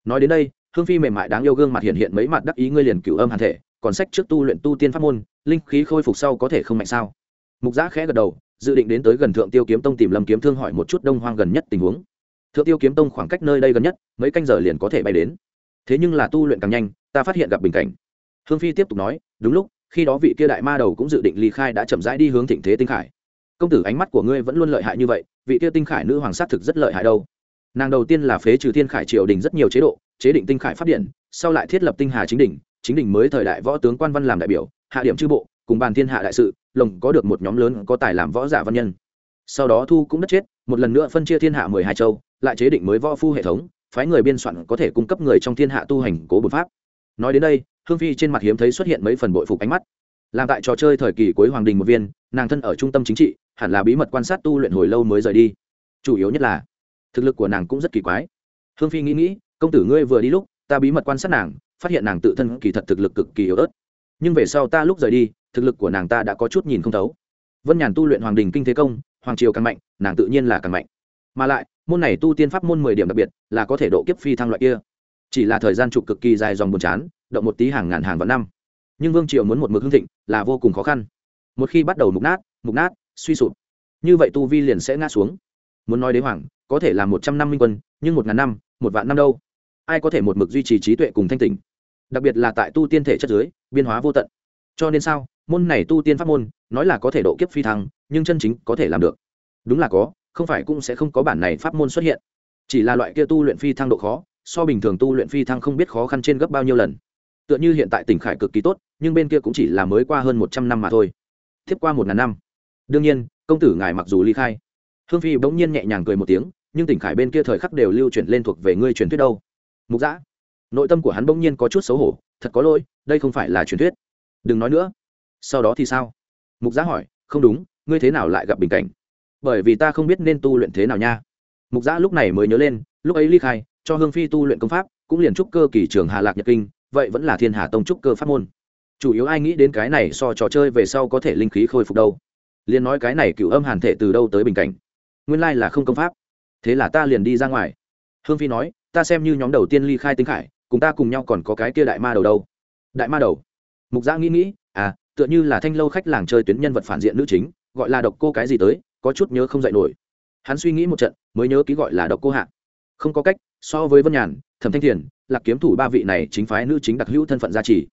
Nói đến đây, hương phi mềm mại đáng yêu gương mặt hiện hiện mấy mặt đắc ý ngươi liền cửu âm hàn thể, còn sách trước tu luyện tu tiên pháp môn, linh khí khôi phục sau có thể không mạnh sao? Mục giã khẽ gật đầu, dự định đến tới gần thượng tiêu kiếm tông tìm lâm kiếm thương hỏi một chút đông hoang gần nhất tình huống. Thượng tiêu kiếm tông khoảng cách nơi đây gần nhất, mấy canh giờ liền có thể bay đến. Thế nhưng là tu luyện càng nhanh ta phát hiện gặp bình cảnh. Hương phi tiếp tục nói, đúng lúc, khi đó vị kia đại ma đầu cũng dự định ly khai đã chậm rãi đi hướng thịnh thế tinh khải. Công tử ánh mắt của ngươi vẫn luôn lợi hại như vậy, vị kia tinh khải nữ hoàng sát thực rất lợi hại đâu. Nàng đầu tiên là phế trừ thiên khải triều đình rất nhiều chế độ, chế định tinh khải phát điện, sau lại thiết lập tinh hà chính đỉnh chính đỉnh mới thời đại võ tướng quan văn làm đại biểu, hạ điểm chư bộ, cùng bàn thiên hạ đại sự, lồng có được một nhóm lớn có tài làm võ giả văn nhân. Sau đó thu cũng đất chết, một lần nữa phân chia thiên hạ mười hai châu, lại chế định mới võ phu hệ thống, phái người biên soạn có thể cung cấp người trong thiên hạ tu hành cố bột pháp nói đến đây, hương phi trên mặt hiếm thấy xuất hiện mấy phần bội phục ánh mắt. Làm tại trò chơi thời kỳ cuối hoàng đình một viên, nàng thân ở trung tâm chính trị, hẳn là bí mật quan sát tu luyện hồi lâu mới rời đi. Chủ yếu nhất là, thực lực của nàng cũng rất kỳ quái. Hương phi nghĩ nghĩ, công tử ngươi vừa đi lúc, ta bí mật quan sát nàng, phát hiện nàng tự thân kỳ thật thực lực cực kỳ yếu ớt. Nhưng về sau ta lúc rời đi, thực lực của nàng ta đã có chút nhìn không thấu. Vân nhàn tu luyện hoàng đình kinh thế công, hoàng triều càng mạnh, nàng tự nhiên là càng mạnh. Mà lại, môn này tu tiên pháp môn mười điểm đặc biệt, là có thể độ kiếp phi thăng loại kia chỉ là thời gian trục cực kỳ dài dòng buồn chán, động một tí hàng ngàn hàng vạn năm. Nhưng vương triều muốn một mực hưng thịnh là vô cùng khó khăn. Một khi bắt đầu mục nát mục nát, suy sụp, như vậy tu vi liền sẽ ngã xuống. Muốn nói đế hoàng, có thể là một trăm năm minh quân, nhưng một ngàn năm, một vạn năm đâu? Ai có thể một mực duy trì trí tuệ cùng thanh tỉnh đặc biệt là tại tu tiên thể chất dưới biên hóa vô tận. Cho nên sao, môn này tu tiên pháp môn, nói là có thể độ kiếp phi thăng, nhưng chân chính có thể làm được. Đúng là có, không phải cũng sẽ không có bản này pháp môn xuất hiện. Chỉ là loại kia tu luyện phi thăng độ khó so bình thường tu luyện phi thăng không biết khó khăn trên gấp bao nhiêu lần. Tựa như hiện tại tỉnh khải cực kỳ tốt, nhưng bên kia cũng chỉ là mới qua hơn một trăm năm mà thôi. Tiếp qua một ngàn năm. Đương nhiên, công tử ngài mặc dù ly khai. Hương phi bỗng nhiên nhẹ nhàng cười một tiếng, nhưng tỉnh khải bên kia thời khắc đều lưu chuyển lên thuộc về ngươi truyền thuyết đâu. Mục giã nội tâm của hắn bỗng nhiên có chút xấu hổ, thật có lỗi, đây không phải là truyền thuyết. Đừng nói nữa. Sau đó thì sao? Mục giã hỏi, không đúng, ngươi thế nào lại gặp bình cảnh? Bởi vì ta không biết nên tu luyện thế nào nha. Mục giã lúc này mới nhớ lên, lúc ấy ly khai cho hương phi tu luyện công pháp, cũng liền trúc cơ kỳ trường hà lạc nhật kinh, vậy vẫn là thiên hà tông trúc cơ pháp môn. Chủ yếu ai nghĩ đến cái này so trò chơi về sau có thể linh khí khôi phục đâu. Liền nói cái này cựu âm hàn thể từ đâu tới bình cảnh. Nguyên lai là không công pháp. Thế là ta liền đi ra ngoài. Hương phi nói, ta xem như nhóm đầu tiên ly khai tinh khải, cùng ta cùng nhau còn có cái kia đại ma đầu đâu. Đại ma đầu? Mục giã nghĩ nghĩ à tựa như là thanh lâu khách làng chơi tuyến nhân vật phản diện nữ chính, gọi là độc cô cái gì tới, có chút nhớ không dạy nổi. Hắn suy nghĩ một trận, mới nhớ ký gọi là độc cô hạ không có cách, so với vân nhàn, thẩm thanh thiền, lạc kiếm thủ ba vị này chính phái nữ chính đặc hữu thân phận gia trì.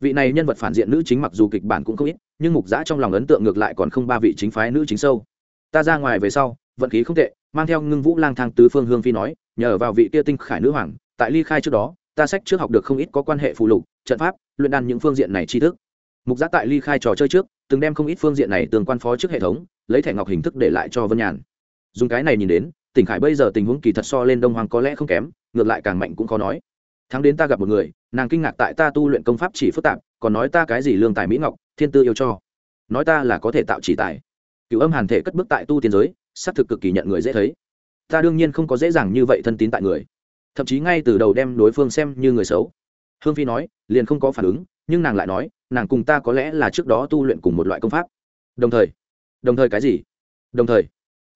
Vị này nhân vật phản diện nữ chính mặc dù kịch bản cũng không ít, nhưng mục giã trong lòng ấn tượng ngược lại còn không ba vị chính phái nữ chính sâu. Ta ra ngoài về sau, vận khí không tệ, mang theo ngưng vũ lang thang tứ phương hương phi nói, nhờ vào vị kia tinh khải nữ hoàng, tại ly khai trước đó, ta sách trước học được không ít có quan hệ phụ lục, trận pháp, luyện đan những phương diện này tri thức. Mục giã tại ly khai trò chơi trước, từng đem không ít phương diện này tương quan phó trước hệ thống, lấy thẻ ngọc hình thức để lại cho vân nhàn. Dùng cái này nhìn đến tỉnh khải bây giờ tình huống kỳ thật so lên đông hoàng có lẽ không kém, ngược lại càng mạnh cũng khó nói. Tháng đến ta gặp một người, nàng kinh ngạc tại ta tu luyện công pháp chỉ phức tạp, còn nói ta cái gì lương tài mỹ ngọc, thiên tư yêu cho. Nói ta là có thể tạo chỉ tài. Cựu âm hàn thể cất bước tại tu tiên giới, xác thực cực kỳ nhận người dễ thấy. Ta đương nhiên không có dễ dàng như vậy thân tín tại người. Thậm chí ngay từ đầu đem đối phương xem như người xấu. Hương phi nói, liền không có phản ứng, nhưng nàng lại nói, nàng cùng ta có lẽ là trước đó tu luyện cùng một loại công pháp. Đồng thời. Đồng thời cái gì? Đồng thời.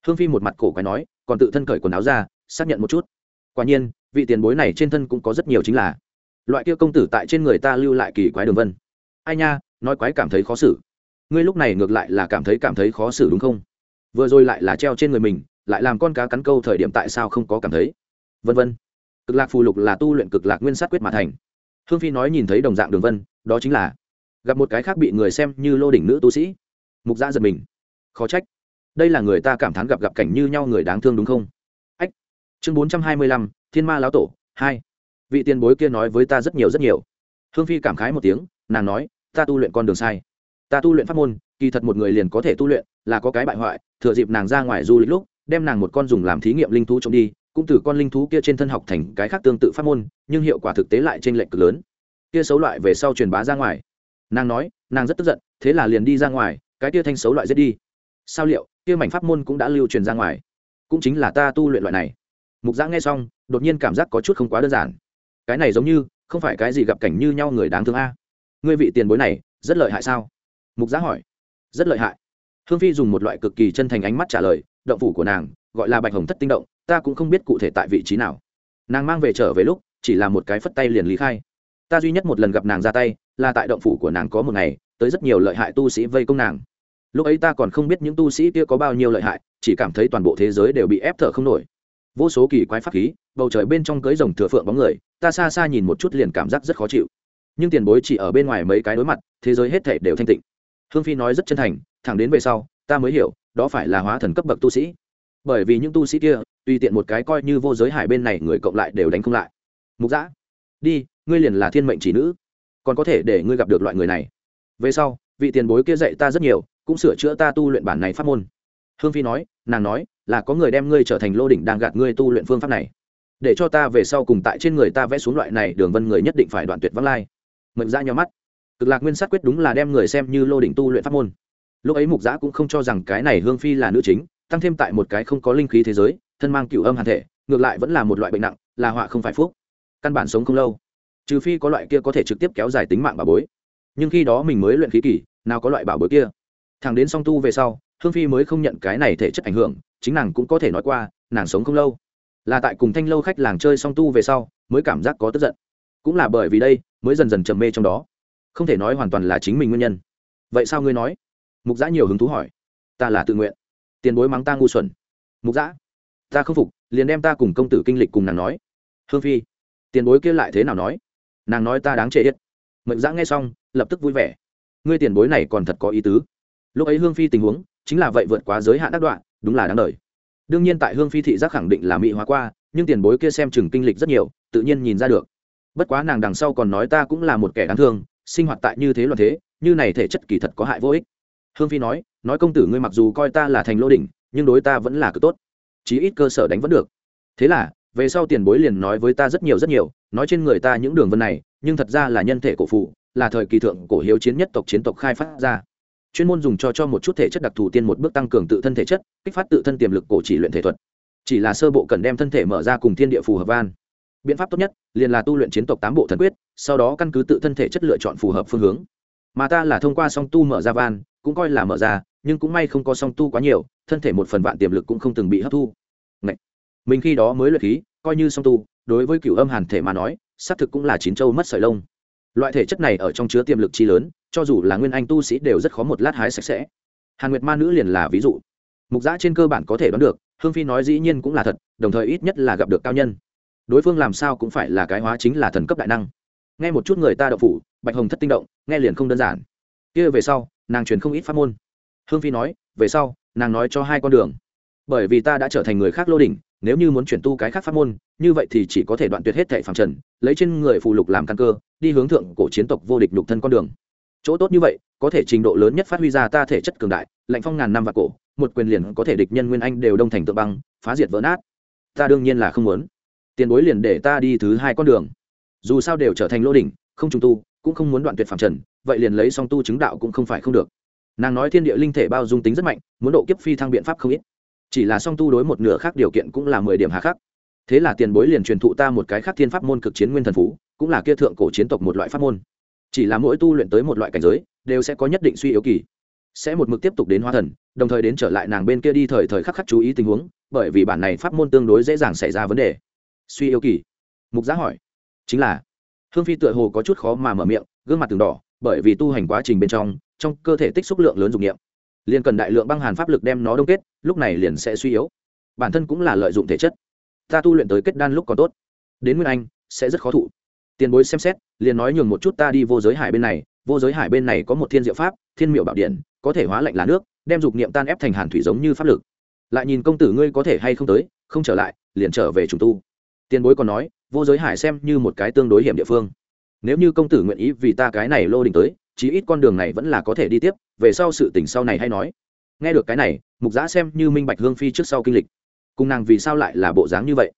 Hương phi một mặt cổ quái nói còn tự thân cởi quần áo ra, xác nhận một chút. Quả nhiên, vị tiền bối này trên thân cũng có rất nhiều chính là. Loại kia công tử tại trên người ta lưu lại kỳ quái đường vân. Ai nha, nói quái cảm thấy khó xử. Ngươi lúc này ngược lại là cảm thấy cảm thấy khó xử đúng không? Vừa rồi lại là treo trên người mình, lại làm con cá cắn câu thời điểm tại sao không có cảm thấy? Vân vân. Cực lạc phù lục là tu luyện cực lạc nguyên sát quyết mà thành. Hương phi nói nhìn thấy đồng dạng đường vân, đó chính là gặp một cái khác bị người xem như lô đỉnh nữ tu sĩ. Mục gia giật mình. Khó trách đây là người ta cảm thán gặp gặp cảnh như nhau người đáng thương đúng không? Ách, chương bốn trăm hai mươi lăm, thiên ma lão tổ, hai. Vị tiền bối kia nói với ta rất nhiều rất nhiều. Hương phi cảm khái một tiếng, nàng nói, ta tu luyện con đường sai. Ta tu luyện pháp môn, kỳ thật một người liền có thể tu luyện, là có cái bại hoại, thừa dịp nàng ra ngoài du lịch lúc, đem nàng một con dùng làm thí nghiệm linh thú trộm đi, cũng từ con linh thú kia trên thân học thành cái khác tương tự pháp môn, nhưng hiệu quả thực tế lại trên lệch cực lớn. Kia xấu loại về sau truyền bá ra ngoài. Nàng nói, nàng rất tức giận, thế là liền đi ra ngoài, cái kia thanh xấu loại giết đi sao liệu, kia mảnh pháp môn cũng đã lưu truyền ra ngoài? Cũng chính là ta tu luyện loại này. Mục giã nghe xong, đột nhiên cảm giác có chút không quá đơn giản. Cái này giống như, không phải cái gì gặp cảnh như nhau người đáng thương a. Ngươi vị tiền bối này, rất lợi hại sao? Mục giã hỏi. Rất lợi hại. Hương phi dùng một loại cực kỳ chân thành ánh mắt trả lời, động phủ của nàng, gọi là bạch hồng thất tinh động, ta cũng không biết cụ thể tại vị trí nào. Nàng mang về trở về lúc, chỉ là một cái phất tay liền lý khai. Ta duy nhất một lần gặp nàng ra tay, là tại động phủ của nàng có một ngày, tới rất nhiều lợi hại tu sĩ vây công nàng lúc ấy ta còn không biết những tu sĩ kia có bao nhiêu lợi hại, chỉ cảm thấy toàn bộ thế giới đều bị ép thở không nổi. Vô số kỳ quái pháp khí, bầu trời bên trong cưới rồng thừa phượng bóng người, ta xa xa nhìn một chút liền cảm giác rất khó chịu. Nhưng tiền bối chỉ ở bên ngoài mấy cái đối mặt, thế giới hết thể đều thanh tịnh. Hương phi nói rất chân thành, thẳng đến về sau, ta mới hiểu, đó phải là hóa thần cấp bậc tu sĩ. Bởi vì những tu sĩ kia, tùy tiện một cái coi như vô giới hải bên này người cộng lại đều đánh không lại. Mục giã đi, ngươi liền là thiên mệnh chỉ nữ. Còn có thể để ngươi gặp được loại người này. Về sau, vị tiền bối kia dạy ta rất nhiều cũng sửa chữa ta tu luyện bản này pháp môn. Hương phi nói, nàng nói, là có người đem ngươi trở thành lô đỉnh đang gạt ngươi tu luyện phương pháp này. Để cho ta về sau cùng tại trên người ta vẽ xuống loại này đường vân người nhất định phải đoạn tuyệt vãng lai. Mệnh ra nhau mắt. Cực lạc nguyên sát quyết đúng là đem người xem như lô đỉnh tu luyện pháp môn. Lúc ấy mục giã cũng không cho rằng cái này hương phi là nữ chính, tăng thêm tại một cái không có linh khí thế giới, thân mang cựu âm hàn thể, ngược lại vẫn là một loại bệnh nặng, là họa không phải phúc. Căn bản sống không lâu. Trừ phi có loại kia có thể trực tiếp kéo dài tính mạng bà bối. Nhưng khi đó mình mới luyện khí kỷ nào có loại bảo bối kia? Thằng đến song tu về sau, hương phi mới không nhận cái này thể chất ảnh hưởng, chính nàng cũng có thể nói qua, nàng sống không lâu. Là tại cùng thanh lâu khách làng chơi song tu về sau, mới cảm giác có tức giận. Cũng là bởi vì đây, mới dần dần trầm mê trong đó. Không thể nói hoàn toàn là chính mình nguyên nhân. Vậy sao ngươi nói? Mục giã nhiều hứng thú hỏi. Ta là tự nguyện. Tiền bối mắng ta ngu xuẩn. Mục giã ta không phục, liền đem ta cùng công tử kinh lịch cùng nàng nói. Hương phi, tiền bối kia lại thế nào nói? Nàng nói ta đáng chê hết. Mệnh giã nghe xong, lập tức vui vẻ. Ngươi tiền bối này còn thật có ý tứ lúc ấy hương phi tình huống chính là vậy vượt quá giới hạn đắc đoạn, đúng là đáng đời. Đương nhiên tại hương phi thị giác khẳng định là mỹ hóa qua, nhưng tiền bối kia xem chừng kinh lịch rất nhiều, tự nhiên nhìn ra được. Bất quá nàng đằng sau còn nói ta cũng là một kẻ đáng thương, sinh hoạt tại như thế loạn thế, như này thể chất kỳ thật có hại vô ích. Hương phi nói nói công tử ngươi mặc dù coi ta là thành lô đỉnh, nhưng đối ta vẫn là cực tốt. Chí ít cơ sở đánh vẫn được. Thế là, về sau tiền bối liền nói với ta rất nhiều rất nhiều, nói trên người ta những đường vân này, nhưng thật ra là nhân thể cổ phụ là thời kỳ thượng cổ hiếu chiến nhất tộc chiến tộc khai phát ra chuyên môn dùng cho cho một chút thể chất đặc thù tiên một bước tăng cường tự thân thể chất, kích phát tự thân tiềm lực cổ chỉ luyện thể thuật. Chỉ là sơ bộ cần đem thân thể mở ra cùng thiên địa phù hợp van. Biện pháp tốt nhất, liền là tu luyện chiến tộc tám bộ thần quyết, sau đó căn cứ tự thân thể chất lựa chọn phù hợp phương hướng. Mà ta là thông qua song tu mở ra van, cũng coi là mở ra, nhưng cũng may không có song tu quá nhiều, thân thể một phần vạn tiềm lực cũng không từng bị hấp thu. Ngậy! mình khi đó mới luyện khí, coi như song tu, đối với cửu âm hàn thể mà nói, xác thực cũng là chín châu mất sợi lông loại thể chất này ở trong chứa tiềm lực chi lớn, cho dù là nguyên anh tu sĩ đều rất khó một lát hái sạch sẽ. Hàn nguyệt ma nữ liền là ví dụ. Mục giã trên cơ bản có thể đoán được, hương phi nói dĩ nhiên cũng là thật, đồng thời ít nhất là gặp được cao nhân. Đối phương làm sao cũng phải là cái hóa chính là thần cấp đại năng. Nghe một chút người ta đậu phủ, bạch hồng thất tinh động, nghe liền không đơn giản. Kia về sau, nàng truyền không ít pháp môn. Hương phi nói, về sau, nàng nói cho hai con đường. Bởi vì ta đã trở thành người khác lô đỉnh nếu như muốn chuyển tu cái khác pháp môn, như vậy thì chỉ có thể đoạn tuyệt hết thảy phạm trần, lấy trên người phù lục làm căn cơ, đi hướng thượng cổ chiến tộc vô địch nhục thân con đường. Chỗ tốt như vậy, có thể trình độ lớn nhất phát huy ra ta thể chất cường đại, lạnh phong ngàn năm và cổ, một quyền liền có thể địch nhân nguyên anh đều đông thành tượng băng, phá diệt vỡ nát. Ta đương nhiên là không muốn. Tiền bối liền để ta đi thứ hai con đường. Dù sao đều trở thành lô đỉnh, không trùng tu, cũng không muốn đoạn tuyệt phạm trần, vậy liền lấy song tu chứng đạo cũng không phải không được. Nàng nói thiên địa linh thể bao dung tính rất mạnh, muốn độ kiếp phi thăng biện pháp không ít chỉ là song tu đối một nửa khác điều kiện cũng là mười điểm hà khắc. Thế là tiền bối liền truyền thụ ta một cái khác thiên pháp môn cực chiến nguyên thần phú, cũng là kia thượng cổ chiến tộc một loại pháp môn. Chỉ là mỗi tu luyện tới một loại cảnh giới, đều sẽ có nhất định suy yếu kỳ. Sẽ một mực tiếp tục đến hóa thần, đồng thời đến trở lại nàng bên kia đi thời thời khắc khắc chú ý tình huống, bởi vì bản này pháp môn tương đối dễ dàng xảy ra vấn đề. Suy yếu kỳ. Mục giá hỏi. Chính là, hương phi tựa hồ có chút khó mà mở miệng, gương mặt từng đỏ, bởi vì tu hành quá trình bên trong trong cơ thể tích xúc lượng lớn dụng nghiệm liền cần đại lượng băng hàn pháp lực đem nó đông kết, lúc này liền sẽ suy yếu. Bản thân cũng là lợi dụng thể chất. Ta tu luyện tới kết đan lúc còn tốt. Đến nguyên anh, sẽ rất khó thụ. Tiền bối xem xét, liền nói nhường một chút ta đi vô giới hải bên này. Vô giới hải bên này có một thiên diệu pháp, thiên miệu bảo điện, có thể hóa lạnh là nước, đem dục niệm tan ép thành hàn thủy giống như pháp lực. Lại nhìn công tử ngươi có thể hay không tới, không trở lại, liền trở về trùng tu. Tiền bối còn nói, vô giới hải xem như một cái tương đối hiểm địa phương nếu như công tử nguyện ý vì ta cái này lô đình tới, chí ít con đường này vẫn là có thể đi tiếp, về sau sự tình sau này hay nói. Nghe được cái này, mục giã xem như minh bạch hương phi trước sau kinh lịch. Cùng nàng vì sao lại là bộ dáng như vậy?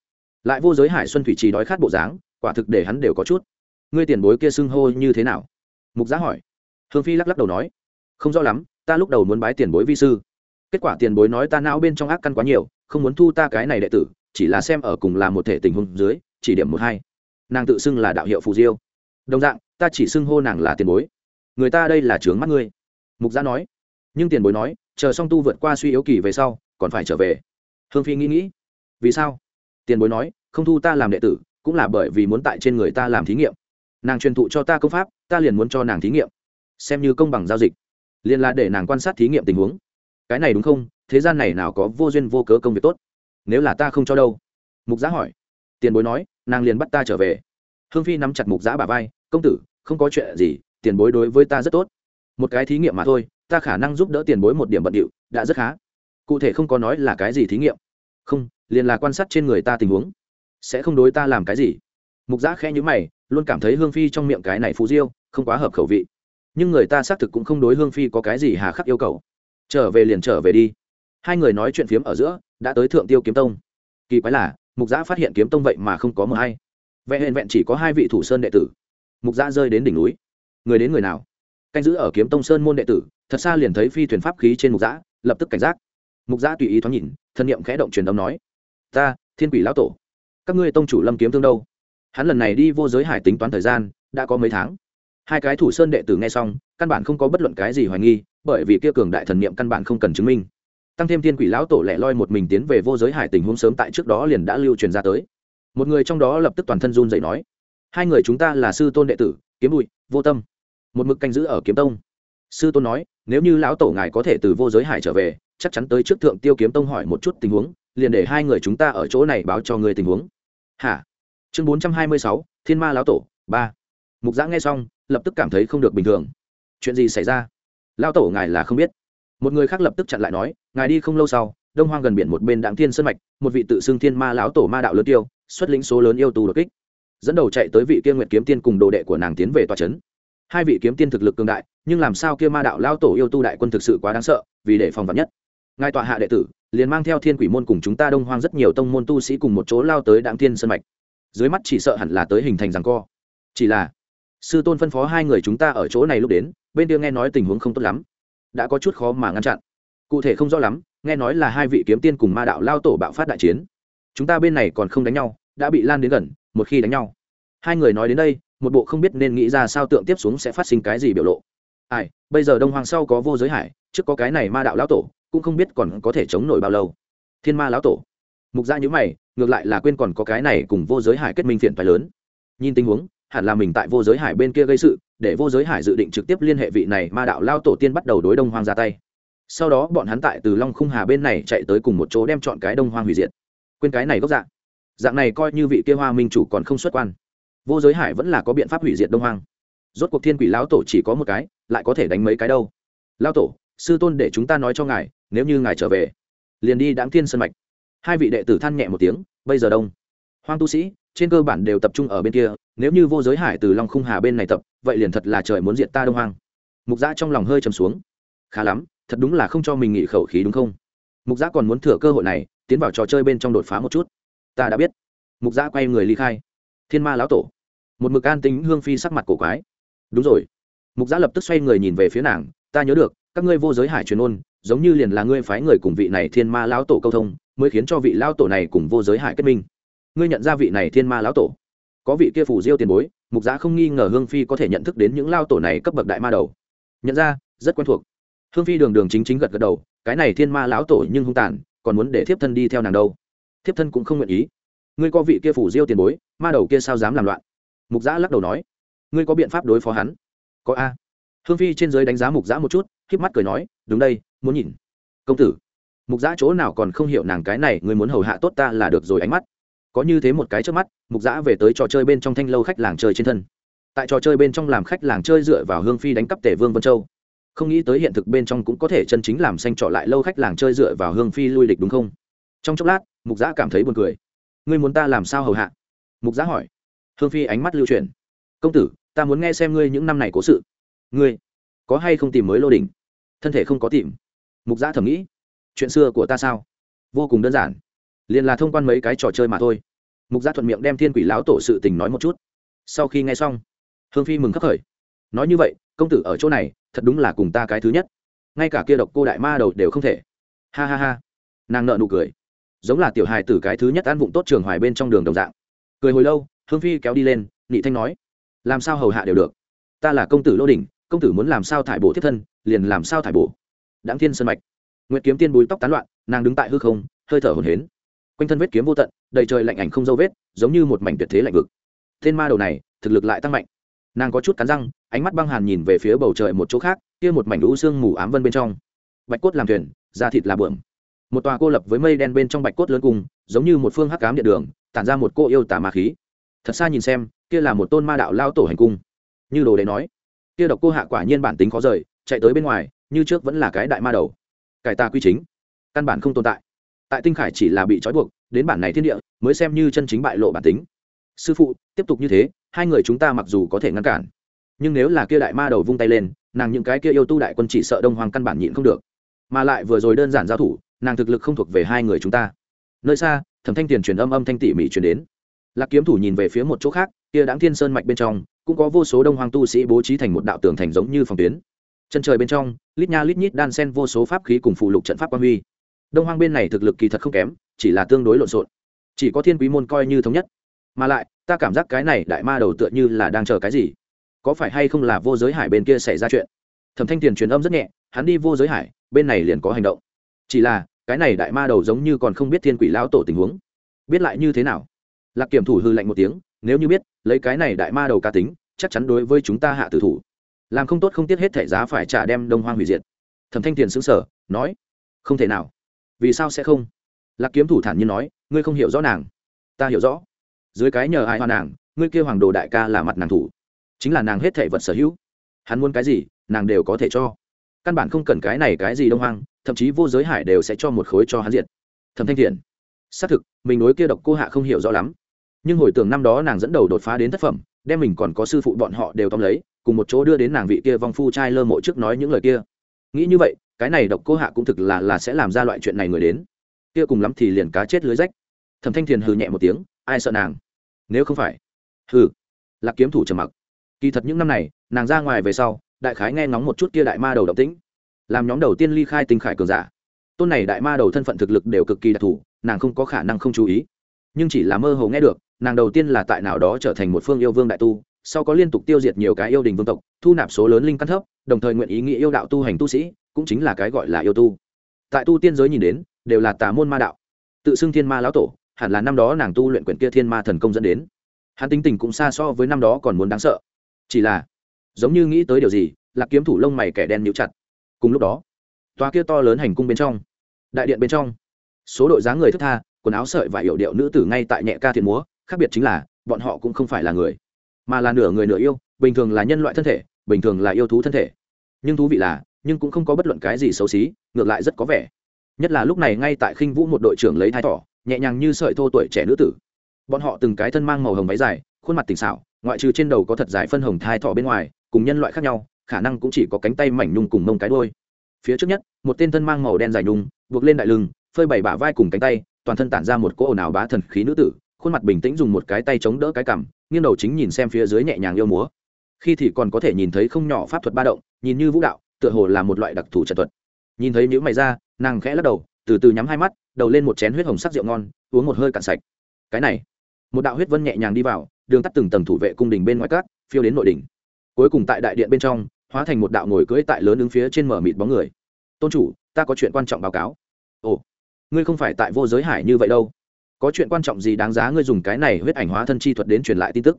Lại vô giới hải xuân thủy trì đói khát bộ dáng, quả thực để hắn đều có chút. Ngươi tiền bối kia xưng hô như thế nào? Mục giã hỏi. Hương phi lắc lắc đầu nói. Không rõ lắm, ta lúc đầu muốn bái tiền bối vi sư. Kết quả tiền bối nói ta não bên trong ác căn quá nhiều, không muốn thu ta cái này đệ tử, chỉ là xem ở cùng là một thể tình huống dưới, chỉ điểm một hai. Nàng tự xưng là đạo hiệu phù diêu đồng dạng, ta chỉ xưng hô nàng là tiền bối. Người ta đây là trướng mắt ngươi. Mục gia nói. Nhưng tiền bối nói, chờ xong tu vượt qua suy yếu kỳ về sau, còn phải trở về. Hương phi nghĩ nghĩ. Vì sao? Tiền bối nói, không thu ta làm đệ tử, cũng là bởi vì muốn tại trên người ta làm thí nghiệm. Nàng truyền thụ cho ta công pháp, ta liền muốn cho nàng thí nghiệm. Xem như công bằng giao dịch. Liền là để nàng quan sát thí nghiệm tình huống. Cái này đúng không? Thế gian này nào có vô duyên vô cớ công việc tốt? Nếu là ta không cho đâu? Mục giá hỏi. Tiền bối nói, nàng liền bắt ta trở về hương phi nắm chặt mục giã bà vai, công tử, không có chuyện gì, tiền bối đối với ta rất tốt. Một cái thí nghiệm mà thôi, ta khả năng giúp đỡ tiền bối một điểm bận điệu, đã rất khá. Cụ thể không có nói là cái gì thí nghiệm. Không, liền là quan sát trên người ta tình huống. Sẽ không đối ta làm cái gì. Mục giã khẽ nhữ mày, luôn cảm thấy hương phi trong miệng cái này phú diêu, không quá hợp khẩu vị. Nhưng người ta xác thực cũng không đối hương phi có cái gì hà khắc yêu cầu. Trở về liền trở về đi. Hai người nói chuyện phiếm ở giữa, đã tới thượng tiêu kiếm tông. Kỳ quái là, mục giã phát hiện kiếm tông vậy mà không có mờ hay vẹn hẹn vẹn chỉ có hai vị thủ sơn đệ tử. Mục giã rơi đến đỉnh núi. Người đến người nào? Canh giữ ở kiếm tông sơn môn đệ tử, thật xa liền thấy phi thuyền pháp khí trên mục giã lập tức cảnh giác. Mục giã tùy ý thoáng nhìn, thân nhiệm khẽ động truyền âm nói, ta, thiên quỷ lão tổ, các ngươi tông chủ lâm kiếm thương đâu? Hắn lần này đi vô giới hải tính toán thời gian, đã có mấy tháng. Hai cái thủ sơn đệ tử nghe xong, căn bản không có bất luận cái gì hoài nghi, bởi vì kia cường đại thần niệm căn bản không cần chứng minh. Tăng thêm thiên quỷ lão tổ lẻ loi một mình tiến về vô giới hải tình huống sớm tại trước đó liền đã lưu truyền ra tới một người trong đó lập tức toàn thân run dậy nói, hai người chúng ta là sư tôn đệ tử, kiếm bụi, vô tâm. Một mực canh giữ ở kiếm tông. Sư tôn nói, nếu như lão tổ ngài có thể từ vô giới hải trở về, chắc chắn tới trước thượng tiêu kiếm tông hỏi một chút tình huống, liền để hai người chúng ta ở chỗ này báo cho người tình huống. Hả? Chương bốn trăm hai mươi sáu, thiên ma lão tổ, ba. Mục giã nghe xong, lập tức cảm thấy không được bình thường. Chuyện gì xảy ra? Lão tổ ngài là không biết. Một người khác lập tức chặn lại nói, ngài đi không lâu sau, đông hoang gần biển một bên đặng thiên sơn mạch, một vị tự xưng thiên ma lão tổ ma đạo lớn tiêu xuất lĩnh số lớn yêu tù đột kích. Dẫn đầu chạy tới vị kia nguyệt kiếm tiên cùng đồ đệ của nàng tiến về tòa trấn. Hai vị kiếm tiên thực lực cường đại, nhưng làm sao kia ma đạo lao tổ yêu tu đại quân thực sự quá đáng sợ, vì để phòng vật nhất. Ngài tọa hạ đệ tử, liền mang theo thiên quỷ môn cùng chúng ta đông hoang rất nhiều tông môn tu sĩ cùng một chỗ lao tới đảng thiên sân mạch. Dưới mắt chỉ sợ hẳn là tới hình thành rằng co. Chỉ là, sư tôn phân phó hai người chúng ta ở chỗ này lúc đến, bên kia nghe nói tình huống không tốt lắm. Đã có chút khó mà ngăn chặn. Cụ thể không rõ lắm, nghe nói là hai vị kiếm tiên cùng ma đạo lao tổ bạo phát đại chiến chúng ta bên này còn không đánh nhau, đã bị lan đến gần, một khi đánh nhau. Hai người nói đến đây, một bộ không biết nên nghĩ ra sao tượng tiếp xuống sẽ phát sinh cái gì biểu lộ. Ai, bây giờ đông hoàng sau có vô giới hải, trước có cái này ma đạo lão tổ, cũng không biết còn có thể chống nổi bao lâu. Thiên ma lão tổ. Mục dạ gia nhữ mày, ngược lại là quên còn có cái này cùng vô giới hải kết minh phiền phái lớn. Nhìn tình huống, hẳn là mình tại vô giới hải bên kia gây sự, để vô giới hải dự định trực tiếp liên hệ vị này ma đạo lao tổ tiên bắt đầu đối đông hoang ra tay. Sau đó bọn hắn tại từ long khung hà bên này chạy tới cùng một chỗ đem chọn cái đông hoang hủy diệt quên cái này gốc dạng dạng này coi như vị kia hoa minh chủ còn không xuất quan. Vô giới hải vẫn là có biện pháp hủy diệt đông hoang. Rốt cuộc thiên quỷ lão tổ chỉ có một cái, lại có thể đánh mấy cái đâu. Lao tổ, sư tôn để chúng ta nói cho ngài, nếu như ngài trở về, liền đi đáng thiên sân mạch. Hai vị đệ tử than nhẹ một tiếng, bây giờ đông. Hoang tu sĩ, trên cơ bản đều tập trung ở bên kia, nếu như vô giới hải từ long khung hà bên này tập, vậy liền thật là trời muốn diệt ta đông hoang. Mục giã trong lòng hơi trầm xuống. Khá lắm, thật đúng là không cho mình nghỉ khẩu khí đúng không? Mục giã còn muốn thừa cơ hội này tiến vào trò chơi bên trong đột phá một chút. Ta đã biết. Mục giã quay người ly khai. Thiên ma lão tổ. Một mực an tính hương phi sắc mặt cổ quái. Đúng rồi. Mục giã lập tức xoay người nhìn về phía nàng. Ta nhớ được, các ngươi vô giới hải truyền ôn, giống như liền là ngươi phái người cùng vị này thiên ma lão tổ câu thông, mới khiến cho vị lão tổ này cùng vô giới hải kết minh. Ngươi nhận ra vị này thiên ma lão tổ? Có vị kia phủ diêu tiền bối, mục giã không nghi ngờ hương phi có thể nhận thức đến những lao tổ này cấp bậc đại ma đầu. Nhận ra, rất quen thuộc. Hương phi đường đường chính chính gật gật đầu, cái này thiên ma lão tổ nhưng hung tàn còn muốn để thiếp thân đi theo nàng đâu? Thiếp thân cũng không nguyện ý. Ngươi có vị kia phủ diêu tiền bối, ma đầu kia sao dám làm loạn? Mục giã lắc đầu nói. Ngươi có biện pháp đối phó hắn? Có a. Hương phi trên giới đánh giá mục giã một chút k mắt cười nói, đúng đây, muốn nhìn. Công tử. Mục giã chỗ nào còn không hiểu nàng cái này, ngươi muốn hầu hạ tốt ta là được rồi ánh mắt. Có như thế một cái trước mắt, mục giã về tới trò chơi bên trong thanh lâu khách làng chơi trên thân. Tại trò chơi bên trong làm khách làng chơi dựa vào hương phi đánh cắp tể vương vân châu không nghĩ tới hiện thực bên trong cũng có thể chân chính làm xanh trọ lại lâu khách làng chơi dựa vào hương phi lui địch đúng không? Trong chốc lát, mục giã cảm thấy buồn cười. Ngươi muốn ta làm sao hầu hạ? Mục giã hỏi. Hương phi ánh mắt lưu truyền công tử, ta muốn nghe xem ngươi những năm này cố sự. Ngươi, có hay không tìm mới lô đình thân thể không có tìm. Mục giã thầm nghĩ. Chuyện xưa của ta sao? Vô cùng đơn giản. Liền là thông quan mấy cái trò chơi mà thôi. Mục giã thuận miệng đem thiên quỷ lão tổ sự tình nói một chút. Sau khi nghe xong, hương phi mừng khắc khởi. Nói như vậy, công tử ở chỗ này thật đúng là cùng ta cái thứ nhất. Ngay cả kia độc cô đại ma đầu đều không thể. Ha ha ha. Nàng nợ nụ cười. Giống là tiểu hài tử cái thứ nhất ăn vụng tốt trường hoài bên trong đường đồng dạng. Cười hồi lâu, hương phi kéo đi lên nị thanh nói, làm sao hầu hạ đều được? Ta là công tử lô đình công tử muốn làm sao thải bổ thiết thân, liền làm sao thải bổ. Đáng thiên sân mạch. Nguyệt kiếm tiên bùi tóc tán loạn, nàng đứng tại hư không, hơi thở hồn hến quanh thân vết kiếm vô tận, đầy trời lạnh ảnh không dấu vết, giống như một mảnh tuyệt thế lạnh vực. Tên ma đầu này, thực lực lại tăng mạnh. Nàng có chút cắn răng ánh mắt băng hàn nhìn về phía bầu trời một chỗ khác, kia một mảnh lũ xương mù ám vân bên trong. Bạch cốt làm thuyền, da thịt là bượm. Một tòa cô lập với mây đen bên trong bạch cốt lớn cùng, giống như một phương hắc cám điện đường, tản ra một cô yêu tả ma khí. Thật xa nhìn xem, kia là một tôn ma đạo lao tổ hành cung. Như đồ đấy nói, kia độc cô hạ quả nhiên bản tính khó rời, chạy tới bên ngoài, như trước vẫn là cái đại ma đầu. Cải ta quy chính, căn bản không tồn tại. Tại tinh khải chỉ là bị trói buộc, đến bản này thiên địa, mới xem như chân chính bại lộ bản tính. Sư phụ, tiếp tục như thế, hai người chúng ta mặc dù có thể ngăn cản nhưng nếu là kia đại ma đầu vung tay lên, nàng những cái kia yêu tu đại quân chỉ sợ đông hoàng căn bản nhịn không được. Mà lại vừa rồi đơn giản giao thủ, nàng thực lực không thuộc về hai người chúng ta. Nơi xa, thẩm thanh tiền truyền âm âm thanh tỉ mỉ truyền đến. Lạc kiếm thủ nhìn về phía một chỗ khác, kia đáng thiên sơn mạch bên trong, cũng có vô số đông hoàng tu sĩ bố trí thành một đạo tường thành giống như phòng tuyến. Chân trời bên trong, lít nha lít nhít đan sen vô số pháp khí cùng phụ lục trận pháp quan huy. Đông hoang bên này thực lực kỳ thật không kém, chỉ là tương đối lộn xộn. Chỉ có thiên quý môn coi như thống nhất. Mà lại, ta cảm giác cái này đại ma đầu tựa như là đang chờ cái gì? Có phải hay không là vô giới hải bên kia xảy ra chuyện? Thẩm thanh tiền truyền âm rất nhẹ, hắn đi vô giới hải, bên này liền có hành động. Chỉ là, cái này đại ma đầu giống như còn không biết thiên quỷ lao tổ tình huống. Biết lại như thế nào? Lạc kiểm thủ hư lạnh một tiếng, nếu như biết, lấy cái này đại ma đầu ca tính, chắc chắn đối với chúng ta hạ tử thủ. Làm không tốt không tiếc hết thẻ giá phải trả đem đông hoang hủy diệt. Thẩm thanh tiền xứng sở nói, không thể nào. Vì sao sẽ không? Lạc kiếm thủ thản nhiên nói, ngươi không hiểu rõ nàng. Ta hiểu rõ. Dưới cái nhờ ai hoa nàng, ngươi kêu hoàng đồ đại ca là mặt nàng thủ chính là nàng hết thể vật sở hữu. Hắn muốn cái gì, nàng đều có thể cho. Căn bản không cần cái này cái gì đông hoang, thậm chí vô giới hải đều sẽ cho một khối cho hắn diệt. Thẩm thanh thiện. Xác thực, mình đối kia độc cô hạ không hiểu rõ lắm. Nhưng hồi tưởng năm đó nàng dẫn đầu đột phá đến tác phẩm, đem mình còn có sư phụ bọn họ đều tóm lấy, cùng một chỗ đưa đến nàng vị kia vong phu trai lơ mộ trước nói những lời kia. Nghĩ như vậy, cái này độc cô hạ cũng thực là là sẽ làm ra loại chuyện này người đến. Kia cùng lắm thì liền cá chết lưới rách. Thẩm thanh thiền hừ nhẹ một tiếng, ai sợ nàng? Nếu không phải. Hừ. Lạc kiếm thủ trầm mặc kỳ thật những năm này, nàng ra ngoài về sau, đại khái nghe ngóng một chút kia đại ma đầu động tĩnh. Làm nhóm đầu tiên ly khai tinh khải cường giả. Tôn này đại ma đầu thân phận thực lực đều cực kỳ đặc thù, nàng không có khả năng không chú ý. Nhưng chỉ là mơ hồ nghe được, nàng đầu tiên là tại nào đó trở thành một phương yêu vương đại tu, sau có liên tục tiêu diệt nhiều cái yêu đình vương tộc, thu nạp số lớn linh căn thấp, đồng thời nguyện ý nghĩ yêu đạo tu hành tu sĩ, cũng chính là cái gọi là yêu tu. Tại tu tiên giới nhìn đến, đều là tà môn ma đạo. Tự xưng thiên ma lão tổ, hẳn là năm đó nàng tu luyện quyển kia thiên ma thần công dẫn đến. Hắn tính tình cũng xa so với năm đó còn muốn đáng sợ chỉ là, giống như nghĩ tới điều gì, lạc kiếm thủ lông mày kẻ đen nhíu chặt. Cùng lúc đó toa kia to lớn hành cung bên trong, đại điện bên trong, số đội giá người thức tha, quần áo sợi và hiệu điệu nữ tử ngay tại nhẹ ca thiện múa, khác biệt chính là, bọn họ cũng không phải là người, mà là nửa người nửa yêu, bình thường là nhân loại thân thể, bình thường là yêu thú thân thể. Nhưng thú vị là, nhưng cũng không có bất luận cái gì xấu xí, ngược lại rất có vẻ. Nhất là lúc này ngay tại khinh vũ một đội trưởng lấy thái thỏ, nhẹ nhàng như sợi thô tuổi trẻ nữ tử. Bọn họ từng cái thân mang màu hồng váy dài, khuôn mặt tỉnh xảo ngoại trừ trên đầu có thật dài phân hồng thai thỏ bên ngoài, cùng nhân loại khác nhau, khả năng cũng chỉ có cánh tay mảnh nhung cùng mông cái đôi phía trước nhất, một tên thân mang màu đen dài nhung, buộc lên đại lưng, phơi bảy bả vai cùng cánh tay, toàn thân tản ra một cỗ ồn ào bá thần khí nữ tử, khuôn mặt bình tĩnh dùng một cái tay chống đỡ cái cằm, nghiêng đầu chính nhìn xem phía dưới nhẹ nhàng yêu múa. Khi thì còn có thể nhìn thấy không nhỏ pháp thuật ba động, nhìn như vũ đạo, tựa hồ là một loại đặc thù trật thuật. Nhìn thấy những mày ra, nàng khẽ lắc đầu, từ từ nhắm hai mắt, đầu lên một chén huyết hồng sắc rượu ngon, uống một hơi cạn sạch. Cái này, một đạo huyết vân nhẹ nhàng đi vào đường tắt từng tầng thủ vệ cung đình bên ngoài cát, phiêu đến nội đỉnh. Cuối cùng tại đại điện bên trong, hóa thành một đạo ngồi cưỡi tại lớn đứng phía trên mở mịt bóng người. Tôn chủ, ta có chuyện quan trọng báo cáo. Ồ, ngươi không phải tại vô giới hải như vậy đâu. Có chuyện quan trọng gì đáng giá ngươi dùng cái này huyết ảnh hóa thân chi thuật đến truyền lại tin tức?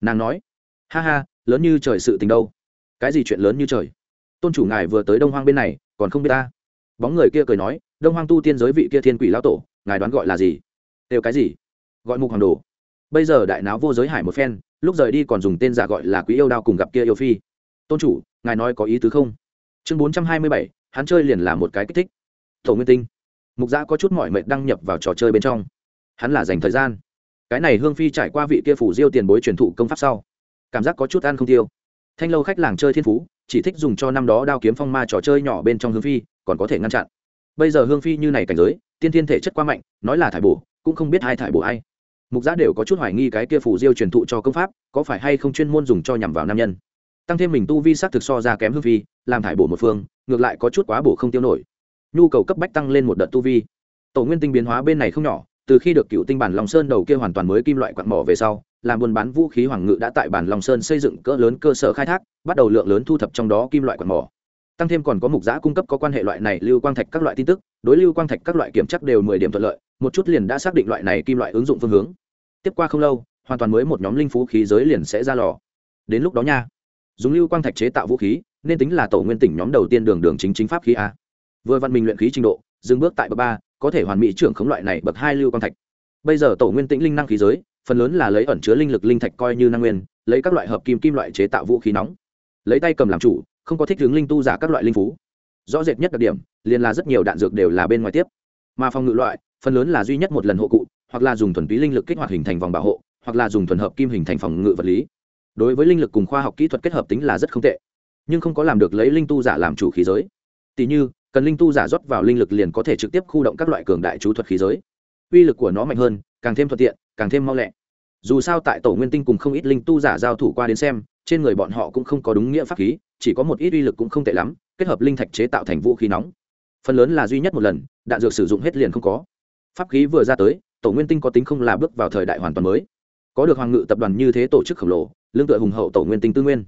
Nàng nói. Ha ha, lớn như trời sự tình đâu. Cái gì chuyện lớn như trời? Tôn chủ ngài vừa tới đông hoang bên này, còn không biết ta. Bóng người kia cười nói, đông hoang tu tiên giới vị kia thiên quỷ lão tổ, ngài đoán gọi là gì? Đều cái gì? Gọi mục hoàng đồ bây giờ đại náo vô giới hải một phen, lúc rời đi còn dùng tên giả gọi là quý yêu đao cùng gặp kia yêu phi. Tôn chủ, ngài nói có ý tứ không? Chương bốn trăm hai mươi bảy, hắn chơi liền là một cái kích thích. Thổ nguyên tinh. Mục giã có chút mọi mệt đăng nhập vào trò chơi bên trong. Hắn là dành thời gian. Cái này hương phi trải qua vị kia phủ diêu tiền bối truyền thụ công pháp sau, cảm giác có chút ăn không tiêu. Thanh lâu khách làng chơi thiên phú, chỉ thích dùng cho năm đó đao kiếm phong ma trò chơi nhỏ bên trong hương phi, còn có thể ngăn chặn. Bây giờ hương phi như này cảnh giới, tiên thiên thể chất quá mạnh, nói là thải bổ, cũng không biết hai thải bổ ai mục giã đều có chút hoài nghi cái kia phủ diêu truyền thụ cho công pháp, có phải hay không chuyên môn dùng cho nhằm vào nam nhân. Tăng thêm mình tu vi s á c thực so ra kém hương phi, làm thải bổ một phương, ngược lại có chút quá bổ không tiêu nổi. Nhu cầu cấp bách tăng lên một đợt tu vi. Tổ nguyên tinh biến hóa bên này không nhỏ, từ khi được cựu tinh bản long sơn đầu kia hoàn toàn mới kim loại quặn mỏ về sau, làm buôn bán vũ khí hoàng ngự đã tại bản long sơn xây dựng cỡ lớn cơ sở khai thác, bắt đầu lượng lớn thu thập trong đó kim loại quặn mỏ tăng thêm còn có mục giã cung cấp có quan hệ loại này lưu quang thạch các loại tin tức, đối lưu quang thạch các loại kiểm chắc đều mười điểm thuận lợi, một chút liền đã xác định loại này kim loại ứng dụng phương hướng. Tiếp qua không lâu, hoàn toàn mới một nhóm linh phú khí giới liền sẽ ra lò. Đến lúc đó nha, dùng lưu quang thạch chế tạo vũ khí, nên tính là tổ nguyên tỉnh nhóm đầu tiên đường đường chính chính pháp khí a. Vừa văn minh luyện khí trình độ, dừng bước tại bậc ba, có thể hoàn mỹ trưởng khống loại này bậc hai lưu quang thạch. Bây giờ tổ nguyên tĩnh linh năng khí giới, phần lớn là lấy ẩn chứa linh lực linh thạch coi như năng nguyên, lấy các loại hợp kim kim loại chế tạo vũ khí nóng. Lấy tay cầm làm chủ không có thích hướng linh tu giả các loại linh phú. Rõ rệt nhất đặc điểm, liền là rất nhiều đạn dược đều là bên ngoài tiếp. Mà phòng ngự loại, phần lớn là duy nhất một lần hộ cụ, hoặc là dùng thuần túy linh lực kích hoạt hình thành vòng bảo hộ, hoặc là dùng thuần hợp kim hình thành phòng ngự vật lý. Đối với linh lực cùng khoa học kỹ thuật kết hợp tính là rất không tệ, nhưng không có làm được lấy linh tu giả làm chủ khí giới. Tỷ như, cần linh tu giả rót vào linh lực liền có thể trực tiếp khu động các loại cường đại chú thuật khí giới. Uy lực của nó mạnh hơn, càng thêm thuận tiện, càng thêm mau lẹ. Dù sao tại tổ nguyên tinh cùng không ít linh tu giả giao thủ qua đến xem, trên người bọn họ cũng không có đúng nghĩa pháp khí chỉ có một ít uy lực cũng không tệ lắm, kết hợp linh thạch chế tạo thành vũ khí nóng. Phần lớn là duy nhất một lần, đạn dược sử dụng hết liền không có. Pháp khí vừa ra tới, tổ nguyên tinh có tính không là bước vào thời đại hoàn toàn mới. Có được hoàng ngự tập đoàn như thế tổ chức khổng lồ, lương tựa hùng hậu tổ nguyên tinh tư nguyên.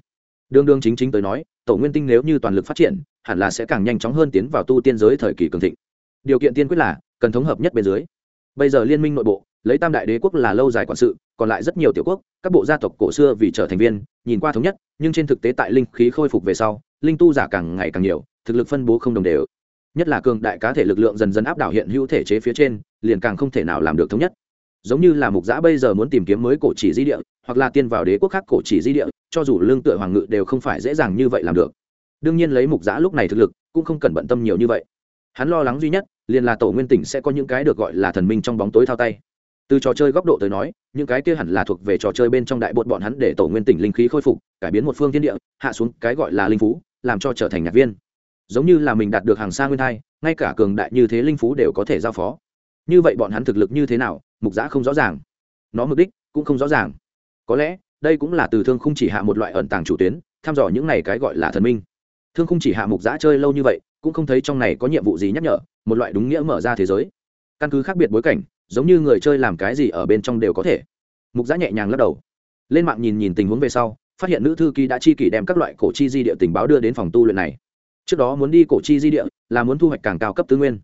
Đương đương chính chính tới nói, tổ nguyên tinh nếu như toàn lực phát triển, hẳn là sẽ càng nhanh chóng hơn tiến vào tu tiên giới thời kỳ cường thịnh. Điều kiện tiên quyết là, cần thống hợp nhất bên dưới. Bây giờ liên minh nội bộ, lấy tam đại đế quốc là lâu dài quản sự còn lại rất nhiều tiểu quốc, các bộ gia tộc cổ xưa vì trở thành viên, nhìn qua thống nhất, nhưng trên thực tế tại linh khí khôi phục về sau, linh tu giả càng ngày càng nhiều, thực lực phân bố không đồng đều. Nhất là cường đại cá thể lực lượng dần dần áp đảo hiện hữu thể chế phía trên, liền càng không thể nào làm được thống nhất. Giống như là mục giã bây giờ muốn tìm kiếm mới cổ chỉ di địa, hoặc là tiên vào đế quốc khác cổ chỉ di địa, cho dù lương tựa hoàng ngự đều không phải dễ dàng như vậy làm được. Đương nhiên lấy mục giã lúc này thực lực, cũng không cần bận tâm nhiều như vậy. Hắn lo lắng duy nhất, liền là tổ nguyên tỉnh sẽ có những cái được gọi là thần minh trong bóng tối thao tay từ trò chơi góc độ tới nói, những cái kia hẳn là thuộc về trò chơi bên trong đại bột bọn hắn để tổ nguyên tỉnh linh khí khôi phục, cải biến một phương thiên địa, hạ xuống cái gọi là linh phú, làm cho trở thành nhạc viên. Giống như là mình đạt được hàng xa nguyên thai, ngay cả cường đại như thế linh phú đều có thể giao phó. Như vậy bọn hắn thực lực như thế nào, mục giã không rõ ràng. Nó mục đích cũng không rõ ràng. Có lẽ, đây cũng là từ thương không chỉ hạ một loại ẩn tàng chủ tuyến thăm dò những này cái gọi là thần minh. Thương không chỉ hạ mục giã chơi lâu như vậy, cũng không thấy trong này có nhiệm vụ gì nhắc nhở, một loại đúng nghĩa mở ra thế giới. Căn cứ khác biệt bối cảnh giống như người chơi làm cái gì ở bên trong đều có thể. Mục giã nhẹ nhàng lắc đầu. Lên mạng nhìn nhìn tình huống về sau, phát hiện nữ thư ký đã chi kỷ đem các loại cổ chi di địa tình báo đưa đến phòng tu luyện này. Trước đó muốn đi cổ chi di địa là muốn thu hoạch càng cao cấp tư nguyên.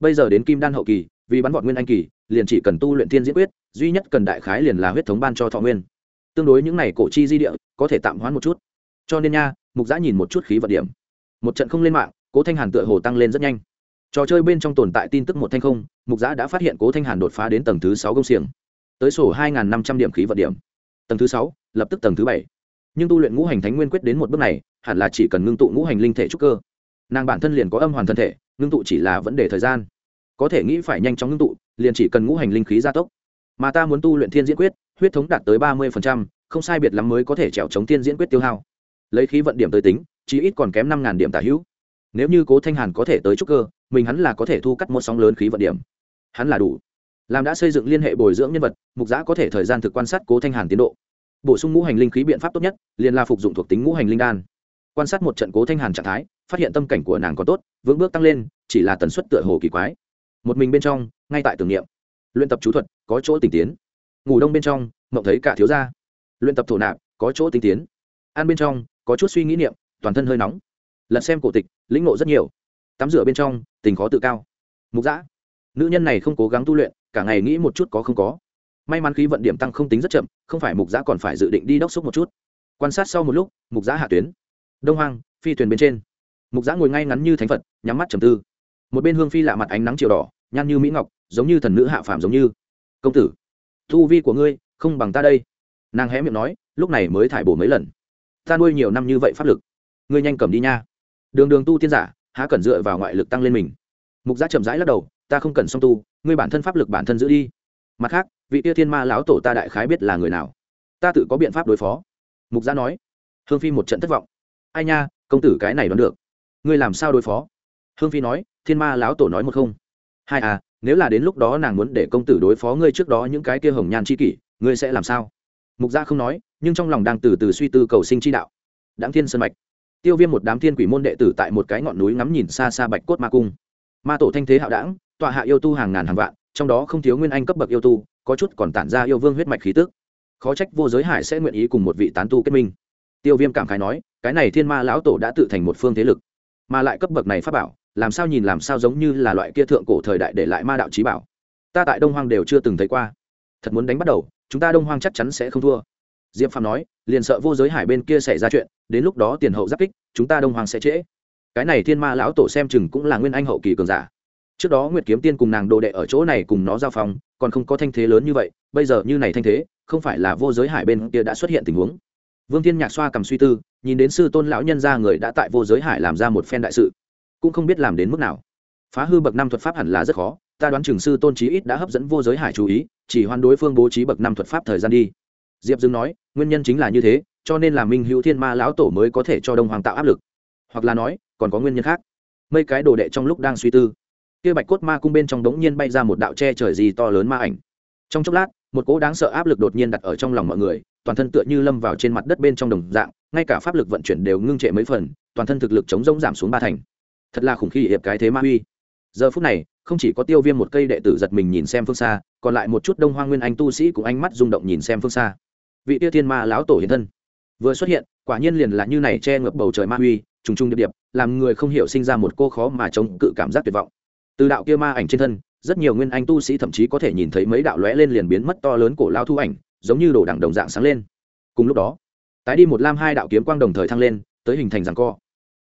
Bây giờ đến kim đan hậu kỳ, vì bắn vọt nguyên anh kỳ, liền chỉ cần tu luyện thiên diễn quyết, duy nhất cần đại khái liền là huyết thống ban cho thọ nguyên. Tương đối những này cổ chi di địa có thể tạm hoãn một chút. Cho nên nha, mục giã nhìn một chút khí vật điểm. Một trận không lên mạng, cố thanh hàn tựa hồ tăng lên rất nhanh trò chơi bên trong tồn tại tin tức một thanh không, mục giã đã phát hiện cố thanh hàn đột phá đến tầng thứ sáu công xiềng, tới sổ hai năm trăm điểm khí vật điểm. Tầng thứ sáu, lập tức tầng thứ bảy. Nhưng tu luyện ngũ hành thánh nguyên quyết đến một bước này, hẳn là chỉ cần ngưng tụ ngũ hành linh thể trúc cơ. Nàng bản thân liền có âm hoàn thân thể, ngưng tụ chỉ là vấn đề thời gian. Có thể nghĩ phải nhanh chóng ngưng tụ, liền chỉ cần ngũ hành linh khí gia tốc. Mà ta muốn tu luyện thiên diễn quyết, huyết thống đạt tới ba mươi không sai biệt lắm mới có thể trèo chống thiên diễn quyết tiêu hao. Lấy khí vận điểm tới tính chỉ ít còn kém năm điểm tả hữu. Nếu như cố thanh hàn có thể tới trúc cơ mình hắn là có thể thu cắt một sóng lớn khí vận điểm. Hắn là đủ. Làm đã xây dựng liên hệ bồi dưỡng nhân vật, mục giã có thể thời gian thực quan sát cố thanh hàn tiến độ. Bổ sung ngũ hành linh khí biện pháp tốt nhất, liền là phục dụng thuộc tính ngũ hành linh đan. Quan sát một trận cố thanh hàn trạng thái, phát hiện tâm cảnh của nàng có tốt, vững bước tăng lên, chỉ là tần suất tựa hồ kỳ quái. Một mình bên trong, ngay tại tưởng niệm. Luyện tập chú thuật, có chỗ tình tiến. Ngủ đông bên trong, mộng thấy cả thiếu gia. Luyện tập thổ nạp, có chỗ tinh tiến. Ăn bên trong, có chút suy nghĩ niệm, toàn thân hơi nóng. Lật xem cổ tịch, lĩnh ngộ rất nhiều tắm rửa bên trong, tình khó tự cao. Mục giã nữ nhân này không cố gắng tu luyện, cả ngày nghĩ một chút có không có. May mắn khí vận điểm tăng không tính rất chậm, không phải mục giã còn phải dự định đi đốc xúc một chút. Quan sát sau một lúc, mục giã hạ tuyến. Đông hoang, phi thuyền bên trên. Mục giã ngồi ngay ngắn như thánh phật, nhắm mắt trầm tư. Một bên hương phi lạ mặt ánh nắng chiều đỏ, nhan như mỹ ngọc, giống như thần nữ hạ phàm giống như. Công tử thu vi của ngươi không bằng ta đây. Nàng hé miệng nói, lúc này mới thải bổ mấy lần. Ta nuôi nhiều năm như vậy pháp lực, ngươi nhanh cầm đi nha. Đường đường tu tiên giả há cần dựa vào ngoại lực tăng lên mình. Mục giá chậm rãi lắc đầu, ta không cần song tu, ngươi bản thân pháp lực bản thân giữ đi. Mặt khác, vị tia thiên ma lão tổ ta đại khái biết là người nào. Ta tự có biện pháp đối phó. Mục giá nói. Hương phi một trận thất vọng. Ai nha, công tử cái này đoán được. Ngươi làm sao đối phó? Hương phi nói, thiên ma lão tổ nói một không. Hai à nếu là đến lúc đó nàng muốn để công tử đối phó ngươi trước đó những cái kia hồng nhan c h i kỷ, ngươi sẽ làm sao? Mục gia không nói, nhưng trong lòng đang từ từ suy tư cầu sinh chi đạo. Đáng thiên sân mạch tiêu viêm một đám thiên quỷ môn đệ tử tại một cái ngọn núi ngắm nhìn xa xa bạch cốt ma cung. Ma tổ thanh thế hạo đảng, tọa hạ yêu tu hàng ngàn hàng vạn, trong đó không thiếu nguyên anh cấp bậc yêu tu, có chút còn tản ra yêu vương huyết mạch khí tức. Khó trách vô giới hải sẽ nguyện ý cùng một vị tán tu kết minh. Tiêu viêm cảm khái nói, cái này thiên ma lão tổ đã tự thành một phương thế lực. Mà lại cấp bậc này pháp bảo, làm sao nhìn làm sao giống như là loại kia thượng cổ thời đại để lại ma đạo trí bảo. Ta tại đông hoang đều chưa từng thấy qua. Thật muốn đánh bắt đầu, chúng ta đông hoang chắc chắn sẽ không thua diệp phạm nói, liền sợ vô giới hải bên kia xảy ra chuyện, đến lúc đó tiền hậu giáp kích, chúng ta đông hoàng sẽ trễ. Cái này thiên ma lão tổ xem chừng cũng là nguyên anh hậu kỳ cường giả. Trước đó nguyệt kiếm tiên cùng nàng đồ đệ ở chỗ này cùng nó giao phòng còn không có thanh thế lớn như vậy, bây giờ như này thanh thế, không phải là vô giới hải bên kia đã xuất hiện tình huống. Vương thiên nhạc xoa cầm suy tư, nhìn đến sư tôn lão nhân ra người đã tại vô giới hải làm ra một phen đại sự, cũng không biết làm đến mức nào. Phá hư bậc năm thuật pháp hẳn là rất khó, ta đoán trường sư tôn trí ít đã hấp dẫn vô giới hải chú ý, chỉ hoan đối phương bố trí bậc năm thuật pháp thời gian đi diệp dương nói, nguyên nhân chính là như thế, cho nên là minh hữu thiên ma lão tổ mới có thể cho đông hoàng tạo áp lực. Hoặc là nói, còn có nguyên nhân khác. Mấy cái đồ đệ trong lúc đang suy tư, kia bạch cốt ma cung bên trong đống nhiên bay ra một đạo che trời gì to lớn ma ảnh. Trong chốc lát, một cỗ đáng sợ áp lực đột nhiên đặt ở trong lòng mọi người, toàn thân tựa như lâm vào trên mặt đất bên trong đồng dạng, ngay cả pháp lực vận chuyển đều ngưng trệ mấy phần, toàn thân thực lực chống rông giảm xuống ba thành. Thật là khủng khi hiệp cái thế ma uy. Giờ phút này, không chỉ có tiêu viêm một cây đệ tử giật mình nhìn xem phương xa, còn lại một chút đông hoa nguyên anh tu sĩ cũng ánh mắt rung động nhìn xem phương xa vị tia thiên ma lão tổ hiện thân. Vừa xuất hiện, quả nhiên liền là như này che ngập bầu trời ma uy trùng trùng điệp điệp, làm người không hiểu sinh ra một cô khó mà chống cự cảm giác tuyệt vọng. Từ đạo kia ma ảnh trên thân, rất nhiều nguyên anh tu sĩ thậm chí có thể nhìn thấy mấy đạo lóe lên liền biến mất to lớn cổ lao thu ảnh, giống như đồ đẳng đồng dạng sáng lên. Cùng lúc đó, tái đi một lam hai đạo kiếm quang đồng thời thăng lên, tới hình thành rằng co.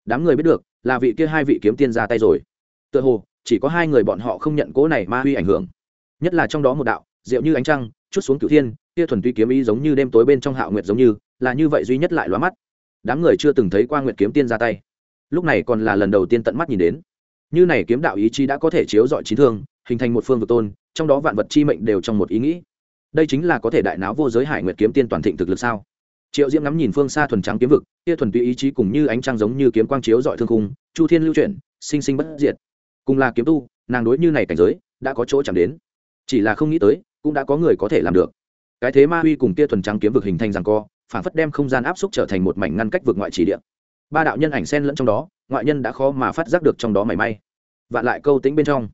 Đám người biết được, là vị kia hai vị kiếm tiên ra tay rồi. Tựa hồ, chỉ có hai người bọn họ không nhận cố này ma huy ảnh hưởng. Nhất là trong đó một đạo, diệu như ánh trăng, chút xuống cửu thiên kia thuần túy kiếm ý giống như đêm tối bên trong hạo nguyệt giống như, là như vậy duy nhất lại lóa mắt. Đám người chưa từng thấy qua nguyệt kiếm tiên ra tay. Lúc này còn là lần đầu tiên tận mắt nhìn đến. Như này kiếm đạo ý chí đã có thể chiếu dọi trí thương, hình thành một phương vực tôn, trong đó vạn vật chi mệnh đều trong một ý nghĩ. Đây chính là có thể đại náo vô giới hải nguyệt kiếm tiên toàn thịnh thực lực sao? Triệu diễm ngắm nhìn phương xa thuần trắng kiếm vực kia thuần túy ý chí cùng như ánh trăng giống như kiếm quang chiếu dọi thương khung, chu thiên lưu chuyển, sinh sinh bất diệt. Cùng là kiếm tu, nàng đối như này cảnh giới, đã có chỗ chạm đến. Chỉ là không nghĩ tới, cũng đã có người có thể làm được cái thế ma huy cùng kia thuần trắng kiếm vực hình thành rằng co, phản phất đem không gian áp xúc trở thành một mảnh ngăn cách vực ngoại chỉ địa. Ba đạo nhân ảnh sen lẫn trong đó, ngoại nhân đã khó mà phát giác được trong đó mảy may. Vạn lại câu tính bên trong.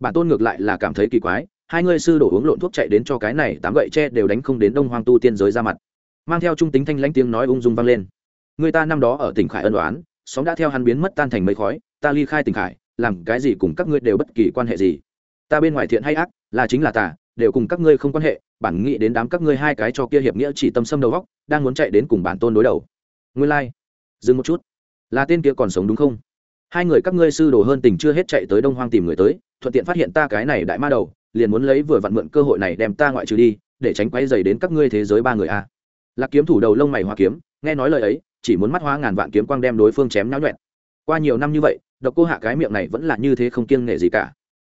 Bản tôn ngược lại là cảm thấy kỳ quái, hai ngươi sư đổ uống lộn thuốc chạy đến cho cái này tám gậy tre đều đánh không đến đông hoang tu tiên giới ra mặt. Mang theo trung tính thanh lãnh tiếng nói ung dung vang lên. Người ta năm đó ở tỉnh khải ân đoán sóng đã theo hắn biến mất tan thành mây khói, ta ly khai tỉnh khải, làm cái gì cùng các ngươi đều bất kỳ quan hệ gì? Ta bên ngoài thiện hay ác, là chính là ta đều cùng các ngươi không quan hệ, bản nghĩ đến đám các ngươi hai cái cho kia hiệp nghĩa chỉ tâm xâm đầu góc, đang muốn chạy đến cùng bản tôn đối đầu. Nguyên lai、like. dừng một chút. Là tên kia còn sống đúng không? Hai người các ngươi sư đồ hơn tình chưa hết chạy tới đông hoang tìm người tới, thuận tiện phát hiện ta cái này đại ma đầu, liền muốn lấy vừa vặn mượn cơ hội này đem ta ngoại trừ đi, để tránh quay dày đến các ngươi thế giới ba người a. Lạc kiếm thủ đầu lông mày hoa kiếm, nghe nói lời ấy, chỉ muốn mắt hoa ngàn vạn kiếm quang đem đối phương chém náo nhuẹn. Qua nhiều năm như vậy, độc cô hạ cái miệng này vẫn là như thế không kiêng nể gì cả.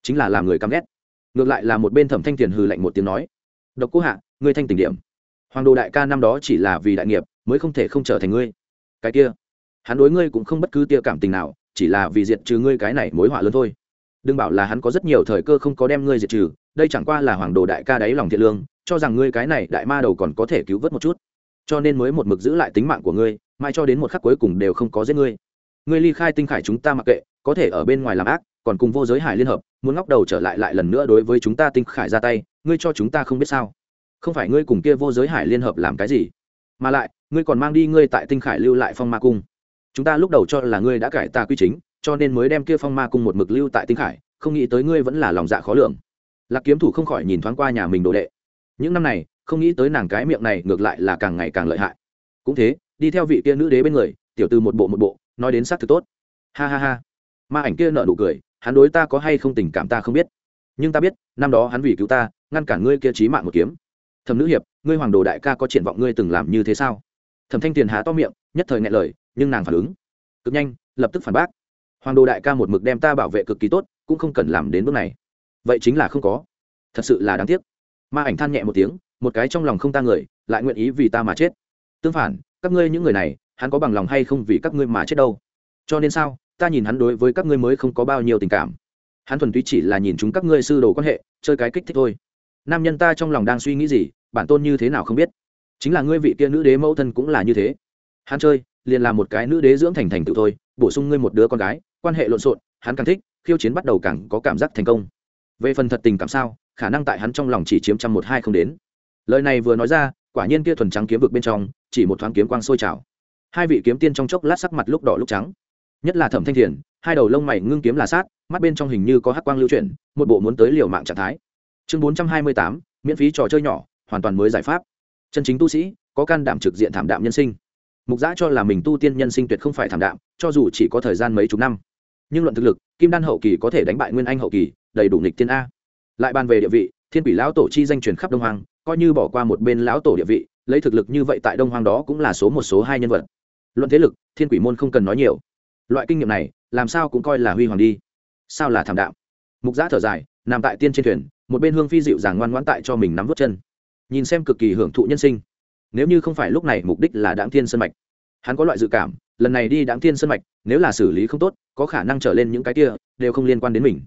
Chính là làm người căm ghét ngược lại là một bên thẩm thanh tiền hừ lạnh một tiếng nói, độc cô hạ, ngươi thanh tỉnh điểm. Hoàng đồ đại ca năm đó chỉ là vì đại nghiệp, mới không thể không trở thành ngươi. Cái kia, hắn đối ngươi cũng không bất cứ tia cảm tình nào, chỉ là vì diệt trừ ngươi cái này mối họa lớn thôi. Đừng bảo là hắn có rất nhiều thời cơ không có đem ngươi diệt trừ, đây chẳng qua là hoàng đồ đại ca đáy lòng thiện lương, cho rằng ngươi cái này đại ma đầu còn có thể cứu vớt một chút. Cho nên mới một mực giữ lại tính mạng của ngươi, mãi cho đến một khắc cuối cùng đều không có giết ngươi. Ngươi ly khai tinh khải chúng ta mặc kệ, có thể ở bên ngoài làm ác còn cùng vô giới hải liên hợp, muốn ngóc đầu trở lại lại lần nữa đối với chúng ta tinh khải ra tay, ngươi cho chúng ta không biết sao? Không phải ngươi cùng kia vô giới hải liên hợp làm cái gì? Mà lại, ngươi còn mang đi ngươi tại tinh khải lưu lại phong ma cung. Chúng ta lúc đầu cho là ngươi đã cải tà quy chính, cho nên mới đem kia phong ma cung một mực lưu tại tinh khải, không nghĩ tới ngươi vẫn là lòng dạ khó lường. Lạc kiếm thủ không khỏi nhìn thoáng qua nhà mình đồ đệ. Những năm này, không nghĩ tới nàng cái miệng này ngược lại là càng ngày càng lợi hại. Cũng thế, đi theo vị kia nữ đế bên người, tiểu từ một bộ một bộ, nói đến xác thực tốt. Ha ha ha. Ma ảnh kia nợ nụ cười hắn đối ta có hay không tình cảm ta không biết. Nhưng ta biết, năm đó hắn vì cứu ta, ngăn cản ngươi kia trí mạng một kiếm. Thẩm nữ hiệp, ngươi hoàng đồ đại ca có triển vọng ngươi từng làm như thế sao? Thẩm thanh tiền há to miệng, nhất thời ngại lời, nhưng nàng phản ứng cực nhanh, lập tức phản bác. Hoàng đồ đại ca một mực đem ta bảo vệ cực kỳ tốt, cũng không cần làm đến bước này. Vậy chính là không có. Thật sự là đáng tiếc. Ma ảnh than nhẹ một tiếng, một cái trong lòng không ta người, lại nguyện ý vì ta mà chết. Tương phản, các ngươi những người này, hắn có bằng lòng hay không vì các ngươi mà chết đâu? Cho nên sao? Ta nhìn hắn đối với các ngươi mới không có bao nhiêu tình cảm. Hắn thuần túy chỉ là nhìn chúng các ngươi sư đồ quan hệ, chơi cái kích thích thôi. Nam nhân ta trong lòng đang suy nghĩ gì, bản tôn như thế nào không biết. Chính là ngươi vị kia nữ đế mẫu thân cũng là như thế. Hắn chơi, liền là một cái nữ đế dưỡng thành thành tựu thôi, bổ sung ngươi một đứa con gái, quan hệ lộn xộn, hắn càng thích, khiêu chiến bắt đầu càng có cảm giác thành công. Về phần thật tình cảm sao, khả năng tại hắn trong lòng chỉ chiếm trăm một hai không đến. Lời này vừa nói ra, quả nhiên kia thuần trắng kiếm vực bên trong, chỉ một thoáng kiếm quang sôi trào. Hai vị kiếm tiên trong chốc lát sắc mặt lúc đỏ lúc trắng nhất là thẩm thanh thiền, hai đầu lông mày ngưng kiếm là sát, mắt bên trong hình như có hắc quang lưu chuyển, một bộ muốn tới liều mạng trạng thái. Chương bốn trăm hai mươi tám, miễn phí trò chơi nhỏ, hoàn toàn mới giải pháp. Chân chính tu sĩ, có can đảm trực diện thảm đạm nhân sinh. Mục giã cho là mình tu tiên nhân sinh tuyệt không phải thảm đạm, cho dù chỉ có thời gian mấy chục năm. Nhưng luận thực lực, kim đan hậu kỳ có thể đánh bại nguyên anh hậu kỳ, đầy đủ nghịch tiên a. Lại bàn về địa vị, thiên quỷ lão tổ chi danh truyền khắp đông hoàng coi như bỏ qua một bên lão tổ địa vị, lấy thực lực như vậy tại đông hoàng đó cũng là số một, số hai nhân vật. Luận thế lực, thiên quỷ môn không cần nói nhiều loại kinh nghiệm này, làm sao cũng coi là huy hoàng đi. Sao là thảm đạm? Mục giã thở dài, nằm tại tiên trên thuyền, một bên hương phi dịu dàng ngoan ngoãn tại cho mình nắm vút chân. Nhìn xem cực kỳ hưởng thụ nhân sinh. Nếu như không phải lúc này mục đích là đáng thiên sân mạch, hắn có loại dự cảm, lần này đi đáng thiên sân mạch, nếu là xử lý không tốt, có khả năng trở lên những cái kia, đều không liên quan đến mình.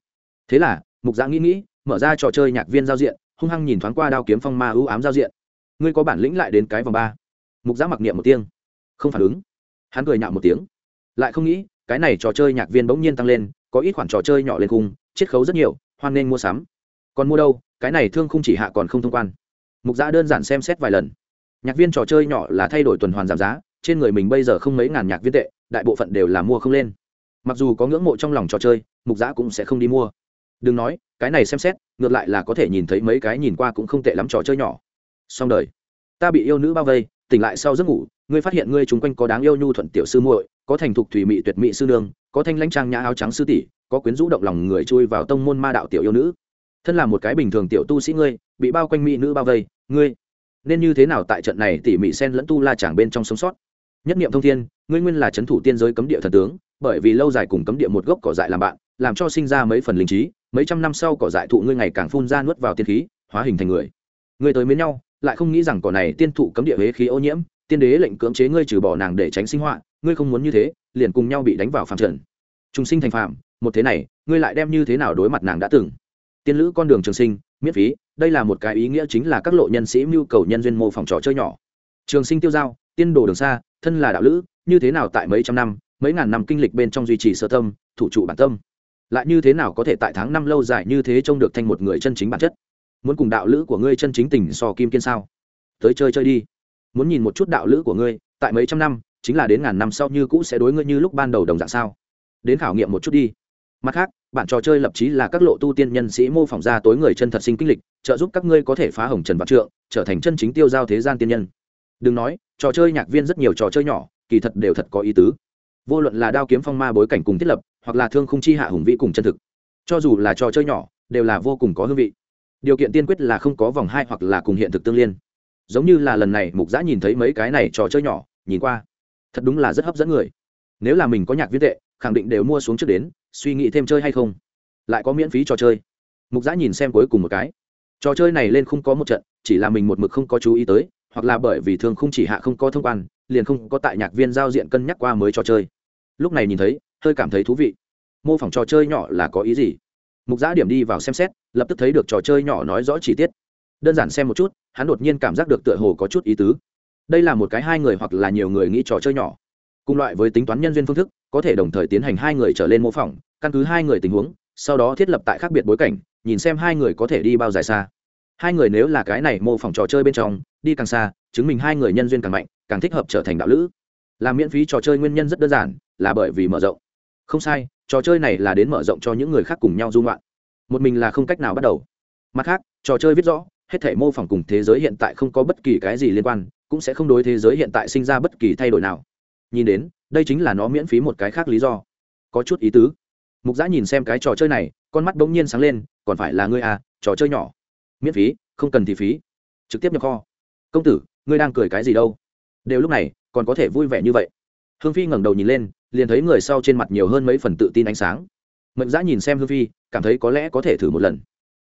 Thế là, mục giã nghĩ nghĩ, mở ra trò chơi nhạc viên giao diện, hung hăng nhìn thoáng qua đao kiếm phong ma ưu ám giao diện. Ngươi có bản lĩnh lại đến cái vòng ba. Mục giã mặc niệm một tiếng. Không phản ứng. Hắn cười nhạo một tiếng. Lại không nghĩ cái này trò chơi nhạc viên bỗng nhiên tăng lên, có ít khoản trò chơi nhỏ lên khung, chiết khấu rất nhiều, hoan nên mua sắm. Còn mua đâu, cái này thương không chỉ hạ còn không thông quan. Mục giã đơn giản xem xét vài lần. Nhạc viên trò chơi nhỏ là thay đổi tuần hoàn giảm giá, trên người mình bây giờ không mấy ngàn nhạc viên tệ, đại bộ phận đều là mua không lên. Mặc dù có ngưỡng mộ trong lòng trò chơi, mục giã cũng sẽ không đi mua. Đừng nói, cái này xem xét, ngược lại là có thể nhìn thấy mấy cái nhìn qua cũng không tệ lắm trò chơi nhỏ. Xong đời. Ta bị yêu nữ bao vây, tỉnh lại sau giấc ngủ, ngươi phát hiện ngươi chung quanh có đáng yêu nhu thuận tiểu sư muội có thành thục thủy mị tuyệt mỹ sư nương, có thanh lãnh trang nhã áo trắng sư tỷ, có quyến rũ động lòng người chui vào tông môn ma đạo tiểu yêu nữ. Thân là một cái bình thường tiểu tu sĩ ngươi, bị bao quanh mỹ nữ bao vây, ngươi nên như thế nào tại trận này tỉ mị sen lẫn tu la chàng bên trong sống sót? Nhất niệm thông thiên, ngươi nguyên là chấn thủ tiên giới cấm địa thần tướng, bởi vì lâu dài cùng cấm địa một gốc cỏ dại làm bạn, làm cho sinh ra mấy phần linh trí, mấy trăm năm sau cỏ dại thụ ngươi ngày càng phun ra nuốt vào tiên khí, hóa hình thành người. Ngươi tới mến nhau, lại không nghĩ rằng cỏ này tiên thụ cấm địa huế khí ô nhiễm, tiên đế lệnh cưỡng chế ngươi trừ bỏ nàng để tránh sinh họa ngươi không muốn như thế liền cùng nhau bị đánh vào phạm trần. Trung sinh thành phạm, một thế này ngươi lại đem như thế nào đối mặt nàng đã từng? Tiên lữ con đường trường sinh miễn phí đây là một cái ý nghĩa chính là các lộ nhân sĩ mưu cầu nhân duyên mô phỏng trò chơi nhỏ. Trường sinh tiêu giao tiên đồ đường xa thân là đạo lữ như thế nào tại mấy trăm năm mấy ngàn năm kinh lịch bên trong duy trì sơ tâm thủ trụ bản tâm? Lại như thế nào có thể tại tháng năm lâu dài như thế trông được thành một người chân chính bản chất? Muốn cùng đạo lữ của ngươi chân chính tình so kim kiên sao? Tới chơi chơi đi. Muốn nhìn một chút đạo lữ của ngươi tại mấy trăm năm chính là đến ngàn năm sau như cũ sẽ đối ngươi như lúc ban đầu đồng dạng sao? Đến khảo nghiệm một chút đi. Mặt khác, bạn trò chơi lập chí là các lộ tu tiên nhân sĩ mô phỏng ra tối người chân thật sinh kinh lịch, trợ giúp các ngươi có thể phá hồng trần vạn trượng, trở thành chân chính tiêu giao thế gian tiên nhân. Đừng nói, trò chơi nhạc viên rất nhiều trò chơi nhỏ, kỳ thật đều thật có ý tứ. Vô luận là đao kiếm phong ma bối cảnh cùng thiết lập, hoặc là thương khung chi hạ hùng vĩ cùng chân thực. Cho dù là trò chơi nhỏ, đều là vô cùng có hương vị. Điều kiện tiên quyết là không có vòng hai hoặc là cùng hiện thực tương liên. Giống như là lần này mục giã nhìn thấy mấy cái này trò chơi nhỏ, nhìn qua thật đúng là rất hấp dẫn người. Nếu là mình có nhạc viên tệ, khẳng định đều mua xuống trước đến, suy nghĩ thêm chơi hay không? Lại có miễn phí trò chơi. Mục giã nhìn xem cuối cùng một cái. Trò chơi này lên không có một trận, chỉ là mình một mực không có chú ý tới, hoặc là bởi vì thường không chỉ hạ không có thông quan, liền không có tại nhạc viên giao diện cân nhắc qua mới trò chơi. Lúc này nhìn thấy, hơi cảm thấy thú vị. Mô phỏng trò chơi nhỏ là có ý gì? Mục giã điểm đi vào xem xét, lập tức thấy được trò chơi nhỏ nói rõ chi tiết. Đơn giản xem một chút, hắn đột nhiên cảm giác được tựa hồ có chút ý tứ đây là một cái hai người hoặc là nhiều người nghĩ trò chơi nhỏ. Cùng loại với tính toán nhân duyên phương thức, có thể đồng thời tiến hành hai người trở lên mô phỏng, căn cứ hai người tình huống, sau đó thiết lập tại khác biệt bối cảnh, nhìn xem hai người có thể đi bao dài xa. Hai người nếu là cái này mô phỏng trò chơi bên trong, đi càng xa, chứng minh hai người nhân duyên càng mạnh, càng thích hợp trở thành đạo lữ. Làm miễn phí trò chơi nguyên nhân rất đơn giản, là bởi vì mở rộng. Không sai, trò chơi này là đến mở rộng cho những người khác cùng nhau dung loạn một mình là không cách nào bắt đầu. Mặt khác, trò chơi viết rõ, hết thể mô phỏng cùng thế giới hiện tại không có bất kỳ cái gì liên quan cũng sẽ không đối thế giới hiện tại sinh ra bất kỳ thay đổi nào. Nhìn đến, đây chính là nó miễn phí một cái khác lý do. Có chút ý tứ. Mục giã nhìn xem cái trò chơi này, con mắt bỗng nhiên sáng lên, còn phải là ngươi à trò chơi nhỏ. Miễn phí, không cần thì phí. Trực tiếp nhập kho. Công tử, ngươi đang cười cái gì đâu? Đều lúc này, còn có thể vui vẻ như vậy. Hương phi ngẩng đầu nhìn lên, liền thấy người sau trên mặt nhiều hơn mấy phần tự tin ánh sáng. Mệnh giã nhìn xem hương phi, cảm thấy có lẽ có thể thử một lần.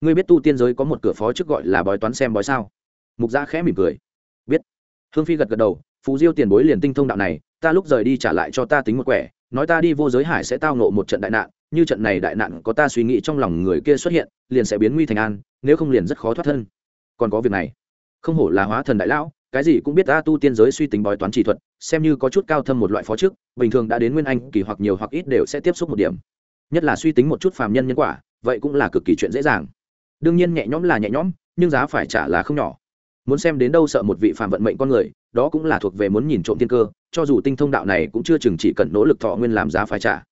Ngươi biết tu tiên giới có một cửa phó trước gọi là bói toán xem bói sao? Mục giã khẽ mỉm cười. Biết hương phi gật gật đầu, phú diêu tiền bối liền tinh thông đạo này, ta lúc rời đi trả lại cho ta tính một quẻ, nói ta đi vô giới hải sẽ tao nộ một trận đại nạn, như trận này đại nạn có ta suy nghĩ trong lòng người kia xuất hiện, liền sẽ biến nguy thành an, nếu không liền rất khó thoát thân. Còn có việc này. Không hổ là hóa thần đại lão, cái gì cũng biết ta tu tiên giới suy tính bói toán chỉ thuật, xem như có chút cao thâm một loại phó trước bình thường đã đến nguyên anh, kỳ hoặc nhiều hoặc ít đều sẽ tiếp xúc một điểm. Nhất là suy tính một chút phàm nhân nhân quả, vậy cũng là cực kỳ chuyện dễ dàng. Đương nhiên nhẹ nhõm là nhẹ nhõm, nhưng giá phải trả là không nhỏ muốn xem đến đâu sợ một vị phàm vận mệnh con người, đó cũng là thuộc về muốn nhìn trộm tiên cơ, cho dù tinh thông đạo này cũng chưa chừng chỉ cần nỗ lực thọ nguyên làm giá phải trả.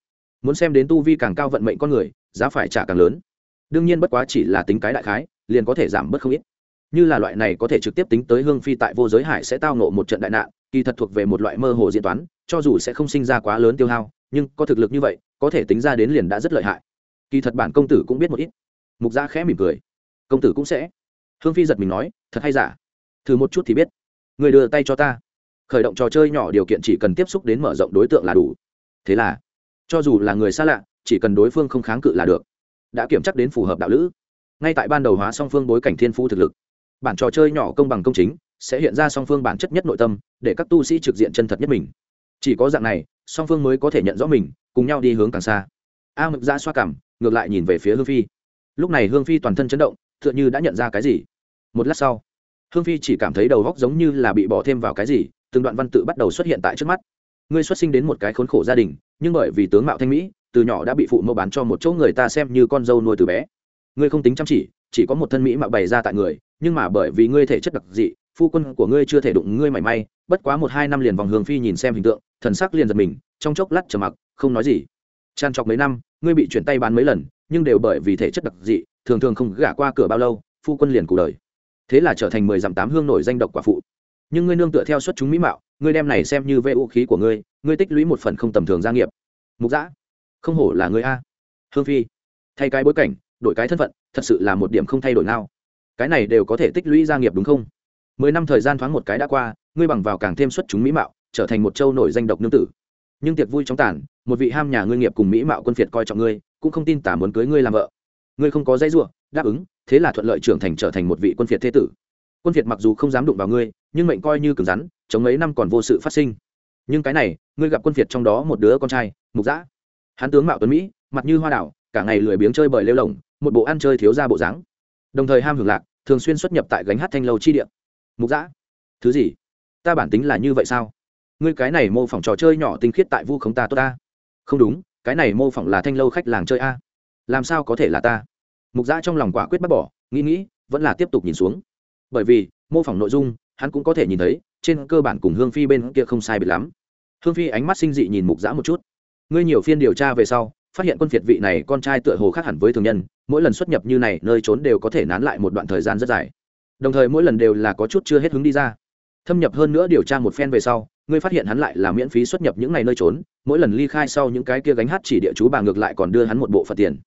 Muốn xem đến tu vi càng cao vận mệnh con người, giá phải trả càng lớn. Đương nhiên bất quá chỉ là tính cái đại khái, liền có thể giảm bớt không ít. Như là loại này có thể trực tiếp tính tới hương phi tại vô giới hải sẽ tao nộ một trận đại nạn, kỳ thật thuộc về một loại mơ hồ diễn toán, cho dù sẽ không sinh ra quá lớn tiêu hao, nhưng có thực lực như vậy, có thể tính ra đến liền đã rất lợi hại. Kỳ thật bản công tử cũng biết một ít. Mục gia khẽ mỉm cười. Công tử cũng sẽ. Hương phi giật mình nói, thật hay giả? Thử một chút thì biết. Người đưa tay cho ta. Khởi động trò chơi nhỏ điều kiện chỉ cần tiếp xúc đến mở rộng đối tượng là đủ. Thế là, cho dù là người xa lạ, chỉ cần đối phương không kháng cự là được. Đã kiểm chắc đến phù hợp đạo lữ. Ngay tại ban đầu hóa song phương bối cảnh thiên phu thực lực, bản trò chơi nhỏ công bằng công chính sẽ hiện ra song phương bản chất nhất nội tâm, để các tu sĩ trực diện chân thật nhất mình. Chỉ có dạng này, song phương mới có thể nhận rõ mình, cùng nhau đi hướng càng xa. A mực ra xoa cảm, ngược lại nhìn về phía hương phi. Lúc này hương phi toàn thân chấn động t h ư ợ n h ư đã nhận ra cái gì. Một lát sau hương phi chỉ cảm thấy đầu góc giống như là bị bỏ thêm vào cái gì, từng đoạn văn tự bắt đầu xuất hiện tại trước mắt. Ngươi xuất sinh đến một cái khốn khổ gia đình, nhưng bởi vì tướng mạo thanh mỹ, từ nhỏ đã bị phụ mẫu bán cho một chỗ người ta xem như con dâu nuôi từ bé. Ngươi không tính chăm chỉ chỉ có một thân mỹ mạo bày ra tại người, nhưng mà bởi vì ngươi thể chất đặc dị, phu quân của ngươi chưa thể đụng ngươi mảy may, bất quá một hai năm liền vòng hương phi nhìn xem hình tượng, thần sắc liền giật mình, trong chốc lát trầm mặc, không nói gì. Tràn trọc mấy năm, ngươi bị chuyển tay bán mấy lần, nhưng đều bởi vì thể chất đặc dị, thường thường không gả qua cửa bao lâu, phu quân liền cụ đời thế là trở thành mười dặm tám hương nổi danh độc quả phụ. Nhưng ngươi nương tựa theo xuất chúng mỹ mạo, ngươi đem này xem như vệ vũ khí của ngươi ngươi tích lũy một phần không tầm thường gia nghiệp. Mục giã không hổ là ngươi a. Hương phi, thay cái bối cảnh, đổi cái thân phận, thật sự là một điểm không thay đổi nào. Cái này đều có thể tích lũy gia nghiệp đúng không? Mười năm thời gian thoáng một cái đã qua, ngươi bằng vào càng thêm xuất chúng mỹ mạo, trở thành một châu nổi danh độc nương tử. Nhưng tiệc vui trong tàn, một vị ham nhà ngươi nghiệp cùng mỹ mạo quân phiệt coi trọng ngươi, cũng không tin tả muốn cưới ngươi làm vợ. Ngươi không có dãy ruộng đáp ứng thế là thuận lợi trưởng thành trở thành một vị quân phiệt thế tử. Quân phiệt mặc dù không dám đụng vào ngươi, nhưng mệnh coi như cứng rắn, chống mấy năm còn vô sự phát sinh. Nhưng cái này, ngươi gặp quân phiệt trong đó một đứa con trai, mục giã hắn tướng mạo tuấn mỹ, mặt như hoa đảo cả ngày lười biếng chơi bời lêu lồng một bộ ăn chơi thiếu ra bộ dáng. Đồng thời ham hưởng lạc, thường xuyên xuất nhập tại gánh hát thanh lâu chi điện mục giã thứ gì? Ta bản tính là như vậy sao? Ngươi cái này mô phỏng trò chơi nhỏ tinh khiết tại vu khống ta tốt ta. Không đúng, cái này mô phỏng là thanh lâu khách làng chơi a. Làm sao có thể là ta? Mục giã trong lòng quả quyết bác bỏ, nghĩ nghĩ, vẫn là tiếp tục nhìn xuống. Bởi vì, mô phỏng nội dung, hắn cũng có thể nhìn thấy, trên cơ bản cùng hương phi bên kia không sai biệt lắm. Hương phi ánh mắt sinh dị nhìn mục giã một chút. Ngươi nhiều phiên điều tra về sau, phát hiện quân phiệt vị này con trai tựa hồ khác hẳn với thường nhân, mỗi lần xuất nhập như này, nơi trốn đều có thể nán lại một đoạn thời gian rất dài. Đồng thời mỗi lần đều là có chút chưa hết hứng đi ra. Thâm nhập hơn nữa điều tra một phen về sau, ngươi phát hiện hắn lại là miễn phí xuất nhập những ngày nơi trốn, mỗi lần ly khai sau những cái kia gánh hát chỉ địa chú bà ngược lại còn đưa hắn một bộ phật tiền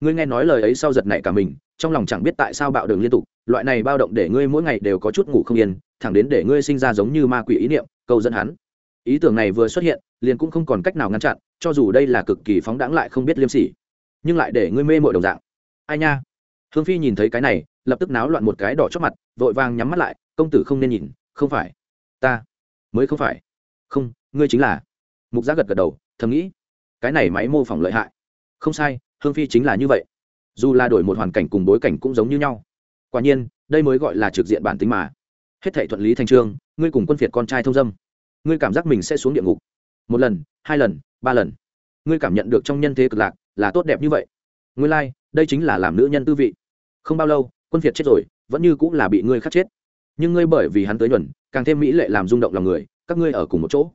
ngươi nghe nói lời ấy sau giật nảy cả mình, trong lòng chẳng biết tại sao bạo đường liên tục, loại này bao động để ngươi mỗi ngày đều có chút ngủ không yên, thẳng đến để ngươi sinh ra giống như ma quỷ ý niệm câu dẫn hắn. Ý tưởng này vừa xuất hiện, liền cũng không còn cách nào ngăn chặn, cho dù đây là cực kỳ phóng đãng lại không biết liêm sỉ, nhưng lại để ngươi mê mội đồng dạng. Ai nha? Hương phi nhìn thấy cái này, lập tức náo loạn một cái đỏ chót mặt, vội vàng nhắm mắt lại, công tử không nên nhìn, không phải. Ta? Mới không phải. Không, ngươi chính là. Mục giác gật gật đầu, thầm nghĩ, cái này máy mô phỏng lợi hại không sai hương phi chính là như vậy. Dù là đổi một hoàn cảnh cùng bối cảnh cũng giống như nhau. Quả nhiên đây mới gọi là trực diện bản tính mà. Hết thệ thuận lý thành trương ngươi cùng quân phiệt con trai thông dâm. Ngươi cảm giác mình sẽ xuống địa ngục. Một lần hai lần ba lần. Ngươi cảm nhận được trong nhân thế cực lạc là tốt đẹp như vậy. Ngươi lai、like, đây chính là làm nữ nhân tư vị. Không bao lâu quân phiệt chết rồi vẫn như cũng là bị ngươi khắc chết. Nhưng ngươi bởi vì hắn tới nhuần càng thêm mỹ lệ làm rung động lòng người các ngươi ở cùng một chỗ.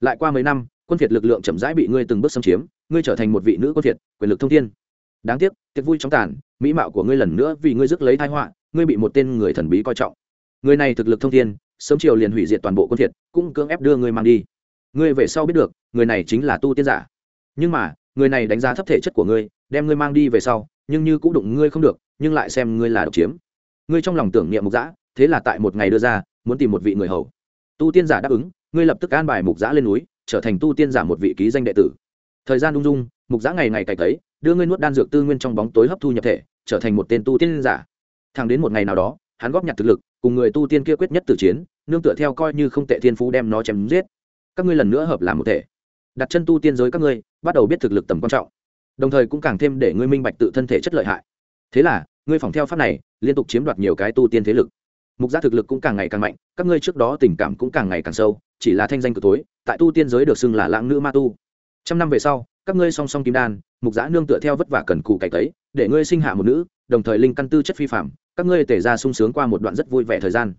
Lại qua mấy năm quân phiệt lực lượng chậm rãi bị ngươi từng bước xâm chiếm ngươi trở thành một vị nữ quân phiệt quyền lực thông thiên. Đáng tiếc, tiệc vui chóng tàn, mỹ mạo của ngươi lần nữa vì ngươi rước lấy thai họa, ngươi bị một tên người thần bí coi trọng. Người này thực lực thông thiên, sớm chiều liền hủy diệt toàn bộ quân thiệt, cũng cưỡng ép đưa ngươi mang đi. Ngươi về sau biết được, người này chính là tu tiên giả. Nhưng mà, người này đánh giá thấp thể chất của ngươi, đem ngươi mang đi về sau, nhưng như cũng đụng ngươi không được, nhưng lại xem ngươi là độc chiếm. Ngươi trong lòng tưởng niệm mục giã thế là tại một ngày đưa ra, muốn tìm một vị người hầu. Tu tiên giả đáp ứng, ngươi lập tức an bài mục giã lên núi, trở thành tu tiên giả một vị ký danh đệ tử thời gian ung dung, mục giã ngày ngày cày cấy, đưa ngươi nuốt đan dược tư nguyên trong bóng tối hấp thu nhập thể, trở thành một tên tu tiên giả. Thẳng đến một ngày nào đó, hắn góp nhặt thực lực, cùng người tu tiên kia quyết nhất tử chiến, nương tựa theo coi như không tệ thiên phú đem nó chém giết. Các ngươi lần nữa hợp làm một thể. Đặt chân tu tiên giới các ngươi, bắt đầu biết thực lực tầm quan trọng. Đồng thời cũng càng thêm để ngươi minh bạch tự thân thể chất lợi hại. Thế là, ngươi phòng theo pháp này, liên tục chiếm đoạt nhiều cái tu tiên thế lực. Mục giác thực lực cũng càng ngày càng mạnh, các ngươi trước đó tình cảm cũng càng ngày càng sâu, chỉ là thanh danh cực tối, tại tu tiên giới được xưng là lãng nữ ma tu trăm năm về sau, các ngươi song song kim đan, mục giã nương tựa theo vất vả cần cù cày tấy, để ngươi sinh hạ một nữ, đồng thời linh căn tư chất phi phạm các ngươi tể ra sung sướng qua một đoạn rất vui vẻ thời gian.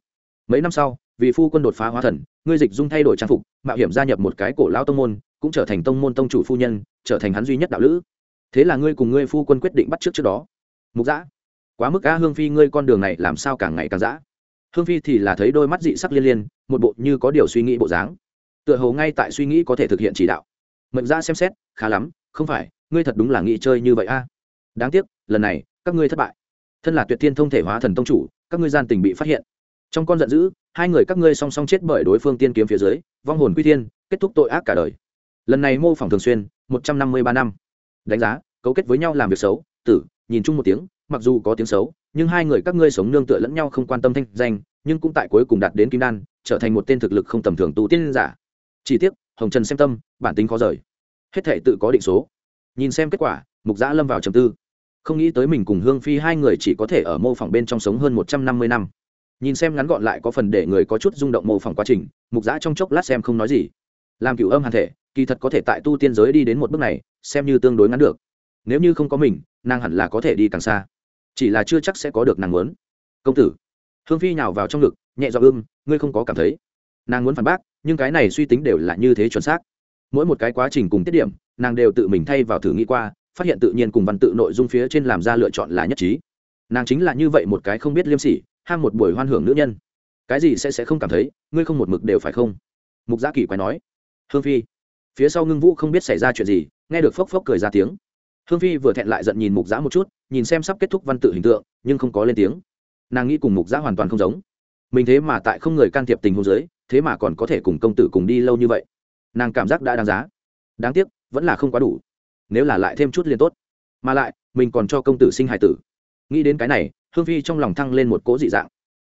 Mấy năm sau, vì phu quân đột phá hóa thần, ngươi dịch dung thay đổi trang phục, mạo hiểm gia nhập một cái cổ lao tông môn, cũng trở thành tông môn tông chủ phu nhân, trở thành hắn duy nhất đạo lữ. Thế là ngươi cùng ngươi phu quân quyết định bắt trước trước đó. Mục giã, quá mức á hương phi, ngươi con đường này làm sao càng ngày càng dã? Hương phi thì là thấy đôi mắt dị sắc liên liên, một bộ như có điều suy nghĩ bộ dáng. Tựa hồ ngay tại suy nghĩ có thể thực hiện chỉ đạo mệnh ra xem xét, khá lắm, không phải, ngươi thật đúng là nghĩ chơi như vậy a. Đáng tiếc, lần này, các ngươi thất bại. Thân là tuyệt thiên thông thể hóa thần tông chủ, các ngươi gian tình bị phát hiện. Trong con giận dữ, hai người các ngươi song song chết bởi đối phương tiên kiếm phía dưới, vong hồn quy thiên, kết thúc tội ác cả đời. Lần này mô phỏng thường xuyên, một trăm năm mươi ba năm. Đánh giá, cấu kết với nhau làm việc xấu, tử, nhìn chung một tiếng, mặc dù có tiếng xấu, nhưng hai người các ngươi sống nương tựa lẫn nhau không quan tâm thanh danh, nhưng cũng tại cuối cùng đạt đến kim đan, trở thành một tên thực lực không tầm thường tu tiên giả. Chỉ tiếc hồng trần xem tâm, bản tính khó rời. Hết thể tự có định số. Nhìn xem kết quả, mục giã lâm vào trầm tư. Không nghĩ tới mình cùng hương phi hai người chỉ có thể ở mô phỏng bên trong sống hơn một trăm năm mươi năm. Nhìn xem ngắn gọn lại có phần để người có chút rung động mô phỏng quá trình, mục giã trong chốc lát xem không nói gì. Làm cựu âm hàn thể, kỳ thật có thể tại tu tiên giới đi đến một bước này, xem như tương đối ngắn được. Nếu như không có mình, nàng hẳn là có thể đi càng xa. Chỉ là chưa chắc sẽ có được nàng muốn. Công tử. Hương phi nhào vào trong ngực, nhẹ dọ ưm, ngươi không có cảm thấy? Nàng muốn phản bác nhưng cái này suy tính đều là như thế chuẩn xác. Mỗi một cái quá trình cùng tiết điểm, nàng đều tự mình thay vào thử nghĩ qua, phát hiện tự nhiên cùng văn tự nội dung phía trên làm ra lựa chọn là nhất trí. Nàng chính là như vậy một cái không biết liêm sỉ, ham một buổi hoan hưởng nữ nhân. Cái gì sẽ sẽ không cảm thấy, ngươi không một mực đều phải không? Mục gia kỳ quái nói. Hương phi. Phía sau ngưng vũ không biết xảy ra chuyện gì, nghe được phốc phốc cười ra tiếng. Hương phi vừa thẹn lại giận nhìn mục giã một chút, nhìn xem sắp kết thúc văn tự hình tượng, nhưng không có lên tiếng. Nàng nghĩ cùng mục giã hoàn toàn không giống mình thế mà tại không người can thiệp tình hôn giới thế mà còn có thể cùng công tử cùng đi lâu như vậy. Nàng cảm giác đã đáng giá. Đáng tiếc, vẫn là không quá đủ. Nếu là lại thêm chút liền tốt. Mà lại, mình còn cho công tử sinh hài tử. Nghĩ đến cái này, hương phi trong lòng thăng lên một cỗ dị dạng.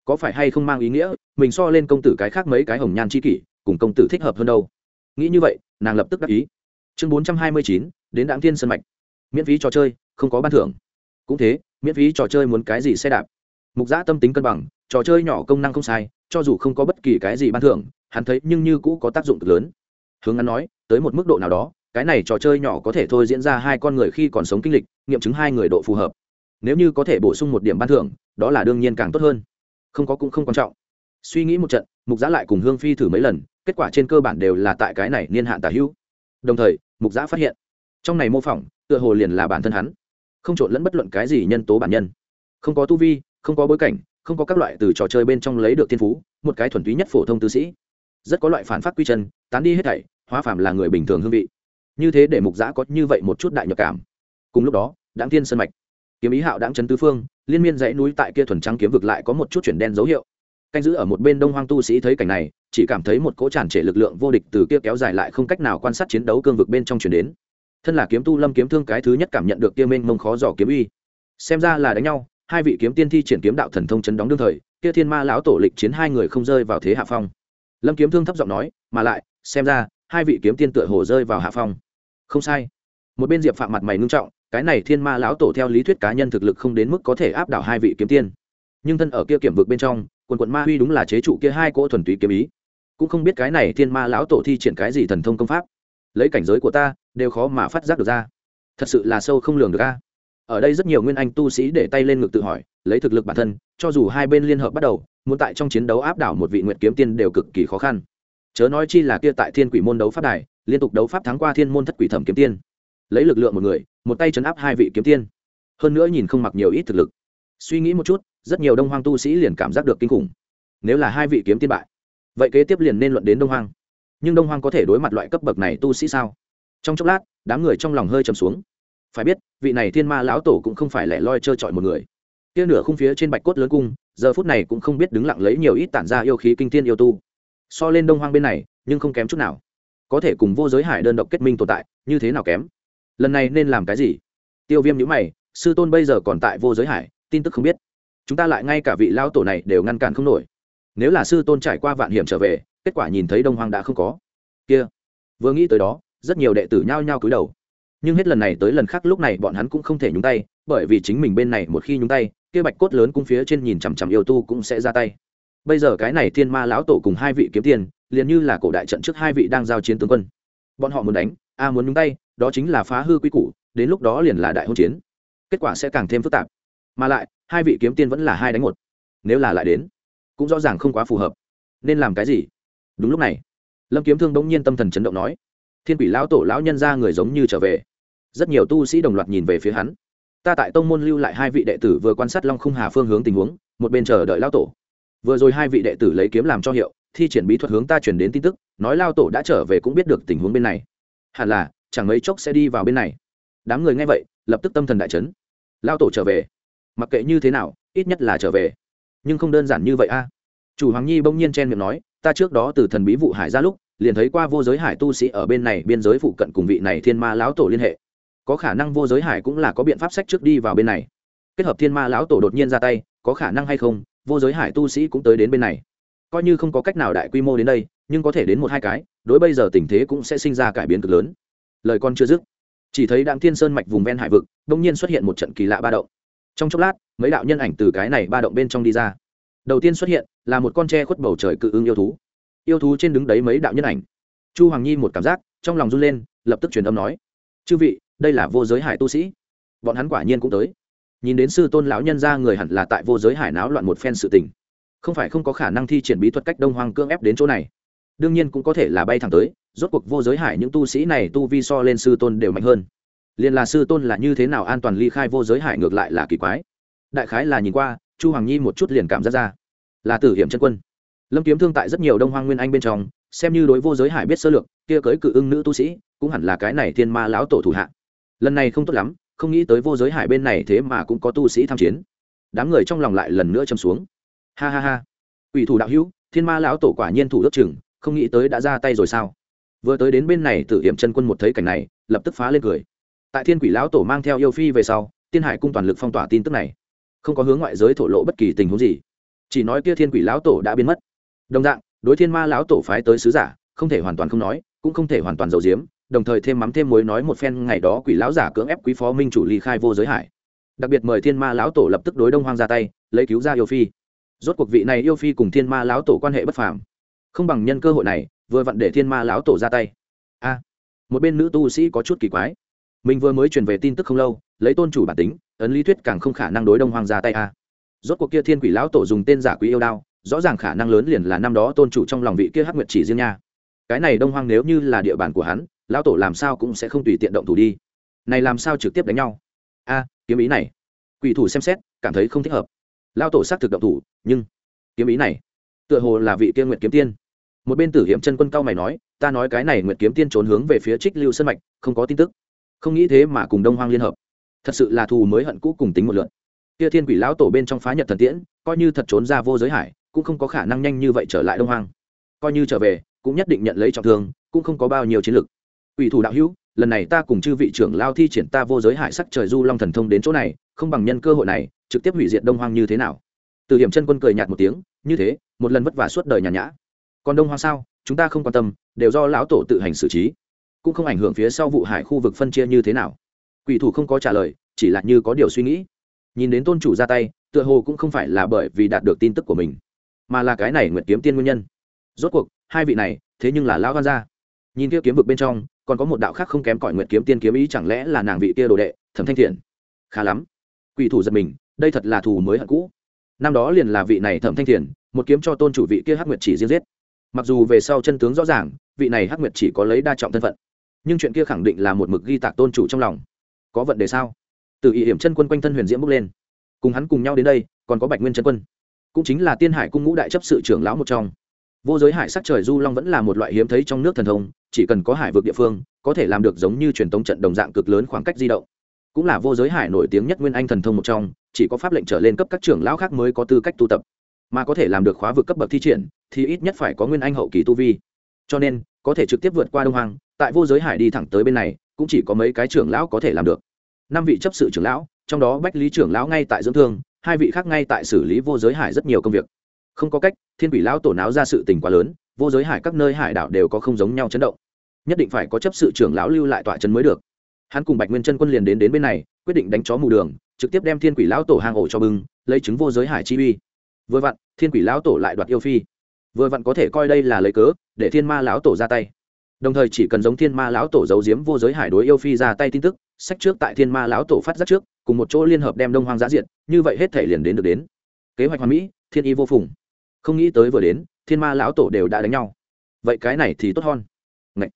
Có phải hay không mang ý nghĩa, mình so lên công tử cái khác mấy cái hồng nhan c h i kỷ, cùng công tử thích hợp hơn đâu? Nghĩ như vậy, nàng lập tức đắc ý. Chương bốn trăm hai mươi chín, đến đáng tiên sân mạch. Miễn phí trò chơi, không có ban thưởng. Cũng thế, miễn phí trò chơi muốn cái gì xe đạp mục giã tâm tính cân bằng, trò chơi nhỏ công năng không sai, cho dù không có bất kỳ cái gì ban thưởng, hắn thấy nhưng như cũ có tác dụng cực lớn. Hướng hắn nói, tới một mức độ nào đó, cái này trò chơi nhỏ có thể thôi diễn ra hai con người khi còn sống kinh lịch, nghiệm chứng hai người độ phù hợp. Nếu như có thể bổ sung một điểm ban thưởng, đó là đương nhiên càng tốt hơn. Không có cũng không quan trọng. Suy nghĩ một trận, mục giã lại cùng hương phi thử mấy lần, kết quả trên cơ bản đều là tại cái này niên hạn tả hữu. Đồng thời, mục giã phát hiện, trong này mô phỏng, tựa hồ liền là bản thân hắn. Không trộn lẫn bất luận cái gì nhân tố bản nhân. Không có tu vi không có bối cảnh, không có các loại từ trò chơi bên trong lấy được thiên phú, một cái thuần túy nhất phổ thông tư sĩ. Rất có loại phản phát quy chân, tán đi hết thảy, hóa phàm là người bình thường hương vị. Như thế để mục giã có như vậy một chút đại nhập cảm. Cùng lúc đó đáng tiên sân mạch. Kiếm ý hạo đáng chấn tứ phương, liên miên dãy núi tại kia thuần trắng kiếm vực lại có một chút chuyển đen dấu hiệu. Canh giữ ở một bên đông hoang tu sĩ thấy cảnh này, chỉ cảm thấy một cỗ tràn trệ lực lượng vô địch từ kia kéo dài lại không cách nào quan sát chiến đấu cương vực bên trong chuyển đến. Thân là kiếm tu lâm kiếm thương cái thứ nhất cảm nhận được kia mênh mông khó dò kiếm uy. Xem ra là đánh nhau hai vị kiếm tiên thi triển kiếm đạo thần thông chấn đóng đương thời, kia thiên ma lão tổ lịch chiến hai người không rơi vào thế hạ phong. Lâm kiếm thương thấp giọng nói, mà lại, xem ra, hai vị kiếm tiên tựa hồ rơi vào hạ phong. Không sai. Một bên diệp phạm mặt mày ngưng trọng, cái này thiên ma lão tổ theo lý thuyết cá nhân thực lực không đến mức có thể áp đảo hai vị kiếm tiên. Nhưng thân ở kia kiểm vực bên trong, quần quận ma huy đúng là chế trụ kia hai cỗ thuần túy kiếm ý. Cũng không biết cái này thiên ma lão tổ thi triển cái gì thần thông công pháp. Lấy cảnh giới của ta, đều khó mà phát giác được ra. Thật sự là sâu không lường được a ở đây rất nhiều nguyên anh tu sĩ để tay lên ngực tự hỏi, lấy thực lực bản thân, cho dù hai bên liên hợp bắt đầu, muốn tại trong chiến đấu áp đảo một vị nguyện kiếm tiên đều cực kỳ khó khăn. Chớ nói chi là kia tại thiên quỷ môn đấu pháp đài, liên tục đấu pháp thắng qua thiên môn thất quỷ thẩm kiếm tiên. Lấy lực lượng một người, một tay chấn áp hai vị kiếm tiên. Hơn nữa nhìn không mặc nhiều ít thực lực. Suy nghĩ một chút, rất nhiều đông hoang tu sĩ liền cảm giác được kinh khủng. Nếu là hai vị kiếm tiên bại, vậy kế tiếp liền nên luận đến đông hoang. Nhưng đông hoang có thể đối mặt loại cấp bậc này tu sĩ sao? Trong chốc lát, đám người trong lòng hơi trầm xuống phải biết, vị này thiên ma lão tổ cũng không phải lẻ loi trơ trọi một người. Kia nửa khung phía trên bạch cốt lớn cung, giờ phút này cũng không biết đứng lặng lấy nhiều ít tản ra yêu khí kinh thiên yêu tu. So lên đông hoang bên này, nhưng không kém chút nào. Có thể cùng vô giới hải đơn độc kết minh tồn tại, như thế nào kém? Lần này nên làm cái gì? Tiêu viêm nhữ mày, sư tôn bây giờ còn tại vô giới hải, tin tức không biết. Chúng ta lại ngay cả vị lao tổ này đều ngăn cản không nổi. Nếu là sư tôn trải qua vạn hiểm trở về, kết quả nhìn thấy đông hoang đã không có. Kia, vừa nghĩ tới đó, rất nhiều đệ tử nhao nhao cúi đầu nhưng hết lần này tới lần khác lúc này bọn hắn cũng không thể nhúng tay, bởi vì chính mình bên này một khi nhúng tay, kia bạch cốt lớn cung phía trên nhìn chằm chằm yêu tu cũng sẽ ra tay. Bây giờ cái này thiên ma lão tổ cùng hai vị kiếm tiền, liền như là cổ đại trận trước hai vị đang giao chiến tướng quân. Bọn họ muốn đánh, a muốn nhúng tay, đó chính là phá hư quy củ, đến lúc đó liền là đại hôn chiến. Kết quả sẽ càng thêm phức tạp. Mà lại, hai vị kiếm tiên vẫn là hai đánh một. Nếu là lại đến, cũng rõ ràng không quá phù hợp. Nên làm cái gì? Đúng lúc này, lâm kiếm thương bỗng nhiên tâm thần chấn động nói thiên quỷ lão tổ lão nhân ra người giống như trở về. Rất nhiều tu sĩ đồng loạt nhìn về phía hắn. Ta tại tông môn lưu lại hai vị đệ tử vừa quan sát long khung hà phương hướng tình huống, một bên chờ đợi lão tổ. Vừa rồi hai vị đệ tử lấy kiếm làm cho hiệu, thi triển bí thuật hướng ta chuyển đến tin tức, nói lao tổ đã trở về cũng biết được tình huống bên này. Hẳn là, chẳng mấy chốc sẽ đi vào bên này. Đám người nghe vậy, lập tức tâm thần đại chấn. Lao tổ trở về. Mặc kệ như thế nào, ít nhất là trở về. Nhưng không đơn giản như vậy a. Chủ hoàng nhi bỗng nhiên chen miệng nói, ta trước đó từ thần bí vụ hải ra lúc liền thấy qua vô giới hải tu sĩ ở bên này biên giới phụ cận cùng vị này thiên ma lão tổ liên hệ. Có khả năng vô giới hải cũng là có biện pháp sách trước đi vào bên này. Kết hợp thiên ma lão tổ đột nhiên ra tay, có khả năng hay không, vô giới hải tu sĩ cũng tới đến bên này. Coi như không có cách nào đại quy mô đến đây, nhưng có thể đến một hai cái, đối bây giờ tình thế cũng sẽ sinh ra cải biến cực lớn. Lời con chưa dứt, chỉ thấy đặng thiên sơn mạch vùng ven hải vực đông nhiên xuất hiện một trận kỳ lạ ba động. Trong chốc lát, mấy đạo nhân ảnh từ cái này ba động bên trong đi ra. Đầu tiên xuất hiện là một con tre khuất bầu trời cự ứng yêu thú yêu thú trên đứng đấy mấy đạo nhân ảnh. Chu hoàng nhi một cảm giác, trong lòng run lên, lập tức truyền âm nói, chư vị, đây là vô giới hải tu sĩ. Bọn hắn quả nhiên cũng tới. Nhìn đến sư tôn lão nhân ra người hẳn là tại vô giới hải náo loạn một phen sự tình. Không phải không có khả năng thi triển bí thuật cách đông hoàng cưỡng ép đến chỗ này. Đương nhiên cũng có thể là bay thẳng tới, rốt cuộc vô giới hải những tu sĩ này tu vi so lên sư tôn đều mạnh hơn. Liền là sư tôn là như thế nào an toàn ly khai vô giới hải ngược lại là kỳ quái. Đại khái là nhìn qua, chu hoàng nhi một chút liền cảm giác ra, là tử hiểm chân quân lâm kiếm thương tại rất nhiều đông hoang nguyên anh bên trong, xem như đối vô giới hải biết sơ lược, kia cưới cự ưng nữ tu sĩ, cũng hẳn là cái này thiên ma lão tổ thủ hạ. Lần này không tốt lắm, không nghĩ tới vô giới hải bên này thế mà cũng có tu sĩ tham chiến. Đám người trong lòng lại lần nữa châm xuống. Ha ha ha. Ủy thủ đạo hữu, thiên ma lão tổ quả nhiên thủ đức chừng, không nghĩ tới đã ra tay rồi sao? Vừa tới đến bên này tự hiểm chân quân một thấy cảnh này, lập tức phá lên cười. Tại thiên quỷ lão tổ mang theo yêu phi về sau, tiên hải cung toàn lực phong tỏa tin tức này. Không có hướng ngoại giới thổ lộ bất kỳ tình huống gì. Chỉ nói kia thiên quỷ lão tổ đã biến mất đồng dạng, đối thiên ma lão tổ phái tới sứ giả, không thể hoàn toàn không nói, cũng không thể hoàn toàn giấu giếm, đồng thời thêm mắm thêm muối nói một phen ngày đó quỷ lão giả cưỡng ép quý phó minh chủ ly khai vô giới hải. Đặc biệt mời thiên ma lão tổ lập tức đối đông hoang ra tay, lấy cứu ra yêu phi. Rốt cuộc vị này yêu phi cùng thiên ma lão tổ quan hệ bất phàm. Không bằng nhân cơ hội này, vừa vặn để thiên ma lão tổ ra tay. A, một bên nữ tu sĩ có chút kỳ quái. Mình vừa mới truyền về tin tức không lâu, lấy tôn chủ bản tính, ấn lý thuyết càng không khả năng đối đông hoang ra tay a. Rốt cuộc kia thiên quỷ lão tổ dùng tên giả quý yêu đao rõ ràng khả năng lớn liền là năm đó tôn chủ trong lòng vị kia hắc nguyệt chỉ riêng nha. Cái này đông hoang nếu như là địa bàn của hắn, lão tổ làm sao cũng sẽ không tùy tiện động thủ đi. Này làm sao trực tiếp đánh nhau? A, kiếm ý này. Quỷ thủ xem xét, cảm thấy không thích hợp. Lão tổ xác thực động thủ, nhưng kiếm ý này tựa hồ là vị kia nguyệt kiếm tiên. Một bên tử hiểm chân quân cao mày nói, ta nói cái này nguyệt kiếm tiên trốn hướng về phía trích lưu sân mạch, không có tin tức. Không nghĩ thế mà cùng đông hoang liên hợp. Thật sự là thù mới hận cũ cùng tính một lượn kia thiên quỷ lão tổ bên trong phá nhật thần tiễn, coi như thật trốn ra vô giới hải cũng không có khả năng nhanh như vậy trở lại đông hoang. Coi như trở về, cũng nhất định nhận lấy trọng thương, cũng không có bao nhiêu chiến lực. Ủy thủ đạo hữu, lần này ta cùng chư vị trưởng lao thi triển ta vô giới hải sắc trời du long thần thông đến chỗ này, không bằng nhân cơ hội này, trực tiếp hủy diệt đông hoang như thế nào? Từ hiểm chân quân cười nhạt một tiếng, như thế, một lần vất vả suốt đời nhàn nhã. Còn đông hoang sao? Chúng ta không quan tâm, đều do lão tổ tự hành xử trí. Cũng không ảnh hưởng phía sau vụ hải khu vực phân chia như thế nào. Quỷ thủ không có trả lời, chỉ là như có điều suy nghĩ. Nhìn đến tôn chủ ra tay, tựa hồ cũng không phải là bởi vì đạt được tin tức của mình mà là cái này Nguyệt kiếm tiên nguyên nhân. Rốt cuộc, hai vị này, thế nhưng là lão gan ra. nhìn kia kiếm vực bên trong, còn có một đạo khác không kém cỏi Nguyệt kiếm tiên kiếm ý chẳng lẽ là nàng vị kia đồ đệ, thẩm thanh thiện? Khá lắm. Quỷ thủ giật mình, đây thật là thù mới hận cũ. Năm đó liền là vị này thẩm thanh thiện, một kiếm cho tôn chủ vị kia hắc nguyệt chỉ riêng giết. Mặc dù về sau chân tướng rõ ràng, vị này hắc nguyệt chỉ có lấy đa trọng thân phận, nhưng chuyện kia khẳng định là một mực ghi tạc tôn chủ trong lòng. Có vận đề sao? Từ ý hiểm chân quân quanh thân huyền diễm bước lên. Cùng hắn cùng nhau đến đây, còn có bạch nguyên chân quân cũng chính là tiên hải cung ngũ đại chấp sự trưởng lão một trong. Vô giới hải sắc trời du long vẫn là một loại hiếm thấy trong nước thần thông, chỉ cần có hải vực địa phương, có thể làm được giống như truyền tống trận đồng dạng cực lớn khoảng cách di động. Cũng là vô giới hải nổi tiếng nhất nguyên anh thần thông một trong, chỉ có pháp lệnh trở lên cấp các trưởng lão khác mới có tư cách tu tập. Mà có thể làm được khóa vực cấp bậc thi triển, thì ít nhất phải có nguyên anh hậu kỳ tu vi. Cho nên, có thể trực tiếp vượt qua đông hoang, tại vô giới hải đi thẳng tới bên này, cũng chỉ có mấy cái trưởng lão có thể làm được. Năm vị chấp sự trưởng lão, trong đó bách lý trưởng lão ngay tại dưỡng thương hai vị khác ngay tại xử lý vô giới hải rất nhiều công việc. Không có cách, thiên quỷ lão tổ náo ra sự tình quá lớn, vô giới hải các nơi hải đảo đều có không giống nhau chấn động. Nhất định phải có chấp sự trưởng lão lưu lại tọa chân mới được. Hắn cùng bạch nguyên chân quân liền đến đến bên này, quyết định đánh chó mù đường, trực tiếp đem thiên quỷ lão tổ hang ổ cho bưng, lấy chứng vô giới hải chi uy. Vừa vặn, thiên quỷ lão tổ lại đoạt yêu phi. Vừa vặn có thể coi đây là lấy cớ, để thiên ma lão tổ ra tay. Đồng thời chỉ cần giống thiên ma lão tổ giấu giếm vô giới hải đối yêu phi ra tay tin tức, sách trước tại thiên ma lão tổ phát giác trước cùng một chỗ liên hợp đem đông hoang giã diện như vậy hết thể liền đến được đến. Kế hoạch hoàn mỹ, thiên y vô phùng. Không nghĩ tới vừa đến, thiên ma lão tổ đều đã đánh nhau. Vậy cái này thì tốt hơn. Ngậy!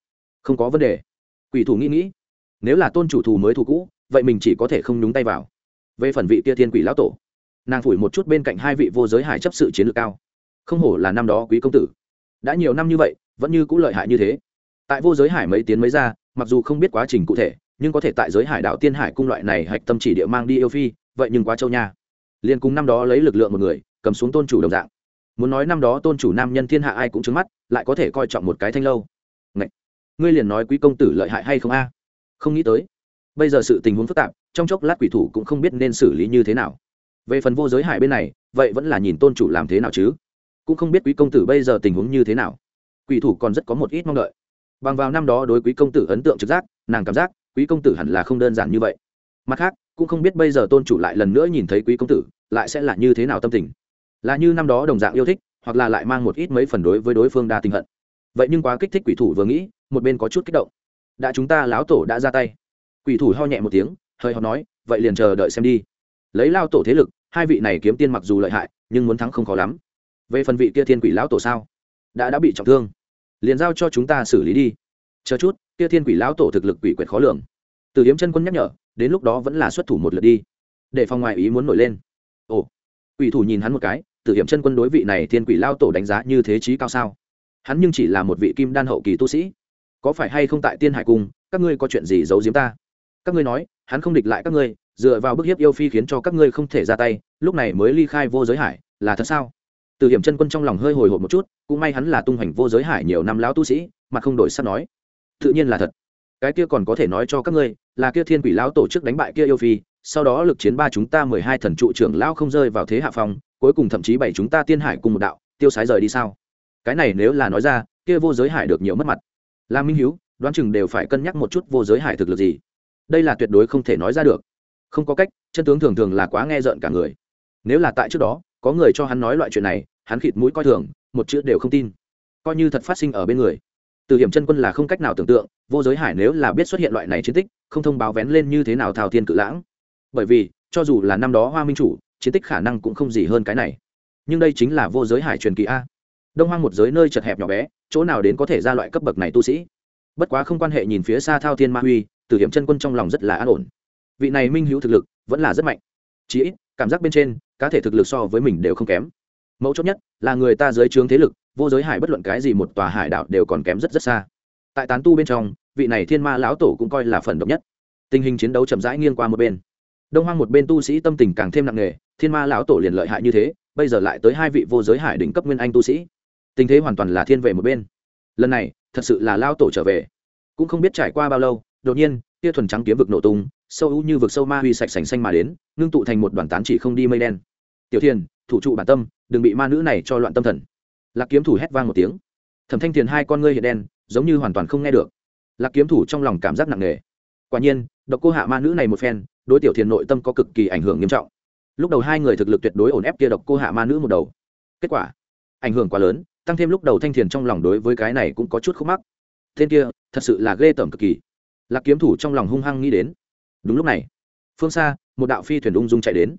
không có vấn đề. Quỷ thủ nghĩ nghĩ, nếu là tôn chủ thù mới thù cũ, vậy mình chỉ có thể không nhúng tay vào. Về phần vị kia thiên quỷ lão tổ, nàng phủi một chút bên cạnh hai vị vô giới hải chấp sự chiến lược cao. Không hổ là năm đó quý công tử. Đã nhiều năm như vậy, vẫn như c ũ lợi hại như thế. Tại vô giới hải mấy tiến mới ra, mặc dù không biết quá trình cụ thể nhưng có thể tại giới hải đảo tiên hải cung loại này hạch tâm chỉ địa mang đi yêu phi, vậy nhưng quá châu nha. Liền cùng năm đó lấy lực lượng một người, cầm xuống tôn chủ đồng dạng. Muốn nói năm đó tôn chủ nam nhân thiên hạ ai cũng trứng mắt, lại có thể coi trọng một cái thanh lâu. Ngậy! ngươi liền nói quý công tử lợi hại hay không a? Không nghĩ tới. Bây giờ sự tình huống phức tạp, trong chốc lát quỷ thủ cũng không biết nên xử lý như thế nào. Về phần vô giới hải bên này, vậy vẫn là nhìn tôn chủ làm thế nào chứ? Cũng không biết quý công tử bây giờ tình huống như thế nào. Quỷ thủ còn rất có một ít mong đợi. Bằng vào năm đó đối quý công tử ấn tượng trực giác, nàng cảm giác quý công tử hẳn là không đơn giản như vậy. Mặt khác, cũng không biết bây giờ tôn chủ lại lần nữa nhìn thấy quý công tử, lại sẽ là như thế nào tâm tình. Là như năm đó đồng dạng yêu thích, hoặc là lại mang một ít mấy phần đối với đối phương đa tình hận. Vậy nhưng quá kích thích quỷ thủ vừa nghĩ, một bên có chút kích động. Đã chúng ta láo tổ đã ra tay. Quỷ thủ ho nhẹ một tiếng, hơi họ nói, vậy liền chờ đợi xem đi. Lấy lao tổ thế lực, hai vị này kiếm tiên mặc dù lợi hại, nhưng muốn thắng không khó lắm. Về phần vị kia thiên quỷ lão tổ sao? Đã đã bị trọng thương. Liền giao cho chúng ta xử lý đi. Chờ chút kia thiên quỷ lão tổ thực lực quỷ quyệt khó lường. Từ hiếm chân quân nhắc nhở, đến lúc đó vẫn là xuất thủ một lượt đi. Để phòng ngoại ý muốn nổi lên. Ồ, quỷ thủ nhìn hắn một cái, từ hiểm chân quân đối vị này thiên quỷ lao tổ đánh giá như thế trí cao sao? Hắn nhưng chỉ là một vị kim đan hậu kỳ tu sĩ. Có phải hay không tại tiên hải cung, các ngươi có chuyện gì giấu giếm ta? Các ngươi nói, hắn không địch lại các ngươi, dựa vào bức hiếp yêu phi khiến cho các ngươi không thể ra tay, lúc này mới ly khai vô giới hải, là thật sao? Từ hiểm chân quân trong lòng hơi hồi hộp một chút, cũng may hắn là tung hoành vô giới hải nhiều năm lão tu sĩ, mà không đổi sắp nói tự nhiên là thật. Cái kia còn có thể nói cho các ngươi, là kia thiên quỷ lão tổ chức đánh bại kia yêu phi, sau đó lực chiến ba chúng ta mười hai thần trụ trưởng lão không rơi vào thế hạ phong, cuối cùng thậm chí bảy chúng ta tiên hải cùng một đạo, tiêu sái rời đi sao? Cái này nếu là nói ra, kia vô giới hải được nhiều mất mặt. Là minh hiếu, đoán chừng đều phải cân nhắc một chút vô giới hải thực lực gì. Đây là tuyệt đối không thể nói ra được. Không có cách, chân tướng thường thường là quá nghe rợn cả người. Nếu là tại trước đó, có người cho hắn nói loại chuyện này, hắn khịt mũi coi thường, một chữ đều không tin. Coi như thật phát sinh ở bên người từ hiểm chân quân là không cách nào tưởng tượng, vô giới hải nếu là biết xuất hiện loại này chiến tích, không thông báo vén lên như thế nào thao thiên cự lãng. Bởi vì, cho dù là năm đó hoa minh chủ, chiến tích khả năng cũng không gì hơn cái này. Nhưng đây chính là vô giới hải truyền kỳ a. Đông hoang một giới nơi chật hẹp nhỏ bé, chỗ nào đến có thể ra loại cấp bậc này tu sĩ. Bất quá không quan hệ nhìn phía xa thao thiên ma huy, từ hiểm chân quân trong lòng rất là an ổn. Vị này minh hữu thực lực, vẫn là rất mạnh. Chí ít, cảm giác bên trên, cá thể thực lực so với mình đều không kém. Mẫu chốt nhất, là người ta dưới trướng thế lực vô giới hải bất luận cái gì một tòa hải đảo đều còn kém rất rất xa. Tại tán tu bên trong, vị này thiên ma lão tổ cũng coi là phần độc nhất. Tình hình chiến đấu chậm rãi nghiêng qua một bên. Đông hoang một bên tu sĩ tâm tình càng thêm nặng nề, thiên ma lão tổ liền lợi hại như thế, bây giờ lại tới hai vị vô giới hải đỉnh cấp nguyên anh tu sĩ. Tình thế hoàn toàn là thiên về một bên. Lần này, thật sự là lao tổ trở về. Cũng không biết trải qua bao lâu, đột nhiên, tia thuần trắng kiếm vực nổ tung, sâu u như vực sâu ma huy sạch sành xanh mà đến, ngưng tụ thành một đoàn tán chỉ không đi mây đen. Tiểu thiền thủ trụ bản tâm, đừng bị ma nữ này cho loạn tâm thần lạc kiếm thủ hét vang một tiếng. Thẩm thanh thiền hai con ngươi hiện đen, giống như hoàn toàn không nghe được. Lạc kiếm thủ trong lòng cảm giác nặng nề. Quả nhiên, độc cô hạ ma nữ này một phen, đối tiểu thiền nội tâm có cực kỳ ảnh hưởng nghiêm trọng. Lúc đầu hai người thực lực tuyệt đối ổn ép kia độc cô hạ ma nữ một đầu. Kết quả, ảnh hưởng quá lớn, tăng thêm lúc đầu thanh thiền trong lòng đối với cái này cũng có chút khúc mắc. Tên kia, thật sự là ghê tởm cực kỳ. Lạc kiếm thủ trong lòng hung hăng nghĩ đến. Đúng lúc này, phương xa, một đạo phi thuyền ung dung chạy đến.